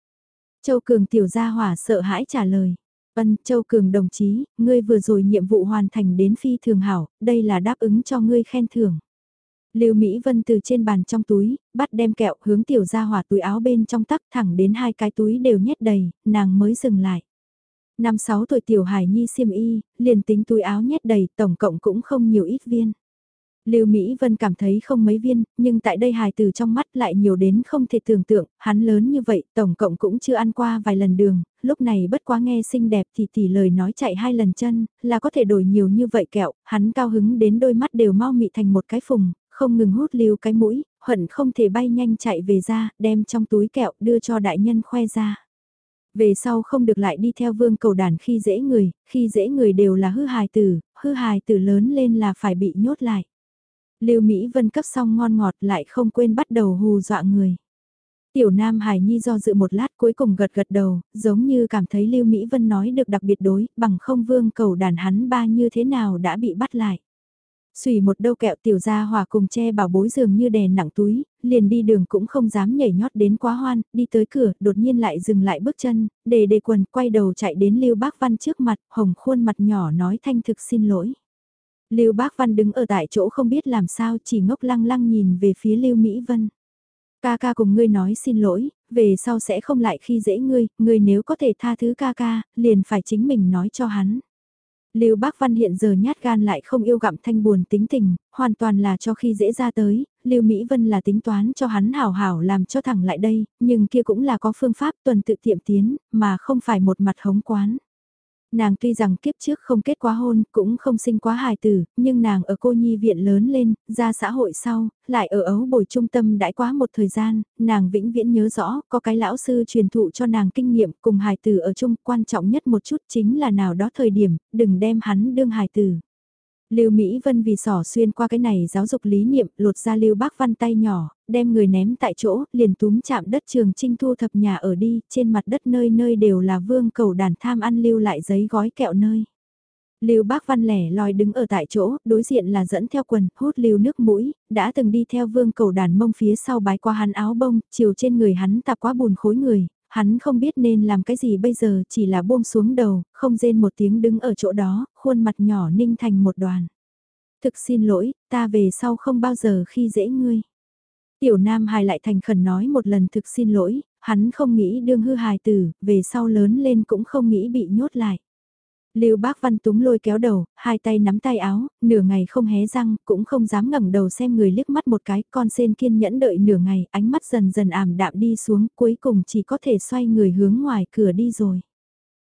Châu Cường tiểu gia hỏa sợ hãi trả lời. Vân Châu Cường đồng chí, ngươi vừa rồi nhiệm vụ hoàn thành đến phi thường hảo, đây là đáp ứng cho ngươi khen thưởng. Lưu Mỹ Vân từ trên bàn trong túi, bắt đem kẹo hướng tiểu gia hỏa túi áo bên trong tắc thẳng đến hai cái túi đều nhét đầy, nàng mới dừng lại. Năm sáu tuổi tiểu hải nhi xiêm y, liền tính túi áo nhét đầy, tổng cộng cũng không nhiều ít viên. Lưu Mỹ Vân cảm thấy không mấy viên, nhưng tại đây hài từ trong mắt lại nhiều đến không thể tưởng tượng, hắn lớn như vậy, tổng cộng cũng chưa ăn qua vài lần đường, lúc này bất quá nghe xinh đẹp thì tỷ lời nói chạy hai lần chân, là có thể đổi nhiều như vậy kẹo, hắn cao hứng đến đôi mắt đều mau mị thành một cái phùng, không ngừng hút lưu cái mũi, hận không thể bay nhanh chạy về ra, đem trong túi kẹo đưa cho đại nhân khoe ra. Về sau không được lại đi theo vương cầu đàn khi dễ người, khi dễ người đều là hư hài tử, hư hài tử lớn lên là phải bị nhốt lại. Lưu Mỹ Vân cấp xong ngon ngọt lại không quên bắt đầu hù dọa người. Tiểu Nam Hải Nhi do dự một lát cuối cùng gật gật đầu, giống như cảm thấy Lưu Mỹ Vân nói được đặc biệt đối, bằng không vương cầu đàn hắn ba như thế nào đã bị bắt lại. Xùy một đâu kẹo tiểu gia hòa cùng che bảo bối dường như đè nặng túi, liền đi đường cũng không dám nhảy nhót đến quá hoan, đi tới cửa, đột nhiên lại dừng lại bước chân, để đề quần, quay đầu chạy đến Lưu Bác Văn trước mặt, hồng khuôn mặt nhỏ nói thanh thực xin lỗi. Lưu Bác Văn đứng ở tại chỗ không biết làm sao chỉ ngốc lăng lăng nhìn về phía Lưu Mỹ Vân. Ca ca cùng ngươi nói xin lỗi, về sau sẽ không lại khi dễ ngươi, ngươi nếu có thể tha thứ ca ca, liền phải chính mình nói cho hắn. Lưu Bác Văn hiện giờ nhát gan lại không yêu gặm thanh buồn tính tình, hoàn toàn là cho khi dễ ra tới, Lưu Mỹ Vân là tính toán cho hắn hảo hảo làm cho thẳng lại đây, nhưng kia cũng là có phương pháp tuần tự tiệm tiến, mà không phải một mặt hống quán. Nàng tuy rằng kiếp trước không kết quá hôn, cũng không sinh quá hài tử, nhưng nàng ở cô nhi viện lớn lên, ra xã hội sau, lại ở ấu bồi trung tâm đãi quá một thời gian, nàng vĩnh viễn nhớ rõ, có cái lão sư truyền thụ cho nàng kinh nghiệm cùng hài tử ở chung, quan trọng nhất một chút chính là nào đó thời điểm, đừng đem hắn đương hài tử. Lưu Mỹ Vân vì sỏ xuyên qua cái này giáo dục lý niệm, lột ra Lưu Bác Văn tay nhỏ, đem người ném tại chỗ, liền túm chạm đất trường trinh thu thập nhà ở đi, trên mặt đất nơi nơi đều là vương cầu đàn tham ăn lưu lại giấy gói kẹo nơi. Lưu Bác Văn lẻ loi đứng ở tại chỗ, đối diện là dẫn theo quần, hút lưu nước mũi, đã từng đi theo vương cầu đàn mông phía sau bái qua hắn áo bông, chiều trên người hắn tạp quá bùn khối người, hắn không biết nên làm cái gì bây giờ, chỉ là buông xuống đầu, không rên một tiếng đứng ở chỗ đó, khuôn mặt nhỏ ninh thành một đoàn. Thực xin lỗi, ta về sau không bao giờ khi dễ ngươi. Tiểu Nam hài lại thành khẩn nói một lần thực xin lỗi, hắn không nghĩ đương hư hài tử, về sau lớn lên cũng không nghĩ bị nhốt lại. Lưu Bác Văn túm lôi kéo đầu, hai tay nắm tay áo, nửa ngày không hé răng, cũng không dám ngẩng đầu xem người liếc mắt một cái, con sen kiên nhẫn đợi nửa ngày, ánh mắt dần dần ảm đạm đi xuống, cuối cùng chỉ có thể xoay người hướng ngoài cửa đi rồi.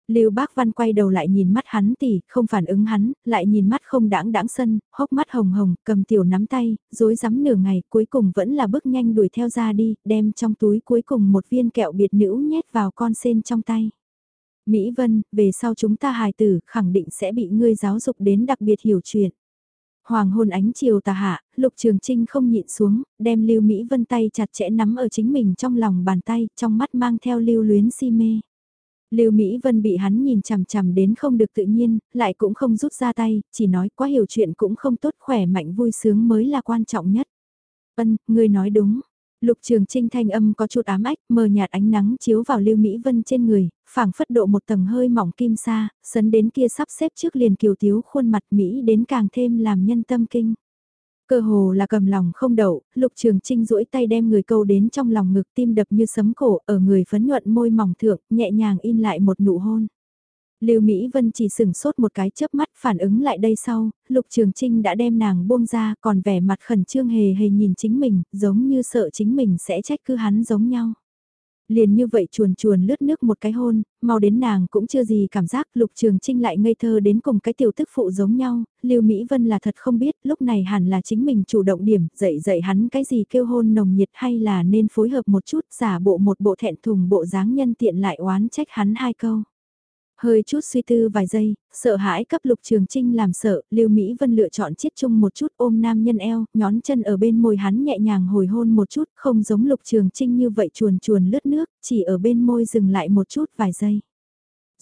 Lưu Bác Văn quay đầu lại nhìn mắt hắn tỉ, không phản ứng hắn, lại nhìn mắt không đãng đãng sân, hốc mắt hồng hồng, cầm tiểu nắm tay, rối rắm nửa ngày, cuối cùng vẫn là bước nhanh đuổi theo ra đi, đem trong túi cuối cùng một viên kẹo biệt nữ nhét vào con sen trong tay. Mỹ Vân, về sau chúng ta hài tử, khẳng định sẽ bị ngươi giáo dục đến đặc biệt hiểu chuyện. Hoàng hôn ánh chiều tà hạ, Lục Trường Trinh không nhịn xuống, đem Lưu Mỹ Vân tay chặt chẽ nắm ở chính mình trong lòng bàn tay, trong mắt mang theo lưu luyến si mê. Lưu Mỹ Vân bị hắn nhìn chằm chằm đến không được tự nhiên, lại cũng không rút ra tay, chỉ nói quá hiểu chuyện cũng không tốt khỏe mạnh vui sướng mới là quan trọng nhất. Vân, ngươi nói đúng. Lục Trường Trinh thanh âm có chút ám ách, mờ nhạt ánh nắng chiếu vào Lưu Mỹ Vân trên người, phảng phất độ một tầng hơi mỏng kim sa, sấn đến kia sắp xếp trước liền kiều thiếu khuôn mặt Mỹ đến càng thêm làm nhân tâm kinh. Cơ hồ là cầm lòng không đậu, lục trường trinh duỗi tay đem người câu đến trong lòng ngực tim đập như sấm cổ ở người phấn nhuận môi mỏng thượng, nhẹ nhàng in lại một nụ hôn. Lưu Mỹ Vân chỉ sừng sốt một cái chớp mắt phản ứng lại đây sau, Lục Trường Trinh đã đem nàng buông ra còn vẻ mặt khẩn trương hề hề nhìn chính mình, giống như sợ chính mình sẽ trách cứ hắn giống nhau. Liền như vậy chuồn chuồn lướt nước một cái hôn, mau đến nàng cũng chưa gì cảm giác lục trường trinh lại ngây thơ đến cùng cái tiểu tức phụ giống nhau, Lưu Mỹ Vân là thật không biết lúc này hẳn là chính mình chủ động điểm dạy dạy hắn cái gì kêu hôn nồng nhiệt hay là nên phối hợp một chút giả bộ một bộ thẹn thùng bộ dáng nhân tiện lại oán trách hắn hai câu. Hơi chút suy tư vài giây, sợ hãi cấp lục trường trinh làm sợ, Lưu Mỹ Vân lựa chọn chiết chung một chút ôm nam nhân eo, nhón chân ở bên môi hắn nhẹ nhàng hồi hôn một chút, không giống lục trường trinh như vậy chuồn chuồn lướt nước, chỉ ở bên môi dừng lại một chút vài giây.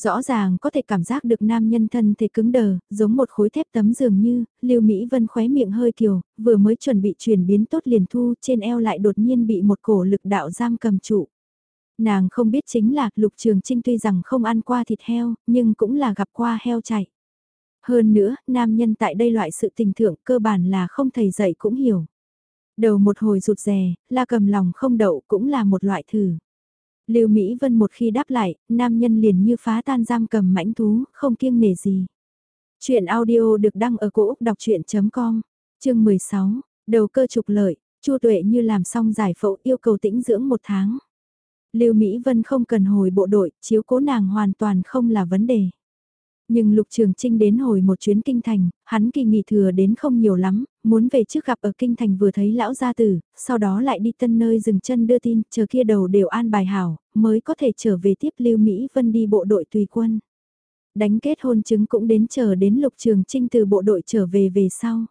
Rõ ràng có thể cảm giác được nam nhân thân thể cứng đờ, giống một khối thép tấm dường như, Lưu Mỹ Vân khóe miệng hơi kiều, vừa mới chuẩn bị chuyển biến tốt liền thu, trên eo lại đột nhiên bị một cổ lực đạo giam cầm trụ. Nàng không biết chính là Lục Trường Trinh tuy rằng không ăn qua thịt heo, nhưng cũng là gặp qua heo chạy. Hơn nữa, nam nhân tại đây loại sự tình thượng cơ bản là không thầy dạy cũng hiểu. Đầu một hồi rụt rè, là cầm lòng không đậu cũng là một loại thử. Lưu Mỹ Vân một khi đáp lại, nam nhân liền như phá tan giam cầm mãnh thú, không kiêng nể gì. Chuyện audio được đăng ở cổ Úc đọc chuyện.com, chương 16, đầu cơ trục lợi, Chu Tuệ như làm xong giải phẫu yêu cầu tĩnh dưỡng một tháng. Lưu Mỹ Vân không cần hồi bộ đội, chiếu cố nàng hoàn toàn không là vấn đề. Nhưng Lục Trường Trinh đến hồi một chuyến kinh thành, hắn kỳ nghỉ thừa đến không nhiều lắm, muốn về trước gặp ở kinh thành vừa thấy lão gia tử, sau đó lại đi tân nơi dừng chân đưa tin, chờ kia đầu đều an bài hảo, mới có thể trở về tiếp Lưu Mỹ Vân đi bộ đội tùy quân. Đánh kết hôn chứng cũng đến chờ đến Lục Trường Trinh từ bộ đội trở về về sau.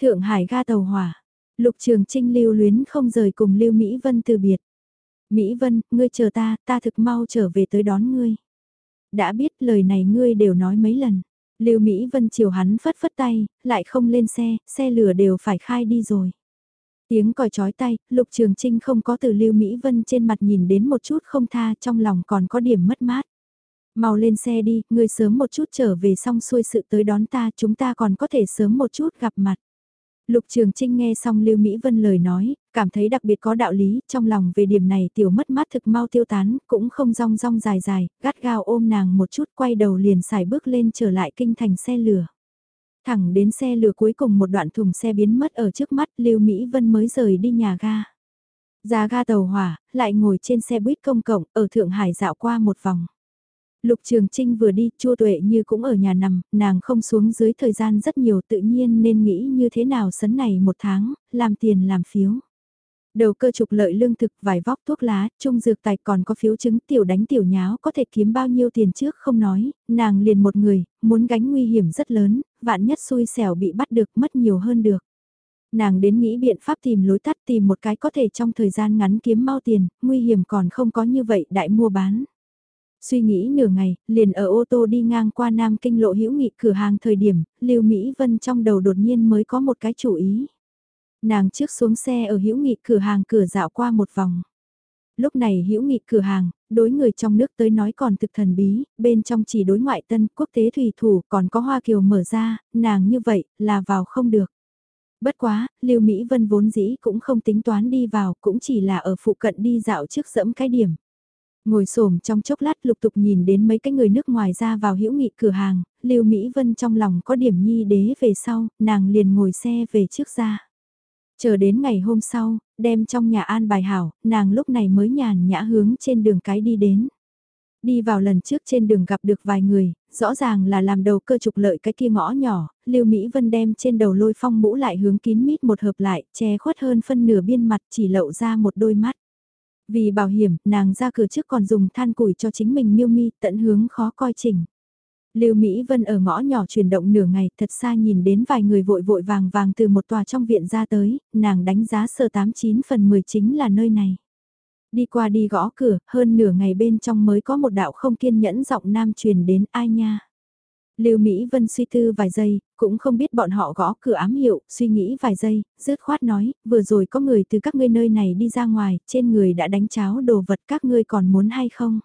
Thượng Hải ga tàu hỏa, Lục Trường Trinh lưu luyến không rời cùng Lưu Mỹ Vân từ biệt. Mỹ Vân, ngươi chờ ta, ta thực mau trở về tới đón ngươi. Đã biết lời này ngươi đều nói mấy lần. Lưu Mỹ Vân chiều hắn phất phất tay, lại không lên xe, xe lửa đều phải khai đi rồi. Tiếng còi chói tay, Lục Trường Trinh không có từ Lưu Mỹ Vân trên mặt nhìn đến một chút không tha trong lòng còn có điểm mất mát. Mau lên xe đi, ngươi sớm một chút trở về xong xuôi sự tới đón ta chúng ta còn có thể sớm một chút gặp mặt. Lục Trường Trinh nghe xong Lưu Mỹ Vân lời nói, cảm thấy đặc biệt có đạo lý, trong lòng về điểm này tiểu mất mát thực mau tiêu tán, cũng không rong rong dài dài, gắt gao ôm nàng một chút quay đầu liền xài bước lên trở lại kinh thành xe lửa. Thẳng đến xe lửa cuối cùng một đoạn thùng xe biến mất ở trước mắt Lưu Mỹ Vân mới rời đi nhà ga. Ra ga tàu hỏa, lại ngồi trên xe buýt công cộng ở Thượng Hải dạo qua một vòng. Lục Trường Trinh vừa đi, Chu Tuệ như cũng ở nhà nằm, nàng không xuống dưới thời gian rất nhiều tự nhiên nên nghĩ như thế nào sấn này một tháng, làm tiền làm phiếu. Đầu cơ trục lợi lương thực, vải vóc thuốc lá, trung dược tài còn có phiếu chứng tiểu đánh tiểu nháo có thể kiếm bao nhiêu tiền trước không nói, nàng liền một người, muốn gánh nguy hiểm rất lớn, vạn nhất xui xẻo bị bắt được mất nhiều hơn được. Nàng đến nghĩ biện pháp tìm lối tắt tìm một cái có thể trong thời gian ngắn kiếm mau tiền, nguy hiểm còn không có như vậy đại mua bán. Suy nghĩ nửa ngày, liền ở ô tô đi ngang qua Nam Kinh lộ hữu nghị cửa hàng thời điểm, Lưu Mỹ Vân trong đầu đột nhiên mới có một cái chủ ý. Nàng trước xuống xe ở hữu nghị cửa hàng cửa dạo qua một vòng. Lúc này hữu nghị cửa hàng, đối người trong nước tới nói còn thực thần bí, bên trong chỉ đối ngoại tân quốc tế thủy thủ còn có hoa kiều mở ra, nàng như vậy là vào không được. Bất quá, Lưu Mỹ Vân vốn dĩ cũng không tính toán đi vào, cũng chỉ là ở phụ cận đi dạo trước dẫm cái điểm. Ngồi xổm trong chốc lát lục tục nhìn đến mấy cái người nước ngoài ra vào hữu nghị cửa hàng, Lưu Mỹ Vân trong lòng có điểm nhi đế về sau, nàng liền ngồi xe về trước ra. Chờ đến ngày hôm sau, đem trong nhà an bài hảo, nàng lúc này mới nhàn nhã hướng trên đường cái đi đến. Đi vào lần trước trên đường gặp được vài người, rõ ràng là làm đầu cơ trục lợi cái kia ngõ nhỏ, Lưu Mỹ Vân đem trên đầu lôi phong mũ lại hướng kín mít một hợp lại, che khuất hơn phân nửa biên mặt chỉ lậu ra một đôi mắt. Vì bảo hiểm, nàng ra cửa trước còn dùng than củi cho chính mình miêu mi tận hướng khó coi chỉnh. Lưu Mỹ Vân ở ngõ nhỏ chuyển động nửa ngày thật xa nhìn đến vài người vội vội vàng vàng từ một tòa trong viện ra tới, nàng đánh giá sơ 89 phần 10 chính là nơi này. Đi qua đi gõ cửa, hơn nửa ngày bên trong mới có một đạo không kiên nhẫn giọng nam truyền đến ai nha. Lưu Mỹ Vân suy tư vài giây, cũng không biết bọn họ gõ cửa ám hiệu, suy nghĩ vài giây, rứt khoát nói, vừa rồi có người từ các ngươi nơi này đi ra ngoài, trên người đã đánh cháo đồ vật các ngươi còn muốn hay không?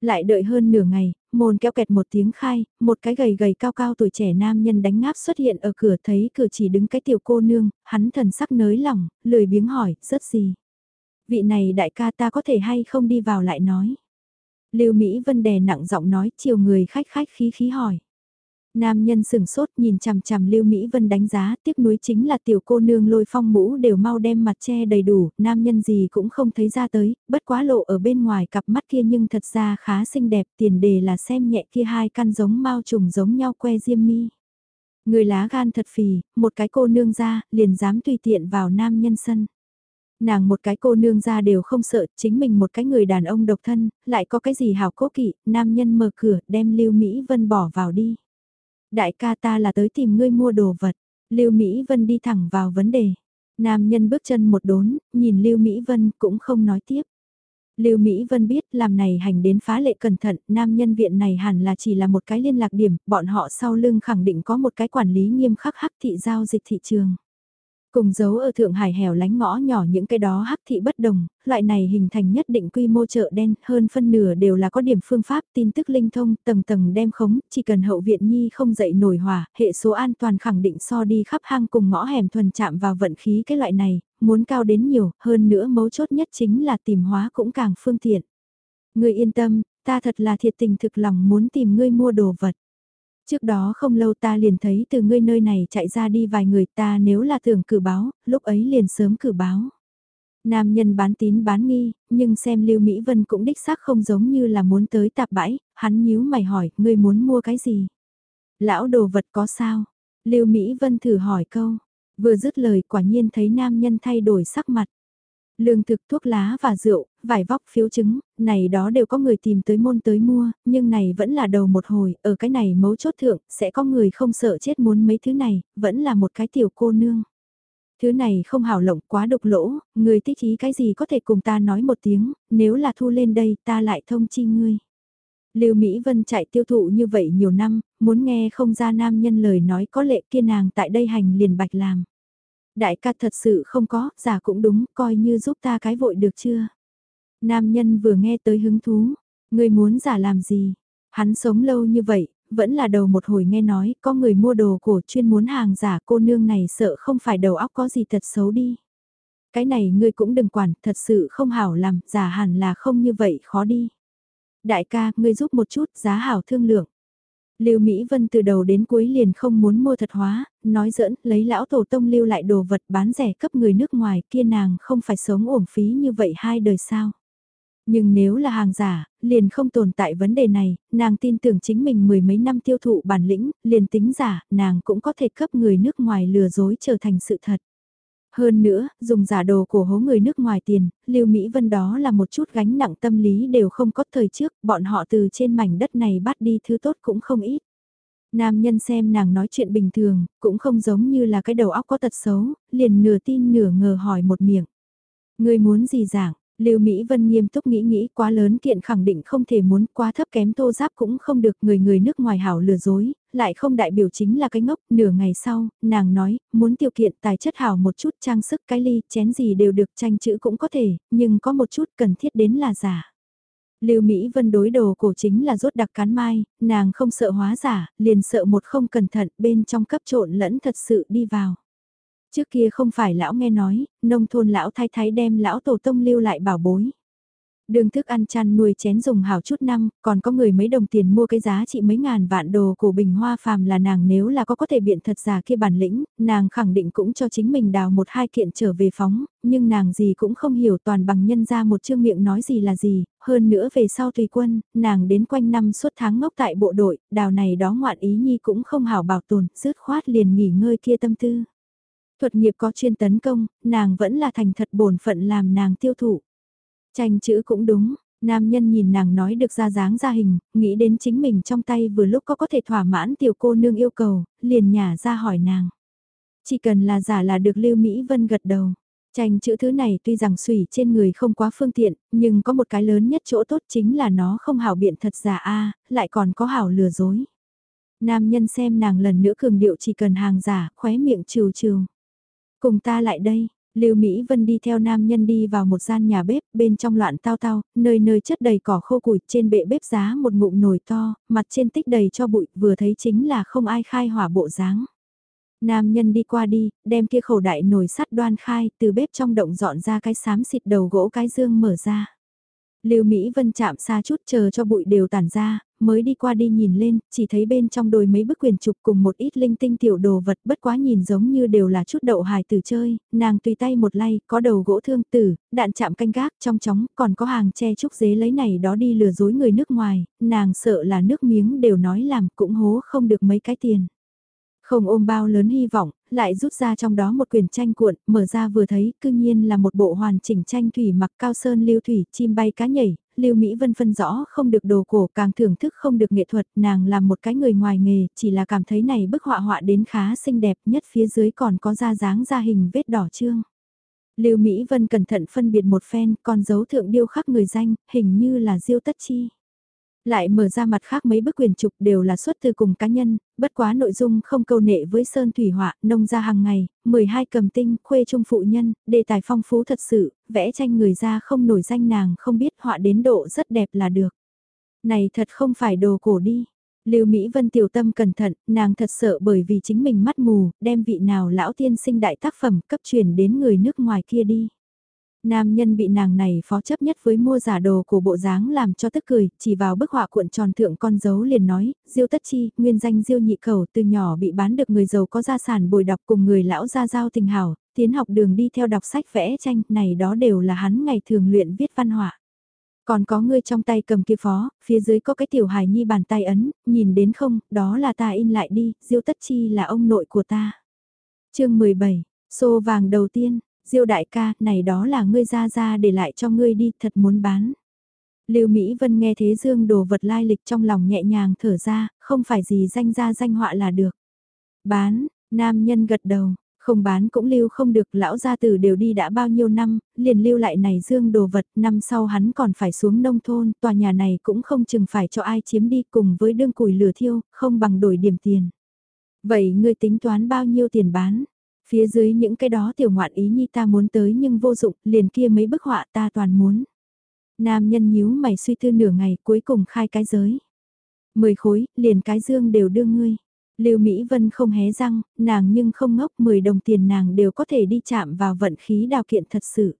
Lại đợi hơn nửa ngày, môn kéo kẹt một tiếng khai, một cái gầy gầy cao cao tuổi trẻ nam nhân đánh ngáp xuất hiện ở cửa thấy cửa chỉ đứng cái tiểu cô nương, hắn thần sắc nới lỏng, lười biếng hỏi, rớt gì? Vị này đại ca ta có thể hay không đi vào lại nói. Lưu Mỹ Vân đè nặng giọng nói chiều người khách khách khí khí hỏi. Nam nhân sừng sốt nhìn chằm chằm Lưu Mỹ Vân đánh giá, tiếc nuối chính là tiểu cô nương lôi phong mũ đều mau đem mặt che đầy đủ, nam nhân gì cũng không thấy ra tới, bất quá lộ ở bên ngoài cặp mắt kia nhưng thật ra khá xinh đẹp, tiền đề là xem nhẹ kia hai căn giống mau trùng giống nhau que diêm mi. Người lá gan thật phì, một cái cô nương ra, liền dám tùy tiện vào nam nhân sân. Nàng một cái cô nương ra đều không sợ, chính mình một cái người đàn ông độc thân, lại có cái gì hào cố kỵ, nam nhân mở cửa, đem Lưu Mỹ Vân bỏ vào đi. Đại ca ta là tới tìm ngươi mua đồ vật. Lưu Mỹ Vân đi thẳng vào vấn đề. Nam nhân bước chân một đốn, nhìn Lưu Mỹ Vân cũng không nói tiếp. Lưu Mỹ Vân biết làm này hành đến phá lệ cẩn thận, nam nhân viện này hẳn là chỉ là một cái liên lạc điểm, bọn họ sau lưng khẳng định có một cái quản lý nghiêm khắc hắc thị giao dịch thị trường. Cùng giấu ở Thượng Hải hẻo lánh ngõ nhỏ những cái đó hắc thị bất đồng, loại này hình thành nhất định quy mô chợ đen, hơn phân nửa đều là có điểm phương pháp tin tức linh thông, tầng tầng đem khống, chỉ cần hậu viện nhi không dậy nổi hòa hệ số an toàn khẳng định so đi khắp hang cùng ngõ hẻm thuần chạm vào vận khí cái loại này, muốn cao đến nhiều, hơn nữa mấu chốt nhất chính là tìm hóa cũng càng phương tiện. người yên tâm, ta thật là thiệt tình thực lòng muốn tìm ngươi mua đồ vật. Trước đó không lâu ta liền thấy từ ngươi nơi này chạy ra đi vài người ta nếu là tưởng cử báo, lúc ấy liền sớm cử báo. Nam nhân bán tín bán nghi, nhưng xem Lưu Mỹ Vân cũng đích xác không giống như là muốn tới tạp bãi, hắn nhíu mày hỏi, ngươi muốn mua cái gì? Lão đồ vật có sao? Lưu Mỹ Vân thử hỏi câu, vừa dứt lời quả nhiên thấy nam nhân thay đổi sắc mặt. Lương thực thuốc lá và rượu, vải vóc phiếu chứng, này đó đều có người tìm tới môn tới mua, nhưng này vẫn là đầu một hồi, ở cái này mấu chốt thượng, sẽ có người không sợ chết muốn mấy thứ này, vẫn là một cái tiểu cô nương. Thứ này không hảo lộng quá độc lỗ, người tích ý cái gì có thể cùng ta nói một tiếng, nếu là thu lên đây ta lại thông chi ngươi. Lưu Mỹ Vân chạy tiêu thụ như vậy nhiều năm, muốn nghe không ra nam nhân lời nói có lệ kia nàng tại đây hành liền bạch làm. Đại ca thật sự không có, giả cũng đúng, coi như giúp ta cái vội được chưa? Nam nhân vừa nghe tới hứng thú, người muốn giả làm gì? Hắn sống lâu như vậy, vẫn là đầu một hồi nghe nói có người mua đồ cổ chuyên muốn hàng giả cô nương này sợ không phải đầu óc có gì thật xấu đi. Cái này ngươi cũng đừng quản, thật sự không hảo làm, giả hẳn là không như vậy khó đi. Đại ca, ngươi giúp một chút, giá hảo thương lượng. Lưu Mỹ Vân từ đầu đến cuối liền không muốn mua thật hóa, nói giỡn, lấy lão tổ tông lưu lại đồ vật bán rẻ cấp người nước ngoài kia nàng không phải sống uổng phí như vậy hai đời sao. Nhưng nếu là hàng giả, liền không tồn tại vấn đề này, nàng tin tưởng chính mình mười mấy năm tiêu thụ bản lĩnh, liền tính giả, nàng cũng có thể cấp người nước ngoài lừa dối trở thành sự thật. Hơn nữa, dùng giả đồ của hố người nước ngoài tiền, Lưu Mỹ Vân đó là một chút gánh nặng tâm lý đều không có thời trước, bọn họ từ trên mảnh đất này bắt đi thứ tốt cũng không ít. Nam nhân xem nàng nói chuyện bình thường, cũng không giống như là cái đầu óc có tật xấu, liền nửa tin nửa ngờ hỏi một miệng. Người muốn gì giảng, Lưu Mỹ Vân nghiêm túc nghĩ nghĩ quá lớn kiện khẳng định không thể muốn quá thấp kém tô giáp cũng không được người người nước ngoài hảo lừa dối, lại không đại biểu chính là cái ngốc. Nửa ngày sau, nàng nói, muốn tiêu kiện tài chất hảo một chút trang sức cái ly, chén gì đều được tranh chữ cũng có thể, nhưng có một chút cần thiết đến là giả. Lưu Mỹ Vân đối đồ cổ chính là rốt đặc cán mai, nàng không sợ hóa giả, liền sợ một không cẩn thận bên trong cấp trộn lẫn thật sự đi vào. Trước kia không phải lão nghe nói, nông thôn lão thái thái đem lão tổ tông lưu lại bảo bối. Đường thức ăn chăn nuôi chén dùng hảo chút năm, còn có người mấy đồng tiền mua cái giá trị mấy ngàn vạn đồ của bình hoa phàm là nàng nếu là có có thể biện thật giả kia bản lĩnh, nàng khẳng định cũng cho chính mình đào một hai kiện trở về phóng, nhưng nàng gì cũng không hiểu toàn bằng nhân ra một chương miệng nói gì là gì, hơn nữa về sau tùy quân, nàng đến quanh năm suốt tháng ngốc tại bộ đội, đào này đó ngoạn ý nhi cũng không hảo bảo tồn, rứt khoát liền nghỉ ngơi kia tâm tư. Thuật nghiệp có chuyên tấn công, nàng vẫn là thành thật bổn phận làm nàng tiêu thụ. Tranh chữ cũng đúng, nam nhân nhìn nàng nói được ra dáng ra hình, nghĩ đến chính mình trong tay vừa lúc có có thể thỏa mãn tiểu cô nương yêu cầu, liền nhả ra hỏi nàng. Chỉ cần là giả là được Lưu Mỹ Vân gật đầu. Tranh chữ thứ này tuy rằng sủy trên người không quá phương tiện, nhưng có một cái lớn nhất chỗ tốt chính là nó không hảo biện thật giả a lại còn có hảo lừa dối. Nam nhân xem nàng lần nữa cường điệu chỉ cần hàng giả, khóe miệng trừ trừ. Cùng ta lại đây, Lưu Mỹ Vân đi theo nam nhân đi vào một gian nhà bếp, bên trong loạn tao tao, nơi nơi chất đầy cỏ khô củi, trên bệ bếp giá một ngụm nồi to, mặt trên tích đầy cho bụi, vừa thấy chính là không ai khai hỏa bộ dáng. Nam nhân đi qua đi, đem kia khẩu đại nồi sắt đoan khai, từ bếp trong động dọn ra cái xám xịt đầu gỗ cái dương mở ra. Lưu Mỹ Vân chạm xa chút chờ cho bụi đều tản ra, mới đi qua đi nhìn lên, chỉ thấy bên trong đồi mấy bức quyền chụp cùng một ít linh tinh tiểu đồ vật bất quá nhìn giống như đều là chút đậu hài tử chơi, nàng tùy tay một lay, có đầu gỗ thương tử, đạn chạm canh gác trong chóng, còn có hàng che trúc dế lấy này đó đi lừa dối người nước ngoài, nàng sợ là nước miếng đều nói làm cũng hố không được mấy cái tiền. Không ôm bao lớn hy vọng, lại rút ra trong đó một quyển tranh cuộn, mở ra vừa thấy, cư nhiên là một bộ hoàn chỉnh tranh thủy mặc cao sơn lưu thủy, chim bay cá nhảy, lưu Mỹ Vân phân rõ không được đồ cổ càng thưởng thức không được nghệ thuật, nàng làm một cái người ngoài nghề, chỉ là cảm thấy này bức họa họa đến khá xinh đẹp nhất phía dưới còn có da dáng da hình vết đỏ trương. Lưu Mỹ Vân cẩn thận phân biệt một phen, còn dấu thượng điêu khắc người danh, hình như là Diêu Tất Chi. Lại mở ra mặt khác mấy bức quyền trục đều là xuất từ cùng cá nhân, bất quá nội dung không câu nệ với sơn thủy họa, nông gia hàng ngày, 12 cầm tinh, khuê trung phụ nhân, đề tài phong phú thật sự, vẽ tranh người ra không nổi danh nàng không biết họa đến độ rất đẹp là được. Này thật không phải đồ cổ đi. Lưu Mỹ Vân tiểu tâm cẩn thận, nàng thật sợ bởi vì chính mình mắt mù, đem vị nào lão tiên sinh đại tác phẩm cấp truyền đến người nước ngoài kia đi. Nam nhân bị nàng này phó chấp nhất với mua giả đồ của bộ dáng làm cho tức cười, chỉ vào bức họa cuộn tròn thượng con dấu liền nói, Diêu Tất Chi, nguyên danh Diêu Nhị khẩu từ nhỏ bị bán được người giàu có gia sản bồi đọc cùng người lão gia giao tình hảo, tiến học đường đi theo đọc sách vẽ tranh, này đó đều là hắn ngày thường luyện viết văn họa. Còn có người trong tay cầm kia phó, phía dưới có cái tiểu hài nhi bàn tay ấn, nhìn đến không, đó là ta in lại đi, Diêu Tất Chi là ông nội của ta. chương 17, xô vàng đầu tiên, Diêu đại ca, này đó là ngươi ra ra để lại cho ngươi đi, thật muốn bán. Lưu Mỹ Vân nghe thế dương đồ vật lai lịch trong lòng nhẹ nhàng thở ra, không phải gì danh ra danh họa là được. Bán, nam nhân gật đầu, không bán cũng lưu không được, lão gia tử đều đi đã bao nhiêu năm, liền lưu lại này dương đồ vật, năm sau hắn còn phải xuống nông thôn, tòa nhà này cũng không chừng phải cho ai chiếm đi cùng với đương củi lửa thiêu, không bằng đổi điểm tiền. Vậy ngươi tính toán bao nhiêu tiền bán? Phía dưới những cái đó tiểu ngoạn ý nhi ta muốn tới nhưng vô dụng, liền kia mấy bức họa ta toàn muốn. Nam nhân nhíu mày suy tư nửa ngày cuối cùng khai cái giới. Mười khối, liền cái dương đều đưa ngươi. Lưu Mỹ Vân không hé răng, nàng nhưng không ngốc, mười đồng tiền nàng đều có thể đi chạm vào vận khí đào kiện thật sự.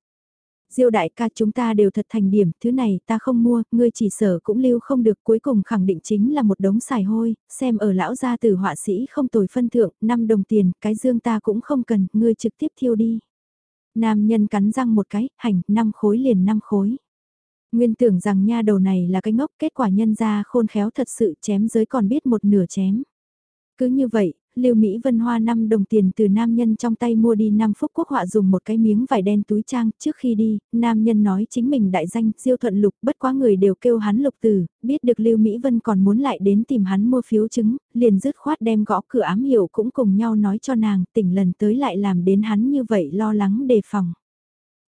Diêu đại ca chúng ta đều thật thành điểm, thứ này ta không mua, ngươi chỉ sở cũng lưu không được cuối cùng khẳng định chính là một đống xài hôi, xem ở lão gia tử họa sĩ không tồi phân thượng, 5 đồng tiền, cái dương ta cũng không cần, ngươi trực tiếp thiêu đi. Nam nhân cắn răng một cái, hành, 5 khối liền 5 khối. Nguyên tưởng rằng nha đầu này là cái ngốc, kết quả nhân ra khôn khéo thật sự chém giới còn biết một nửa chém. Cứ như vậy, Lưu Mỹ Vân hoa 5 đồng tiền từ nam nhân trong tay mua đi 5 phút quốc họa dùng một cái miếng vải đen túi trang, trước khi đi, nam nhân nói chính mình đại danh, diêu thuận lục, bất quá người đều kêu hắn lục tử, biết được Lưu Mỹ Vân còn muốn lại đến tìm hắn mua phiếu chứng, liền dứt khoát đem gõ cửa ám hiểu cũng cùng nhau nói cho nàng, tỉnh lần tới lại làm đến hắn như vậy lo lắng đề phòng.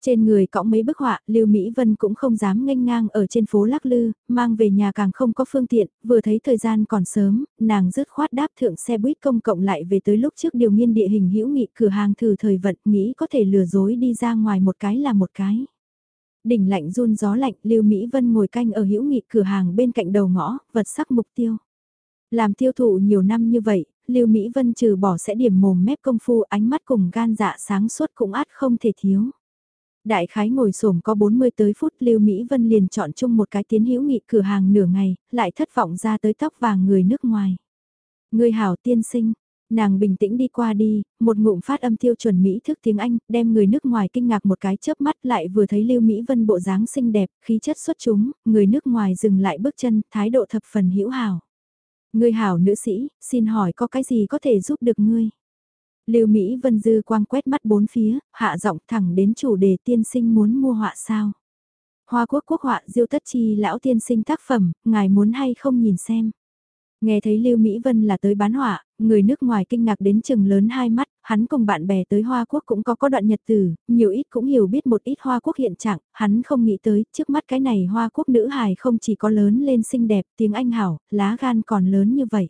Trên người cõng mấy bức họa, Lưu Mỹ Vân cũng không dám nghênh ngang ở trên phố Lắc Lư, mang về nhà càng không có phương tiện, vừa thấy thời gian còn sớm, nàng dứt khoát đáp thượng xe buýt công cộng lại về tới lúc trước điều nghiên địa hình hữu nghị cửa hàng thử thời vận, nghĩ có thể lừa dối đi ra ngoài một cái là một cái. Đỉnh lạnh run gió lạnh, Lưu Mỹ Vân ngồi canh ở hữu nghị cửa hàng bên cạnh đầu ngõ, vật sắc mục tiêu. Làm tiêu thụ nhiều năm như vậy, Lưu Mỹ Vân trừ bỏ sẽ điểm mồm mép công phu ánh mắt cùng gan dạ sáng suốt cũng át không thể thiếu. Đại khái ngồi xổm có 40 tới phút Lưu Mỹ Vân liền chọn chung một cái tiến hữu nghị cửa hàng nửa ngày, lại thất vọng ra tới tóc vàng người nước ngoài. Người hảo tiên sinh, nàng bình tĩnh đi qua đi, một ngụm phát âm tiêu chuẩn Mỹ thức tiếng Anh, đem người nước ngoài kinh ngạc một cái chớp mắt lại vừa thấy Lưu Mỹ Vân bộ dáng xinh đẹp, khí chất xuất chúng, người nước ngoài dừng lại bước chân, thái độ thập phần hữu hảo. Người hảo nữ sĩ, xin hỏi có cái gì có thể giúp được ngươi? Lưu Mỹ Vân Dư quang quét mắt bốn phía, hạ giọng thẳng đến chủ đề tiên sinh muốn mua họa sao. Hoa quốc quốc họa diêu tất chi lão tiên sinh tác phẩm, ngài muốn hay không nhìn xem. Nghe thấy Lưu Mỹ Vân là tới bán họa, người nước ngoài kinh ngạc đến chừng lớn hai mắt, hắn cùng bạn bè tới Hoa Quốc cũng có có đoạn nhật tử, nhiều ít cũng hiểu biết một ít Hoa Quốc hiện trạng, hắn không nghĩ tới, trước mắt cái này Hoa Quốc nữ hài không chỉ có lớn lên xinh đẹp, tiếng Anh hảo, lá gan còn lớn như vậy.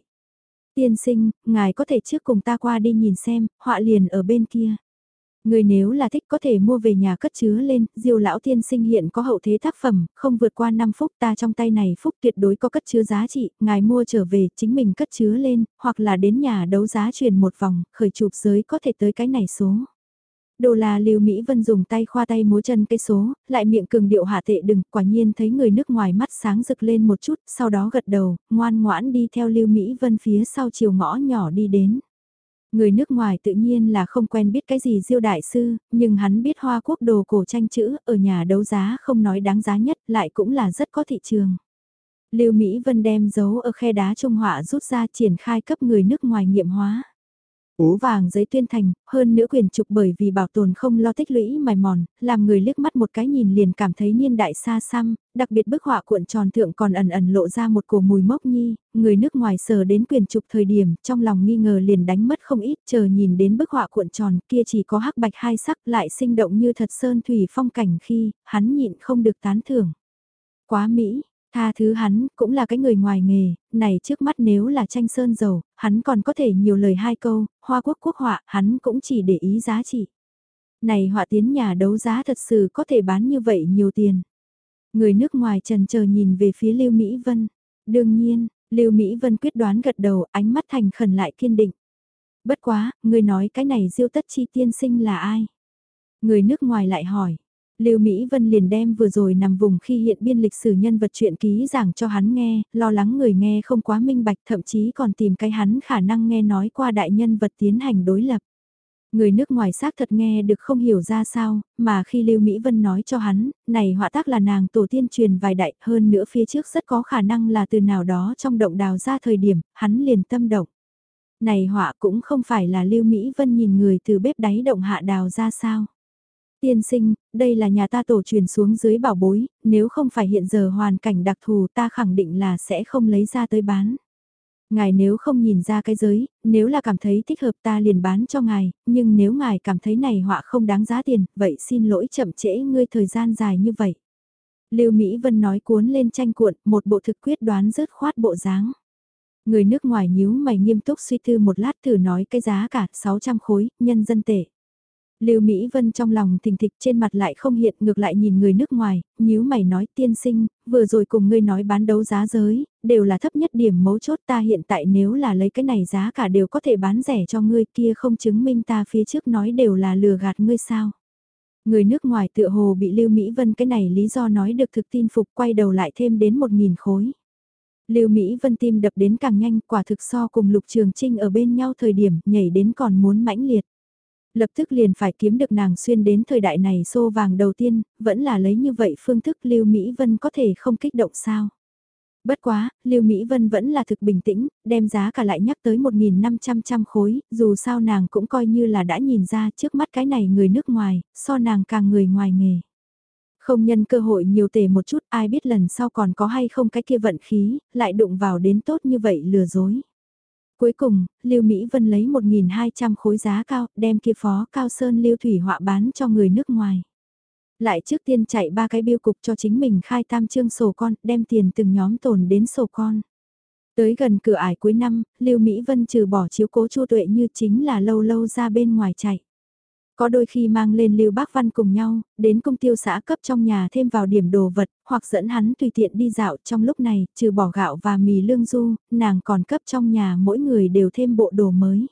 Tiên sinh, ngài có thể trước cùng ta qua đi nhìn xem, họa liền ở bên kia. Người nếu là thích có thể mua về nhà cất chứa lên, diêu lão tiên sinh hiện có hậu thế tác phẩm, không vượt qua 5 phút ta trong tay này phúc tuyệt đối có cất chứa giá trị, ngài mua trở về chính mình cất chứa lên, hoặc là đến nhà đấu giá truyền một vòng, khởi chụp giới có thể tới cái này số. Đô la Lưu Mỹ Vân dùng tay khoa tay múa chân cây số, lại miệng cường điệu hạ tệ đừng, quả nhiên thấy người nước ngoài mắt sáng rực lên một chút, sau đó gật đầu, ngoan ngoãn đi theo Lưu Mỹ Vân phía sau chiều ngõ nhỏ đi đến. Người nước ngoài tự nhiên là không quen biết cái gì diêu đại sư, nhưng hắn biết hoa quốc đồ cổ tranh chữ ở nhà đấu giá không nói đáng giá nhất lại cũng là rất có thị trường. Lưu Mỹ Vân đem dấu ở khe đá trung họa rút ra triển khai cấp người nước ngoài nghiệm hóa. Ố vàng giấy tuyên thành, hơn nữa quyền trục bởi vì bảo tồn không lo tích lũy mài mòn, làm người liếc mắt một cái nhìn liền cảm thấy niên đại xa xăm, đặc biệt bức họa cuộn tròn thượng còn ẩn ẩn lộ ra một cổ mùi mốc nhi, người nước ngoài sờ đến quyền trục thời điểm, trong lòng nghi ngờ liền đánh mất không ít, chờ nhìn đến bức họa cuộn tròn kia chỉ có hắc bạch hai sắc lại sinh động như thật sơn thủy phong cảnh khi, hắn nhịn không được tán thưởng. Quá Mỹ, Tha thứ hắn, cũng là cái người ngoài nghề, này trước mắt nếu là tranh sơn dầu, hắn còn có thể nhiều lời hai câu, hoa quốc quốc họa, hắn cũng chỉ để ý giá trị. Này họa tiến nhà đấu giá thật sự có thể bán như vậy nhiều tiền. Người nước ngoài trần chờ nhìn về phía Lưu Mỹ Vân. Đương nhiên, Lưu Mỹ Vân quyết đoán gật đầu, ánh mắt thành khẩn lại kiên định. Bất quá, người nói cái này diêu tất chi tiên sinh là ai? Người nước ngoài lại hỏi. Lưu Mỹ Vân liền đem vừa rồi nằm vùng khi hiện biên lịch sử nhân vật truyện ký giảng cho hắn nghe, lo lắng người nghe không quá minh bạch thậm chí còn tìm cái hắn khả năng nghe nói qua đại nhân vật tiến hành đối lập. Người nước ngoài xác thật nghe được không hiểu ra sao, mà khi Lưu Mỹ Vân nói cho hắn, này họa tác là nàng tổ tiên truyền vài đại hơn nữa phía trước rất có khả năng là từ nào đó trong động đào ra thời điểm, hắn liền tâm động. Này họa cũng không phải là Lưu Mỹ Vân nhìn người từ bếp đáy động hạ đào ra sao. Tiên sinh, đây là nhà ta tổ truyền xuống dưới bảo bối, nếu không phải hiện giờ hoàn cảnh đặc thù ta khẳng định là sẽ không lấy ra tới bán. Ngài nếu không nhìn ra cái giới, nếu là cảm thấy thích hợp ta liền bán cho ngài, nhưng nếu ngài cảm thấy này họa không đáng giá tiền, vậy xin lỗi chậm trễ ngươi thời gian dài như vậy. Lưu Mỹ Vân nói cuốn lên tranh cuộn, một bộ thực quyết đoán rớt khoát bộ dáng. Người nước ngoài nhíu mày nghiêm túc suy tư một lát thử nói cái giá cả 600 khối, nhân dân tệ. Lưu Mỹ Vân trong lòng thình thịch trên mặt lại không hiện ngược lại nhìn người nước ngoài, nhíu mày nói tiên sinh, vừa rồi cùng ngươi nói bán đấu giá giới, đều là thấp nhất điểm mấu chốt ta hiện tại nếu là lấy cái này giá cả đều có thể bán rẻ cho ngươi kia không chứng minh ta phía trước nói đều là lừa gạt ngươi sao. Người nước ngoài tựa hồ bị Lưu Mỹ Vân cái này lý do nói được thực tin phục quay đầu lại thêm đến một nghìn khối. Lưu Mỹ Vân tim đập đến càng nhanh quả thực so cùng Lục Trường Trinh ở bên nhau thời điểm nhảy đến còn muốn mãnh liệt. Lập tức liền phải kiếm được nàng xuyên đến thời đại này xô vàng đầu tiên, vẫn là lấy như vậy phương thức Lưu Mỹ Vân có thể không kích động sao. Bất quá, Lưu Mỹ Vân vẫn là thực bình tĩnh, đem giá cả lại nhắc tới 1.500 trăm khối, dù sao nàng cũng coi như là đã nhìn ra trước mắt cái này người nước ngoài, so nàng càng người ngoài nghề. Không nhân cơ hội nhiều tề một chút, ai biết lần sau còn có hay không cái kia vận khí, lại đụng vào đến tốt như vậy lừa dối. Cuối cùng, Lưu Mỹ Vân lấy 1.200 khối giá cao, đem kia phó cao sơn Lưu Thủy họa bán cho người nước ngoài. Lại trước tiên chạy ba cái biêu cục cho chính mình khai tam trương sổ con, đem tiền từng nhóm tồn đến sổ con. Tới gần cửa ải cuối năm, Lưu Mỹ Vân trừ bỏ chiếu cố Chu Tuệ như chính là lâu lâu ra bên ngoài chạy. Có đôi khi mang lên Lưu Bác Văn cùng nhau, đến công tiêu xã cấp trong nhà thêm vào điểm đồ vật, hoặc dẫn hắn tùy tiện đi dạo trong lúc này, trừ bỏ gạo và mì lương du, nàng còn cấp trong nhà mỗi người đều thêm bộ đồ mới.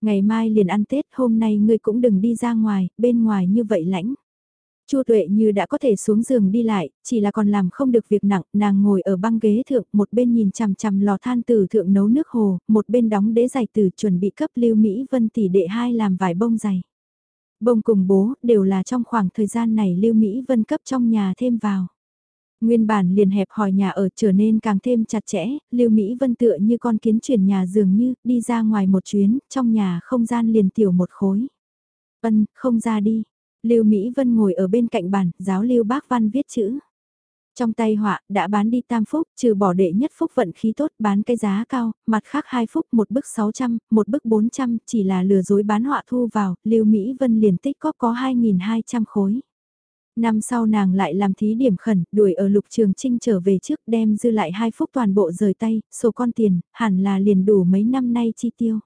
Ngày mai liền ăn Tết, hôm nay ngươi cũng đừng đi ra ngoài, bên ngoài như vậy lãnh. Chu Tuệ như đã có thể xuống giường đi lại, chỉ là còn làm không được việc nặng, nàng ngồi ở băng ghế thượng, một bên nhìn chằm chằm lò than từ thượng nấu nước hồ, một bên đóng đế giày từ chuẩn bị cấp Lưu Mỹ Vân tỷ đệ hai làm vải bông giày. Bông cùng bố đều là trong khoảng thời gian này Lưu Mỹ Vân cấp trong nhà thêm vào. Nguyên bản liền hẹp hỏi nhà ở trở nên càng thêm chặt chẽ, Lưu Mỹ Vân tựa như con kiến chuyển nhà dường như đi ra ngoài một chuyến, trong nhà không gian liền tiểu một khối. vân không ra đi. Lưu Mỹ Vân ngồi ở bên cạnh bàn, giáo Lưu Bác Văn viết chữ. Trong tay họa, đã bán đi tam phúc, trừ bỏ đệ nhất phúc vận khí tốt bán cái giá cao, mặt khác hai phúc một bức 600, một bức 400, chỉ là lừa dối bán họa thu vào, Lưu Mỹ Vân liền tích có có 2.200 khối. Năm sau nàng lại làm thí điểm khẩn, đuổi ở lục trường trinh trở về trước đem dư lại hai phúc toàn bộ rời tay, số con tiền, hẳn là liền đủ mấy năm nay chi tiêu.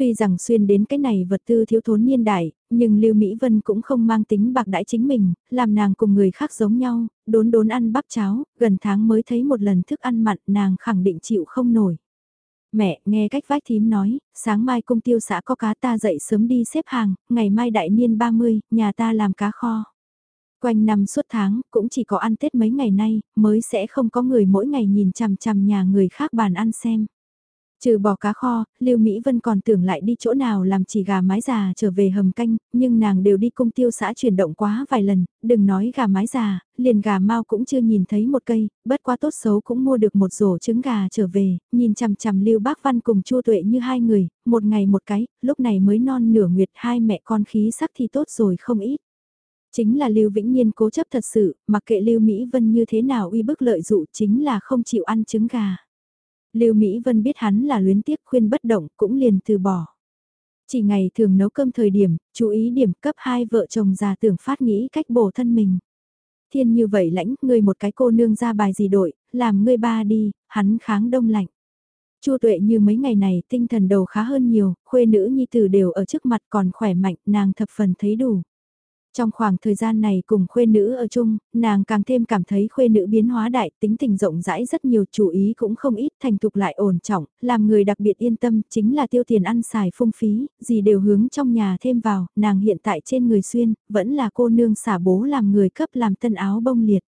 Tuy rằng xuyên đến cái này vật tư thiếu thốn niên đại, nhưng Lưu Mỹ Vân cũng không mang tính bạc đãi chính mình, làm nàng cùng người khác giống nhau, đốn đốn ăn bắp cháo, gần tháng mới thấy một lần thức ăn mặn nàng khẳng định chịu không nổi. Mẹ, nghe cách vách thím nói, sáng mai công tiêu xã có cá ta dậy sớm đi xếp hàng, ngày mai đại niên 30, nhà ta làm cá kho. Quanh năm suốt tháng, cũng chỉ có ăn Tết mấy ngày nay, mới sẽ không có người mỗi ngày nhìn chằm chằm nhà người khác bàn ăn xem. Trừ bỏ cá kho, Lưu Mỹ Vân còn tưởng lại đi chỗ nào làm chỉ gà mái già trở về hầm canh, nhưng nàng đều đi công tiêu xã chuyển động quá vài lần, đừng nói gà mái già, liền gà mau cũng chưa nhìn thấy một cây, bất quá tốt xấu cũng mua được một rổ trứng gà trở về, nhìn chằm chằm Lưu Bác Văn cùng Chu Tuệ như hai người, một ngày một cái, lúc này mới non nửa nguyệt hai mẹ con khí sắc thì tốt rồi không ít. Chính là Lưu Vĩnh Nhiên cố chấp thật sự, mặc kệ Lưu Mỹ Vân như thế nào uy bức lợi dụ chính là không chịu ăn trứng gà. Lưu Mỹ Vân biết hắn là luyến tiếc khuyên bất động cũng liền từ bỏ. Chỉ ngày thường nấu cơm thời điểm, chú ý điểm cấp hai vợ chồng già tưởng phát nghĩ cách bổ thân mình. Thiên như vậy lãnh, ngươi một cái cô nương ra bài gì đội, làm ngươi ba đi, hắn kháng đông lạnh. Chu tuệ như mấy ngày này tinh thần đầu khá hơn nhiều, khuê nữ nhi tử đều ở trước mặt còn khỏe mạnh, nàng thập phần thấy đủ. Trong khoảng thời gian này cùng khuê nữ ở chung, nàng càng thêm cảm thấy khuê nữ biến hóa đại, tính tình rộng rãi rất nhiều, chủ ý cũng không ít, thành thục lại ổn trọng, làm người đặc biệt yên tâm, chính là tiêu tiền ăn xài phung phí, gì đều hướng trong nhà thêm vào, nàng hiện tại trên người xuyên, vẫn là cô nương xả bố làm người cấp làm tân áo bông liệt.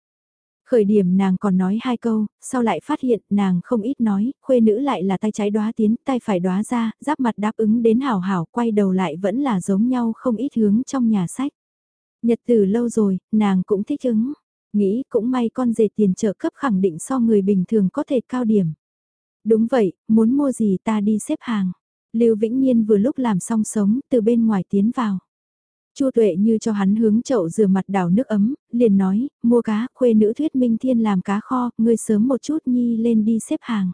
Khởi điểm nàng còn nói hai câu, sau lại phát hiện nàng không ít nói, khuê nữ lại là tay trái đóa tiến, tay phải đóa ra, giáp mặt đáp ứng đến hảo hảo, quay đầu lại vẫn là giống nhau không ít hướng trong nhà sách. Nhật từ lâu rồi, nàng cũng thích ứng. Nghĩ cũng may con dề tiền trợ cấp khẳng định so người bình thường có thể cao điểm. Đúng vậy, muốn mua gì ta đi xếp hàng. Lưu Vĩnh Nhiên vừa lúc làm xong sống, từ bên ngoài tiến vào. Chu Tuệ như cho hắn hướng chậu rửa mặt đảo nước ấm, liền nói, mua cá, khuê nữ thuyết minh thiên làm cá kho, ngươi sớm một chút nhi lên đi xếp hàng.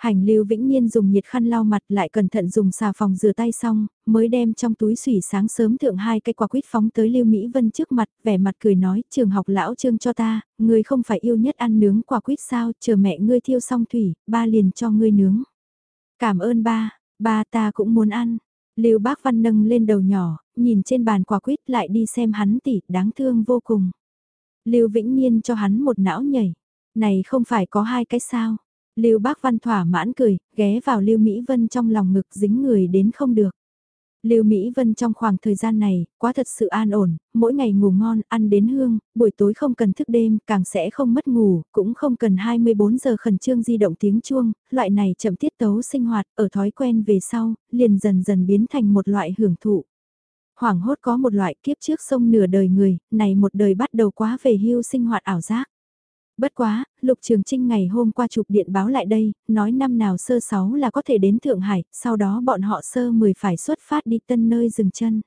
Hành lưu vĩnh niên dùng nhiệt khăn lau mặt lại cẩn thận dùng xà phòng rửa tay xong, mới đem trong túi sủy sáng sớm thượng hai cây quả quýt phóng tới lưu Mỹ Vân trước mặt, vẻ mặt cười nói, trường học lão trương cho ta, ngươi không phải yêu nhất ăn nướng quả quýt sao, chờ mẹ ngươi thiêu xong thủy, ba liền cho ngươi nướng. Cảm ơn ba, ba ta cũng muốn ăn. Lưu Bác Văn nâng lên đầu nhỏ, nhìn trên bàn quả quýt lại đi xem hắn tỉ, đáng thương vô cùng. Lưu Vĩnh Niên cho hắn một não nhảy. Này không phải có hai cái sao? Lưu Bác Văn thỏa mãn cười, ghé vào Lưu Mỹ Vân trong lòng ngực dính người đến không được. Lưu Mỹ Vân trong khoảng thời gian này, quá thật sự an ổn, mỗi ngày ngủ ngon, ăn đến hương, buổi tối không cần thức đêm, càng sẽ không mất ngủ, cũng không cần 24 giờ khẩn trương di động tiếng chuông, loại này chậm tiết tấu sinh hoạt, ở thói quen về sau, liền dần dần biến thành một loại hưởng thụ. Hoảng hốt có một loại kiếp trước sông nửa đời người, này một đời bắt đầu quá về hưu sinh hoạt ảo giác. Bất quá, Lục Trường Trinh ngày hôm qua chụp điện báo lại đây, nói năm nào sơ sáu là có thể đến Thượng Hải, sau đó bọn họ sơ 10 phải xuất phát đi tân nơi dừng chân.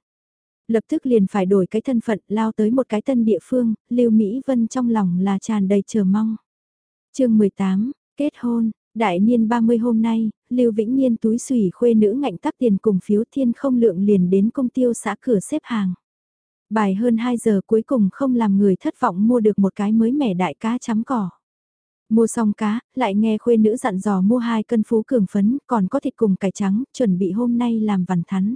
Lập tức liền phải đổi cái thân phận lao tới một cái tân địa phương, Lưu Mỹ Vân trong lòng là tràn đầy chờ mong. chương 18, kết hôn, đại niên 30 hôm nay, Lưu Vĩnh niên túi xùy khuê nữ ngạnh tắc tiền cùng phiếu thiên không lượng liền đến công tiêu xã cửa xếp hàng. Bài hơn 2 giờ cuối cùng không làm người thất vọng mua được một cái mới mẻ đại cá chấm cỏ. Mua xong cá, lại nghe khuê nữ dặn dò mua hai cân phú cường phấn, còn có thịt cùng cải trắng, chuẩn bị hôm nay làm vằn thắn.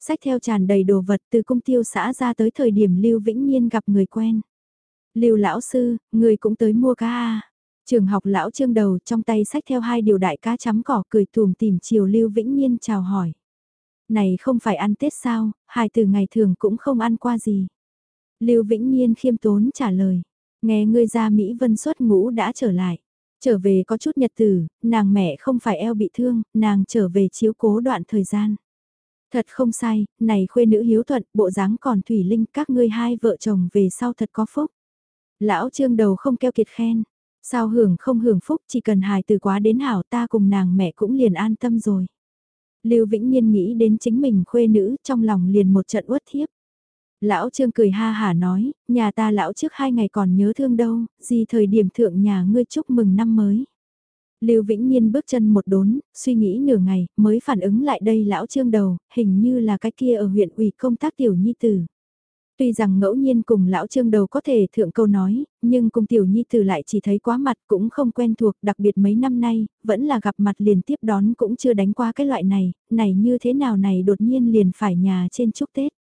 Sách theo tràn đầy đồ vật từ công tiêu xã ra tới thời điểm Lưu Vĩnh Nhiên gặp người quen. Lưu lão sư, người cũng tới mua cá à. Trường học lão trương đầu trong tay sách theo hai điều đại cá chấm cỏ cười thùm tìm chiều Lưu Vĩnh Nhiên chào hỏi. Này không phải ăn Tết sao, hai từ ngày thường cũng không ăn qua gì. Lưu Vĩnh Nhiên khiêm tốn trả lời. Nghe ngươi ra Mỹ Vân xuất ngũ đã trở lại. Trở về có chút nhật tử, nàng mẹ không phải eo bị thương, nàng trở về chiếu cố đoạn thời gian. Thật không sai, này khuê nữ hiếu thuận, bộ dáng còn thủy linh, các ngươi hai vợ chồng về sau thật có phúc. Lão trương đầu không keo kiệt khen, sao hưởng không hưởng phúc chỉ cần hài từ quá đến hảo ta cùng nàng mẹ cũng liền an tâm rồi. Lưu Vĩnh Nhiên nghĩ đến chính mình khuê nữ trong lòng liền một trận uất thiếp. Lão Trương cười ha hả nói, nhà ta lão trước hai ngày còn nhớ thương đâu, gì thời điểm thượng nhà ngươi chúc mừng năm mới. Lưu Vĩnh Nhiên bước chân một đốn, suy nghĩ nửa ngày, mới phản ứng lại đây lão trương đầu, hình như là cái kia ở huyện ủy công tác tiểu nhi tử. Tuy rằng ngẫu nhiên cùng lão trương đầu có thể thượng câu nói, nhưng cùng tiểu nhi tử lại chỉ thấy quá mặt cũng không quen thuộc, đặc biệt mấy năm nay, vẫn là gặp mặt liền tiếp đón cũng chưa đánh qua cái loại này, này như thế nào này đột nhiên liền phải nhà trên chúc Tết.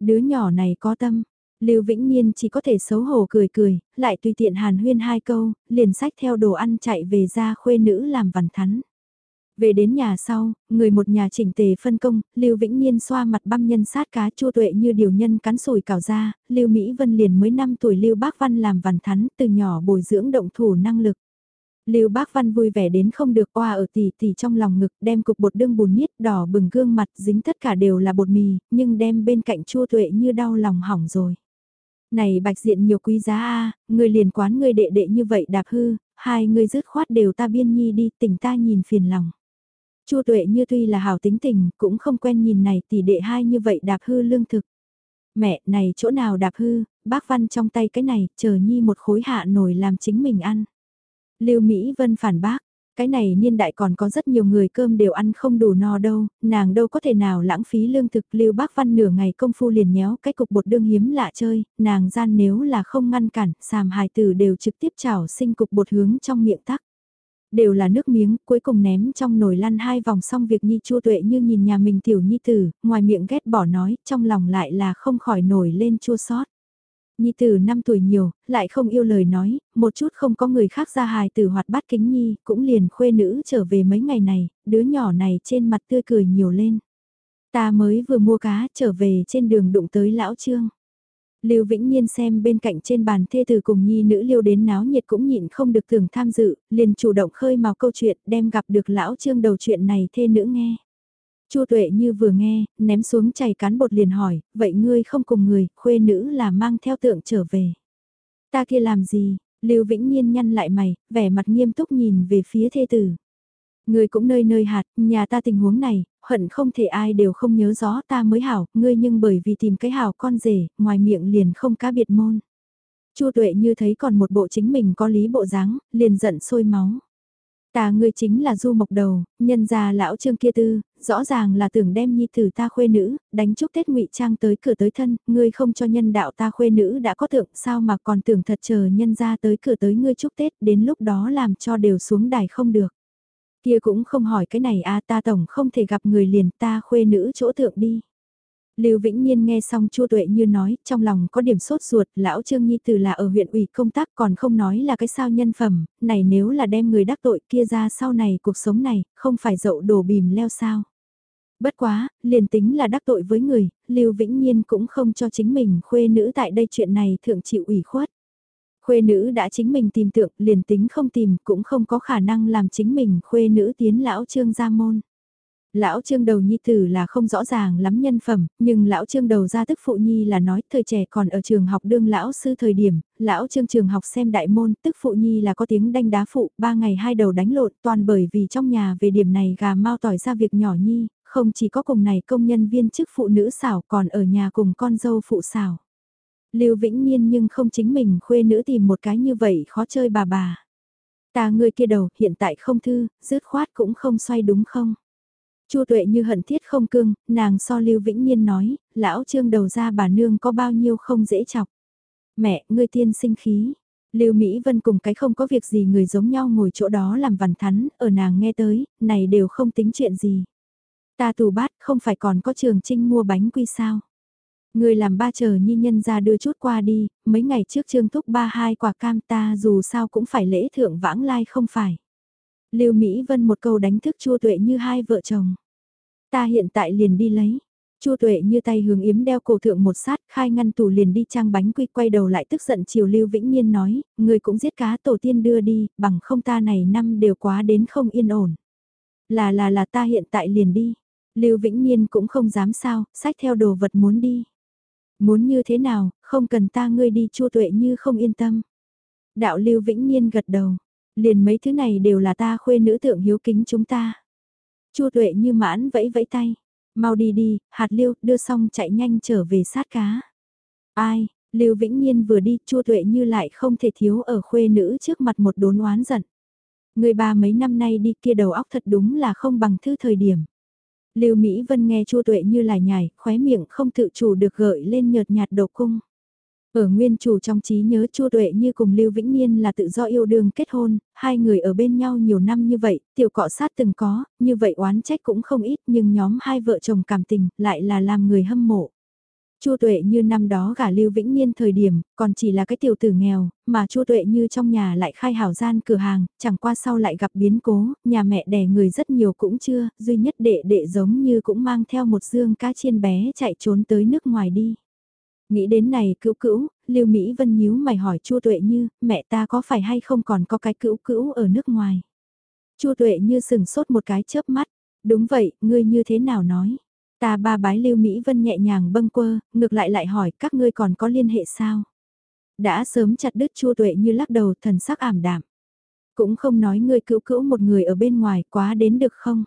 Đứa nhỏ này có tâm, Lưu Vĩnh Nhiên chỉ có thể xấu hổ cười cười, lại tùy tiện hàn huyên hai câu, liền sách theo đồ ăn chạy về ra khuê nữ làm vằn thắn. Về đến nhà sau, người một nhà chỉnh tề phân công, Lưu Vĩnh Nhiên xoa mặt băm nhân sát cá chua tuệ như điều nhân cắn sồi cào ra, Lưu Mỹ Vân liền mới 5 tuổi Lưu Bác Văn làm vằn thắn từ nhỏ bồi dưỡng động thủ năng lực. Lưu Bác Văn vui vẻ đến không được oa ở tỉ tỉ trong lòng ngực đem cục bột đương bùn niết đỏ bừng gương mặt dính tất cả đều là bột mì, nhưng đem bên cạnh chua tuệ như đau lòng hỏng rồi. Này bạch diện nhiều quý giá a người liền quán người đệ đệ như vậy đạp hư, hai người dứt khoát đều ta biên nhi đi tỉnh ta nhìn phiền lòng. Chu tuệ như tuy là hảo tính tình, cũng không quen nhìn này tỷ đệ hai như vậy đạp hư lương thực. Mẹ, này chỗ nào đạp hư, bác văn trong tay cái này, chờ nhi một khối hạ nổi làm chính mình ăn. Lưu Mỹ Vân phản bác, cái này niên đại còn có rất nhiều người cơm đều ăn không đủ no đâu, nàng đâu có thể nào lãng phí lương thực lưu bác văn nửa ngày công phu liền nhéo cái cục bột đương hiếm lạ chơi, nàng gian nếu là không ngăn cản, sàm hài tử đều trực tiếp chảo sinh cục bột hướng trong miệng tắc. Đều là nước miếng, cuối cùng ném trong nồi lăn hai vòng xong việc nhi chua tuệ như nhìn nhà mình tiểu nhi tử, ngoài miệng ghét bỏ nói, trong lòng lại là không khỏi nổi lên chua sót. Nhi tử 5 tuổi nhiều, lại không yêu lời nói, một chút không có người khác ra hài tử hoạt bát kính nhi, cũng liền khuê nữ trở về mấy ngày này, đứa nhỏ này trên mặt tươi cười nhiều lên. Ta mới vừa mua cá trở về trên đường đụng tới lão trương. Lưu Vĩnh Nhiên xem bên cạnh trên bàn thê từ cùng nhi nữ liêu đến náo nhiệt cũng nhịn không được tưởng tham dự, liền chủ động khơi mào câu chuyện đem gặp được lão trương đầu chuyện này thê nữ nghe. Chu tuệ như vừa nghe, ném xuống chày cán bột liền hỏi, vậy ngươi không cùng người, khuê nữ là mang theo tượng trở về. Ta kia làm gì, Lưu Vĩnh Nhiên nhăn lại mày, vẻ mặt nghiêm túc nhìn về phía thê tử. Ngươi cũng nơi nơi hạt, nhà ta tình huống này, hận không thể ai đều không nhớ rõ ta mới hảo, ngươi nhưng bởi vì tìm cái hảo con rể, ngoài miệng liền không cá biệt môn. Chu tuệ như thấy còn một bộ chính mình có lý bộ dáng, liền giận sôi máu. Ta ngươi chính là du mộc đầu, nhân gia lão trương kia tư, rõ ràng là tưởng đem nhi tử ta khuê nữ, đánh chúc Tết ngụy trang tới cửa tới thân, ngươi không cho nhân đạo ta khuê nữ đã có thượng sao mà còn tưởng thật chờ nhân gia tới cửa tới ngươi chúc Tết, đến lúc đó làm cho đều xuống đài không được. Kia cũng không hỏi cái này a ta tổng không thể gặp người liền ta khuê nữ chỗ thượng đi. Lưu Vĩnh Nhiên nghe xong Chu Tuệ Như nói, trong lòng có điểm sốt ruột, lão Trương Nhi Tử là ở huyện ủy công tác còn không nói là cái sao nhân phẩm, này nếu là đem người đắc tội kia ra sau này cuộc sống này, không phải dậu đổ bìm leo sao. Bất quá, liền tính là đắc tội với người, Lưu Vĩnh Nhiên cũng không cho chính mình khuê nữ tại đây chuyện này thượng chịu ủy khuất. Khuê nữ đã chính mình tìm tượng, liền tính không tìm cũng không có khả năng làm chính mình khuê nữ tiến lão Trương gia môn. Lão trương đầu nhi tử là không rõ ràng lắm nhân phẩm, nhưng lão trương đầu ra tức phụ nhi là nói thời trẻ còn ở trường học đương lão sư thời điểm, lão trương trường học xem đại môn, tức phụ nhi là có tiếng đanh đá phụ, ba ngày hai đầu đánh lộn toàn bởi vì trong nhà về điểm này gà mau tỏi ra việc nhỏ nhi, không chỉ có cùng này công nhân viên chức phụ nữ xảo còn ở nhà cùng con dâu phụ xảo. Lưu Vĩnh Niên nhưng không chính mình khuê nữ tìm một cái như vậy khó chơi bà bà. Ta người kia đầu hiện tại không thư, dứt khoát cũng không xoay đúng không? Chu tuệ như hận thiết không cương, nàng so Lưu Vĩnh Niên nói, lão trương đầu ra bà nương có bao nhiêu không dễ chọc. Mẹ, ngươi tiên sinh khí. Lưu Mỹ Vân cùng cái không có việc gì người giống nhau ngồi chỗ đó làm vằn thắn, ở nàng nghe tới, này đều không tính chuyện gì. Ta tù bát không phải còn có trường trinh mua bánh quy sao. Người làm ba chờ nhi nhân ra đưa chút qua đi, mấy ngày trước trương thúc ba hai quả cam ta dù sao cũng phải lễ thượng vãng lai không phải. Lưu Mỹ Vân một câu đánh thức Chu Tuệ như hai vợ chồng. Ta hiện tại liền đi lấy. Chu Tuệ như tay hướng yếm đeo cổ thượng một sát, khai ngăn tủ liền đi trang bánh quy quay đầu lại tức giận chiều Lưu Vĩnh Nhiên nói, người cũng giết cá tổ tiên đưa đi, bằng không ta này năm đều quá đến không yên ổn. Là là là ta hiện tại liền đi. Lưu Vĩnh Nhiên cũng không dám sao, sách theo đồ vật muốn đi. Muốn như thế nào, không cần ta ngươi đi Chu Tuệ như không yên tâm. Đạo Lưu Vĩnh Nhiên gật đầu, liền mấy thứ này đều là ta khuê nữ tượng hiếu kính chúng ta. Chu tuệ như mãn vẫy vẫy tay, mau đi đi, hạt lưu đưa xong chạy nhanh trở về sát cá. Ai, Lưu Vĩnh Nhiên vừa đi, Chu Tuệ như lại không thể thiếu ở khuê nữ trước mặt một đốn oán giận. Người ba mấy năm nay đi kia đầu óc thật đúng là không bằng thư thời điểm. Lưu Mỹ Vân nghe Chu Tuệ như là nhảy, khóe miệng không tự chủ được gợi lên nhợt nhạt độ cung. Ở nguyên chủ trong trí nhớ Chu Tuệ như cùng Lưu Vĩnh Niên là tự do yêu đương kết hôn, hai người ở bên nhau nhiều năm như vậy, tiểu cọ sát từng có, như vậy oán trách cũng không ít nhưng nhóm hai vợ chồng cảm tình lại là làm người hâm mộ. Chu Tuệ như năm đó gả Lưu Vĩnh Niên thời điểm, còn chỉ là cái tiểu tử nghèo, mà Chu Tuệ như trong nhà lại khai hảo gian cửa hàng, chẳng qua sau lại gặp biến cố, nhà mẹ đẻ người rất nhiều cũng chưa, duy nhất đệ đệ giống như cũng mang theo một dương cá chiên bé chạy trốn tới nước ngoài đi. Nghĩ đến này cữu cữu, Lưu Mỹ Vân nhíu mày hỏi Chu Tuệ Như, mẹ ta có phải hay không còn có cái cữu cữu ở nước ngoài? Chu Tuệ Như sừng sốt một cái chớp mắt, đúng vậy, ngươi như thế nào nói? Ta ba bái Lưu Mỹ Vân nhẹ nhàng bâng quơ, ngược lại lại hỏi các ngươi còn có liên hệ sao? Đã sớm chặt đứt Chu Tuệ Như lắc đầu thần sắc ảm đạm. Cũng không nói ngươi cứu cữu một người ở bên ngoài quá đến được không?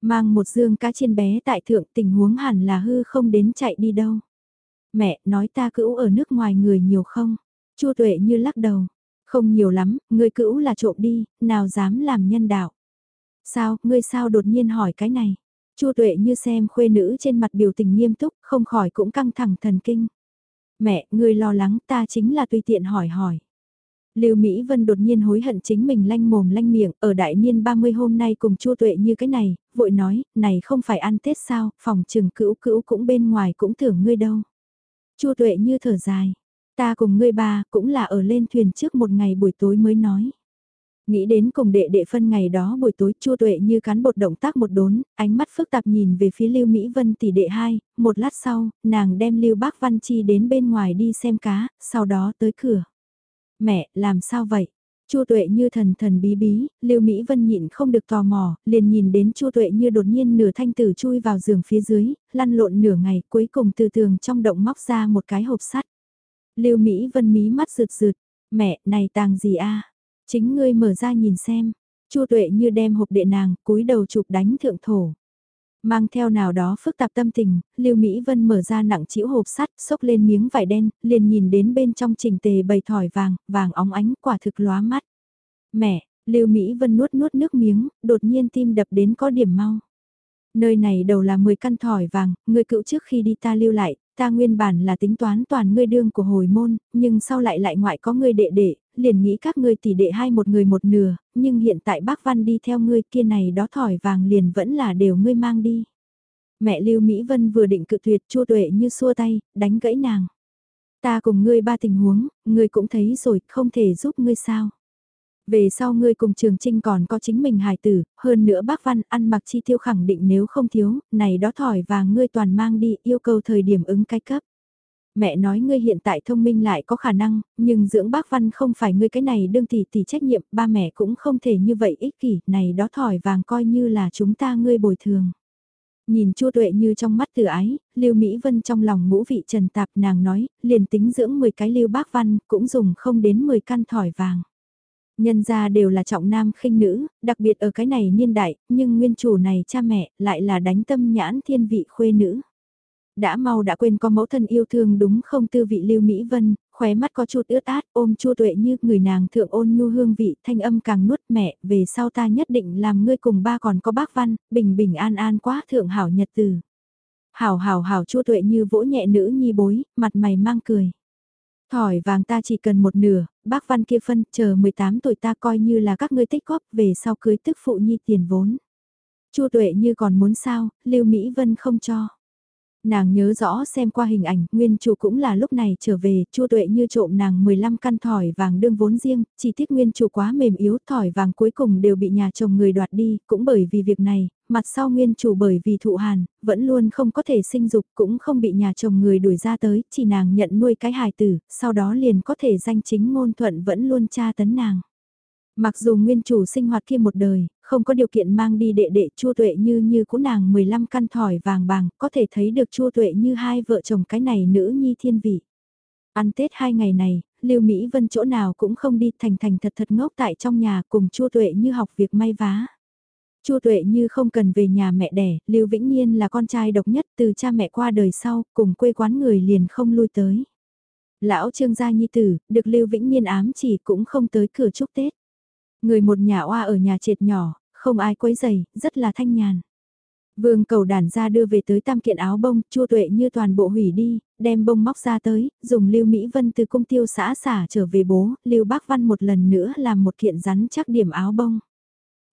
Mang một dương cá chiên bé tại thượng tình huống hẳn là hư không đến chạy đi đâu. Mẹ, nói ta cữu ở nước ngoài người nhiều không? Chu Tuệ như lắc đầu. Không nhiều lắm, người cữu là trộm đi, nào dám làm nhân đạo. Sao, ngươi sao đột nhiên hỏi cái này? Chu Tuệ như xem khuê nữ trên mặt biểu tình nghiêm túc, không khỏi cũng căng thẳng thần kinh. Mẹ, người lo lắng ta chính là tùy tiện hỏi hỏi. Lưu Mỹ Vân đột nhiên hối hận chính mình lanh mồm lanh miệng, ở đại niên 30 hôm nay cùng Chu Tuệ như cái này, vội nói, này không phải ăn Tết sao, phòng trừng cữu cữu cũng bên ngoài cũng tưởng ngươi đâu. Chu tuệ như thở dài. Ta cùng ngươi ba cũng là ở lên thuyền trước một ngày buổi tối mới nói. Nghĩ đến cùng đệ đệ phân ngày đó buổi tối chua tuệ như cán bột động tác một đốn, ánh mắt phức tạp nhìn về phía Lưu Mỹ Vân tỷ đệ hai, một lát sau, nàng đem Lưu Bác Văn Chi đến bên ngoài đi xem cá, sau đó tới cửa. Mẹ, làm sao vậy? Chu Tuệ như thần thần bí bí, Lưu Mỹ Vân nhịn không được tò mò, liền nhìn đến Chu Tuệ như đột nhiên nửa thanh tử chui vào giường phía dưới, lăn lộn nửa ngày, cuối cùng từ tường trong động móc ra một cái hộp sắt. Lưu Mỹ Vân mí mắt rượt rượt "Mẹ, này tàng gì a? Chính ngươi mở ra nhìn xem." Chu Tuệ như đem hộp đệ nàng, cúi đầu chụp đánh thượng thổ. Mang theo nào đó phức tạp tâm tình, Lưu Mỹ Vân mở ra nặng chĩu hộp sắt, xốc lên miếng vải đen, liền nhìn đến bên trong trình tề bầy thỏi vàng, vàng óng ánh quả thực lóa mắt. Mẹ, Lưu Mỹ Vân nuốt nuốt nước miếng, đột nhiên tim đập đến có điểm mau. Nơi này đầu là 10 căn thỏi vàng, người cựu trước khi đi ta lưu lại, ta nguyên bản là tính toán toàn ngươi đương của hồi môn, nhưng sau lại lại ngoại có ngươi đệ đệ, liền nghĩ các ngươi tỷ đệ hai một người một nửa, nhưng hiện tại bác Văn đi theo ngươi kia này đó thỏi vàng liền vẫn là đều ngươi mang đi. Mẹ Lưu Mỹ Vân vừa định cự tuyệt chua tuệ như xua tay, đánh gãy nàng. Ta cùng ngươi ba tình huống, ngươi cũng thấy rồi, không thể giúp ngươi sao. Về sau ngươi cùng Trường Trinh còn có chính mình hài tử, hơn nữa bác Văn ăn mặc chi tiêu khẳng định nếu không thiếu, này đó thỏi và ngươi toàn mang đi yêu cầu thời điểm ứng cái cấp. Mẹ nói ngươi hiện tại thông minh lại có khả năng, nhưng dưỡng bác Văn không phải ngươi cái này đương tỷ tỷ trách nhiệm, ba mẹ cũng không thể như vậy ích kỷ, này đó thỏi vàng coi như là chúng ta ngươi bồi thường. Nhìn Chu Tuệ như trong mắt từ ái, Lưu Mỹ Vân trong lòng ngũ vị trần tạp nàng nói, liền tính dưỡng 10 cái Lưu Bác Văn, cũng dùng không đến 10 căn thỏi vàng. Nhân gia đều là trọng nam khinh nữ, đặc biệt ở cái này niên đại, nhưng nguyên chủ này cha mẹ lại là đánh tâm nhãn thiên vị khuê nữ. Đã mau đã quên có mẫu thân yêu thương đúng không tư vị Lưu Mỹ Vân, khóe mắt có chút ướt át ôm chua tuệ như người nàng thượng ôn nhu hương vị thanh âm càng nuốt mẹ về sau ta nhất định làm ngươi cùng ba còn có bác văn, bình bình an an quá thượng hảo nhật từ. Hảo hảo hảo chua tuệ như vỗ nhẹ nữ nhi bối, mặt mày mang cười. Thỏi vàng ta chỉ cần một nửa, bác văn kia phân, chờ 18 tuổi ta coi như là các ngươi tích góp về sau cưới tức phụ nhi tiền vốn. Chu tuệ như còn muốn sao, Lưu Mỹ Vân không cho. Nàng nhớ rõ xem qua hình ảnh, nguyên chủ cũng là lúc này trở về, chua tuệ như trộm nàng 15 căn thỏi vàng đương vốn riêng, chỉ tiếc nguyên chủ quá mềm yếu, thỏi vàng cuối cùng đều bị nhà chồng người đoạt đi, cũng bởi vì việc này, mặt sau nguyên chủ bởi vì thụ hàn, vẫn luôn không có thể sinh dục, cũng không bị nhà chồng người đuổi ra tới, chỉ nàng nhận nuôi cái hài tử, sau đó liền có thể danh chính ngôn thuận vẫn luôn tra tấn nàng. Mặc dù nguyên chủ sinh hoạt kia một đời, không có điều kiện mang đi đệ đệ chua tuệ như như cũ nàng 15 căn thỏi vàng bàng, có thể thấy được chua tuệ như hai vợ chồng cái này nữ nhi thiên vị. Ăn Tết hai ngày này, Lưu Mỹ Vân chỗ nào cũng không đi thành thành thật thật ngốc tại trong nhà cùng chua tuệ như học việc may vá. Chua tuệ như không cần về nhà mẹ đẻ, Lưu Vĩnh Nhiên là con trai độc nhất từ cha mẹ qua đời sau, cùng quê quán người liền không lui tới. Lão trương gia nhi tử, được Lưu Vĩnh Nhiên ám chỉ cũng không tới cửa chúc Tết. Người một nhà oa ở nhà trệt nhỏ, không ai quấy giày, rất là thanh nhàn. Vương cầu đàn ra đưa về tới tam kiện áo bông, chua tuệ như toàn bộ hủy đi, đem bông móc ra tới, dùng Lưu Mỹ Vân từ cung tiêu xã xả trở về bố, Lưu Bác Văn một lần nữa làm một kiện rắn chắc điểm áo bông.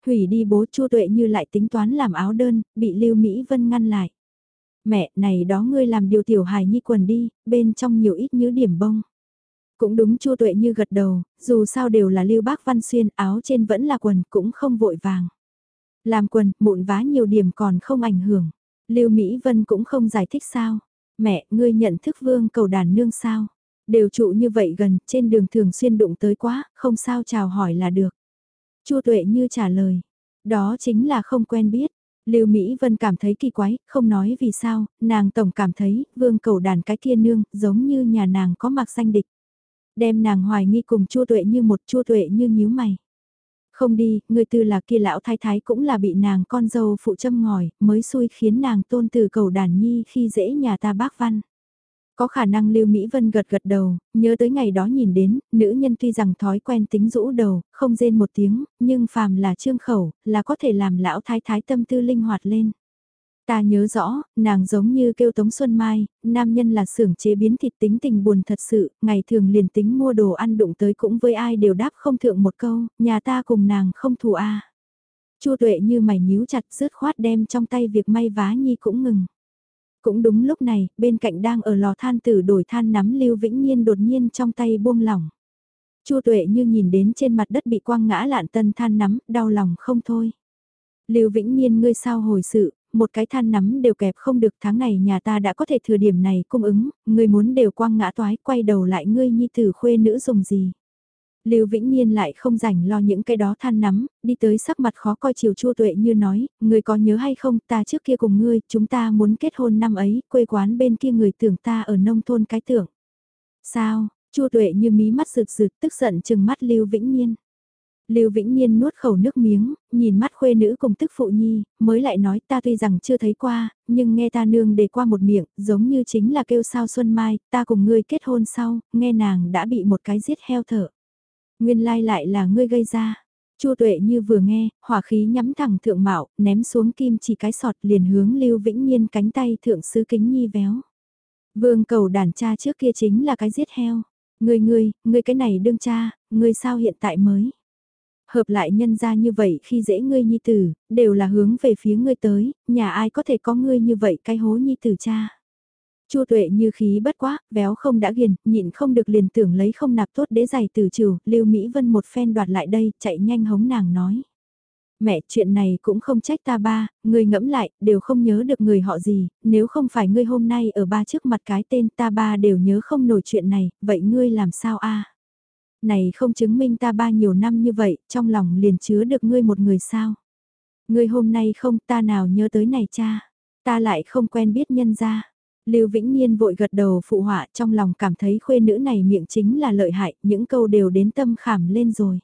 Hủy đi bố chua tuệ như lại tính toán làm áo đơn, bị Lưu Mỹ Vân ngăn lại. Mẹ, này đó ngươi làm điều tiểu hài nhi quần đi, bên trong nhiều ít như điểm bông. Cũng đúng chua tuệ như gật đầu, dù sao đều là lưu bác văn xuyên, áo trên vẫn là quần, cũng không vội vàng. Làm quần, mụn vá nhiều điểm còn không ảnh hưởng. lưu Mỹ Vân cũng không giải thích sao. Mẹ, ngươi nhận thức vương cầu đàn nương sao? Đều trụ như vậy gần, trên đường thường xuyên đụng tới quá, không sao chào hỏi là được. Chua tuệ như trả lời. Đó chính là không quen biết. Lưu Mỹ Vân cảm thấy kỳ quái, không nói vì sao, nàng tổng cảm thấy, vương cầu đàn cái kia nương, giống như nhà nàng có mặc danh địch. Đem nàng hoài nghi cùng chua tuệ như một chua tuệ như nhíu mày. Không đi, người tư là kia lão thái thái cũng là bị nàng con dâu phụ châm ngòi, mới xui khiến nàng tôn từ cầu đàn nhi khi dễ nhà ta bác văn. Có khả năng Lưu Mỹ Vân gật gật đầu, nhớ tới ngày đó nhìn đến, nữ nhân tuy rằng thói quen tính rũ đầu, không rên một tiếng, nhưng phàm là trương khẩu, là có thể làm lão thái thái tâm tư linh hoạt lên. Ta nhớ rõ, nàng giống như kêu Tống Xuân Mai, nam nhân là xưởng chế biến thịt tính tình buồn thật sự, ngày thường liền tính mua đồ ăn đụng tới cũng với ai đều đáp không thượng một câu, nhà ta cùng nàng không thù a. Chu tuệ như mày nhíu chặt rứt khoát đem trong tay việc may vá nhi cũng ngừng. Cũng đúng lúc này, bên cạnh đang ở lò than tử đổi than nắm Lưu Vĩnh Nhiên đột nhiên trong tay buông lỏng. Chu tuệ như nhìn đến trên mặt đất bị quăng ngã lạn tân than nắm, đau lòng không thôi. Lưu Vĩnh Nhiên ngươi sao hồi sự, một cái than nắm đều kẹp không được tháng này nhà ta đã có thể thừa điểm này cung ứng, ngươi muốn đều quang ngã toái quay đầu lại ngươi nhi tử khuê nữ dùng gì. Lưu Vĩnh Nhiên lại không rảnh lo những cái đó than nắm, đi tới sắc mặt khó coi chiều chua tuệ như nói, ngươi có nhớ hay không, ta trước kia cùng ngươi, chúng ta muốn kết hôn năm ấy, quê quán bên kia người tưởng ta ở nông thôn cái tưởng. Sao, chua tuệ như mí mắt rực rực tức giận chừng mắt Lưu Vĩnh Nhiên. Lưu Vĩnh Nhiên nuốt khẩu nước miếng, nhìn mắt khuê nữ cùng tức phụ nhi, mới lại nói ta tuy rằng chưa thấy qua, nhưng nghe ta nương đề qua một miệng, giống như chính là kêu sao Xuân Mai, ta cùng ngươi kết hôn sau, nghe nàng đã bị một cái giết heo thở. Nguyên lai lại là ngươi gây ra. Chu tuệ như vừa nghe, hỏa khí nhắm thẳng thượng mạo, ném xuống kim chỉ cái sọt liền hướng Lưu Vĩnh Nhiên cánh tay thượng sứ kính nhi véo. Vương cầu đàn cha trước kia chính là cái giết heo. Ngươi ngươi, ngươi cái này đương cha, ngươi sao hiện tại mới hợp lại nhân ra như vậy khi dễ ngươi nhi tử, đều là hướng về phía ngươi tới, nhà ai có thể có ngươi như vậy cái hố nhi tử cha. Chua tuệ như khí bất quá, béo không đã ghiền, nhịn không được liền tưởng lấy không nạp tốt đế giày từ trừ, Lưu Mỹ Vân một phen đoạt lại đây, chạy nhanh hống nàng nói. Mẹ, chuyện này cũng không trách ta ba, ngươi ngẫm lại, đều không nhớ được người họ gì, nếu không phải ngươi hôm nay ở ba trước mặt cái tên ta ba đều nhớ không nổi chuyện này, vậy ngươi làm sao a? Này không chứng minh ta ba nhiều năm như vậy, trong lòng liền chứa được ngươi một người sao. Ngươi hôm nay không ta nào nhớ tới này cha. Ta lại không quen biết nhân gia. Lưu Vĩnh Niên vội gật đầu phụ họa trong lòng cảm thấy khuê nữ này miệng chính là lợi hại, những câu đều đến tâm khảm lên rồi.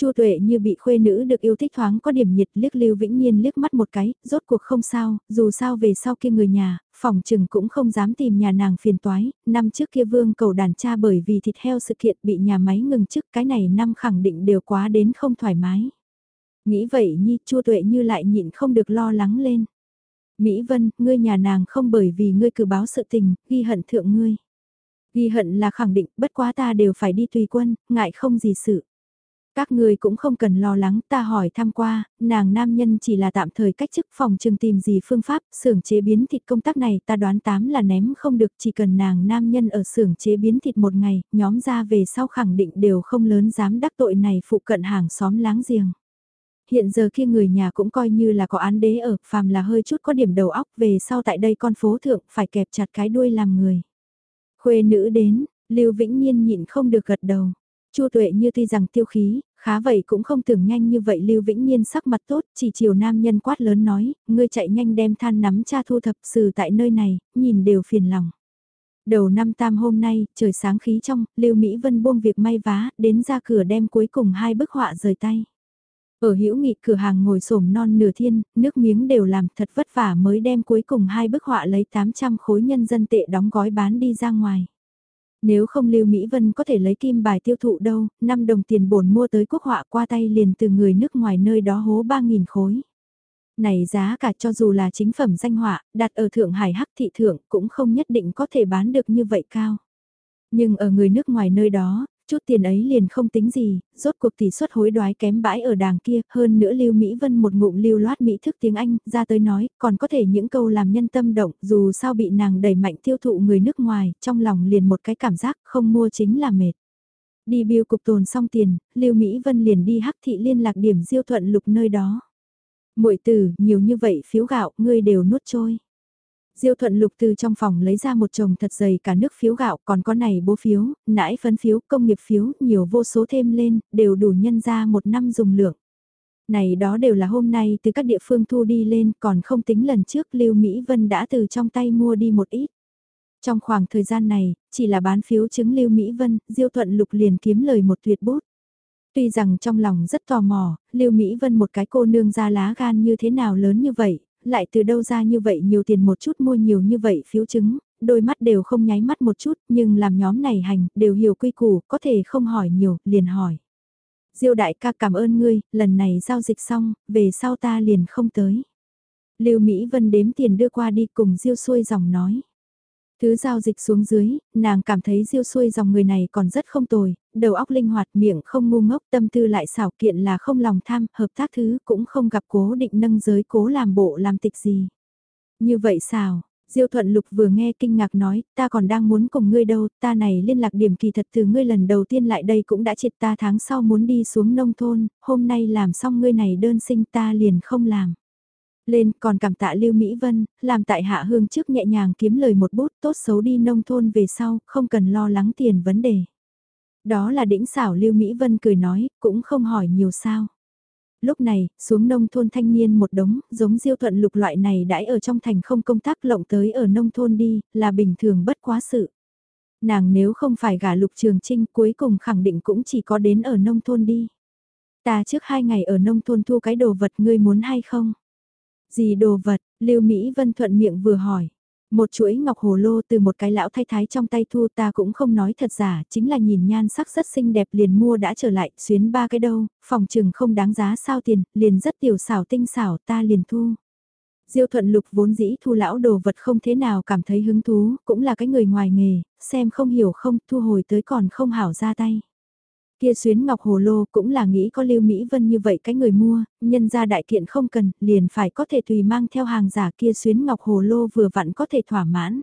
Chu Tuệ như bị khuê nữ được yêu thích thoáng có điểm nhiệt liếc Lưu Vĩnh Nhiên liếc mắt một cái, rốt cuộc không sao, dù sao về sau kia người nhà, phòng trừng cũng không dám tìm nhà nàng phiền toái, năm trước kia vương cầu đàn cha bởi vì thịt heo sự kiện bị nhà máy ngừng chức cái này năm khẳng định đều quá đến không thoải mái. Nghĩ vậy Nhi Chu Tuệ như lại nhịn không được lo lắng lên. Mỹ Vân, ngươi nhà nàng không bởi vì ngươi cử báo sự tình, ghi hận thượng ngươi. Ghi hận là khẳng định, bất quá ta đều phải đi tùy quân, ngại không gì sự. Các người cũng không cần lo lắng, ta hỏi thăm qua, nàng nam nhân chỉ là tạm thời cách chức phòng trường tìm gì phương pháp, xưởng chế biến thịt công tác này ta đoán tám là ném không được, chỉ cần nàng nam nhân ở xưởng chế biến thịt một ngày, nhóm ra về sau khẳng định đều không lớn dám đắc tội này phụ cận hàng xóm láng giềng. Hiện giờ kia người nhà cũng coi như là có án đế ở, phàm là hơi chút có điểm đầu óc về sau tại đây con phố thượng phải kẹp chặt cái đuôi làm người. Khuê nữ đến, Lưu Vĩnh Nhiên nhịn không được gật đầu. Chu Tuệ như tuy rằng tiêu khí, khá vậy cũng không tưởng nhanh như vậy Lưu Vĩnh Nhiên sắc mặt tốt, chỉ chiều nam nhân quát lớn nói, ngươi chạy nhanh đem than nắm cha thu thập xử tại nơi này, nhìn đều phiền lòng. Đầu năm tam hôm nay, trời sáng khí trong, Lưu Mỹ Vân buông việc may vá, đến ra cửa đem cuối cùng hai bức họa rời tay. Ở hữu nghị cửa hàng ngồi xổm non nửa thiên, nước miếng đều làm thật vất vả mới đem cuối cùng hai bức họa lấy 800 khối nhân dân tệ đóng gói bán đi ra ngoài. Nếu không Lưu Mỹ Vân có thể lấy kim bài tiêu thụ đâu, 5 đồng tiền bổn mua tới quốc họa qua tay liền từ người nước ngoài nơi đó hố 3.000 khối. Này giá cả cho dù là chính phẩm danh họa, đặt ở Thượng Hải Hắc Thị Thượng cũng không nhất định có thể bán được như vậy cao. Nhưng ở người nước ngoài nơi đó, chút tiền ấy liền không tính gì, rốt cuộc tỷ suất hối đoái kém bãi ở đàng kia, hơn nữa Lưu Mỹ Vân một ngụm lưu loát Mỹ thức tiếng Anh, ra tới nói, còn có thể những câu làm nhân tâm động, dù sao bị nàng đẩy mạnh tiêu thụ người nước ngoài, trong lòng liền một cái cảm giác không mua chính là mệt. Đi biêu cục tồn xong tiền, Lưu Mỹ Vân liền đi hắc thị liên lạc điểm diêu thuận lục nơi đó. muội tử, nhiều như vậy phiếu gạo, ngươi đều nuốt trôi. Diêu thuận lục từ trong phòng lấy ra một chồng thật dày cả nước phiếu gạo còn có này bố phiếu, nãi phấn phiếu, công nghiệp phiếu, nhiều vô số thêm lên, đều đủ nhân ra một năm dùng lượng. Này đó đều là hôm nay từ các địa phương thu đi lên còn không tính lần trước Lưu Mỹ Vân đã từ trong tay mua đi một ít. Trong khoảng thời gian này, chỉ là bán phiếu chứng Lưu Mỹ Vân, Diêu Thuận Lục liền kiếm lời một tuyệt bút. Tuy rằng trong lòng rất tò mò, Lưu Mỹ Vân một cái cô nương ra lá gan như thế nào lớn như vậy, lại từ đâu ra như vậy nhiều tiền một chút mua nhiều như vậy phiếu chứng, đôi mắt đều không nháy mắt một chút, nhưng làm nhóm này hành, đều hiểu quy củ, có thể không hỏi nhiều, liền hỏi. Diêu đại ca cảm ơn ngươi, lần này giao dịch xong, về sau ta liền không tới. Lưu Mỹ Vân đếm tiền đưa qua đi cùng Diêu xuôi dòng nói. Thứ giao dịch xuống dưới, nàng cảm thấy diêu xuôi dòng người này còn rất không tồi, đầu óc linh hoạt miệng không ngu ngốc tâm tư lại xảo kiện là không lòng tham, hợp tác thứ cũng không gặp cố định nâng giới cố làm bộ làm tịch gì. Như vậy sao? Diêu thuận lục vừa nghe kinh ngạc nói, ta còn đang muốn cùng ngươi đâu, ta này liên lạc điểm kỳ thật từ ngươi lần đầu tiên lại đây cũng đã triệt ta tháng sau muốn đi xuống nông thôn, hôm nay làm xong ngươi này đơn sinh ta liền không làm. Lên còn cảm tạ Lưu Mỹ Vân, làm tại hạ hương trước nhẹ nhàng kiếm lời một bút tốt xấu đi nông thôn về sau, không cần lo lắng tiền vấn đề. Đó là đĩnh xảo Lưu Mỹ Vân cười nói, cũng không hỏi nhiều sao. Lúc này, xuống nông thôn thanh niên một đống, giống diêu thuận lục loại này đãi ở trong thành không công tác lộng tới ở nông thôn đi, là bình thường bất quá sự. Nàng nếu không phải gả lục trường trinh cuối cùng khẳng định cũng chỉ có đến ở nông thôn đi. Ta trước hai ngày ở nông thôn thu cái đồ vật ngươi muốn hay không? Gì đồ vật, Lưu Mỹ Vân thuận miệng vừa hỏi. Một chuỗi ngọc hồ lô từ một cái lão thay thái trong tay thu ta cũng không nói thật giả, chính là nhìn nhan sắc rất xinh đẹp liền mua đã trở lại, xuyến ba cái đâu, phòng trừng không đáng giá sao tiền, liền rất tiểu xảo tinh xảo ta liền thu. Diêu thuận lục vốn dĩ thu lão đồ vật không thế nào cảm thấy hứng thú, cũng là cái người ngoài nghề, xem không hiểu không, thu hồi tới còn không hảo ra tay. Kia xuyến ngọc hồ lô cũng là nghĩ có Lưu Mỹ Vân như vậy cái người mua, nhân ra đại kiện không cần, liền phải có thể tùy mang theo hàng giả kia xuyến ngọc hồ lô vừa vặn có thể thỏa mãn.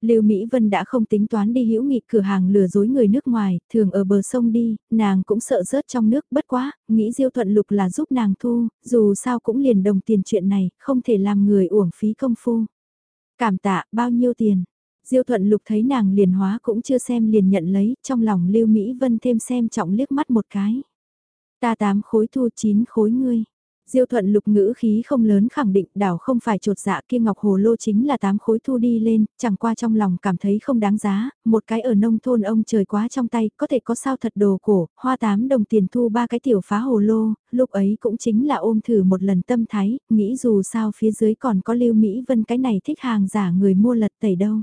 Lưu Mỹ Vân đã không tính toán đi hữu nghị cửa hàng lừa dối người nước ngoài, thường ở bờ sông đi, nàng cũng sợ rớt trong nước bất quá, nghĩ Diêu Thuận Lục là giúp nàng thu, dù sao cũng liền đồng tiền chuyện này, không thể làm người uổng phí công phu. Cảm tạ, bao nhiêu tiền? Diêu thuận lục thấy nàng liền hóa cũng chưa xem liền nhận lấy, trong lòng Lưu Mỹ Vân thêm xem trọng liếc mắt một cái. Ta tám khối thu chín khối ngươi. Diêu thuận lục ngữ khí không lớn khẳng định đảo không phải trột dạ kia ngọc hồ lô chính là tám khối thu đi lên, chẳng qua trong lòng cảm thấy không đáng giá, một cái ở nông thôn ông trời quá trong tay, có thể có sao thật đồ cổ, hoa tám đồng tiền thu ba cái tiểu phá hồ lô, lúc ấy cũng chính là ôm thử một lần tâm thái, nghĩ dù sao phía dưới còn có lưu Mỹ Vân cái này thích hàng giả người mua lật tẩy đâu.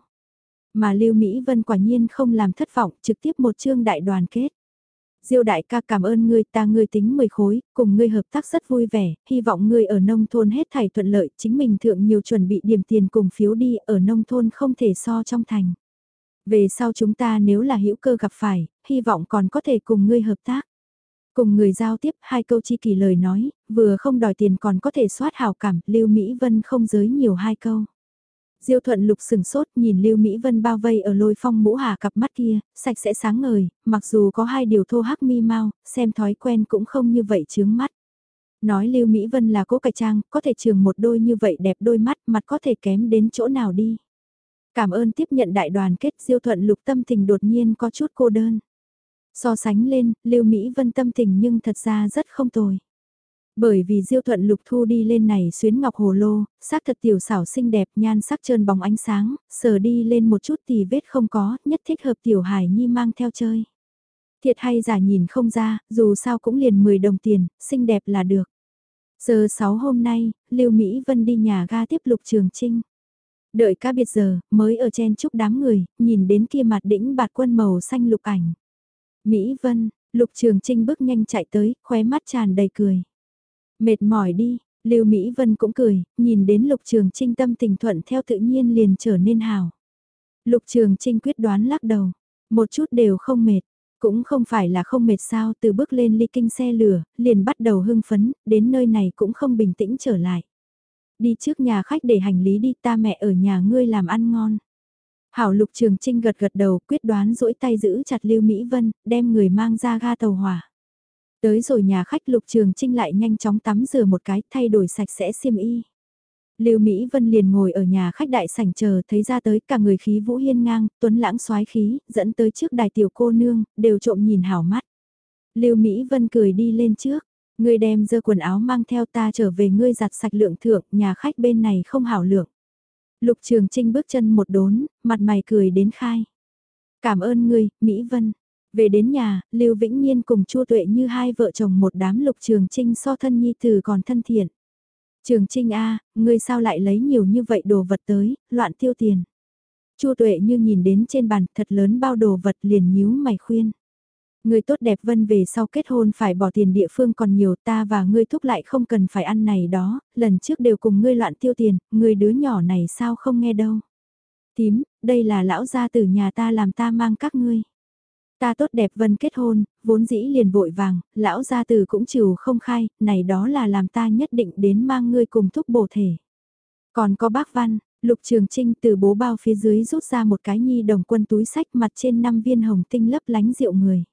Mà lưu Mỹ Vân quả nhiên không làm thất vọng, trực tiếp một chương đại đoàn kết. Diêu đại ca cảm ơn ngươi ta ngươi tính 10 khối, cùng ngươi hợp tác rất vui vẻ, hy vọng ngươi ở nông thôn hết thảy thuận lợi, chính mình thượng nhiều chuẩn bị điểm tiền cùng phiếu đi, ở nông thôn không thể so trong thành. Về sau chúng ta nếu là hữu cơ gặp phải, hy vọng còn có thể cùng ngươi hợp tác. Cùng người giao tiếp hai câu chi kỳ lời nói, vừa không đòi tiền còn có thể soát hào cảm, Lưu Mỹ Vân không giới nhiều hai câu. Diêu thuận lục sừng sốt nhìn Lưu Mỹ Vân bao vây ở lôi phong mũ hà cặp mắt kia, sạch sẽ sáng ngời, mặc dù có hai điều thô hắc mi mau, xem thói quen cũng không như vậy chướng mắt. Nói Lưu Mỹ Vân là cố cải trang, có thể trường một đôi như vậy đẹp đôi mắt, mặt có thể kém đến chỗ nào đi. Cảm ơn tiếp nhận đại đoàn kết Diêu thuận lục tâm tình đột nhiên có chút cô đơn. So sánh lên, Lưu Mỹ Vân tâm tình nhưng thật ra rất không tồi. Bởi vì diêu thuận lục thu đi lên này xuyến ngọc hồ lô, sắc thật tiểu xảo xinh đẹp nhan sắc trơn bóng ánh sáng, sờ đi lên một chút thì vết không có, nhất thích hợp tiểu hải nhi mang theo chơi. Thiệt hay giả nhìn không ra, dù sao cũng liền 10 đồng tiền, xinh đẹp là được. Giờ 6 hôm nay, Lưu Mỹ Vân đi nhà ga tiếp lục trường trinh. Đợi ca biệt giờ, mới ở chen chúc đám người, nhìn đến kia mặt đỉnh bạt quân màu xanh lục ảnh. Mỹ Vân, lục trường trinh bước nhanh chạy tới, khóe mắt tràn đầy cười. Mệt mỏi đi, Lưu Mỹ Vân cũng cười, nhìn đến Lục Trường Trinh tâm tình thuận theo tự nhiên liền trở nên hào. Lục Trường Trinh quyết đoán lắc đầu, một chút đều không mệt, cũng không phải là không mệt sao từ bước lên ly kinh xe lửa, liền bắt đầu hưng phấn, đến nơi này cũng không bình tĩnh trở lại. Đi trước nhà khách để hành lý đi ta mẹ ở nhà ngươi làm ăn ngon. Hảo Lục Trường Trinh gật gật đầu quyết đoán duỗi tay giữ chặt Lưu Mỹ Vân, đem người mang ra ga tàu hỏa. Tới rồi nhà khách Lục Trường Trinh lại nhanh chóng tắm rửa một cái thay đổi sạch sẽ xiêm y. Lưu Mỹ Vân liền ngồi ở nhà khách đại sảnh chờ thấy ra tới cả người khí vũ hiên ngang, tuấn lãng soái khí, dẫn tới trước đài tiểu cô nương, đều trộm nhìn hảo mắt. Lưu Mỹ Vân cười đi lên trước, ngươi đem dơ quần áo mang theo ta trở về ngươi giặt sạch lượng thượng, nhà khách bên này không hảo lượng. Lục Trường Trinh bước chân một đốn, mặt mày cười đến khai. Cảm ơn ngươi, Mỹ Vân. Về đến nhà, Lưu Vĩnh Nhiên cùng Chu Tuệ như hai vợ chồng một đám lục trường trinh so thân nhi từ còn thân thiện. Trường trinh A, ngươi sao lại lấy nhiều như vậy đồ vật tới, loạn tiêu tiền. Chu Tuệ như nhìn đến trên bàn thật lớn bao đồ vật liền nhíu mày khuyên. Người tốt đẹp vân về sau kết hôn phải bỏ tiền địa phương còn nhiều ta và ngươi thúc lại không cần phải ăn này đó, lần trước đều cùng ngươi loạn tiêu tiền, người đứa nhỏ này sao không nghe đâu. Tím, đây là lão gia từ nhà ta làm ta mang các ngươi. Ta tốt đẹp vân kết hôn, vốn dĩ liền vội vàng, lão gia tử cũng chịu không khai, này đó là làm ta nhất định đến mang ngươi cùng thúc bổ thể. Còn có bác văn, lục trường trinh từ bố bao phía dưới rút ra một cái nhi đồng quân túi sách mặt trên năm viên hồng tinh lấp lánh rượu người.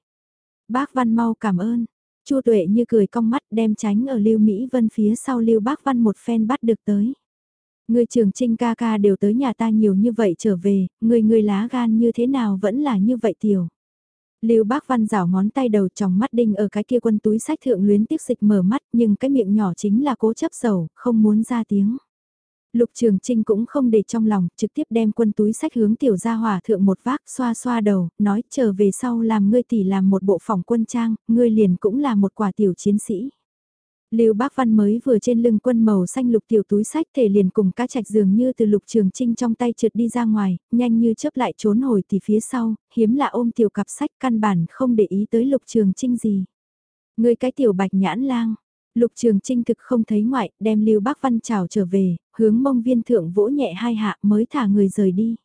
Bác văn mau cảm ơn, Chu tuệ như cười cong mắt đem tránh ở lưu Mỹ Vân phía sau lưu bác văn một phen bắt được tới. Người trường trinh ca ca đều tới nhà ta nhiều như vậy trở về, người người lá gan như thế nào vẫn là như vậy tiểu. Lưu Bác Văn rảo ngón tay đầu trong mắt đinh ở cái kia quân túi sách thượng luyến tiếc dịch mở mắt nhưng cái miệng nhỏ chính là cố chấp sầu, không muốn ra tiếng. Lục Trường Trinh cũng không để trong lòng, trực tiếp đem quân túi sách hướng tiểu gia hỏa thượng một vác xoa xoa đầu, nói chờ về sau làm ngươi tỷ làm một bộ phòng quân trang, ngươi liền cũng là một quả tiểu chiến sĩ. Lưu Bác Văn mới vừa trên lưng quân màu xanh lục tiểu túi sách thể liền cùng cá trạch dường như từ lục trường trinh trong tay trượt đi ra ngoài, nhanh như chớp lại trốn hồi thì phía sau, hiếm là ôm tiểu cặp sách căn bản không để ý tới lục trường trinh gì. Người cái tiểu bạch nhãn lang, lục trường trinh thực không thấy ngoại, đem Lưu Bác Văn chào trở về, hướng mông viên thượng vỗ nhẹ hai hạ mới thả người rời đi.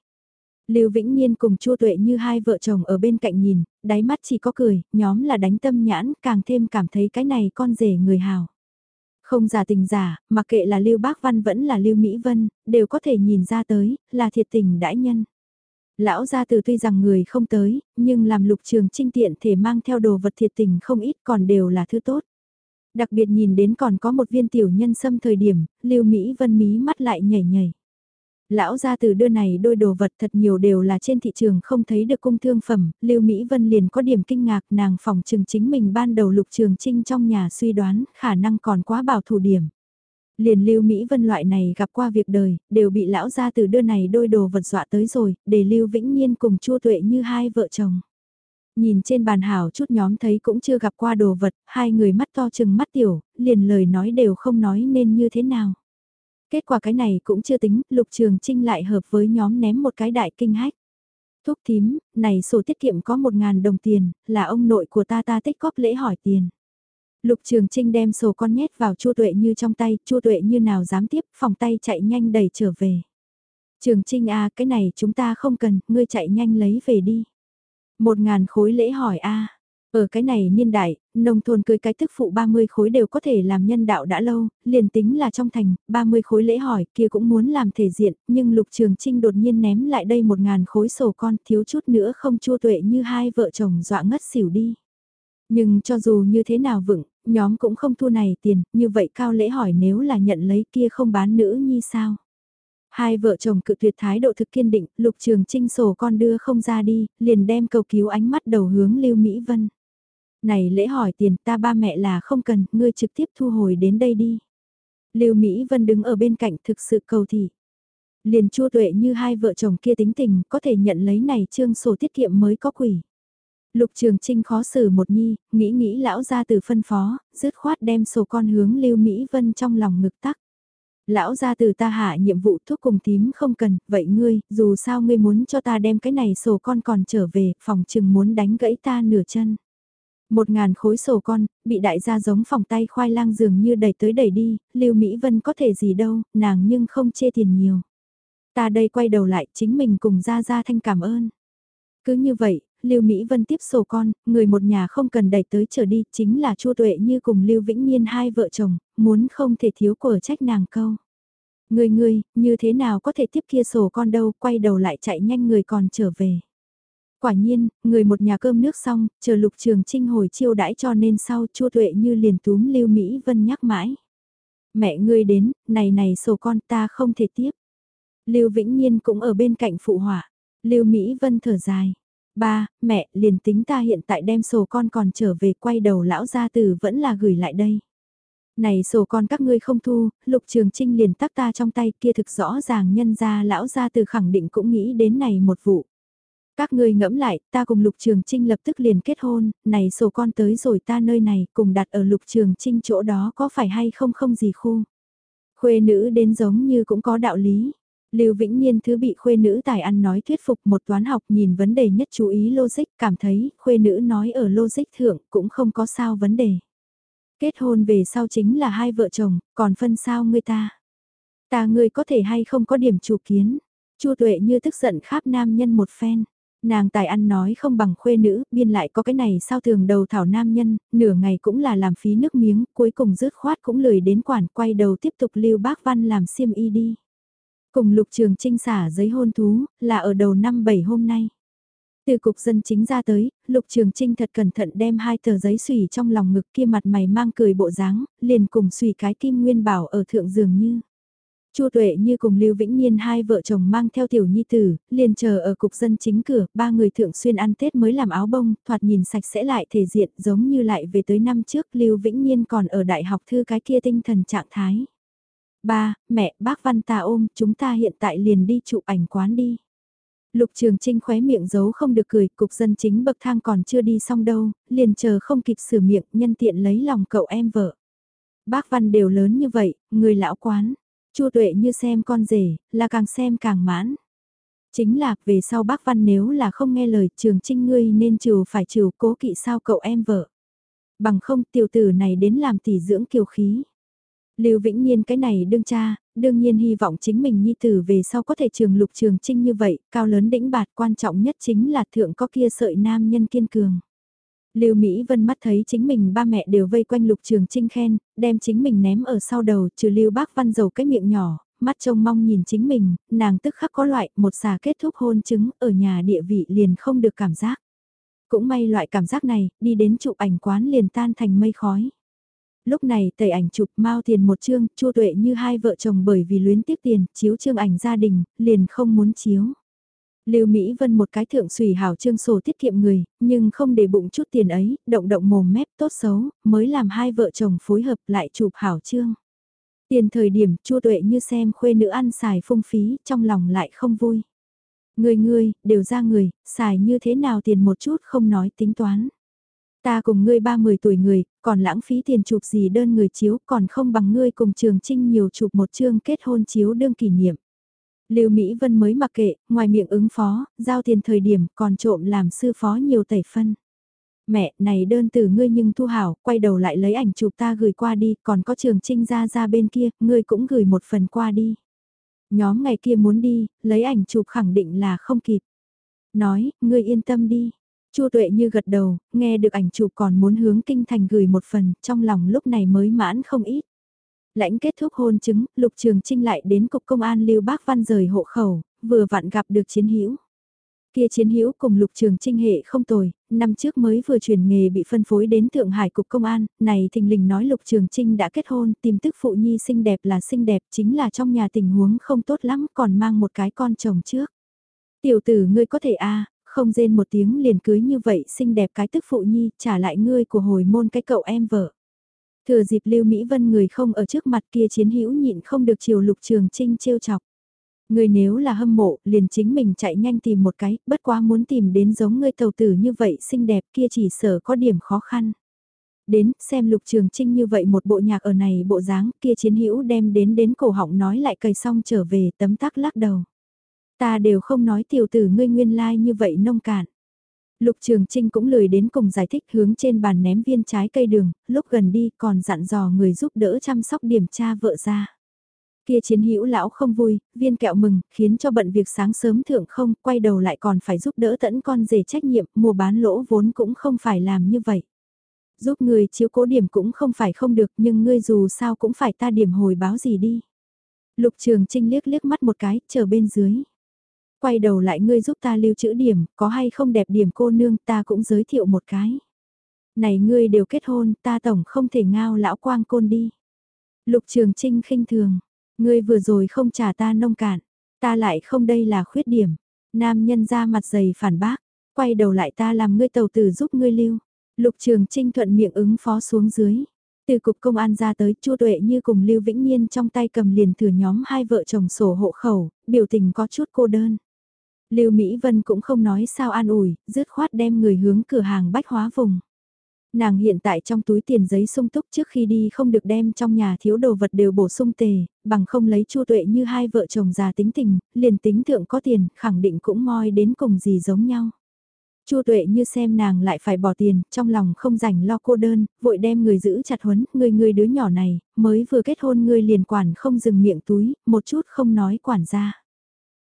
Lưu Vĩnh Nhiên cùng Chu Tuệ như hai vợ chồng ở bên cạnh nhìn, đáy mắt chỉ có cười, nhóm là đánh tâm nhãn, càng thêm cảm thấy cái này con rể người hào. Không giả tình giả, mặc kệ là Lưu Bác Văn vẫn là Lưu Mỹ Vân, đều có thể nhìn ra tới, là thiệt tình đãi nhân. Lão gia từ tuy rằng người không tới, nhưng làm lục trường trinh tiện thể mang theo đồ vật thiệt tình không ít còn đều là thứ tốt. Đặc biệt nhìn đến còn có một viên tiểu nhân xâm thời điểm, Lưu Mỹ Vân mí mắt lại nhảy nhảy. Lão gia từ đưa này đôi đồ vật thật nhiều đều là trên thị trường không thấy được cung thương phẩm, Lưu Mỹ Vân liền có điểm kinh ngạc nàng phòng trường chính mình ban đầu lục trường trinh trong nhà suy đoán khả năng còn quá bảo thủ điểm. Liền Lưu Mỹ Vân loại này gặp qua việc đời, đều bị lão gia từ đưa này đôi đồ vật dọa tới rồi, để Lưu Vĩnh Nhiên cùng Chua Tuệ như hai vợ chồng. Nhìn trên bàn hảo chút nhóm thấy cũng chưa gặp qua đồ vật, hai người mắt to chừng mắt tiểu, liền lời nói đều không nói nên như thế nào. Kết quả cái này cũng chưa tính, Lục Trường Trinh lại hợp với nhóm ném một cái đại kinh hách. Thúc thím, này sổ tiết kiệm có một ngàn đồng tiền, là ông nội của ta ta tích góp lễ hỏi tiền. Lục Trường Trinh đem sổ con nhét vào Chu Tuệ Như trong tay, Chu Tuệ Như nào dám tiếp, phòng tay chạy nhanh đẩy trở về. Trường Trinh a, à, cái này chúng ta không cần, ngươi chạy nhanh lấy về đi. Một ngàn khối lễ hỏi a. Ở cái này niên đại, nông thôn cưới cái thức phụ 30 khối đều có thể làm nhân đạo đã lâu, liền tính là trong thành, 30 khối lễ hỏi kia cũng muốn làm thể diện, nhưng Lục Trường Trinh đột nhiên ném lại đây một ngàn khối sổ con thiếu chút nữa không chua tuệ như hai vợ chồng dọa ngất xỉu đi. Nhưng cho dù như thế nào vững, nhóm cũng không thu này tiền, như vậy cao lễ hỏi nếu là nhận lấy kia không bán nữ nhi sao? Hai vợ chồng cự tuyệt thái độ thực kiên định, lục trường trinh sổ con đưa không ra đi, liền đem cầu cứu ánh mắt đầu hướng Lưu Mỹ Vân. Này lễ hỏi tiền ta ba mẹ là không cần, ngươi trực tiếp thu hồi đến đây đi. Lưu Mỹ Vân đứng ở bên cạnh thực sự cầu thị. Liền chua tuệ như hai vợ chồng kia tính tình có thể nhận lấy này trương sổ tiết kiệm mới có quỷ. Lục Trường Trinh khó xử một nhi, nghĩ nghĩ lão ra từ phân phó, dứt khoát đem sổ con hướng Lưu Mỹ Vân trong lòng ngực tắc. Lão ra từ ta hạ nhiệm vụ thuốc cùng tím không cần, vậy ngươi, dù sao ngươi muốn cho ta đem cái này sổ con còn trở về, phòng chừng muốn đánh gãy ta nửa chân. Một ngàn khối sổ con, bị đại gia giống phòng tay khoai lang dường như đẩy tới đẩy đi, Lưu Mỹ Vân có thể gì đâu, nàng nhưng không chê tiền nhiều. Ta đây quay đầu lại, chính mình cùng ra ra thanh cảm ơn. Cứ như vậy, Lưu Mỹ Vân tiếp sổ con, người một nhà không cần đẩy tới trở đi, chính là Chu Tuệ như cùng Lưu Vĩnh Nhiên hai vợ chồng, muốn không thể thiếu của trách nàng câu. Người người, như thế nào có thể tiếp kia sổ con đâu, quay đầu lại chạy nhanh người còn trở về. Quả nhiên, người một nhà cơm nước xong, chờ lục trường trinh hồi chiêu đãi cho nên sau chua Tuệ như liền túm Lưu Mỹ Vân nhắc mãi. Mẹ ngươi đến, này này sổ con ta không thể tiếp. Lưu Vĩnh Nhiên cũng ở bên cạnh phụ họa. Lưu Mỹ Vân thở dài. Ba, mẹ, liền tính ta hiện tại đem sổ con còn trở về quay đầu lão gia tử vẫn là gửi lại đây. Này sổ con các ngươi không thu, lục trường trinh liền tắc ta trong tay kia thực rõ ràng nhân ra lão gia tử khẳng định cũng nghĩ đến này một vụ. Các ngươi ngẫm lại, ta cùng lục trường trinh lập tức liền kết hôn, này sổ con tới rồi ta nơi này cùng đặt ở lục trường trinh chỗ đó có phải hay không không gì khu. Khuê nữ đến giống như cũng có đạo lý. Lưu Vĩnh Nhiên thứ bị khuê nữ tài ăn nói thuyết phục một toán học nhìn vấn đề nhất chú ý logic cảm thấy khuê nữ nói ở logic thượng cũng không có sao vấn đề. Kết hôn về sau chính là hai vợ chồng, còn phân sao người ta. Ta người có thể hay không có điểm chủ kiến. Chu tuệ như tức giận khắp nam nhân một phen. Nàng tài ăn nói không bằng khuê nữ, biên lại có cái này sao thường đầu thảo nam nhân, nửa ngày cũng là làm phí nước miếng, cuối cùng rứt khoát cũng lười đến quản quay đầu tiếp tục lưu bác văn làm xiêm y đi. Cùng lục trường trinh xả giấy hôn thú, là ở đầu năm 7 hôm nay. Từ cục dân chính ra tới, lục trường trinh thật cẩn thận đem hai tờ giấy xùy trong lòng ngực kia mặt mày mang cười bộ dáng, liền cùng xùy cái kim nguyên bảo ở thượng giường như. Chu Tuệ như cùng Lưu Vĩnh Nhiên hai vợ chồng mang theo tiểu nhi tử, liền chờ ở cục dân chính cửa, ba người thượng xuyên ăn Tết mới làm áo bông, thoạt nhìn sạch sẽ lại thể diện giống như lại về tới năm trước Lưu Vĩnh Nhiên còn ở đại học thư cái kia tinh thần trạng thái. Ba, mẹ, bác Văn ta ôm, chúng ta hiện tại liền đi chụp ảnh quán đi. Lục Trường Trinh khóe miệng giấu không được cười, cục dân chính bậc thang còn chưa đi xong đâu, liền chờ không kịp sửa miệng, nhân tiện lấy lòng cậu em vợ. Bác Văn đều lớn như vậy, người lão quán, chua tuệ như xem con rể, là càng xem càng mãn. Chính là, về sau bác Văn nếu là không nghe lời Trường Trinh ngươi nên trừ phải trừ cố kỵ sao cậu em vợ. Bằng không tiểu tử này đến làm tỷ dưỡng kiều khí. Lưu Vĩnh Nhiên cái này đương cha, đương nhiên hy vọng chính mình nhi tử về sau có thể trường lục trường trinh như vậy, cao lớn đĩnh bạt quan trọng nhất chính là thượng có kia sợi nam nhân kiên cường. Lưu Mỹ Vân mắt thấy chính mình ba mẹ đều vây quanh lục trường trinh khen, đem chính mình ném ở sau đầu trừ Lưu Bác Văn dầu cái miệng nhỏ, mắt trông mong nhìn chính mình, nàng tức khắc có loại một xà kết thúc hôn chứng ở nhà địa vị liền không được cảm giác. Cũng may loại cảm giác này, đi đến chụp ảnh quán liền tan thành mây khói. Lúc này tẩy ảnh chụp mau tiền một chương, chua tuệ như hai vợ chồng bởi vì luyến tiếc tiền, chiếu chương ảnh gia đình, liền không muốn chiếu. Lưu Mỹ Vân một cái thượng sủy hảo trương sổ tiết kiệm người, nhưng không để bụng chút tiền ấy, động động mồm mép tốt xấu, mới làm hai vợ chồng phối hợp lại chụp hảo trương. Tiền thời điểm chua tuệ như xem khuê nữ ăn xài phung phí, trong lòng lại không vui. Người người, đều ra người, xài như thế nào tiền một chút không nói tính toán. Ta cùng ngươi ba mười tuổi người, còn lãng phí tiền chụp gì đơn người chiếu, còn không bằng ngươi cùng trường trinh nhiều chụp một chương kết hôn chiếu đương kỷ niệm. Lưu Mỹ Vân mới mặc kệ, ngoài miệng ứng phó, giao tiền thời điểm còn trộm làm sư phó nhiều tẩy phân. Mẹ, này đơn từ ngươi nhưng thu hảo, quay đầu lại lấy ảnh chụp ta gửi qua đi, còn có trường trinh ra ra bên kia, ngươi cũng gửi một phần qua đi. Nhóm ngày kia muốn đi, lấy ảnh chụp khẳng định là không kịp. Nói, ngươi yên tâm đi. Chu tuệ như gật đầu, nghe được ảnh chụp còn muốn hướng kinh thành gửi một phần, trong lòng lúc này mới mãn không ít. Lãnh kết thúc hôn chứng, Lục Trường Trinh lại đến cục công an Lưu Bác Văn rời hộ khẩu, vừa vặn gặp được chiến hữu. Kia chiến hữu cùng Lục Trường Trinh hệ không tồi, năm trước mới vừa chuyển nghề bị phân phối đến Thượng Hải cục công an, này thình lình nói Lục Trường Trinh đã kết hôn, tìm tức phụ nhi xinh đẹp là xinh đẹp, chính là trong nhà tình huống không tốt lắm, còn mang một cái con chồng trước. Tiểu tử ngươi có thể a không rên một tiếng liền cưới như vậy xinh đẹp cái tức phụ nhi, trả lại ngươi của hồi môn cái cậu em vợ. Thừa dịp Lưu Mỹ Vân người không ở trước mặt kia chiến hữu nhịn không được chiều Lục Trường Trinh trêu chọc. Người nếu là hâm mộ, liền chính mình chạy nhanh tìm một cái, bất quá muốn tìm đến giống ngươi tàu tử như vậy xinh đẹp kia chỉ sở có điểm khó khăn. Đến, xem lục trường trinh như vậy một bộ nhạc ở này bộ dáng kia chiến hữu đem đến đến cổ họng nói lại cầy xong trở về tấm tắc lắc đầu. Ta đều không nói tiểu tử ngươi nguyên lai like như vậy nông cạn. Lục Trường Trinh cũng lười đến cùng giải thích hướng trên bàn ném viên trái cây đường, lúc gần đi còn dặn dò người giúp đỡ chăm sóc điểm cha vợ ra. Kia chiến hữu lão không vui, viên kẹo mừng, khiến cho bận việc sáng sớm thượng không, quay đầu lại còn phải giúp đỡ tẫn con rể trách nhiệm, mua bán lỗ vốn cũng không phải làm như vậy. Giúp người chiếu cố điểm cũng không phải không được nhưng ngươi dù sao cũng phải ta điểm hồi báo gì đi. Lục Trường Trinh liếc liếc mắt một cái, chờ bên dưới quay đầu lại ngươi giúp ta lưu trữ điểm, có hay không đẹp điểm cô nương ta cũng giới thiệu một cái. Này ngươi đều kết hôn, ta tổng không thể ngao lão quang côn đi. Lục Trường Trinh khinh thường, ngươi vừa rồi không trả ta nông cạn, ta lại không đây là khuyết điểm. Nam nhân ra mặt dày phản bác, quay đầu lại ta làm ngươi tàu tử giúp ngươi lưu. Lục Trường Trinh thuận miệng ứng phó xuống dưới. Từ cục công an ra tới, Chu Tuệ như cùng Lưu Vĩnh Nhiên trong tay cầm liền thừa nhóm hai vợ chồng sổ hộ khẩu, biểu tình có chút cô đơn. Lưu Mỹ Vân cũng không nói sao an ủi, dứt khoát đem người hướng cửa hàng bách hóa vùng. Nàng hiện tại trong túi tiền giấy sung túc trước khi đi không được đem trong nhà thiếu đồ vật đều bổ sung tề, bằng không lấy chu tuệ như hai vợ chồng già tính tình, liền tính thượng có tiền, khẳng định cũng moi đến cùng gì giống nhau. Chu tuệ như xem nàng lại phải bỏ tiền, trong lòng không rảnh lo cô đơn, vội đem người giữ chặt huấn, người người đứa nhỏ này, mới vừa kết hôn người liền quản không dừng miệng túi, một chút không nói quản ra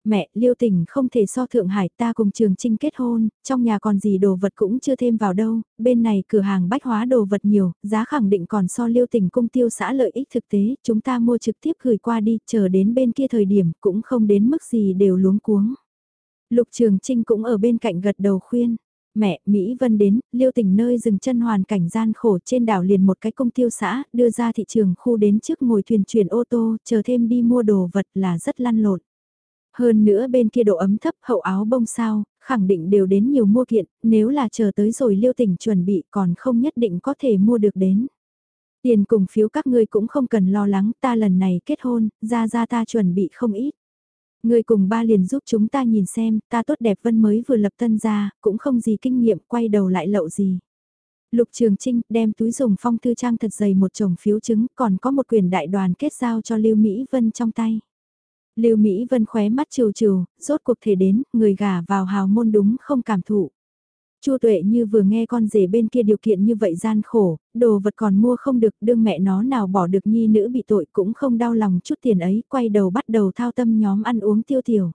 mẹ, liêu tình không thể so Thượng Hải ta cùng trường trinh kết hôn, trong nhà còn gì đồ vật cũng chưa thêm vào đâu, bên này cửa hàng bách hóa đồ vật nhiều, giá khẳng định còn so liêu tình cung tiêu xã lợi ích thực tế, chúng ta mua trực tiếp gửi qua đi, chờ đến bên kia thời điểm cũng không đến mức gì đều luống cuống. Lục Trường Trinh cũng ở bên cạnh gật đầu khuyên. Mẹ, Mỹ Vân đến, liêu tình nơi dừng chân hoàn cảnh gian khổ trên đảo liền một cái công tiêu xã, đưa ra thị trường khu đến trước ngồi thuyền chuyển ô tô, chờ thêm đi mua đồ vật là rất lăn lộn. Hơn nữa bên kia độ ấm thấp hậu áo bông sao, khẳng định đều đến nhiều mua kiện, nếu là chờ tới rồi liêu tỉnh chuẩn bị còn không nhất định có thể mua được đến. Tiền cùng phiếu các ngươi cũng không cần lo lắng, ta lần này kết hôn, ra ra ta chuẩn bị không ít. Người cùng ba liền giúp chúng ta nhìn xem, ta tốt đẹp vân mới vừa lập tân ra, cũng không gì kinh nghiệm, quay đầu lại lậu gì. Lục Trường Trinh đem túi dùng phong thư trang thật dày một chồng phiếu chứng, còn có một quyền đại đoàn kết giao cho Lưu Mỹ Vân trong tay. Lưu Mỹ Vân khóe mắt trừ trừ, rốt cuộc thể đến, người gả vào hào môn đúng không cảm thụ. Chu Tuệ như vừa nghe con rể bên kia điều kiện như vậy gian khổ, đồ vật còn mua không được, đương mẹ nó nào bỏ được nhi nữ bị tội cũng không đau lòng chút tiền ấy, quay đầu bắt đầu thao tâm nhóm ăn uống tiêu tiểu.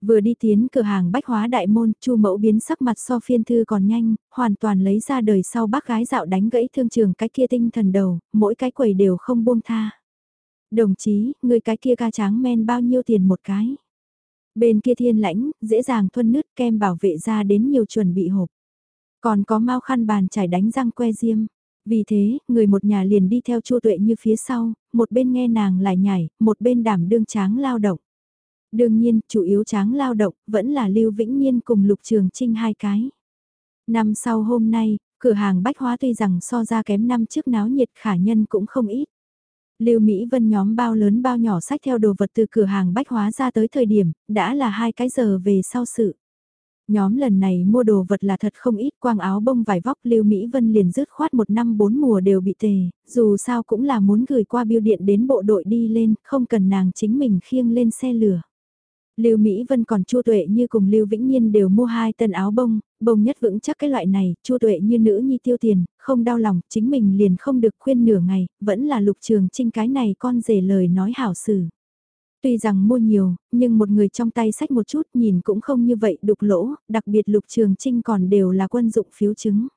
Vừa đi tiến cửa hàng bách hóa đại môn, Chu Mẫu biến sắc mặt so phiên thư còn nhanh, hoàn toàn lấy ra đời sau bác gái dạo đánh gãy thương trường cái kia tinh thần đầu, mỗi cái quầy đều không buông tha. Đồng chí, người cái kia ca tráng men bao nhiêu tiền một cái? Bên kia thiên lãnh, dễ dàng thuân nứt kem bảo vệ ra đến nhiều chuẩn bị hộp. Còn có mau khăn bàn chải đánh răng que diêm. Vì thế, người một nhà liền đi theo chua Tuệ như phía sau, một bên nghe nàng lại nhảy, một bên đảm đương tráng lao động. Đương nhiên, chủ yếu tráng lao động, vẫn là Lưu Vĩnh Nhiên cùng Lục Trường Trinh hai cái. Năm sau hôm nay, cửa hàng bách hóa tuy rằng so ra kém năm trước náo nhiệt khả nhân cũng không ít. Lưu Mỹ Vân nhóm bao lớn bao nhỏ sách theo đồ vật từ cửa hàng bách hóa ra tới thời điểm, đã là hai cái giờ về sau sự. Nhóm lần này mua đồ vật là thật không ít quang áo bông vải vóc Lưu Mỹ Vân liền rứt khoát một năm bốn mùa đều bị tề, dù sao cũng là muốn gửi qua biêu điện đến bộ đội đi lên, không cần nàng chính mình khiêng lên xe lửa. Lưu Mỹ Vân còn Chu Tuệ như cùng Lưu Vĩnh Nhiên đều mua hai tân áo bông, bông nhất vững chắc cái loại này, Chu Tuệ như nữ nhi tiêu tiền, không đau lòng, chính mình liền không được khuyên nửa ngày, vẫn là Lục Trường Trinh cái này con rể lời nói hảo xử. Tuy rằng mua nhiều, nhưng một người trong tay sách một chút nhìn cũng không như vậy đục lỗ, đặc biệt Lục Trường Trinh còn đều là quân dụng phiếu chứng.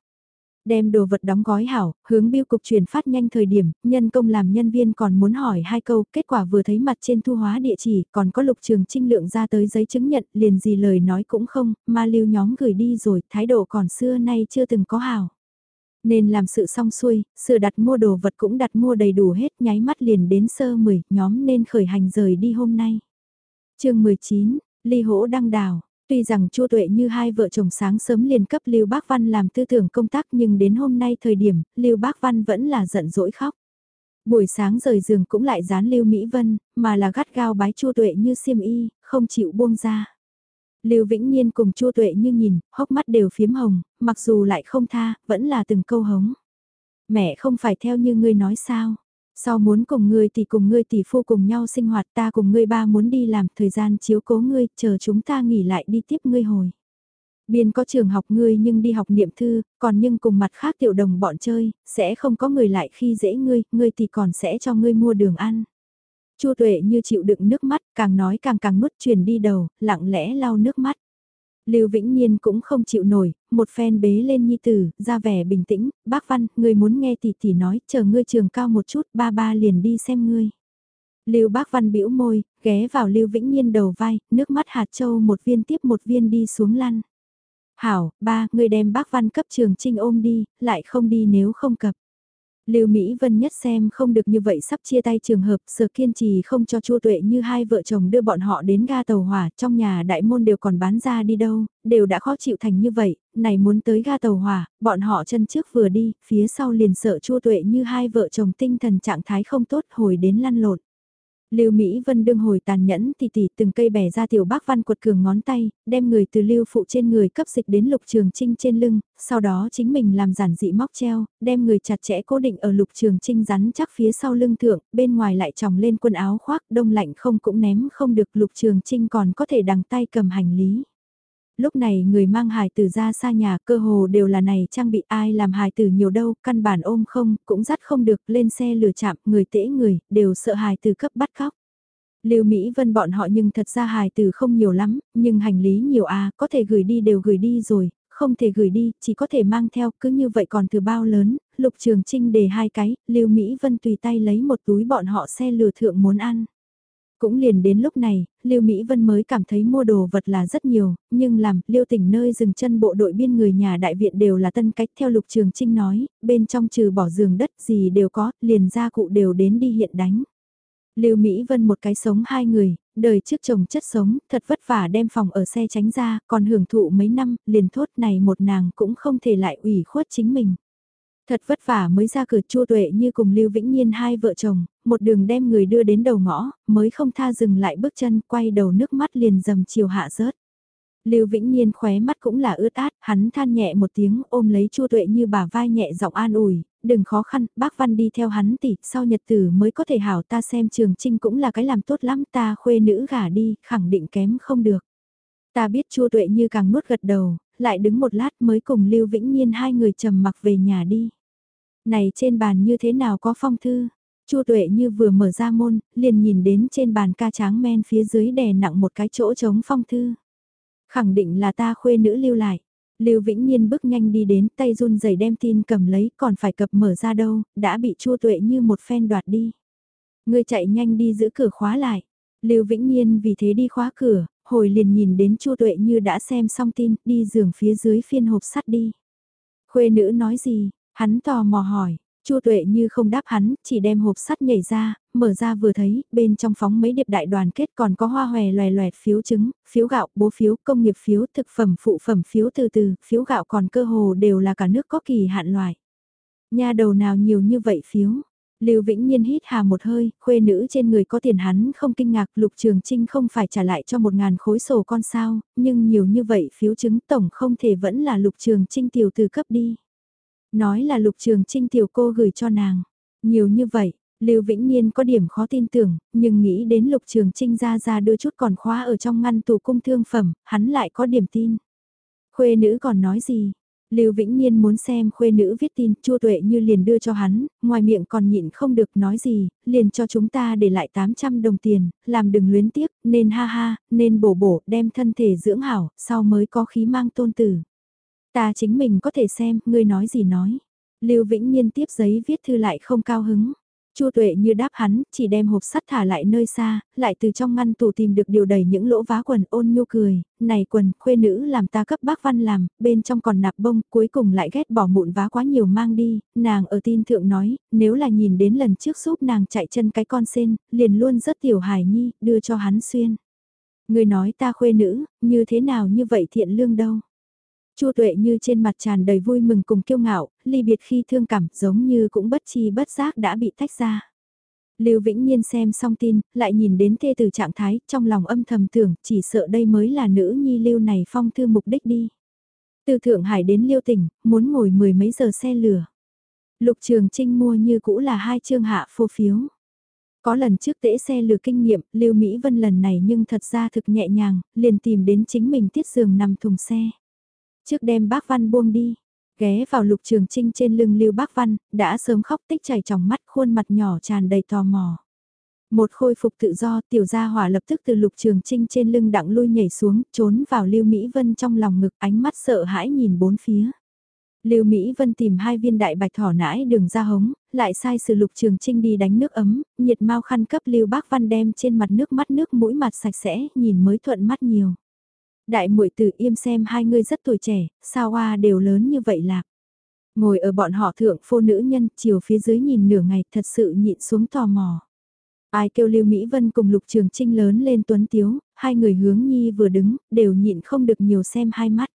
Đem đồ vật đóng gói hảo, hướng biêu cục chuyển phát nhanh thời điểm, nhân công làm nhân viên còn muốn hỏi hai câu, kết quả vừa thấy mặt trên thu hóa địa chỉ, còn có lục trường trinh lượng ra tới giấy chứng nhận, liền gì lời nói cũng không, mà lưu nhóm gửi đi rồi, thái độ còn xưa nay chưa từng có hảo. Nên làm sự xong xuôi, sự đặt mua đồ vật cũng đặt mua đầy đủ hết, nháy mắt liền đến sơ 10, nhóm nên khởi hành rời đi hôm nay. chương 19, ly hỗ đăng đào, Tuy rằng Chu Tuệ như hai vợ chồng sáng sớm liền cấp Lưu Bác Văn làm tư tưởng công tác nhưng đến hôm nay thời điểm, Lưu Bác Văn vẫn là giận dỗi khóc. Buổi sáng rời giường cũng lại dán Lưu Mỹ Vân, mà là gắt gao bái Chu Tuệ như xiêm y, không chịu buông ra. Lưu Vĩnh Nhiên cùng Chu Tuệ như nhìn, hốc mắt đều phiếm hồng, mặc dù lại không tha, vẫn là từng câu hống. Mẹ không phải theo như ngươi nói sao? Sau muốn cùng ngươi thì cùng ngươi tỷ phu cùng nhau sinh hoạt ta cùng ngươi ba muốn đi làm thời gian chiếu cố ngươi, chờ chúng ta nghỉ lại đi tiếp ngươi hồi. Biên có trường học ngươi nhưng đi học niệm thư, còn nhưng cùng mặt khác tiểu đồng bọn chơi, sẽ không có người lại khi dễ ngươi, ngươi thì còn sẽ cho ngươi mua đường ăn. Chu tuệ như chịu đựng nước mắt, càng nói càng càng nuốt truyền đi đầu, lặng lẽ lau nước mắt. Lưu Vĩnh Nhiên cũng không chịu nổi, một phen bế lên nhi tử, ra vẻ bình tĩnh, bác Văn, người muốn nghe tỷ tỷ nói, chờ ngươi trường cao một chút, ba ba liền đi xem ngươi. Lưu Bác Văn bĩu môi, ghé vào Lưu Vĩnh Nhiên đầu vai, nước mắt hạt châu một viên tiếp một viên đi xuống lăn. Hảo, ba, ngươi đem bác Văn cấp trường trinh ôm đi, lại không đi nếu không cập. Lưu Mỹ Vân nhất xem không được như vậy sắp chia tay trường hợp, sở kiên trì không cho Chu Tuệ như hai vợ chồng đưa bọn họ đến ga tàu hỏa, trong nhà đại môn đều còn bán ra đi đâu, đều đã khó chịu thành như vậy, này muốn tới ga tàu hỏa, bọn họ chân trước vừa đi, phía sau liền sợ Chu Tuệ như hai vợ chồng tinh thần trạng thái không tốt hồi đến lăn lộn. Lưu Mỹ Vân đương hồi tàn nhẫn tỉ tỉ từng cây bẻ ra tiểu bác văn quật cường ngón tay, đem người từ lưu phụ trên người cấp dịch đến lục trường trinh trên lưng, sau đó chính mình làm giản dị móc treo, đem người chặt chẽ cố định ở lục trường trinh rắn chắc phía sau lưng thượng, bên ngoài lại tròng lên quần áo khoác, đông lạnh không cũng ném không được lục trường trinh còn có thể đằng tay cầm hành lý lúc này người mang hài tử ra xa nhà cơ hồ đều là này trang bị ai làm hài tử nhiều đâu, căn bản ôm không, cũng dắt không được, lên xe lửa chạm, người tễ người, đều sợ hài tử cấp bắt khóc Lưu Mỹ Vân bọn họ nhưng thật ra hài tử không nhiều lắm, nhưng hành lý nhiều à, có thể gửi đi đều gửi đi rồi, không thể gửi đi, chỉ có thể mang theo, cứ như vậy còn từ bao lớn, Lục Trường Trinh để hai cái, Lưu Mỹ Vân tùy tay lấy một túi bọn họ xe lừa thượng muốn ăn. Cũng liền đến lúc này, Lưu Mỹ Vân mới cảm thấy mua đồ vật là rất nhiều, nhưng làm, Lưu tỉnh nơi dừng chân bộ đội biên người nhà đại viện đều là tân cách theo Lục Trường Trinh nói, bên trong trừ bỏ giường đất gì đều có, liền gia cụ đều đến đi hiện đánh. Lưu Mỹ Vân một cái sống hai người, đời trước chồng chất sống, thật vất vả đem phòng ở xe tránh ra, còn hưởng thụ mấy năm, liền thốt này một nàng cũng không thể lại ủy khuất chính mình. Thật vất vả mới ra cửa chua tuệ như cùng Lưu Vĩnh Nhiên hai vợ chồng, một đường đem người đưa đến đầu ngõ, mới không tha dừng lại bước chân, quay đầu nước mắt liền dầm chiều hạ rớt. Lưu Vĩnh Nhiên khóe mắt cũng là ướt át, hắn than nhẹ một tiếng ôm lấy Chu Tuệ như bà vai nhẹ giọng an ủi, đừng khó khăn, bác Văn đi theo hắn tỷ, sau nhật tử mới có thể hảo ta xem Trường Trinh cũng là cái làm tốt lắm ta khuê nữ gả đi, khẳng định kém không được. Ta biết Chu Tuệ như càng nuốt gật đầu, lại đứng một lát mới cùng Lưu Vĩnh Nhiên hai người trầm mặc về nhà đi. Này trên bàn như thế nào có phong thư? Chu Tuệ như vừa mở ra môn, liền nhìn đến trên bàn ca tráng men phía dưới đè nặng một cái chỗ trống phong thư. Khẳng định là ta khuê nữ lưu lại. Lưu Vĩnh Nhiên bước nhanh đi đến, tay run rẩy đem tin cầm lấy, còn phải cập mở ra đâu, đã bị Chu Tuệ như một phen đoạt đi. Ngươi chạy nhanh đi giữ cửa khóa lại. Lưu Vĩnh Nhiên vì thế đi khóa cửa, hồi liền nhìn đến Chu Tuệ như đã xem xong tin, đi giường phía dưới phiên hộp sắt đi. Khuê nữ nói gì, Hắn tò mò hỏi, Chu Tuệ như không đáp hắn, chỉ đem hộp sắt nhảy ra, mở ra vừa thấy, bên trong phóng mấy điệp đại đoàn kết còn có hoa hòe loè loẹt phiếu trứng, phiếu gạo, bố phiếu, công nghiệp phiếu, thực phẩm, phụ phẩm phiếu từ từ, phiếu gạo còn cơ hồ đều là cả nước có kỳ hạn loại. Nhà đầu nào nhiều như vậy phiếu. Lưu Vĩnh Nhiên hít hà một hơi, khuê nữ trên người có tiền hắn không kinh ngạc, Lục Trường Trinh không phải trả lại cho một ngàn khối sổ con sao, nhưng nhiều như vậy phiếu chứng tổng không thể vẫn là Lục Trường Trinh tiểu từ cấp đi. Nói là Lục Trường Trinh tiểu cô gửi cho nàng. Nhiều như vậy, Lưu Vĩnh Nhiên có điểm khó tin tưởng, nhưng nghĩ đến Lục Trường Trinh ra ra đưa chút còn khóa ở trong ngăn tủ cung thương phẩm, hắn lại có điểm tin. Khuê nữ còn nói gì? Lưu Vĩnh Nhiên muốn xem khuê nữ viết tin, Chu Tuệ như liền đưa cho hắn, ngoài miệng còn nhịn không được nói gì, liền cho chúng ta để lại 800 đồng tiền, làm đừng luyến tiếc, nên ha ha, nên bổ bổ, đem thân thể dưỡng hảo, sau mới có khí mang tôn tử. Ta chính mình có thể xem, ngươi nói gì nói. Lưu Vĩnh Nhiên tiếp giấy viết thư lại không cao hứng. Chu Tuệ như đáp hắn, chỉ đem hộp sắt thả lại nơi xa, lại từ trong ngăn tủ tìm được điều đầy những lỗ vá quần ôn nhu cười, này quần, khuê nữ làm ta cấp bác văn làm, bên trong còn nạp bông, cuối cùng lại ghét bỏ mụn vá quá nhiều mang đi, nàng ở tin thượng nói, nếu là nhìn đến lần trước giúp nàng chạy chân cái con sen, liền luôn rất tiểu hài nhi, đưa cho hắn xuyên. Người nói ta khuê nữ, như thế nào như vậy thiện lương đâu. Chu tuệ như trên mặt tràn đầy vui mừng cùng kiêu ngạo, ly biệt khi thương cảm giống như cũng bất chi bất giác đã bị tách ra. Lưu Vĩnh Nhiên xem xong tin, lại nhìn đến thê từ trạng thái, trong lòng âm thầm tưởng, chỉ sợ đây mới là nữ nhi Lưu này phong thư mục đích đi. Từ Thượng Hải đến Liêu tỉnh, muốn ngồi mười mấy giờ xe lửa. Lục Trường Trinh mua như cũ là hai chương hạ phô phiếu. Có lần trước tễ xe lừa kinh nghiệm, Lưu Mỹ Vân lần này nhưng thật ra thực nhẹ nhàng, liền tìm đến chính mình tiết giường nằm thùng xe. Trước đem bác Văn buông đi, ghé vào lục trường trinh trên lưng lưu bác Văn, đã sớm khóc tích chảy trong mắt khuôn mặt nhỏ tràn đầy tò mò. Một khôi phục tự do tiểu gia hỏa lập tức từ lục trường trinh trên lưng đặng lui nhảy xuống, trốn vào lưu Mỹ Vân trong lòng ngực ánh mắt sợ hãi nhìn bốn phía. Lưu Mỹ Vân tìm hai viên đại bạch thỏ nãi đường ra hống, lại sai sự lục trường trinh đi đánh nước ấm, nhiệt mau khăn cấp Lưu Bác Văn đem trên mặt nước mắt nước mũi mặt sạch sẽ, nhìn mới thuận mắt nhiều. Đại muội tử im xem hai người rất tuổi trẻ, sao hoa đều lớn như vậy lạc. Ngồi ở bọn họ thượng phô nữ nhân, chiều phía dưới nhìn nửa ngày thật sự nhịn xuống tò mò. Ai kêu Lưu Mỹ Vân cùng Lục Trường Trinh lớn lên tuấn tiếu, hai người hướng nhi vừa đứng, đều nhịn không được nhiều xem hai mắt.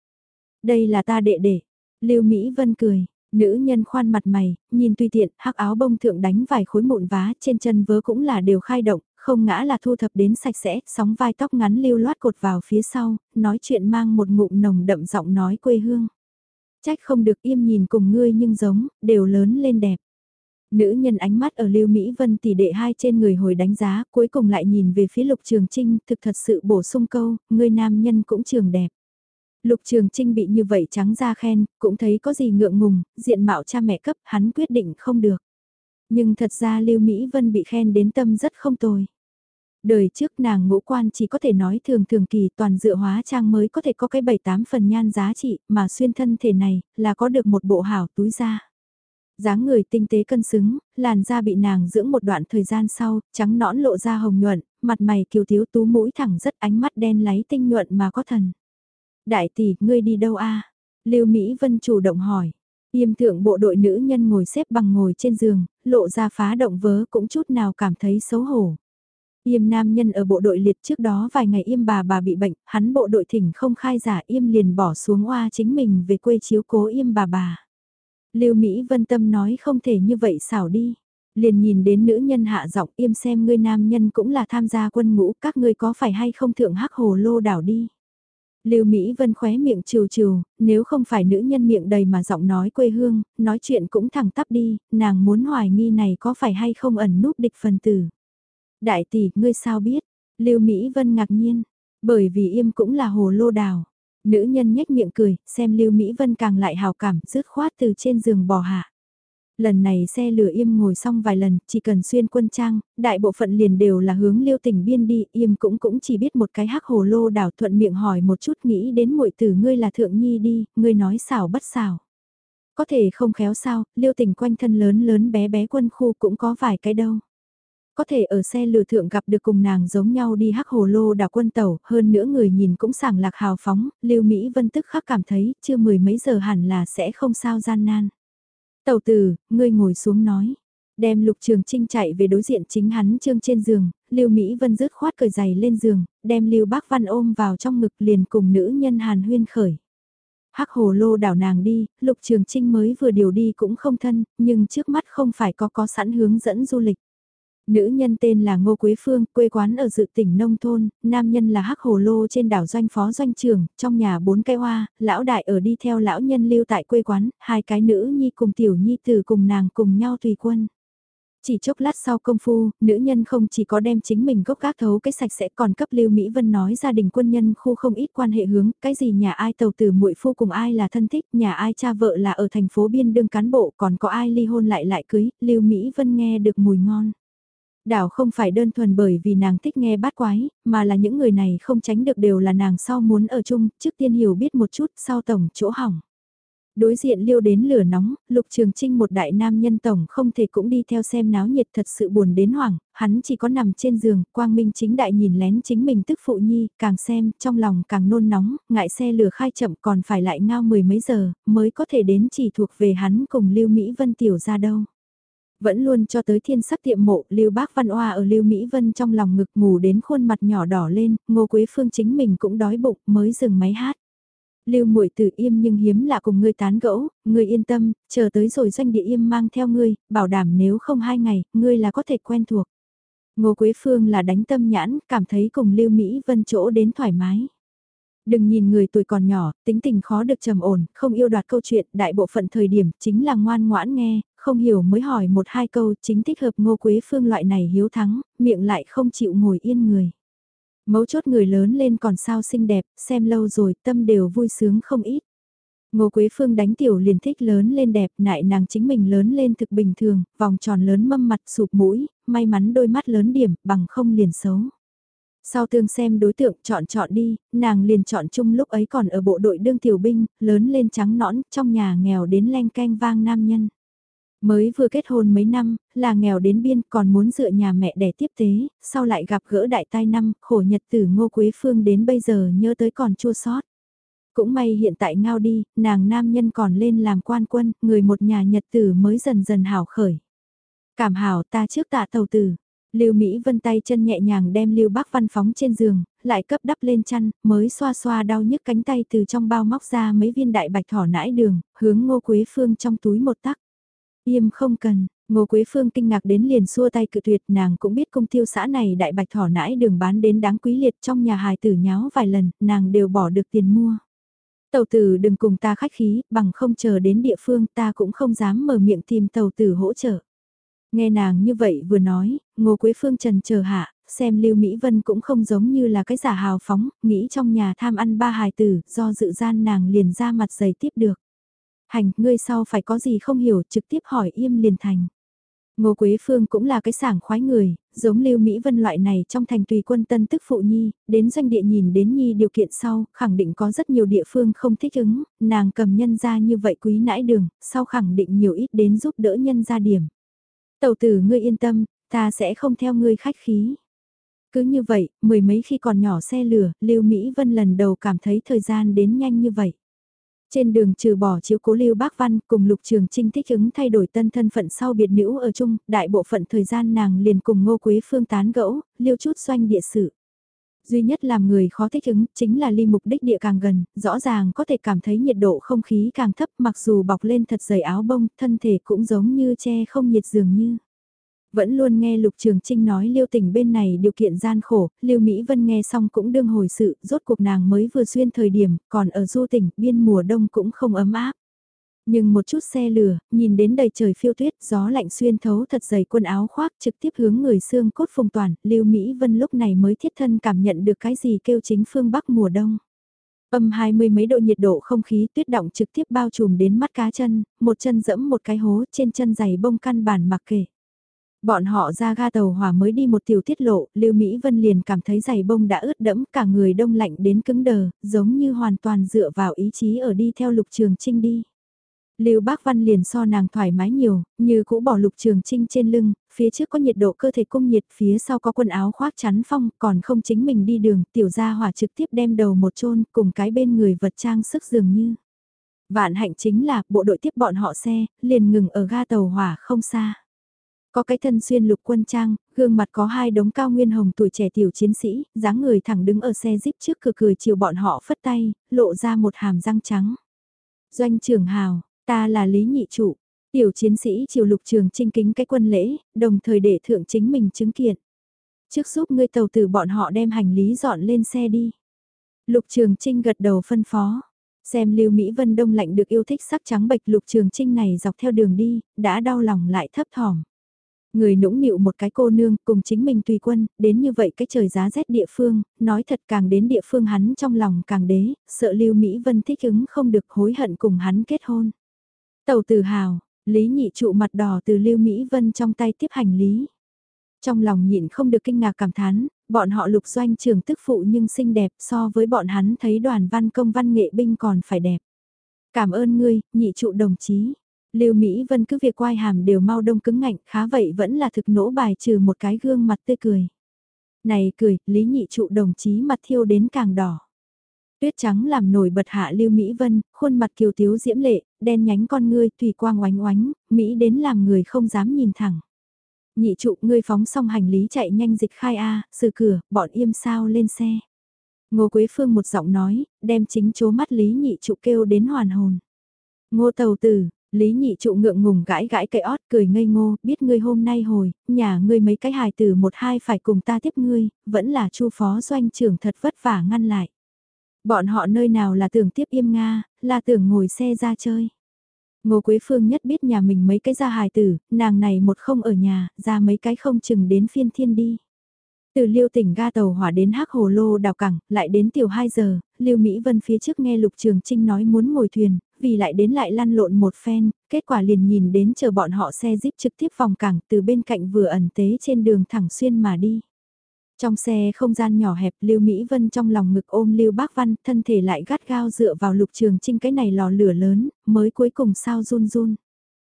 Đây là ta đệ đệ. Lưu Mỹ Vân cười, nữ nhân khoan mặt mày, nhìn tùy tiện, hắc áo bông thượng đánh vài khối mụn vá, trên chân vớ cũng là đều khai động, không ngã là thu thập đến sạch sẽ, sóng vai tóc ngắn lưu loát cột vào phía sau, nói chuyện mang một ngụm nồng đậm giọng nói quê hương. Trách không được im nhìn cùng ngươi nhưng giống, đều lớn lên đẹp. Nữ nhân ánh mắt ở Lưu Mỹ Vân tỷ đệ hai trên người hồi đánh giá, cuối cùng lại nhìn về phía Lục Trường Trinh, thực thật sự bổ sung câu, ngươi nam nhân cũng trường đẹp. Lục Trường Trinh bị như vậy trắng ra khen, cũng thấy có gì ngượng ngùng, diện mạo cha mẹ cấp, hắn quyết định không được. Nhưng thật ra Lưu Mỹ Vân bị khen đến tâm rất không tồi. Đời trước nàng ngũ quan chỉ có thể nói thường thường kỳ toàn dựa hóa trang mới có thể có cái bảy tám phần nhan giá trị mà xuyên thân thể này là có được một bộ hảo túi da. dáng người tinh tế cân xứng, làn da bị nàng dưỡng một đoạn thời gian sau, trắng nõn lộ ra hồng nhuận, mặt mày kiều thiếu tú mũi thẳng rất ánh mắt đen láy tinh nhuận mà có thần. Đại tỷ, ngươi đi đâu a? Lưu Mỹ Vân chủ động hỏi. Yêm thượng bộ đội nữ nhân ngồi xếp bằng ngồi trên giường, lộ ra phá động vớ cũng chút nào cảm thấy xấu hổ. Yêm nam nhân ở bộ đội liệt trước đó vài ngày Yêm bà bà bị bệnh, hắn bộ đội thỉnh không khai giả Yêm liền bỏ xuống oa chính mình về quê chiếu cố Yêm bà bà. Lưu Mỹ Vân Tâm nói không thể như vậy xảo đi. Liền nhìn đến nữ nhân hạ giọng Yêm xem ngươi nam nhân cũng là tham gia quân ngũ các ngươi có phải hay không thượng hắc hồ lô đảo đi. Lưu Mỹ Vân khóe miệng trừ trừ, nếu không phải nữ nhân miệng đầy mà giọng nói quê hương, nói chuyện cũng thẳng tắp đi, nàng muốn hoài nghi này có phải hay không ẩn núp địch phần tử. Đại tỷ, ngươi sao biết? Lưu Mỹ Vân ngạc nhiên, bởi vì im cũng là hồ lô đào. Nữ nhân nhếch miệng cười, xem Lưu Mỹ Vân càng lại hào cảm, rứt khoát từ trên giường bò hạ. Lần này xe lửa im ngồi xong vài lần, chỉ cần xuyên quân trang, đại bộ phận liền đều là hướng Lưu tỉnh biên đi, im cũng cũng chỉ biết một cái hắc hồ lô đảo thuận miệng hỏi một chút nghĩ đến muội tử ngươi là thượng nhi đi, ngươi nói xảo bất xảo. Có thể không khéo sao, Lưu tỉnh quanh thân lớn lớn bé bé quân khu cũng có vài cái đâu có thể ở xe lửa thượng gặp được cùng nàng giống nhau đi hắc hồ lô đảo quân tàu, hơn nữa người nhìn cũng sảng lạc hào phóng, Lưu Mỹ Vân tức khắc cảm thấy chưa mười mấy giờ hẳn là sẽ không sao gian nan. Tàu tử, ngươi ngồi xuống nói. Đem Lục Trường Trinh chạy về đối diện chính hắn trương trên giường, Lưu Mỹ Vân rứt khoát cởi giày lên giường, đem Lưu Bác Văn ôm vào trong ngực liền cùng nữ nhân Hàn Huyên khởi. Hắc hồ lô đảo nàng đi, Lục Trường Trinh mới vừa điều đi cũng không thân, nhưng trước mắt không phải có có sẵn hướng dẫn du lịch. Nữ nhân tên là Ngô Quế Phương, quê quán ở dự tỉnh nông thôn, nam nhân là hắc hồ lô trên đảo doanh phó doanh trường, trong nhà bốn cây hoa, lão đại ở đi theo lão nhân lưu tại quê quán, hai cái nữ nhi cùng tiểu nhi tử cùng nàng cùng nhau tùy quân. Chỉ chốc lát sau công phu, nữ nhân không chỉ có đem chính mình gốc gác thấu cái sạch sẽ còn cấp Lưu Mỹ Vân nói gia đình quân nhân khu không ít quan hệ hướng, cái gì nhà ai tàu từ muội phu cùng ai là thân thích, nhà ai cha vợ là ở thành phố biên đương cán bộ, còn có ai ly hôn lại lại cưới, Lưu Mỹ Vân nghe được mùi ngon. Đảo không phải đơn thuần bởi vì nàng thích nghe bát quái, mà là những người này không tránh được đều là nàng sau muốn ở chung, trước tiên hiểu biết một chút, sau tổng chỗ hỏng. Đối diện liêu đến lửa nóng, lục trường trinh một đại nam nhân tổng không thể cũng đi theo xem náo nhiệt thật sự buồn đến hoảng, hắn chỉ có nằm trên giường, quang minh chính đại nhìn lén chính mình tức phụ nhi, càng xem, trong lòng càng nôn nóng, ngại xe lửa khai chậm còn phải lại ngao mười mấy giờ, mới có thể đến chỉ thuộc về hắn cùng Lưu Mỹ Vân Tiểu ra đâu. Vẫn luôn cho tới thiên sắc tiệm mộ, Lưu Bác Văn Oa ở Lưu Mỹ Vân trong lòng ngực ngủ đến khuôn mặt nhỏ đỏ lên, Ngô Quế Phương chính mình cũng đói bụng mới dừng máy hát. Lưu muội tử im nhưng hiếm lạ cùng ngươi tán gẫu, ngươi yên tâm, chờ tới rồi doanh địa im mang theo ngươi, bảo đảm nếu không hai ngày, ngươi là có thể quen thuộc. Ngô Quế Phương là đánh tâm nhãn, cảm thấy cùng Lưu Mỹ Vân chỗ đến thoải mái. Đừng nhìn người tuổi còn nhỏ, tính tình khó được trầm ổn, không yêu đoạt câu chuyện, đại bộ phận thời điểm chính là ngoan ngoãn nghe, không hiểu mới hỏi một hai câu chính thích hợp Ngô Quế Phương loại này hiếu thắng, miệng lại không chịu ngồi yên người. Mấu chốt người lớn lên còn sao xinh đẹp, xem lâu rồi tâm đều vui sướng không ít. Ngô Quế Phương đánh tiểu liền thích lớn lên đẹp, nại nàng chính mình lớn lên thực bình thường, vòng tròn lớn mâm mặt sụp mũi, may mắn đôi mắt lớn điểm, bằng không liền xấu. Sau tương xem đối tượng chọn chọn đi, nàng liền chọn chung lúc ấy còn ở bộ đội đương tiểu binh, lớn lên trắng nõn, trong nhà nghèo đến len canh vang nam nhân. Mới vừa kết hôn mấy năm, là nghèo đến biên còn muốn dựa nhà mẹ đẻ tiếp tế, sau lại gặp gỡ đại tai năm, khổ nhật tử ngô quế phương đến bây giờ nhớ tới còn chua sót. Cũng may hiện tại ngao đi, nàng nam nhân còn lên làm quan quân, người một nhà nhật tử mới dần dần hảo khởi. Cảm hảo ta trước tạ tàu tử. Lưu Mỹ Vân tay chân nhẹ nhàng đem Lưu Bác Văn phóng trên giường, lại cấp đắp lên chăn, mới xoa xoa đau nhức cánh tay từ trong bao móc ra mấy viên đại bạch thỏ nãi đường, hướng Ngô Quế Phương trong túi một tắc yêm không cần, Ngô Quế Phương kinh ngạc đến liền xua tay cự tuyệt nàng cũng biết công tiêu xã này đại bạch thỏ nãi đường bán đến đáng quý liệt trong nhà hài tử nháo vài lần, nàng đều bỏ được tiền mua. Tàu tử đừng cùng ta khách khí, bằng không chờ đến địa phương ta cũng không dám mở miệng tìm tàu tử hỗ trợ. Nghe nàng như vậy vừa nói, Ngô Quế Phương trần chờ hạ, xem Lưu Mỹ Vân cũng không giống như là cái giả hào phóng, nghĩ trong nhà tham ăn ba hài tử, do dự gian nàng liền ra mặt giày tiếp được. Hành, ngươi sau phải có gì không hiểu trực tiếp hỏi im liền thành. Ngô Quế Phương cũng là cái sảng khoái người, giống Lưu Mỹ Vân loại này trong thành tùy quân tân tức phụ nhi, đến doanh địa nhìn đến nhi điều kiện sau, khẳng định có rất nhiều địa phương không thích ứng, nàng cầm nhân ra như vậy quý nãi đường, sau khẳng định nhiều ít đến giúp đỡ nhân ra điểm. Tầu tử ngươi yên tâm, ta sẽ không theo ngươi khách khí. Cứ như vậy, mười mấy khi còn nhỏ xe lửa, Lưu Mỹ Vân lần đầu cảm thấy thời gian đến nhanh như vậy. Trên đường trừ bỏ chiếu cố lưu bác văn cùng lục trường trinh thích ứng thay đổi tân thân phận sau biệt nữ ở chung, đại bộ phận thời gian nàng liền cùng ngô quế phương tán gẫu, lưu chút doanh địa sự. Duy nhất làm người khó thích ứng chính là ly mục đích địa càng gần, rõ ràng có thể cảm thấy nhiệt độ không khí càng thấp mặc dù bọc lên thật dày áo bông, thân thể cũng giống như che không nhiệt dường như. Vẫn luôn nghe Lục Trường Trinh nói Liêu Tỉnh bên này điều kiện gian khổ, Liêu Mỹ Vân nghe xong cũng đương hồi sự, rốt cuộc nàng mới vừa xuyên thời điểm, còn ở du tỉnh, biên mùa đông cũng không ấm áp. Nhưng một chút xe lửa, nhìn đến đầy trời phiêu tuyết, gió lạnh xuyên thấu thật dày quần áo khoác trực tiếp hướng người xương cốt phùng toàn, Lưu Mỹ Vân lúc này mới thiết thân cảm nhận được cái gì kêu chính phương Bắc mùa đông. Âm hai mươi mấy độ nhiệt độ không khí tuyết động trực tiếp bao trùm đến mắt cá chân, một chân dẫm một cái hố trên chân giày bông căn bản mặc kệ. Bọn họ ra ga tàu hỏa mới đi một tiểu tiết lộ, Lưu Mỹ Vân liền cảm thấy giày bông đã ướt đẫm cả người đông lạnh đến cứng đờ, giống như hoàn toàn dựa vào ý chí ở đi theo lục trường trinh đi. Lưu Bác Văn liền so nàng thoải mái nhiều, như cũ bỏ lục trường trinh trên lưng, phía trước có nhiệt độ cơ thể cung nhiệt, phía sau có quần áo khoác chắn phong, còn không chính mình đi đường, tiểu gia hỏa trực tiếp đem đầu một chôn cùng cái bên người vật trang sức dường như. Vạn hạnh chính là bộ đội tiếp bọn họ xe, liền ngừng ở ga tàu hỏa không xa. Có cái thân xuyên lục quân trang, gương mặt có hai đống cao nguyên hồng tuổi trẻ tiểu chiến sĩ, dáng người thẳng đứng ở xe jeep trước cửa cười chiều bọn họ phất tay, lộ ra một hàm răng trắng. Doanh trưởng hào, ta là Lý Nhị Trụ, tiểu chiến sĩ chiều lục trường trinh kính cái quân lễ, đồng thời để thượng chính mình chứng kiện. Trước giúp ngươi tàu tử bọn họ đem hành lý dọn lên xe đi. Lục Trường Trinh gật đầu phân phó. Xem Lưu Mỹ Vân Đông lạnh được yêu thích sắc trắng bệch Lục Trường Trinh này dọc theo đường đi, đã đau lòng lại thấp thỏm. Người nũng nịu một cái cô nương cùng chính mình tùy quân, đến như vậy cái trời giá rét địa phương, nói thật càng đến địa phương hắn trong lòng càng đế, sợ Lưu Mỹ Vân thích ứng không được hối hận cùng hắn kết hôn. Tàu tự hào, Lý nhị trụ mặt đỏ từ Lưu Mỹ Vân trong tay tiếp hành lý. Trong lòng nhịn không được kinh ngạc cảm thán, bọn họ lục doanh trường tức phụ nhưng xinh đẹp so với bọn hắn thấy đoàn văn công văn nghệ binh còn phải đẹp. Cảm ơn ngươi, nhị trụ đồng chí. Lưu Mỹ Vân cứ việc quai hàm đều mau đông cứng ngạnh, khá vậy vẫn là thực nỗ bài trừ một cái gương mặt tươi cười. Này cười, Lý nhị trụ đồng chí mặt thiêu đến càng đỏ. Tuyết trắng làm nổi bật hạ Lưu Mỹ Vân, khuôn mặt kiều tiếu diễm lệ, đen nhánh con ngươi, thủy quang oánh oánh, Mỹ đến làm người không dám nhìn thẳng. Nhị trụ ngươi phóng xong hành lý chạy nhanh dịch khai A, sự cửa, bọn im sao lên xe. Ngô Quế Phương một giọng nói, đem chính chố mắt Lý nhị trụ kêu đến hoàn hồn. Ngô tàu tử, Lý nhị trụ ngượng ngùng gãi gãi cây ót cười ngây ngô, biết ngươi hôm nay hồi, nhà ngươi mấy cái hài tử một hai phải cùng ta tiếp ngươi, vẫn là chu phó doanh trưởng thật vất vả ngăn lại. Bọn họ nơi nào là tưởng tiếp im Nga, là tưởng ngồi xe ra chơi. Ngô Quế Phương nhất biết nhà mình mấy cái ra hài tử, nàng này một không ở nhà, ra mấy cái không chừng đến phiên thiên đi. Từ Liêu tỉnh ga tàu hỏa đến Hắc Hồ Lô đào cảng, lại đến tiểu 2 giờ, Liêu Mỹ Vân phía trước nghe Lục Trường Trinh nói muốn ngồi thuyền, vì lại đến lại lăn lộn một phen, kết quả liền nhìn đến chờ bọn họ xe jeep trực tiếp vòng cảng từ bên cạnh vừa ẩn tế trên đường thẳng xuyên mà đi. Trong xe không gian nhỏ hẹp Lưu Mỹ Vân trong lòng ngực ôm Lưu Bác Văn, thân thể lại gắt gao dựa vào lục trường trinh cái này lò lửa lớn, mới cuối cùng sao run run.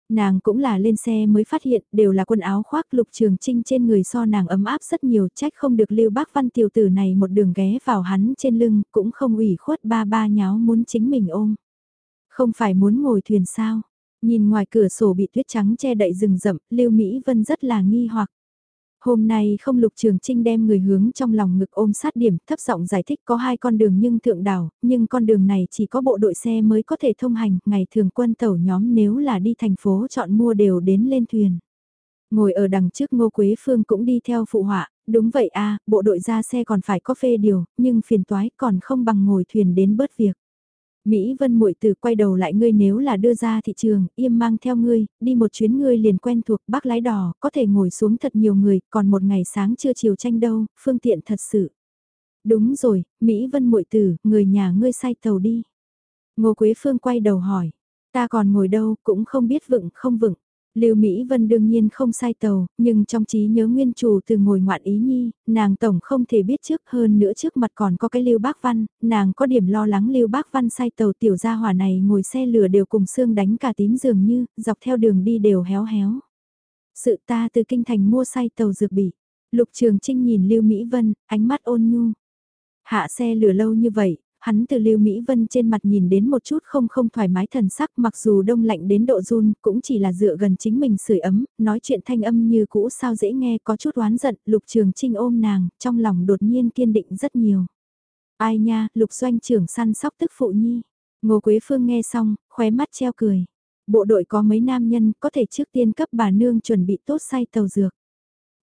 Nàng cũng là lên xe mới phát hiện đều là quần áo khoác lục trường trinh trên người so nàng ấm áp rất nhiều trách không được Lưu Bác Văn tiểu tử này một đường ghé vào hắn trên lưng cũng không ủy khuất ba ba nháo muốn chính mình ôm. Không phải muốn ngồi thuyền sao? Nhìn ngoài cửa sổ bị tuyết trắng che đậy rừng rậm, Lưu Mỹ Vân rất là nghi hoặc. Hôm nay không lục trường trinh đem người hướng trong lòng ngực ôm sát điểm thấp giọng giải thích có hai con đường nhưng thượng đảo, nhưng con đường này chỉ có bộ đội xe mới có thể thông hành, ngày thường quân tàu nhóm nếu là đi thành phố chọn mua đều đến lên thuyền. Ngồi ở đằng trước Ngô Quế Phương cũng đi theo phụ họa, đúng vậy a bộ đội ra xe còn phải có phê điều, nhưng phiền toái còn không bằng ngồi thuyền đến bớt việc. Mỹ Vân muội từ quay đầu lại ngươi nếu là đưa ra thị trường, im mang theo ngươi, đi một chuyến ngươi liền quen thuộc bác lái đò, có thể ngồi xuống thật nhiều người, còn một ngày sáng chưa chiều tranh đâu, phương tiện thật sự. Đúng rồi, Mỹ Vân muội tử, người nhà ngươi say tàu đi. Ngô Quế Phương quay đầu hỏi, ta còn ngồi đâu, cũng không biết vựng không vựng. Lưu Mỹ Vân đương nhiên không sai tàu, nhưng trong trí nhớ nguyên chủ từ ngồi ngoạn ý nhi, nàng tổng không thể biết trước hơn nữa trước mặt còn có cái Lưu Bác Văn, nàng có điểm lo lắng Lưu Bác Văn sai tàu tiểu gia hỏa này ngồi xe lửa đều cùng xương đánh cả tím dường như, dọc theo đường đi đều héo héo. Sự ta từ kinh thành mua sai tàu dược bị. Lục Trường Trinh nhìn Lưu Mỹ Vân, ánh mắt ôn nhu. Hạ xe lửa lâu như vậy, hắn từ Lưu Mỹ Vân trên mặt nhìn đến một chút không không thoải mái thần sắc mặc dù đông lạnh đến độ run cũng chỉ là dựa gần chính mình sưởi ấm, nói chuyện thanh âm như cũ sao dễ nghe có chút oán giận, Lục Trường Trinh ôm nàng, trong lòng đột nhiên kiên định rất nhiều. Ai nha, Lục Doanh trưởng săn sóc tức phụ nhi. Ngô Quế Phương nghe xong, khóe mắt treo cười. Bộ đội có mấy nam nhân có thể trước tiên cấp bà nương chuẩn bị tốt say tàu dược.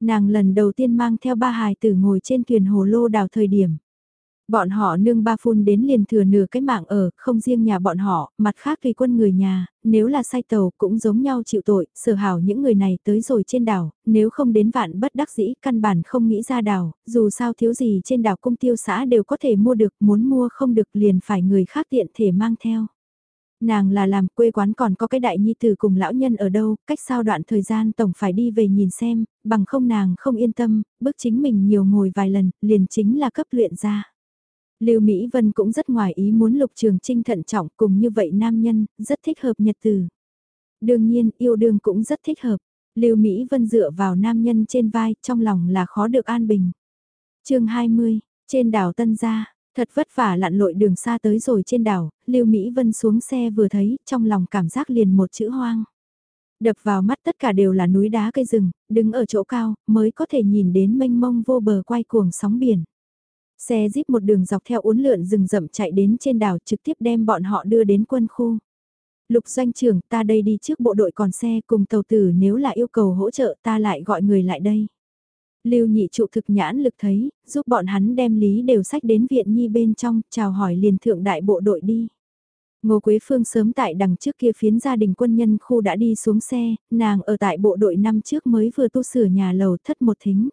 Nàng lần đầu tiên mang theo ba hài tử ngồi trên thuyền hồ lô đào thời điểm Bọn họ nương ba phun đến liền thừa nửa cái mạng ở, không riêng nhà bọn họ, mặt khác tùy quân người nhà, nếu là sai tàu cũng giống nhau chịu tội, sở hảo những người này tới rồi trên đảo, nếu không đến vạn bất đắc dĩ căn bản không nghĩ ra đảo, dù sao thiếu gì trên đảo cung tiêu xã đều có thể mua được, muốn mua không được liền phải người khác tiện thể mang theo. Nàng là làm quê quán còn có cái đại nhi tử cùng lão nhân ở đâu, cách sao đoạn thời gian tổng phải đi về nhìn xem, bằng không nàng không yên tâm, bước chính mình nhiều ngồi vài lần, liền chính là cấp luyện ra. Lưu Mỹ Vân cũng rất ngoài ý muốn Lục Trường Trinh thận trọng cùng như vậy nam nhân, rất thích hợp nhật từ. Đương nhiên, yêu đương cũng rất thích hợp. Lưu Mỹ Vân dựa vào nam nhân trên vai, trong lòng là khó được an bình. chương 20, trên đảo Tân Gia, Thật vất vả lặn lội đường xa tới rồi trên đảo, Lưu Mỹ Vân xuống xe vừa thấy, trong lòng cảm giác liền một chữ hoang. Đập vào mắt tất cả đều là núi đá cây rừng, đứng ở chỗ cao, mới có thể nhìn đến mênh mông vô bờ quay cuồng sóng biển. Xe jeep một đường dọc theo uốn lượn rừng rậm chạy đến trên đảo trực tiếp đem bọn họ đưa đến quân khu. Lục doanh trưởng ta đây đi trước bộ đội còn xe cùng tàu tử nếu là yêu cầu hỗ trợ ta lại gọi người lại đây. Lưu nhị trụ thực nhãn lực thấy, giúp bọn hắn đem lý đều sách đến viện nhi bên trong, chào hỏi liền thượng đại bộ đội đi. Ngô Quế Phương sớm tại đằng trước kia phiến gia đình quân nhân khu đã đi xuống xe, nàng ở tại bộ đội năm trước mới vừa tu sửa nhà lầu thất một thính.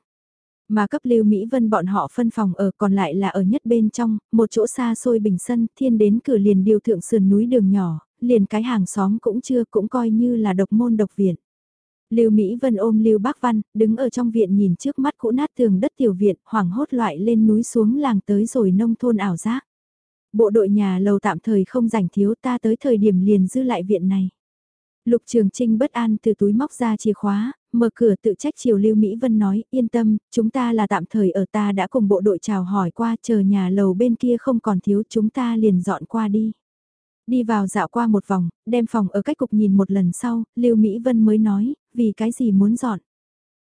Mà cấp lưu Mỹ Vân bọn họ phân phòng ở còn lại là ở nhất bên trong, một chỗ xa xôi bình sân, thiên đến cửa liền điều thượng sườn núi đường nhỏ, liền cái hàng xóm cũng chưa cũng coi như là độc môn độc viện. Lưu Mỹ Vân ôm Lưu Bác Văn, đứng ở trong viện nhìn trước mắt cũ nát tường đất tiểu viện, hoảng hốt loại lên núi xuống làng tới rồi nông thôn ảo giác. Bộ đội nhà lầu tạm thời không rảnh thiếu ta tới thời điểm liền dư lại viện này. Lục Trường Trinh bất an từ túi móc ra chìa khóa, mở cửa tự trách chiều Lưu Mỹ Vân nói, yên tâm, chúng ta là tạm thời ở ta đã cùng bộ đội chào hỏi qua chờ nhà lầu bên kia không còn thiếu chúng ta liền dọn qua đi. Đi vào dạo qua một vòng, đem phòng ở cách cục nhìn một lần sau, Lưu Mỹ Vân mới nói, vì cái gì muốn dọn.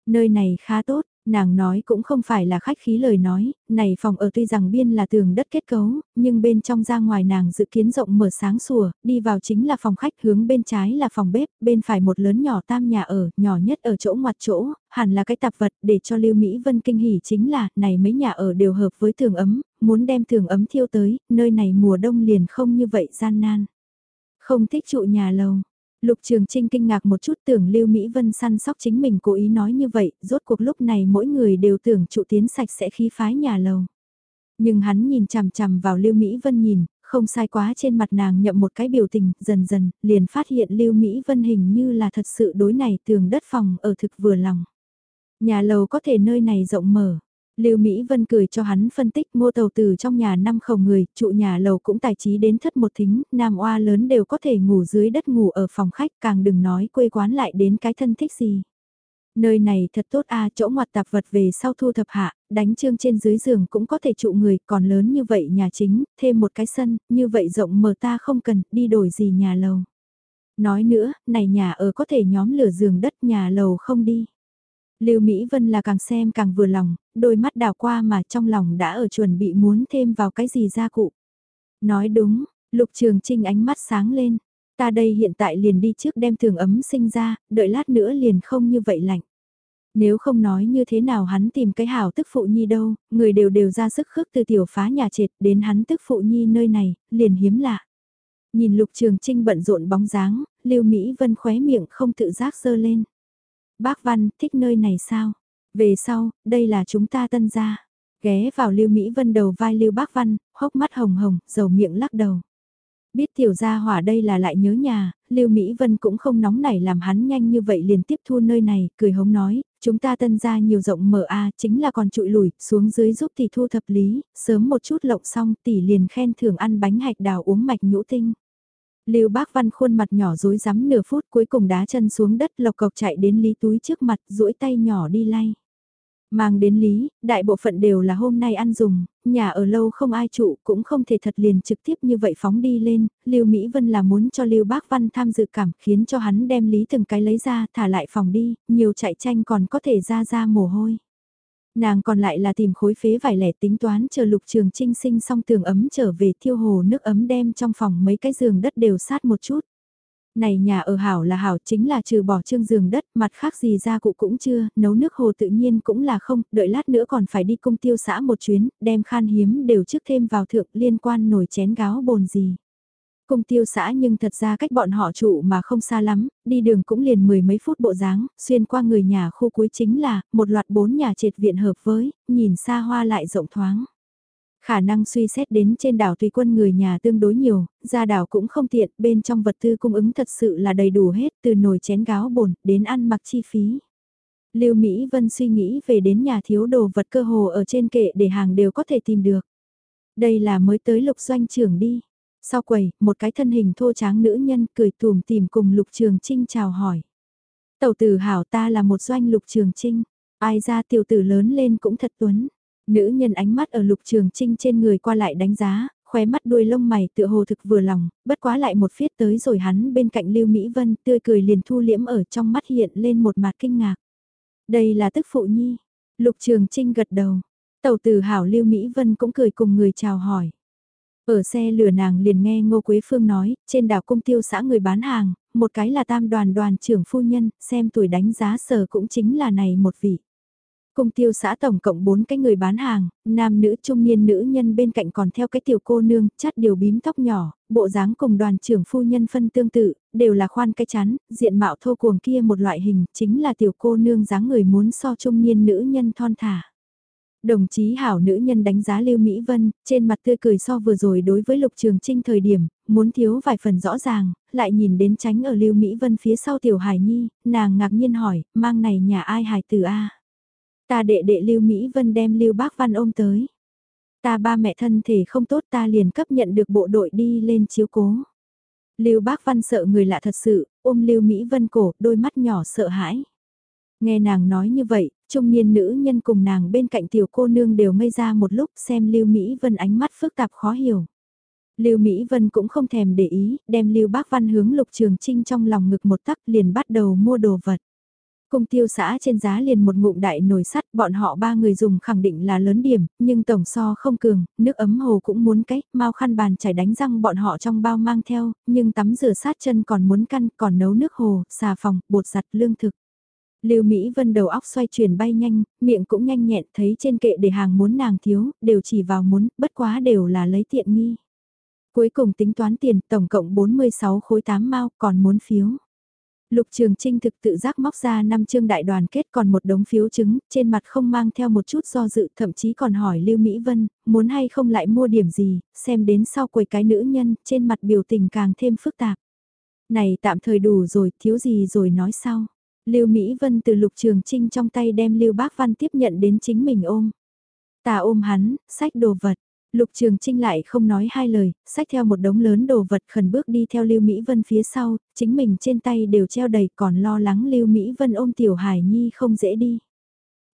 Nơi này khá tốt, nàng nói cũng không phải là khách khí lời nói, này phòng ở tuy rằng biên là tường đất kết cấu, nhưng bên trong ra ngoài nàng dự kiến rộng mở sáng sủa, đi vào chính là phòng khách hướng bên trái là phòng bếp, bên phải một lớn nhỏ tam nhà ở, nhỏ nhất ở chỗ ngoặt chỗ, hẳn là cái tạp vật để cho Lưu Mỹ Vân kinh hỉ chính là, này mấy nhà ở đều hợp với tường ấm, muốn đem tường ấm thiêu tới, nơi này mùa đông liền không như vậy gian nan. Không thích trụ nhà lầu, Lục Trường Trinh kinh ngạc một chút tưởng Lưu Mỹ Vân săn sóc chính mình cố ý nói như vậy, rốt cuộc lúc này mỗi người đều tưởng trụ tiến sạch sẽ khí phái nhà lầu. Nhưng hắn nhìn chằm chằm vào Lưu Mỹ Vân nhìn, không sai quá trên mặt nàng nhậm một cái biểu tình, dần dần, liền phát hiện Lưu Mỹ Vân hình như là thật sự đối này tường đất phòng ở thực vừa lòng. Nhà lầu có thể nơi này rộng mở, Lưu Mỹ Vân cười cho hắn phân tích ngô tàu từ trong nhà năm khẩu người, trụ nhà lầu cũng tài trí đến thất một thính, nam oa lớn đều có thể ngủ dưới đất ngủ ở phòng khách, càng đừng nói quê quán lại đến cái thân thích gì. Nơi này thật tốt a chỗ ngoặt tạp vật về sau thu thập hạ, đánh trương trên dưới giường cũng có thể trụ người, còn lớn như vậy nhà chính, thêm một cái sân, như vậy rộng mở ta không cần, đi đổi gì nhà lầu. Nói nữa, này nhà ở có thể nhóm lửa giường đất nhà lầu không đi. Lưu Mỹ Vân là càng xem càng vừa lòng, đôi mắt đảo qua mà trong lòng đã ở chuẩn bị muốn thêm vào cái gì gia cụ. Nói đúng, Lục Trường Trinh ánh mắt sáng lên, ta đây hiện tại liền đi trước đem thường ấm sinh ra, đợi lát nữa liền không như vậy lạnh. Nếu không nói như thế nào hắn tìm cái hảo tức phụ nhi đâu, người đều đều ra sức khước từ tiểu phá nhà trệt đến hắn tức phụ nhi nơi này, liền hiếm lạ. Nhìn Lục Trường Trinh bận rộn bóng dáng, Lưu Mỹ Vân khóe miệng không tự giác dơ lên. Bác Văn, thích nơi này sao? Về sau, đây là chúng ta tân gia. Ghé vào Lưu Mỹ Vân đầu vai Lưu Bác Văn, hốc mắt hồng hồng, dầu miệng lắc đầu. Biết tiểu gia hỏa đây là lại nhớ nhà, Lưu Mỹ Vân cũng không nóng nảy làm hắn nhanh như vậy liền tiếp thu nơi này, cười hống nói, chúng ta tân gia nhiều rộng mở a chính là còn trụi lùi, xuống dưới giúp tỷ thu thập lý, sớm một chút lộng xong tỷ liền khen thưởng ăn bánh hạch đào uống mạch nhũ tinh. Lưu Bác Văn khuôn mặt nhỏ rối rắm nửa phút cuối cùng đá chân xuống đất lộc cộc chạy đến Lý Túi trước mặt duỗi tay nhỏ đi lay. Mang đến Lý, đại bộ phận đều là hôm nay ăn dùng, nhà ở lâu không ai trụ cũng không thể thật liền trực tiếp như vậy phóng đi lên, Lưu Mỹ Vân là muốn cho Lưu Bác Văn tham dự cảm khiến cho hắn đem Lý từng cái lấy ra thả lại phòng đi, nhiều chạy tranh còn có thể ra ra mồ hôi. Nàng còn lại là tìm khối phế vải lẻ tính toán chờ lục trường trinh sinh xong tường ấm trở về thiêu hồ nước ấm đem trong phòng mấy cái giường đất đều sát một chút. Này nhà ở hảo là hảo chính là trừ bỏ trương giường đất mặt khác gì ra cụ cũng chưa, nấu nước hồ tự nhiên cũng là không, đợi lát nữa còn phải đi cung tiêu xã một chuyến, đem khan hiếm đều trước thêm vào thượng liên quan nổi chén gáo bồn gì. Cung tiêu xã nhưng thật ra cách bọn họ trụ mà không xa lắm, đi đường cũng liền mười mấy phút bộ dáng, xuyên qua người nhà khu cuối chính là, một loạt bốn nhà trệt viện hợp với, nhìn xa hoa lại rộng thoáng. Khả năng suy xét đến trên đảo tùy quân người nhà tương đối nhiều, ra đảo cũng không tiện, bên trong vật tư cung ứng thật sự là đầy đủ hết, từ nồi chén gáo bồn, đến ăn mặc chi phí. Lưu Mỹ Vân suy nghĩ về đến nhà thiếu đồ vật cơ hồ ở trên kệ để hàng đều có thể tìm được. Đây là mới tới lục doanh trưởng đi. Sau quầy, một cái thân hình thô tráng nữ nhân cười tùm tìm cùng Lục Trường Trinh chào hỏi. Tàu tử hảo ta là một doanh Lục Trường Trinh, ai ra tiểu tử lớn lên cũng thật tuấn. Nữ nhân ánh mắt ở lục trường trinh trên người qua lại đánh giá, khóe mắt đuôi lông mày tựa hồ thực vừa lòng, bất quá lại một phiết tới rồi hắn bên cạnh Lưu Mỹ Vân tươi cười liền thu liễm ở trong mắt hiện lên một mặt kinh ngạc. Đây là tức phụ nhi. Lục Trường Trinh gật đầu. Tàu tử hảo Lưu Mỹ Vân cũng cười cùng người chào hỏi. Ở xe lửa nàng liền nghe Ngô Quế Phương nói, trên đảo cung tiêu xã người bán hàng, một cái là tam đoàn đoàn trưởng phu nhân, xem tuổi đánh giá sở cũng chính là này một vị. Cung tiêu xã tổng cộng 4 cái người bán hàng, nam nữ trung niên nữ nhân bên cạnh còn theo cái tiểu cô nương, chắt điều bím tóc nhỏ, bộ dáng cùng đoàn trưởng phu nhân phân tương tự, đều là khoan cái chán, diện mạo thô cuồng kia một loại hình, chính là tiểu cô nương dáng người muốn so trung niên nữ nhân thon thả. Đồng chí hảo nữ nhân đánh giá Lưu Mỹ Vân, trên mặt tươi cười so vừa rồi đối với Lục Trường Trinh thời điểm, muốn thiếu vài phần rõ ràng, lại nhìn đến tránh ở Lưu Mỹ Vân phía sau tiểu Hải Nhi, nàng ngạc nhiên hỏi, mang này nhà ai Hải tử A. Ta đệ đệ Lưu Mỹ Vân đem Lưu Bác Văn ôm tới. Ta ba mẹ thân thể không tốt ta liền cấp nhận được bộ đội đi lên chiếu cố. Lưu Bác Văn sợ người lạ thật sự, ôm Lưu Mỹ Vân cổ, đôi mắt nhỏ sợ hãi. Nghe nàng nói như vậy, trung niên nữ nhân cùng nàng bên cạnh tiểu cô nương đều ngây ra một lúc xem Lưu Mỹ Vân ánh mắt phức tạp khó hiểu. Lưu Mỹ Vân cũng không thèm để ý, đem Lưu Bác Văn hướng Lục Trường Trinh trong lòng ngực một tắc liền bắt đầu mua đồ vật. Cung tiêu xã trên giá liền một ngụm đại nồi sắt, bọn họ ba người dùng khẳng định là lớn điểm, nhưng tổng so không cường, nước ấm hồ cũng muốn cách mau khăn bàn chảy đánh răng bọn họ trong bao mang theo, nhưng tắm rửa sát chân còn muốn căn, còn nấu nước hồ, xà phòng, bột giặt, lương thực. Lưu Mỹ Vân đầu óc xoay chuyển bay nhanh, miệng cũng nhanh nhẹn thấy trên kệ để hàng muốn nàng thiếu, đều chỉ vào muốn, bất quá đều là lấy tiện nghi. Cuối cùng tính toán tiền, tổng cộng 46 khối 8 mao, còn muốn phiếu. Lục Trường Trinh thực tự giác móc ra năm chương đại đoàn kết còn một đống phiếu chứng, trên mặt không mang theo một chút do dự, thậm chí còn hỏi Lưu Mỹ Vân, muốn hay không lại mua điểm gì, xem đến sau quầy cái nữ nhân, trên mặt biểu tình càng thêm phức tạp. Này tạm thời đủ rồi, thiếu gì rồi nói sau. Lưu Mỹ Vân từ Lục Trường Trinh trong tay đem Lưu Bác Văn tiếp nhận đến chính mình ôm. Ta ôm hắn, sách đồ vật. Lục Trường Trinh lại không nói hai lời, sách theo một đống lớn đồ vật khẩn bước đi theo Lưu Mỹ Vân phía sau, chính mình trên tay đều treo đầy còn lo lắng Lưu Mỹ Vân ôm Tiểu Hải Nhi không dễ đi.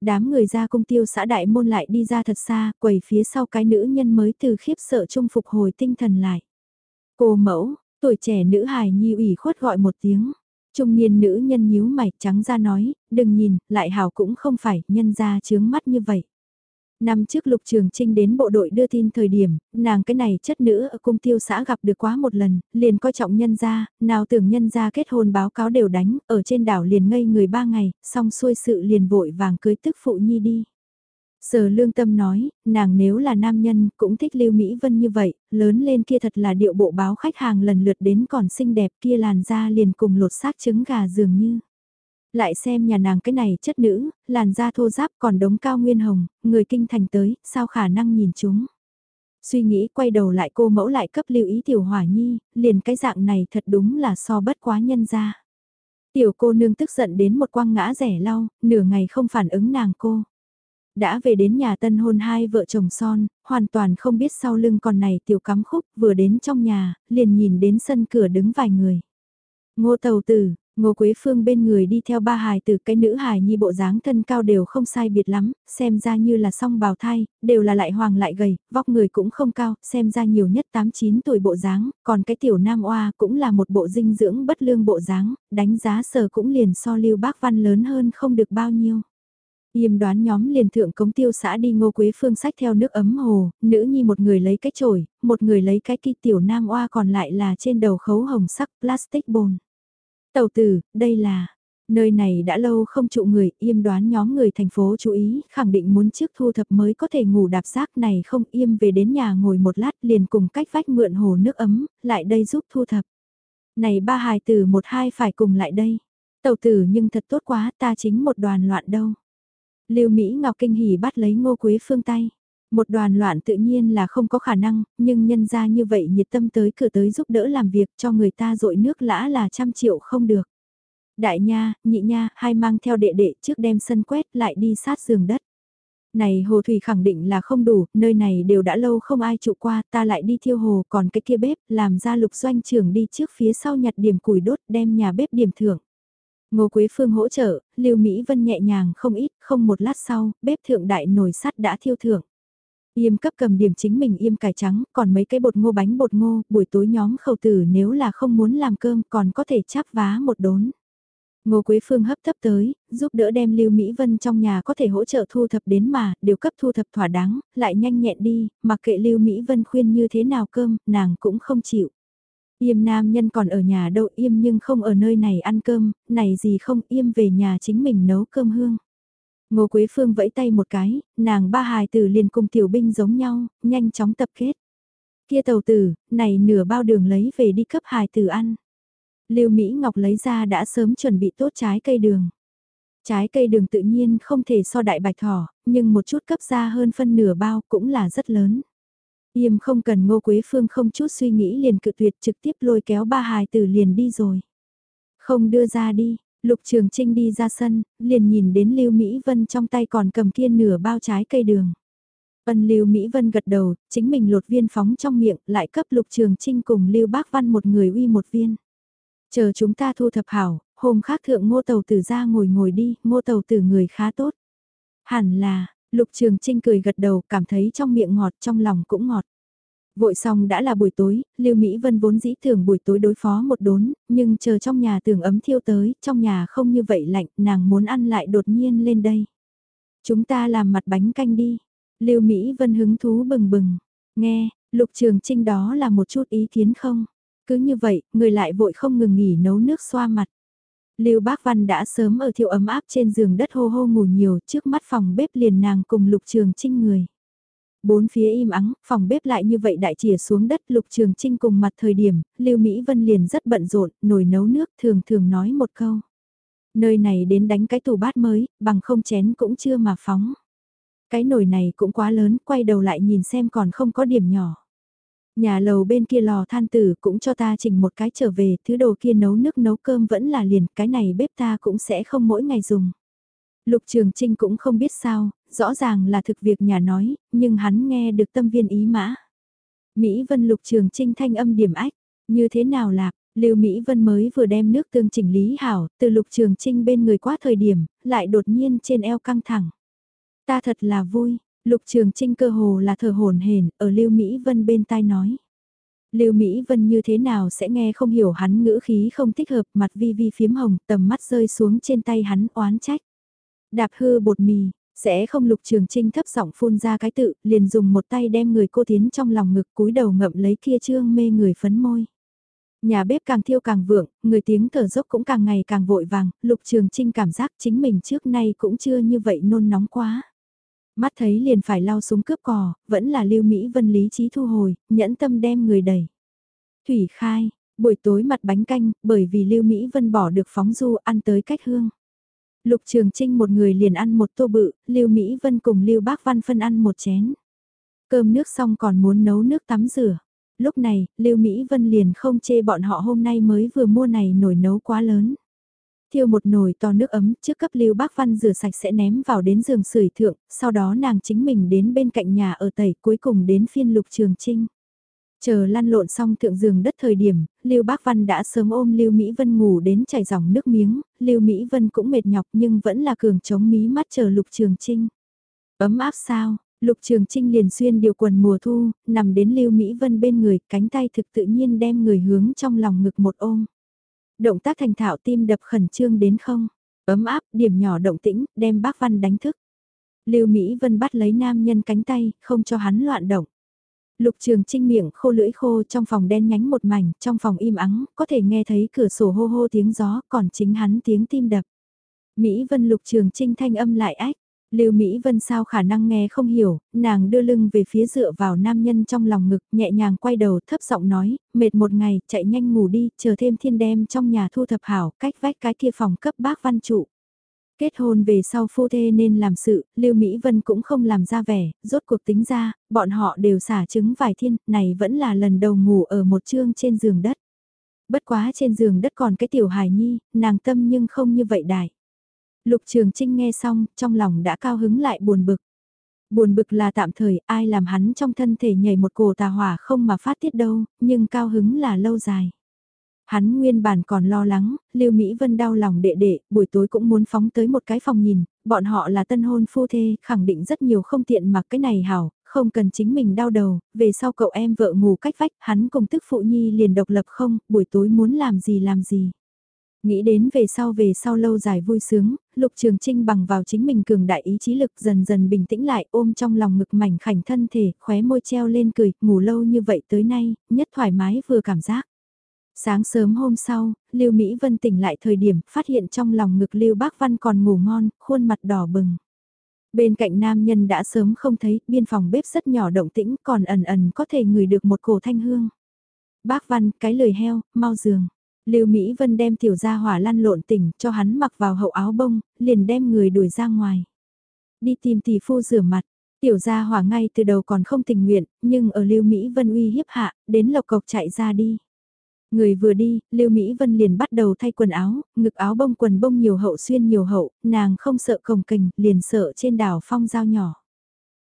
Đám người ra cung tiêu xã đại môn lại đi ra thật xa, quầy phía sau cái nữ nhân mới từ khiếp sợ trung phục hồi tinh thần lại. Cô mẫu, tuổi trẻ nữ Hải Nhi ủy khuất gọi một tiếng. Trung niên nữ nhân nhíu mày trắng ra nói, đừng nhìn, lại hảo cũng không phải, nhân ra chướng mắt như vậy. Năm trước Lục Trường Trinh đến bộ đội đưa tin thời điểm, nàng cái này chất nữ ở cung tiêu xã gặp được quá một lần, liền coi trọng nhân gia, nào tưởng nhân gia kết hôn báo cáo đều đánh, ở trên đảo liền ngây người ba ngày, xong xuôi sự liền vội vàng cưới tức phụ nhi đi. Sở lương tâm nói, nàng nếu là nam nhân cũng thích Lưu Mỹ Vân như vậy, lớn lên kia thật là điệu bộ báo khách hàng lần lượt đến còn xinh đẹp kia làn da liền cùng lột xác trứng gà dường như. Lại xem nhà nàng cái này chất nữ, làn da thô giáp còn đống cao nguyên hồng, người kinh thành tới, sao khả năng nhìn chúng. Suy nghĩ quay đầu lại cô mẫu lại cấp lưu ý tiểu hỏa nhi, liền cái dạng này thật đúng là so bất quá nhân ra. Tiểu cô nương tức giận đến một quăng ngã rẻ lau, nửa ngày không phản ứng nàng cô. Đã về đến nhà tân hôn hai vợ chồng son, hoàn toàn không biết sau lưng con này tiểu cắm khúc vừa đến trong nhà, liền nhìn đến sân cửa đứng vài người. Ngô tàu tử, Ngô Quế Phương bên người đi theo ba hài từ cái nữ hài nhi bộ dáng thân cao đều không sai biệt lắm, xem ra như là song bào thai, đều là lại hoàng lại gầy, vóc người cũng không cao, xem ra nhiều nhất 8-9 tuổi bộ dáng, còn cái tiểu nam oa cũng là một bộ dinh dưỡng bất lương bộ dáng, đánh giá sờ cũng liền so lưu bác văn lớn hơn không được bao nhiêu. Yêm đoán nhóm liền thượng cống tiêu xã đi ngô quế phương sách theo nước ấm hồ, nữ nhi một người lấy cái chổi, một người lấy cái kỳ tiểu nam oa còn lại là trên đầu khấu hồng sắc plastic bồn. Tàu tử, đây là, nơi này đã lâu không trụ người, yêm đoán nhóm người thành phố chú ý, khẳng định muốn trước thu thập mới có thể ngủ đạp rác này không yêm về đến nhà ngồi một lát liền cùng cách vách mượn hồ nước ấm, lại đây giúp thu thập. Này ba hài tử một hai phải cùng lại đây. Tàu tử nhưng thật tốt quá, ta chính một đoàn loạn đâu. Lưu Mỹ Ngọc kinh hỉ bắt lấy Ngô Quế Phương tay. Một đoàn loạn tự nhiên là không có khả năng, nhưng nhân ra như vậy nhiệt tâm tới cửa tới giúp đỡ làm việc cho người ta dội nước lã là trăm triệu không được. Đại nha, nhị nha, hai mang theo đệ đệ trước đem sân quét lại đi sát giường đất. Này hồ thủy khẳng định là không đủ, nơi này đều đã lâu không ai trụ qua, ta lại đi thiêu hồ, còn cái kia bếp, làm ra lục doanh trưởng đi trước phía sau nhặt điểm củi đốt đem nhà bếp điểm thưởng. Ngô Quế Phương hỗ trợ, Lưu Mỹ Vân nhẹ nhàng không ít, không một lát sau, bếp thượng đại nồi sắt đã thiêu thượng. Yêm cấp cầm điểm chính mình yêm cải trắng, còn mấy cái bột ngô bánh bột ngô, buổi tối nhóm khẩu tử nếu là không muốn làm cơm còn có thể chắp vá một đốn. Ngô Quế Phương hấp thấp tới, giúp đỡ đem Lưu Mỹ Vân trong nhà có thể hỗ trợ thu thập đến mà, đều cấp thu thập thỏa đáng, lại nhanh nhẹn đi, mặc kệ Lưu Mỹ Vân khuyên như thế nào cơm, nàng cũng không chịu. Yêm nam nhân còn ở nhà đâu im nhưng không ở nơi này ăn cơm, này gì không im về nhà chính mình nấu cơm hương. Ngô Quế Phương vẫy tay một cái, nàng ba hài tử liền cùng tiểu binh giống nhau, nhanh chóng tập kết. Kia tàu tử, này nửa bao đường lấy về đi cấp hài tử ăn. Lưu Mỹ Ngọc lấy ra đã sớm chuẩn bị tốt trái cây đường. Trái cây đường tự nhiên không thể so đại bạch thỏ, nhưng một chút cấp ra hơn phân nửa bao cũng là rất lớn. Yêm không cần ngô quế phương không chút suy nghĩ liền cự tuyệt trực tiếp lôi kéo ba hài tử liền đi rồi. Không đưa ra đi, lục trường trinh đi ra sân, liền nhìn đến Lưu Mỹ Vân trong tay còn cầm kia nửa bao trái cây đường. Ân Lưu Mỹ Vân gật đầu, chính mình lột viên phóng trong miệng, lại cấp lục trường trinh cùng Lưu Bác Văn một người uy một viên. Chờ chúng ta thu thập hảo, hôm khác thượng ngô tàu tử ra ngồi ngồi đi, ngô tàu tử người khá tốt. Hẳn là, lục trường trinh cười gật đầu cảm thấy trong miệng ngọt trong lòng cũng ngọt. Vội xong đã là buổi tối, Lưu Mỹ Vân vốn dĩ thường buổi tối đối phó một đốn, nhưng chờ trong nhà tưởng ấm thiêu tới, trong nhà không như vậy lạnh, nàng muốn ăn lại đột nhiên lên đây. Chúng ta làm mặt bánh canh đi. Lưu Mỹ Vân hứng thú bừng bừng. Nghe, Lục Trường Trinh đó là một chút ý kiến không? Cứ như vậy, người lại vội không ngừng nghỉ nấu nước xoa mặt. Lưu Bác Văn đã sớm ở thiệu ấm áp trên giường đất hô hô ngủ nhiều trước mắt phòng bếp liền nàng cùng Lục Trường Trinh người. Bốn phía im ắng, phòng bếp lại như vậy đại chìa xuống đất Lục Trường Trinh cùng mặt thời điểm, Lưu Mỹ Vân liền rất bận rộn, nồi nấu nước thường thường nói một câu. Nơi này đến đánh cái tủ bát mới, bằng không chén cũng chưa mà phóng. Cái nồi này cũng quá lớn, quay đầu lại nhìn xem còn không có điểm nhỏ. Nhà lầu bên kia lò than tử cũng cho ta chỉnh một cái trở về, thứ đồ kia nấu nước nấu cơm vẫn là liền, cái này bếp ta cũng sẽ không mỗi ngày dùng. Lục Trường Trinh cũng không biết sao, rõ ràng là thực việc nhà nói, nhưng hắn nghe được tâm viên ý mã. Mỹ Vân Lục Trường Trinh thanh âm điểm ách, như thế nào lạc, Lưu Mỹ Vân mới vừa đem nước tương chỉnh lý hảo, từ Lục Trường Trinh bên người quá thời điểm, lại đột nhiên trên eo căng thẳng. Ta thật là vui, Lục Trường Trinh cơ hồ là thờ hồn hển ở Lưu Mỹ Vân bên tai nói. Lưu Mỹ Vân như thế nào sẽ nghe không hiểu hắn ngữ khí không thích hợp mặt vi vi phiếm hồng tầm mắt rơi xuống trên tay hắn oán trách. Đạp hư bột mì, sẽ không lục trường trinh thấp giọng phun ra cái tự, liền dùng một tay đem người cô tiến trong lòng ngực cúi đầu ngậm lấy kia trương mê người phấn môi. Nhà bếp càng thiêu càng vượng, người tiếng thở dốc cũng càng ngày càng vội vàng, lục trường trinh cảm giác chính mình trước nay cũng chưa như vậy nôn nóng quá. Mắt thấy liền phải lao súng cướp cò, vẫn là lưu Mỹ Vân lý trí thu hồi, nhẫn tâm đem người đẩy. Thủy khai, buổi tối mặt bánh canh, bởi vì lưu Mỹ Vân bỏ được phóng du ăn tới cách hương. Lục Trường Trinh một người liền ăn một tô bự, Lưu Mỹ Vân cùng Lưu Bác Văn phân ăn một chén. Cơm nước xong còn muốn nấu nước tắm rửa. Lúc này, Lưu Mỹ Vân liền không chê bọn họ hôm nay mới vừa mua này nồi nấu quá lớn. Thiêu một nồi to nước ấm trước cấp Lưu Bác Văn rửa sạch sẽ ném vào đến giường sưởi thượng, sau đó nàng chính mình đến bên cạnh nhà ở tẩy cuối cùng đến phiên Lục Trường Trinh. Chờ lăn lộn xong thượng giường đất thời điểm, Lưu Bác Văn đã sớm ôm Lưu Mỹ Vân ngủ đến chảy dòng nước miếng, Lưu Mỹ Vân cũng mệt nhọc nhưng vẫn là cường chống mí mắt chờ Lục Trường Trinh. Ấm áp sao, Lục Trường Trinh liền xuyên điều quần mùa thu, nằm đến Lưu Mỹ Vân bên người, cánh tay thực tự nhiên đem người hướng trong lòng ngực một ôm. Động tác thành thạo tim đập khẩn trương đến không? Ấm áp, điểm nhỏ động tĩnh, đem bác Văn đánh thức. Lưu Mỹ Vân bắt lấy nam nhân cánh tay, không cho hắn loạn động. Lục Trường Trinh miệng khô lưỡi khô trong phòng đen nhánh một mảnh, trong phòng im ắng, có thể nghe thấy cửa sổ hô hô tiếng gió, còn chính hắn tiếng tim đập. Mỹ Vân Lục Trường Trinh thanh âm lại ách. Lưu Mỹ Vân sao khả năng nghe không hiểu, nàng đưa lưng về phía dựa vào nam nhân trong lòng ngực, nhẹ nhàng quay đầu thấp giọng nói, mệt một ngày, chạy nhanh ngủ đi, chờ thêm thiên đem trong nhà thu thập hảo, cách vách cái kia phòng cấp bác văn trụ. Kết hôn về sau phu thê nên làm sự, Lưu Mỹ Vân cũng không làm ra vẻ, rốt cuộc tính ra, bọn họ đều xả trứng vài thiên, này vẫn là lần đầu ngủ ở một chương trên giường đất. Bất quá trên giường đất còn cái tiểu hài nhi, nàng tâm nhưng không như vậy đại. Lục Trường Trinh nghe xong, trong lòng đã cao hứng lại buồn bực. Buồn bực là tạm thời, ai làm hắn trong thân thể nhảy một cổ tà hỏa không mà phát tiết đâu, nhưng cao hứng là lâu dài. Hắn nguyên bản còn lo lắng, Lưu Mỹ Vân đau lòng đệ đệ, buổi tối cũng muốn phóng tới một cái phòng nhìn, bọn họ là tân hôn phu thê, khẳng định rất nhiều không tiện mặc cái này hảo, không cần chính mình đau đầu, về sau cậu em vợ ngủ cách vách, hắn cùng tức phụ nhi liền độc lập không, buổi tối muốn làm gì làm gì. Nghĩ đến về sau về sau lâu dài vui sướng, Lục Trường Trinh bằng vào chính mình cường đại ý chí lực dần dần bình tĩnh lại ôm trong lòng ngực mảnh khảnh thân thể, khóe môi treo lên cười, ngủ lâu như vậy tới nay, nhất thoải mái vừa cảm giác. Sáng sớm hôm sau, Lưu Mỹ Vân tỉnh lại thời điểm phát hiện trong lòng ngực Lưu Bác Văn còn ngủ ngon, khuôn mặt đỏ bừng. Bên cạnh nam nhân đã sớm không thấy, biên phòng bếp rất nhỏ động tĩnh còn ẩn ẩn có thể ngửi được một cổ thanh hương. Bác Văn, cái lời heo, mau giường. Lưu Mỹ Vân đem tiểu gia hỏa lăn lộn tỉnh cho hắn mặc vào hậu áo bông, liền đem người đuổi ra ngoài. Đi tìm tỷ phu rửa mặt, tiểu gia hỏa ngay từ đầu còn không tình nguyện, nhưng ở Lưu Mỹ Vân uy hiếp hạ, đến lộc cộc chạy ra đi. Người vừa đi, Lưu Mỹ Vân liền bắt đầu thay quần áo, ngực áo bông quần bông nhiều hậu xuyên nhiều hậu, nàng không sợ cồng kình, liền sợ trên đảo phong dao nhỏ.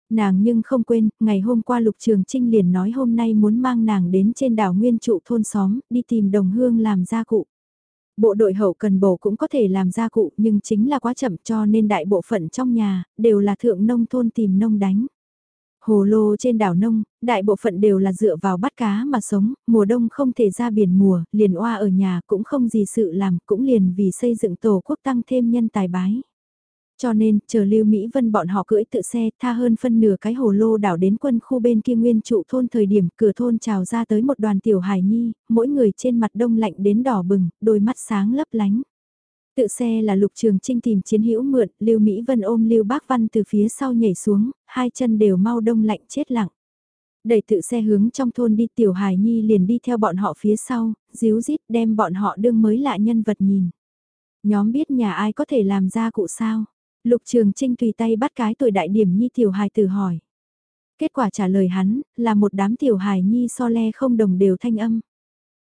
Nàng nhưng không quên, ngày hôm qua Lục Trường Trinh liền nói hôm nay muốn mang nàng đến trên đảo Nguyên trụ thôn xóm, đi tìm đồng hương làm gia cụ. Bộ đội hậu cần bổ cũng có thể làm gia cụ nhưng chính là quá chậm cho nên đại bộ phận trong nhà, đều là thượng nông thôn tìm nông đánh. Hồ lô trên đảo nông, đại bộ phận đều là dựa vào bắt cá mà sống, mùa đông không thể ra biển mùa, liền oa ở nhà cũng không gì sự làm, cũng liền vì xây dựng tổ quốc tăng thêm nhân tài bái. Cho nên, chờ Lưu Mỹ Vân bọn họ cưỡi tự xe tha hơn phân nửa cái hồ lô đảo đến quân khu bên kia nguyên trụ thôn thời điểm cửa thôn trào ra tới một đoàn tiểu hải nhi, mỗi người trên mặt đông lạnh đến đỏ bừng, đôi mắt sáng lấp lánh. Tự xe là lục trường trinh tìm chiến hữu mượn, Lưu Mỹ Vân ôm Lưu Bác Văn từ phía sau nhảy xuống, hai chân đều mau đông lạnh chết lặng. Đẩy tự xe hướng trong thôn đi tiểu hải nhi liền đi theo bọn họ phía sau, díu dít đem bọn họ đương mới lạ nhân vật nhìn. Nhóm biết nhà ai có thể làm ra cụ sao? Lục Trường Trinh tùy tay bắt cái tuổi đại điểm nhi tiểu hài tử hỏi. Kết quả trả lời hắn, là một đám tiểu hài nhi so le không đồng đều thanh âm.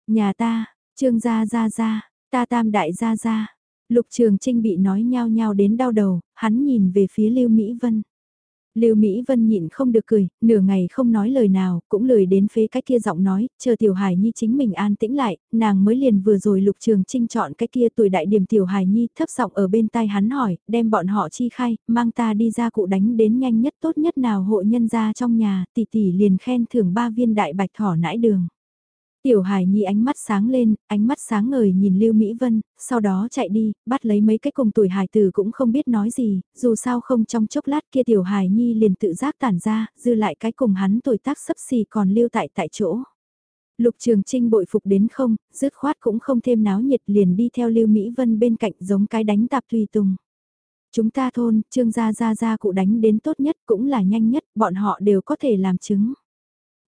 Nhà ta, trương gia gia gia, ta tam đại gia gia. Lục Trường Trinh bị nói nhao nhao đến đau đầu, hắn nhìn về phía Lưu Mỹ Vân. Lưu Mỹ Vân nhịn không được cười, nửa ngày không nói lời nào, cũng lười đến phế cái kia giọng nói, chờ Tiểu Hải Nhi chính mình an tĩnh lại, nàng mới liền vừa rồi Lục Trường Trinh chọn cái kia tuổi đại điểm Tiểu Hải Nhi thấp giọng ở bên tai hắn hỏi, đem bọn họ chi khai, mang ta đi ra cụ đánh đến nhanh nhất tốt nhất nào hộ nhân ra trong nhà, tỷ tỷ liền khen thưởng ba viên đại bạch thỏ nãi đường. Tiểu Hải Nhi ánh mắt sáng lên, ánh mắt sáng ngời nhìn Lưu Mỹ Vân, sau đó chạy đi, bắt lấy mấy cái cùng tuổi Hải tử cũng không biết nói gì, dù sao không trong chốc lát kia Tiểu Hải Nhi liền tự giác tản ra, dư lại cái cùng hắn tuổi tác sấp xì còn lưu tại tại chỗ. Lục Trường Trinh bội phục đến không, dứt khoát cũng không thêm náo nhiệt liền đi theo Lưu Mỹ Vân bên cạnh giống cái đánh tạp tùy tùng. Chúng ta thôn, trương gia gia gia cụ đánh đến tốt nhất cũng là nhanh nhất, bọn họ đều có thể làm chứng.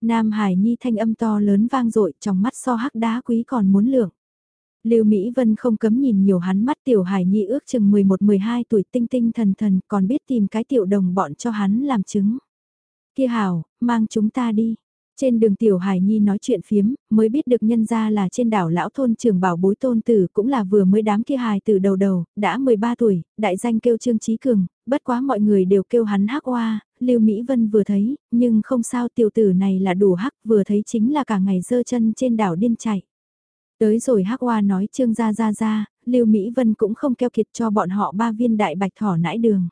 Nam Hải Nhi thanh âm to lớn vang dội trong mắt so hắc đá quý còn muốn lượng. Lưu Mỹ Vân không cấm nhìn nhiều hắn mắt tiểu Hải Nhi ước chừng 11-12 tuổi tinh tinh thần thần còn biết tìm cái tiểu đồng bọn cho hắn làm chứng. Kia hảo, mang chúng ta đi. Trên đường Tiểu Hải Nhi nói chuyện phiếm, mới biết được nhân ra là trên đảo lão thôn trường bảo bối tôn tử cũng là vừa mới đám kia hài từ đầu đầu, đã 13 tuổi, đại danh kêu Trương Trí Cường, bất quá mọi người đều kêu hắn hắc oa, Lưu Mỹ Vân vừa thấy, nhưng không sao tiểu tử này là đủ hắc, vừa thấy chính là cả ngày dơ chân trên đảo điên chạy. Tới rồi hắc oa nói Trương gia gia gia, Lưu Mỹ Vân cũng không keo kiệt cho bọn họ ba viên đại bạch thỏ nãi đường.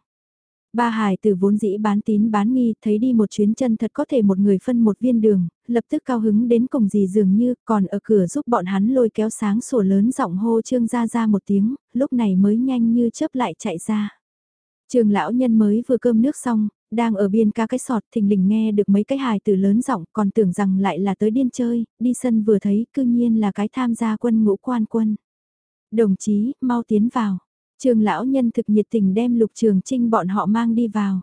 Ba hài từ vốn dĩ bán tín bán nghi, thấy đi một chuyến chân thật có thể một người phân một viên đường, lập tức cao hứng đến cùng gì dường như, còn ở cửa giúp bọn hắn lôi kéo sáng sủa lớn giọng hô trương ra ra một tiếng, lúc này mới nhanh như chớp lại chạy ra. Trường lão nhân mới vừa cơm nước xong, đang ở biên ca cái sọt thình lình nghe được mấy cái hài từ lớn giọng còn tưởng rằng lại là tới điên chơi, đi sân vừa thấy cư nhiên là cái tham gia quân ngũ quan quân. Đồng chí, mau tiến vào. Trường lão nhân thực nhiệt tình đem lục trường trinh bọn họ mang đi vào.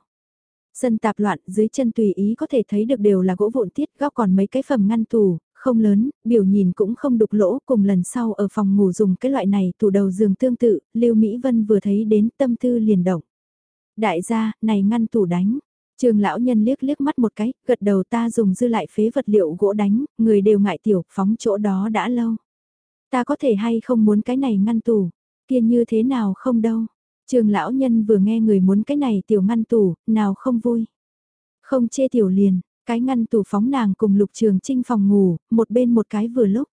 Sân tạp loạn dưới chân tùy ý có thể thấy được đều là gỗ vụn tiết góc còn mấy cái phẩm ngăn tủ, không lớn, biểu nhìn cũng không đục lỗ cùng lần sau ở phòng ngủ dùng cái loại này tủ đầu giường tương tự, Lưu Mỹ Vân vừa thấy đến tâm tư liền động. Đại gia, này ngăn tủ đánh. Trường lão nhân liếc liếc mắt một cái, gật đầu ta dùng dư lại phế vật liệu gỗ đánh, người đều ngại tiểu, phóng chỗ đó đã lâu. Ta có thể hay không muốn cái này ngăn tủ, kia như thế nào không đâu. Trường lão nhân vừa nghe người muốn cái này tiểu ngăn tủ, nào không vui. Không chê tiểu liền, cái ngăn tủ phóng nàng cùng lục trường trinh phòng ngủ, một bên một cái vừa lúc.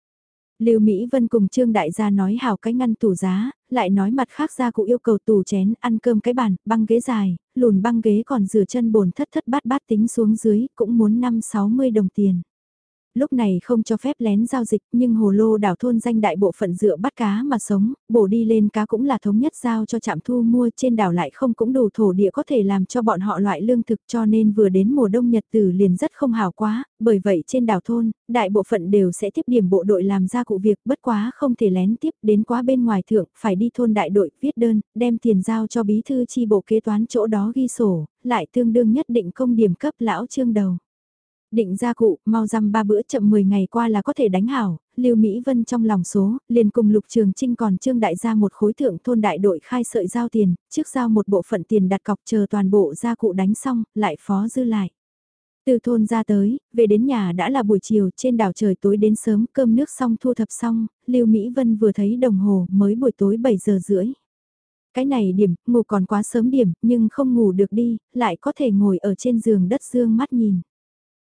Lưu Mỹ Vân cùng Trương Đại gia nói hào cái ngăn tủ giá, lại nói mặt khác ra cụ yêu cầu tủ chén, ăn cơm cái bàn, băng ghế dài, lùn băng ghế còn rửa chân bồn thất thất bát bát tính xuống dưới, cũng muốn 5-60 đồng tiền lúc này không cho phép lén giao dịch nhưng hồ lô đảo thôn danh đại bộ phận dựa bắt cá mà sống, bổ đi lên cá cũng là thống nhất giao cho trạm thu mua trên đảo lại không cũng đủ thổ địa có thể làm cho bọn họ loại lương thực cho nên vừa đến mùa đông nhật tử liền rất không hào quá, bởi vậy trên đảo thôn, đại bộ phận đều sẽ tiếp điểm bộ đội làm ra cụ việc bất quá không thể lén tiếp đến quá bên ngoài thượng, phải đi thôn đại đội viết đơn, đem tiền giao cho bí thư chi bộ kế toán chỗ đó ghi sổ, lại tương đương nhất định công điểm cấp lão trương đầu. Định ra cụ, mau răm ba bữa chậm 10 ngày qua là có thể đánh hảo, Lưu Mỹ Vân trong lòng số, liền cùng Lục Trường Trinh còn trương đại gia một khối thượng thôn đại đội khai sợi giao tiền, trước giao một bộ phận tiền đặt cọc chờ toàn bộ gia cụ đánh xong, lại phó dư lại. Từ thôn ra tới, về đến nhà đã là buổi chiều, trên đảo trời tối đến sớm, cơm nước xong thu thập xong, Lưu Mỹ Vân vừa thấy đồng hồ, mới buổi tối 7 giờ rưỡi. Cái này điểm, ngủ còn quá sớm điểm, nhưng không ngủ được đi, lại có thể ngồi ở trên giường đất dương mắt nhìn.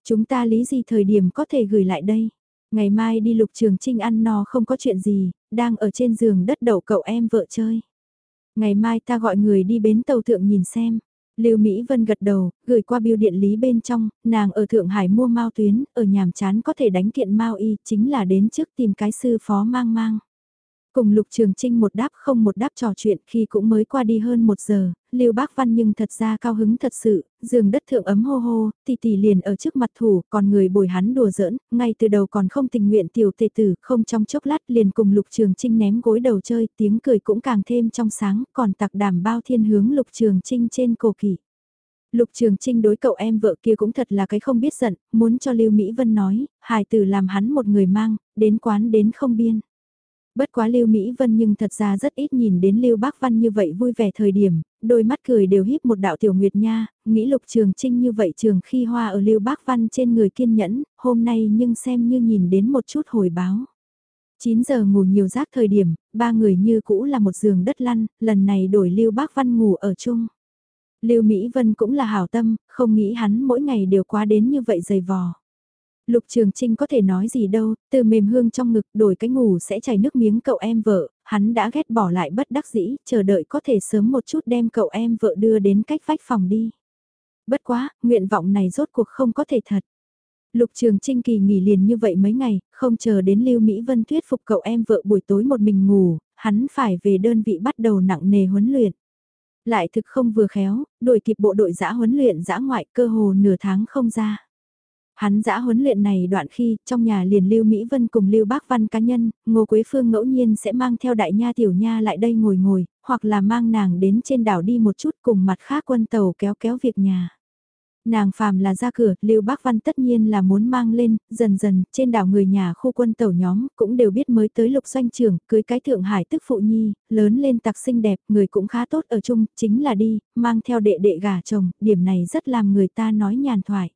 Chúng ta lý gì thời điểm có thể gửi lại đây? Ngày mai đi lục trường trinh ăn no không có chuyện gì, đang ở trên giường đất đậu cậu em vợ chơi. Ngày mai ta gọi người đi bến tàu thượng nhìn xem. Lưu Mỹ Vân gật đầu, gửi qua biêu điện lý bên trong, nàng ở Thượng Hải mua mao tuyến, ở nhàm chán có thể đánh kiện mao y, chính là đến trước tìm cái sư phó mang mang. Cùng Lục Trường Trinh một đáp không một đáp trò chuyện khi cũng mới qua đi hơn một giờ, Lưu Bác Văn nhưng thật ra cao hứng thật sự, giường đất thượng ấm hô hô, tỷ tỷ liền ở trước mặt thủ, còn người bồi hắn đùa giỡn, ngay từ đầu còn không tình nguyện tiểu tề tử, không trong chốc lát liền cùng Lục Trường Trinh ném gối đầu chơi, tiếng cười cũng càng thêm trong sáng, còn tặc đảm bao thiên hướng Lục Trường Trinh trên cổ kỷ. Lục Trường Trinh đối cậu em vợ kia cũng thật là cái không biết giận, muốn cho Lưu Mỹ Vân nói, hài tử làm hắn một người mang, đến quán đến không biên. Bất quá Lưu Mỹ Vân nhưng thật ra rất ít nhìn đến Lưu Bác Văn như vậy vui vẻ thời điểm, đôi mắt cười đều híp một đạo tiểu nguyệt nha, nghĩ lục trường trinh như vậy trường khi hoa ở Lưu Bác Văn trên người kiên nhẫn, hôm nay nhưng xem như nhìn đến một chút hồi báo. 9 giờ ngủ nhiều giác thời điểm, ba người như cũ là một giường đất lăn, lần này đổi Lưu Bác Văn ngủ ở chung. Lưu Mỹ Vân cũng là hảo tâm, không nghĩ hắn mỗi ngày đều quá đến như vậy dày vò. Lục Trường Trinh có thể nói gì đâu, từ mềm hương trong ngực đổi cái ngủ sẽ chảy nước miếng cậu em vợ, hắn đã ghét bỏ lại bất đắc dĩ, chờ đợi có thể sớm một chút đem cậu em vợ đưa đến cách vách phòng đi. Bất quá, nguyện vọng này rốt cuộc không có thể thật. Lục Trường Trinh kỳ nghỉ liền như vậy mấy ngày, không chờ đến Lưu Mỹ Vân thuyết phục cậu em vợ buổi tối một mình ngủ, hắn phải về đơn vị bắt đầu nặng nề huấn luyện. Lại thực không vừa khéo, đổi kịp bộ đội giã huấn luyện giã ngoại cơ hồ nửa tháng không ra. Hắn dã huấn luyện này đoạn khi, trong nhà liền Lưu Mỹ Vân cùng Lưu Bác Văn cá nhân, Ngô Quế Phương ngẫu nhiên sẽ mang theo đại nha tiểu nha lại đây ngồi ngồi, hoặc là mang nàng đến trên đảo đi một chút cùng mặt khác quân tàu kéo kéo việc nhà. Nàng phàm là ra cửa, Lưu Bác Văn tất nhiên là muốn mang lên, dần dần, trên đảo người nhà khu quân tàu nhóm, cũng đều biết mới tới lục doanh trưởng, cưới cái thượng hải tức phụ nhi, lớn lên tặc xinh đẹp, người cũng khá tốt ở chung, chính là đi, mang theo đệ đệ gà chồng, điểm này rất làm người ta nói nhàn thoại.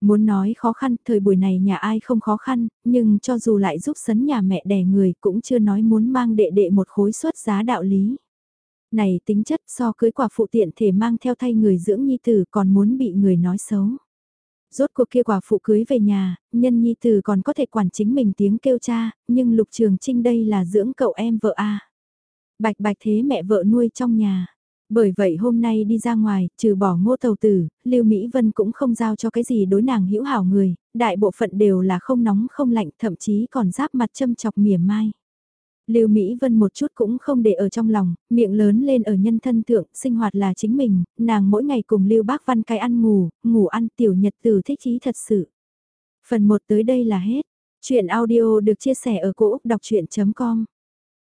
Muốn nói khó khăn, thời buổi này nhà ai không khó khăn, nhưng cho dù lại giúp sấn nhà mẹ đẻ người cũng chưa nói muốn mang đệ đệ một khối suất giá đạo lý. Này tính chất so cưới quả phụ tiện thể mang theo thay người dưỡng nhi tử còn muốn bị người nói xấu. Rốt cuộc kia quả phụ cưới về nhà, nhân nhi tử còn có thể quản chính mình tiếng kêu cha, nhưng lục trường trinh đây là dưỡng cậu em vợ a Bạch bạch thế mẹ vợ nuôi trong nhà. Bởi vậy hôm nay đi ra ngoài, trừ bỏ ngô tàu tử, Lưu Mỹ Vân cũng không giao cho cái gì đối nàng hữu hảo người, đại bộ phận đều là không nóng không lạnh, thậm chí còn giáp mặt châm chọc mỉa mai. Lưu Mỹ Vân một chút cũng không để ở trong lòng, miệng lớn lên ở nhân thân thượng, sinh hoạt là chính mình, nàng mỗi ngày cùng Lưu Bác Văn cái ăn ngủ, ngủ ăn tiểu nhật tử thích chí thật sự. Phần 1 tới đây là hết. Chuyện audio được chia sẻ ở cỗ đọc chuyện.com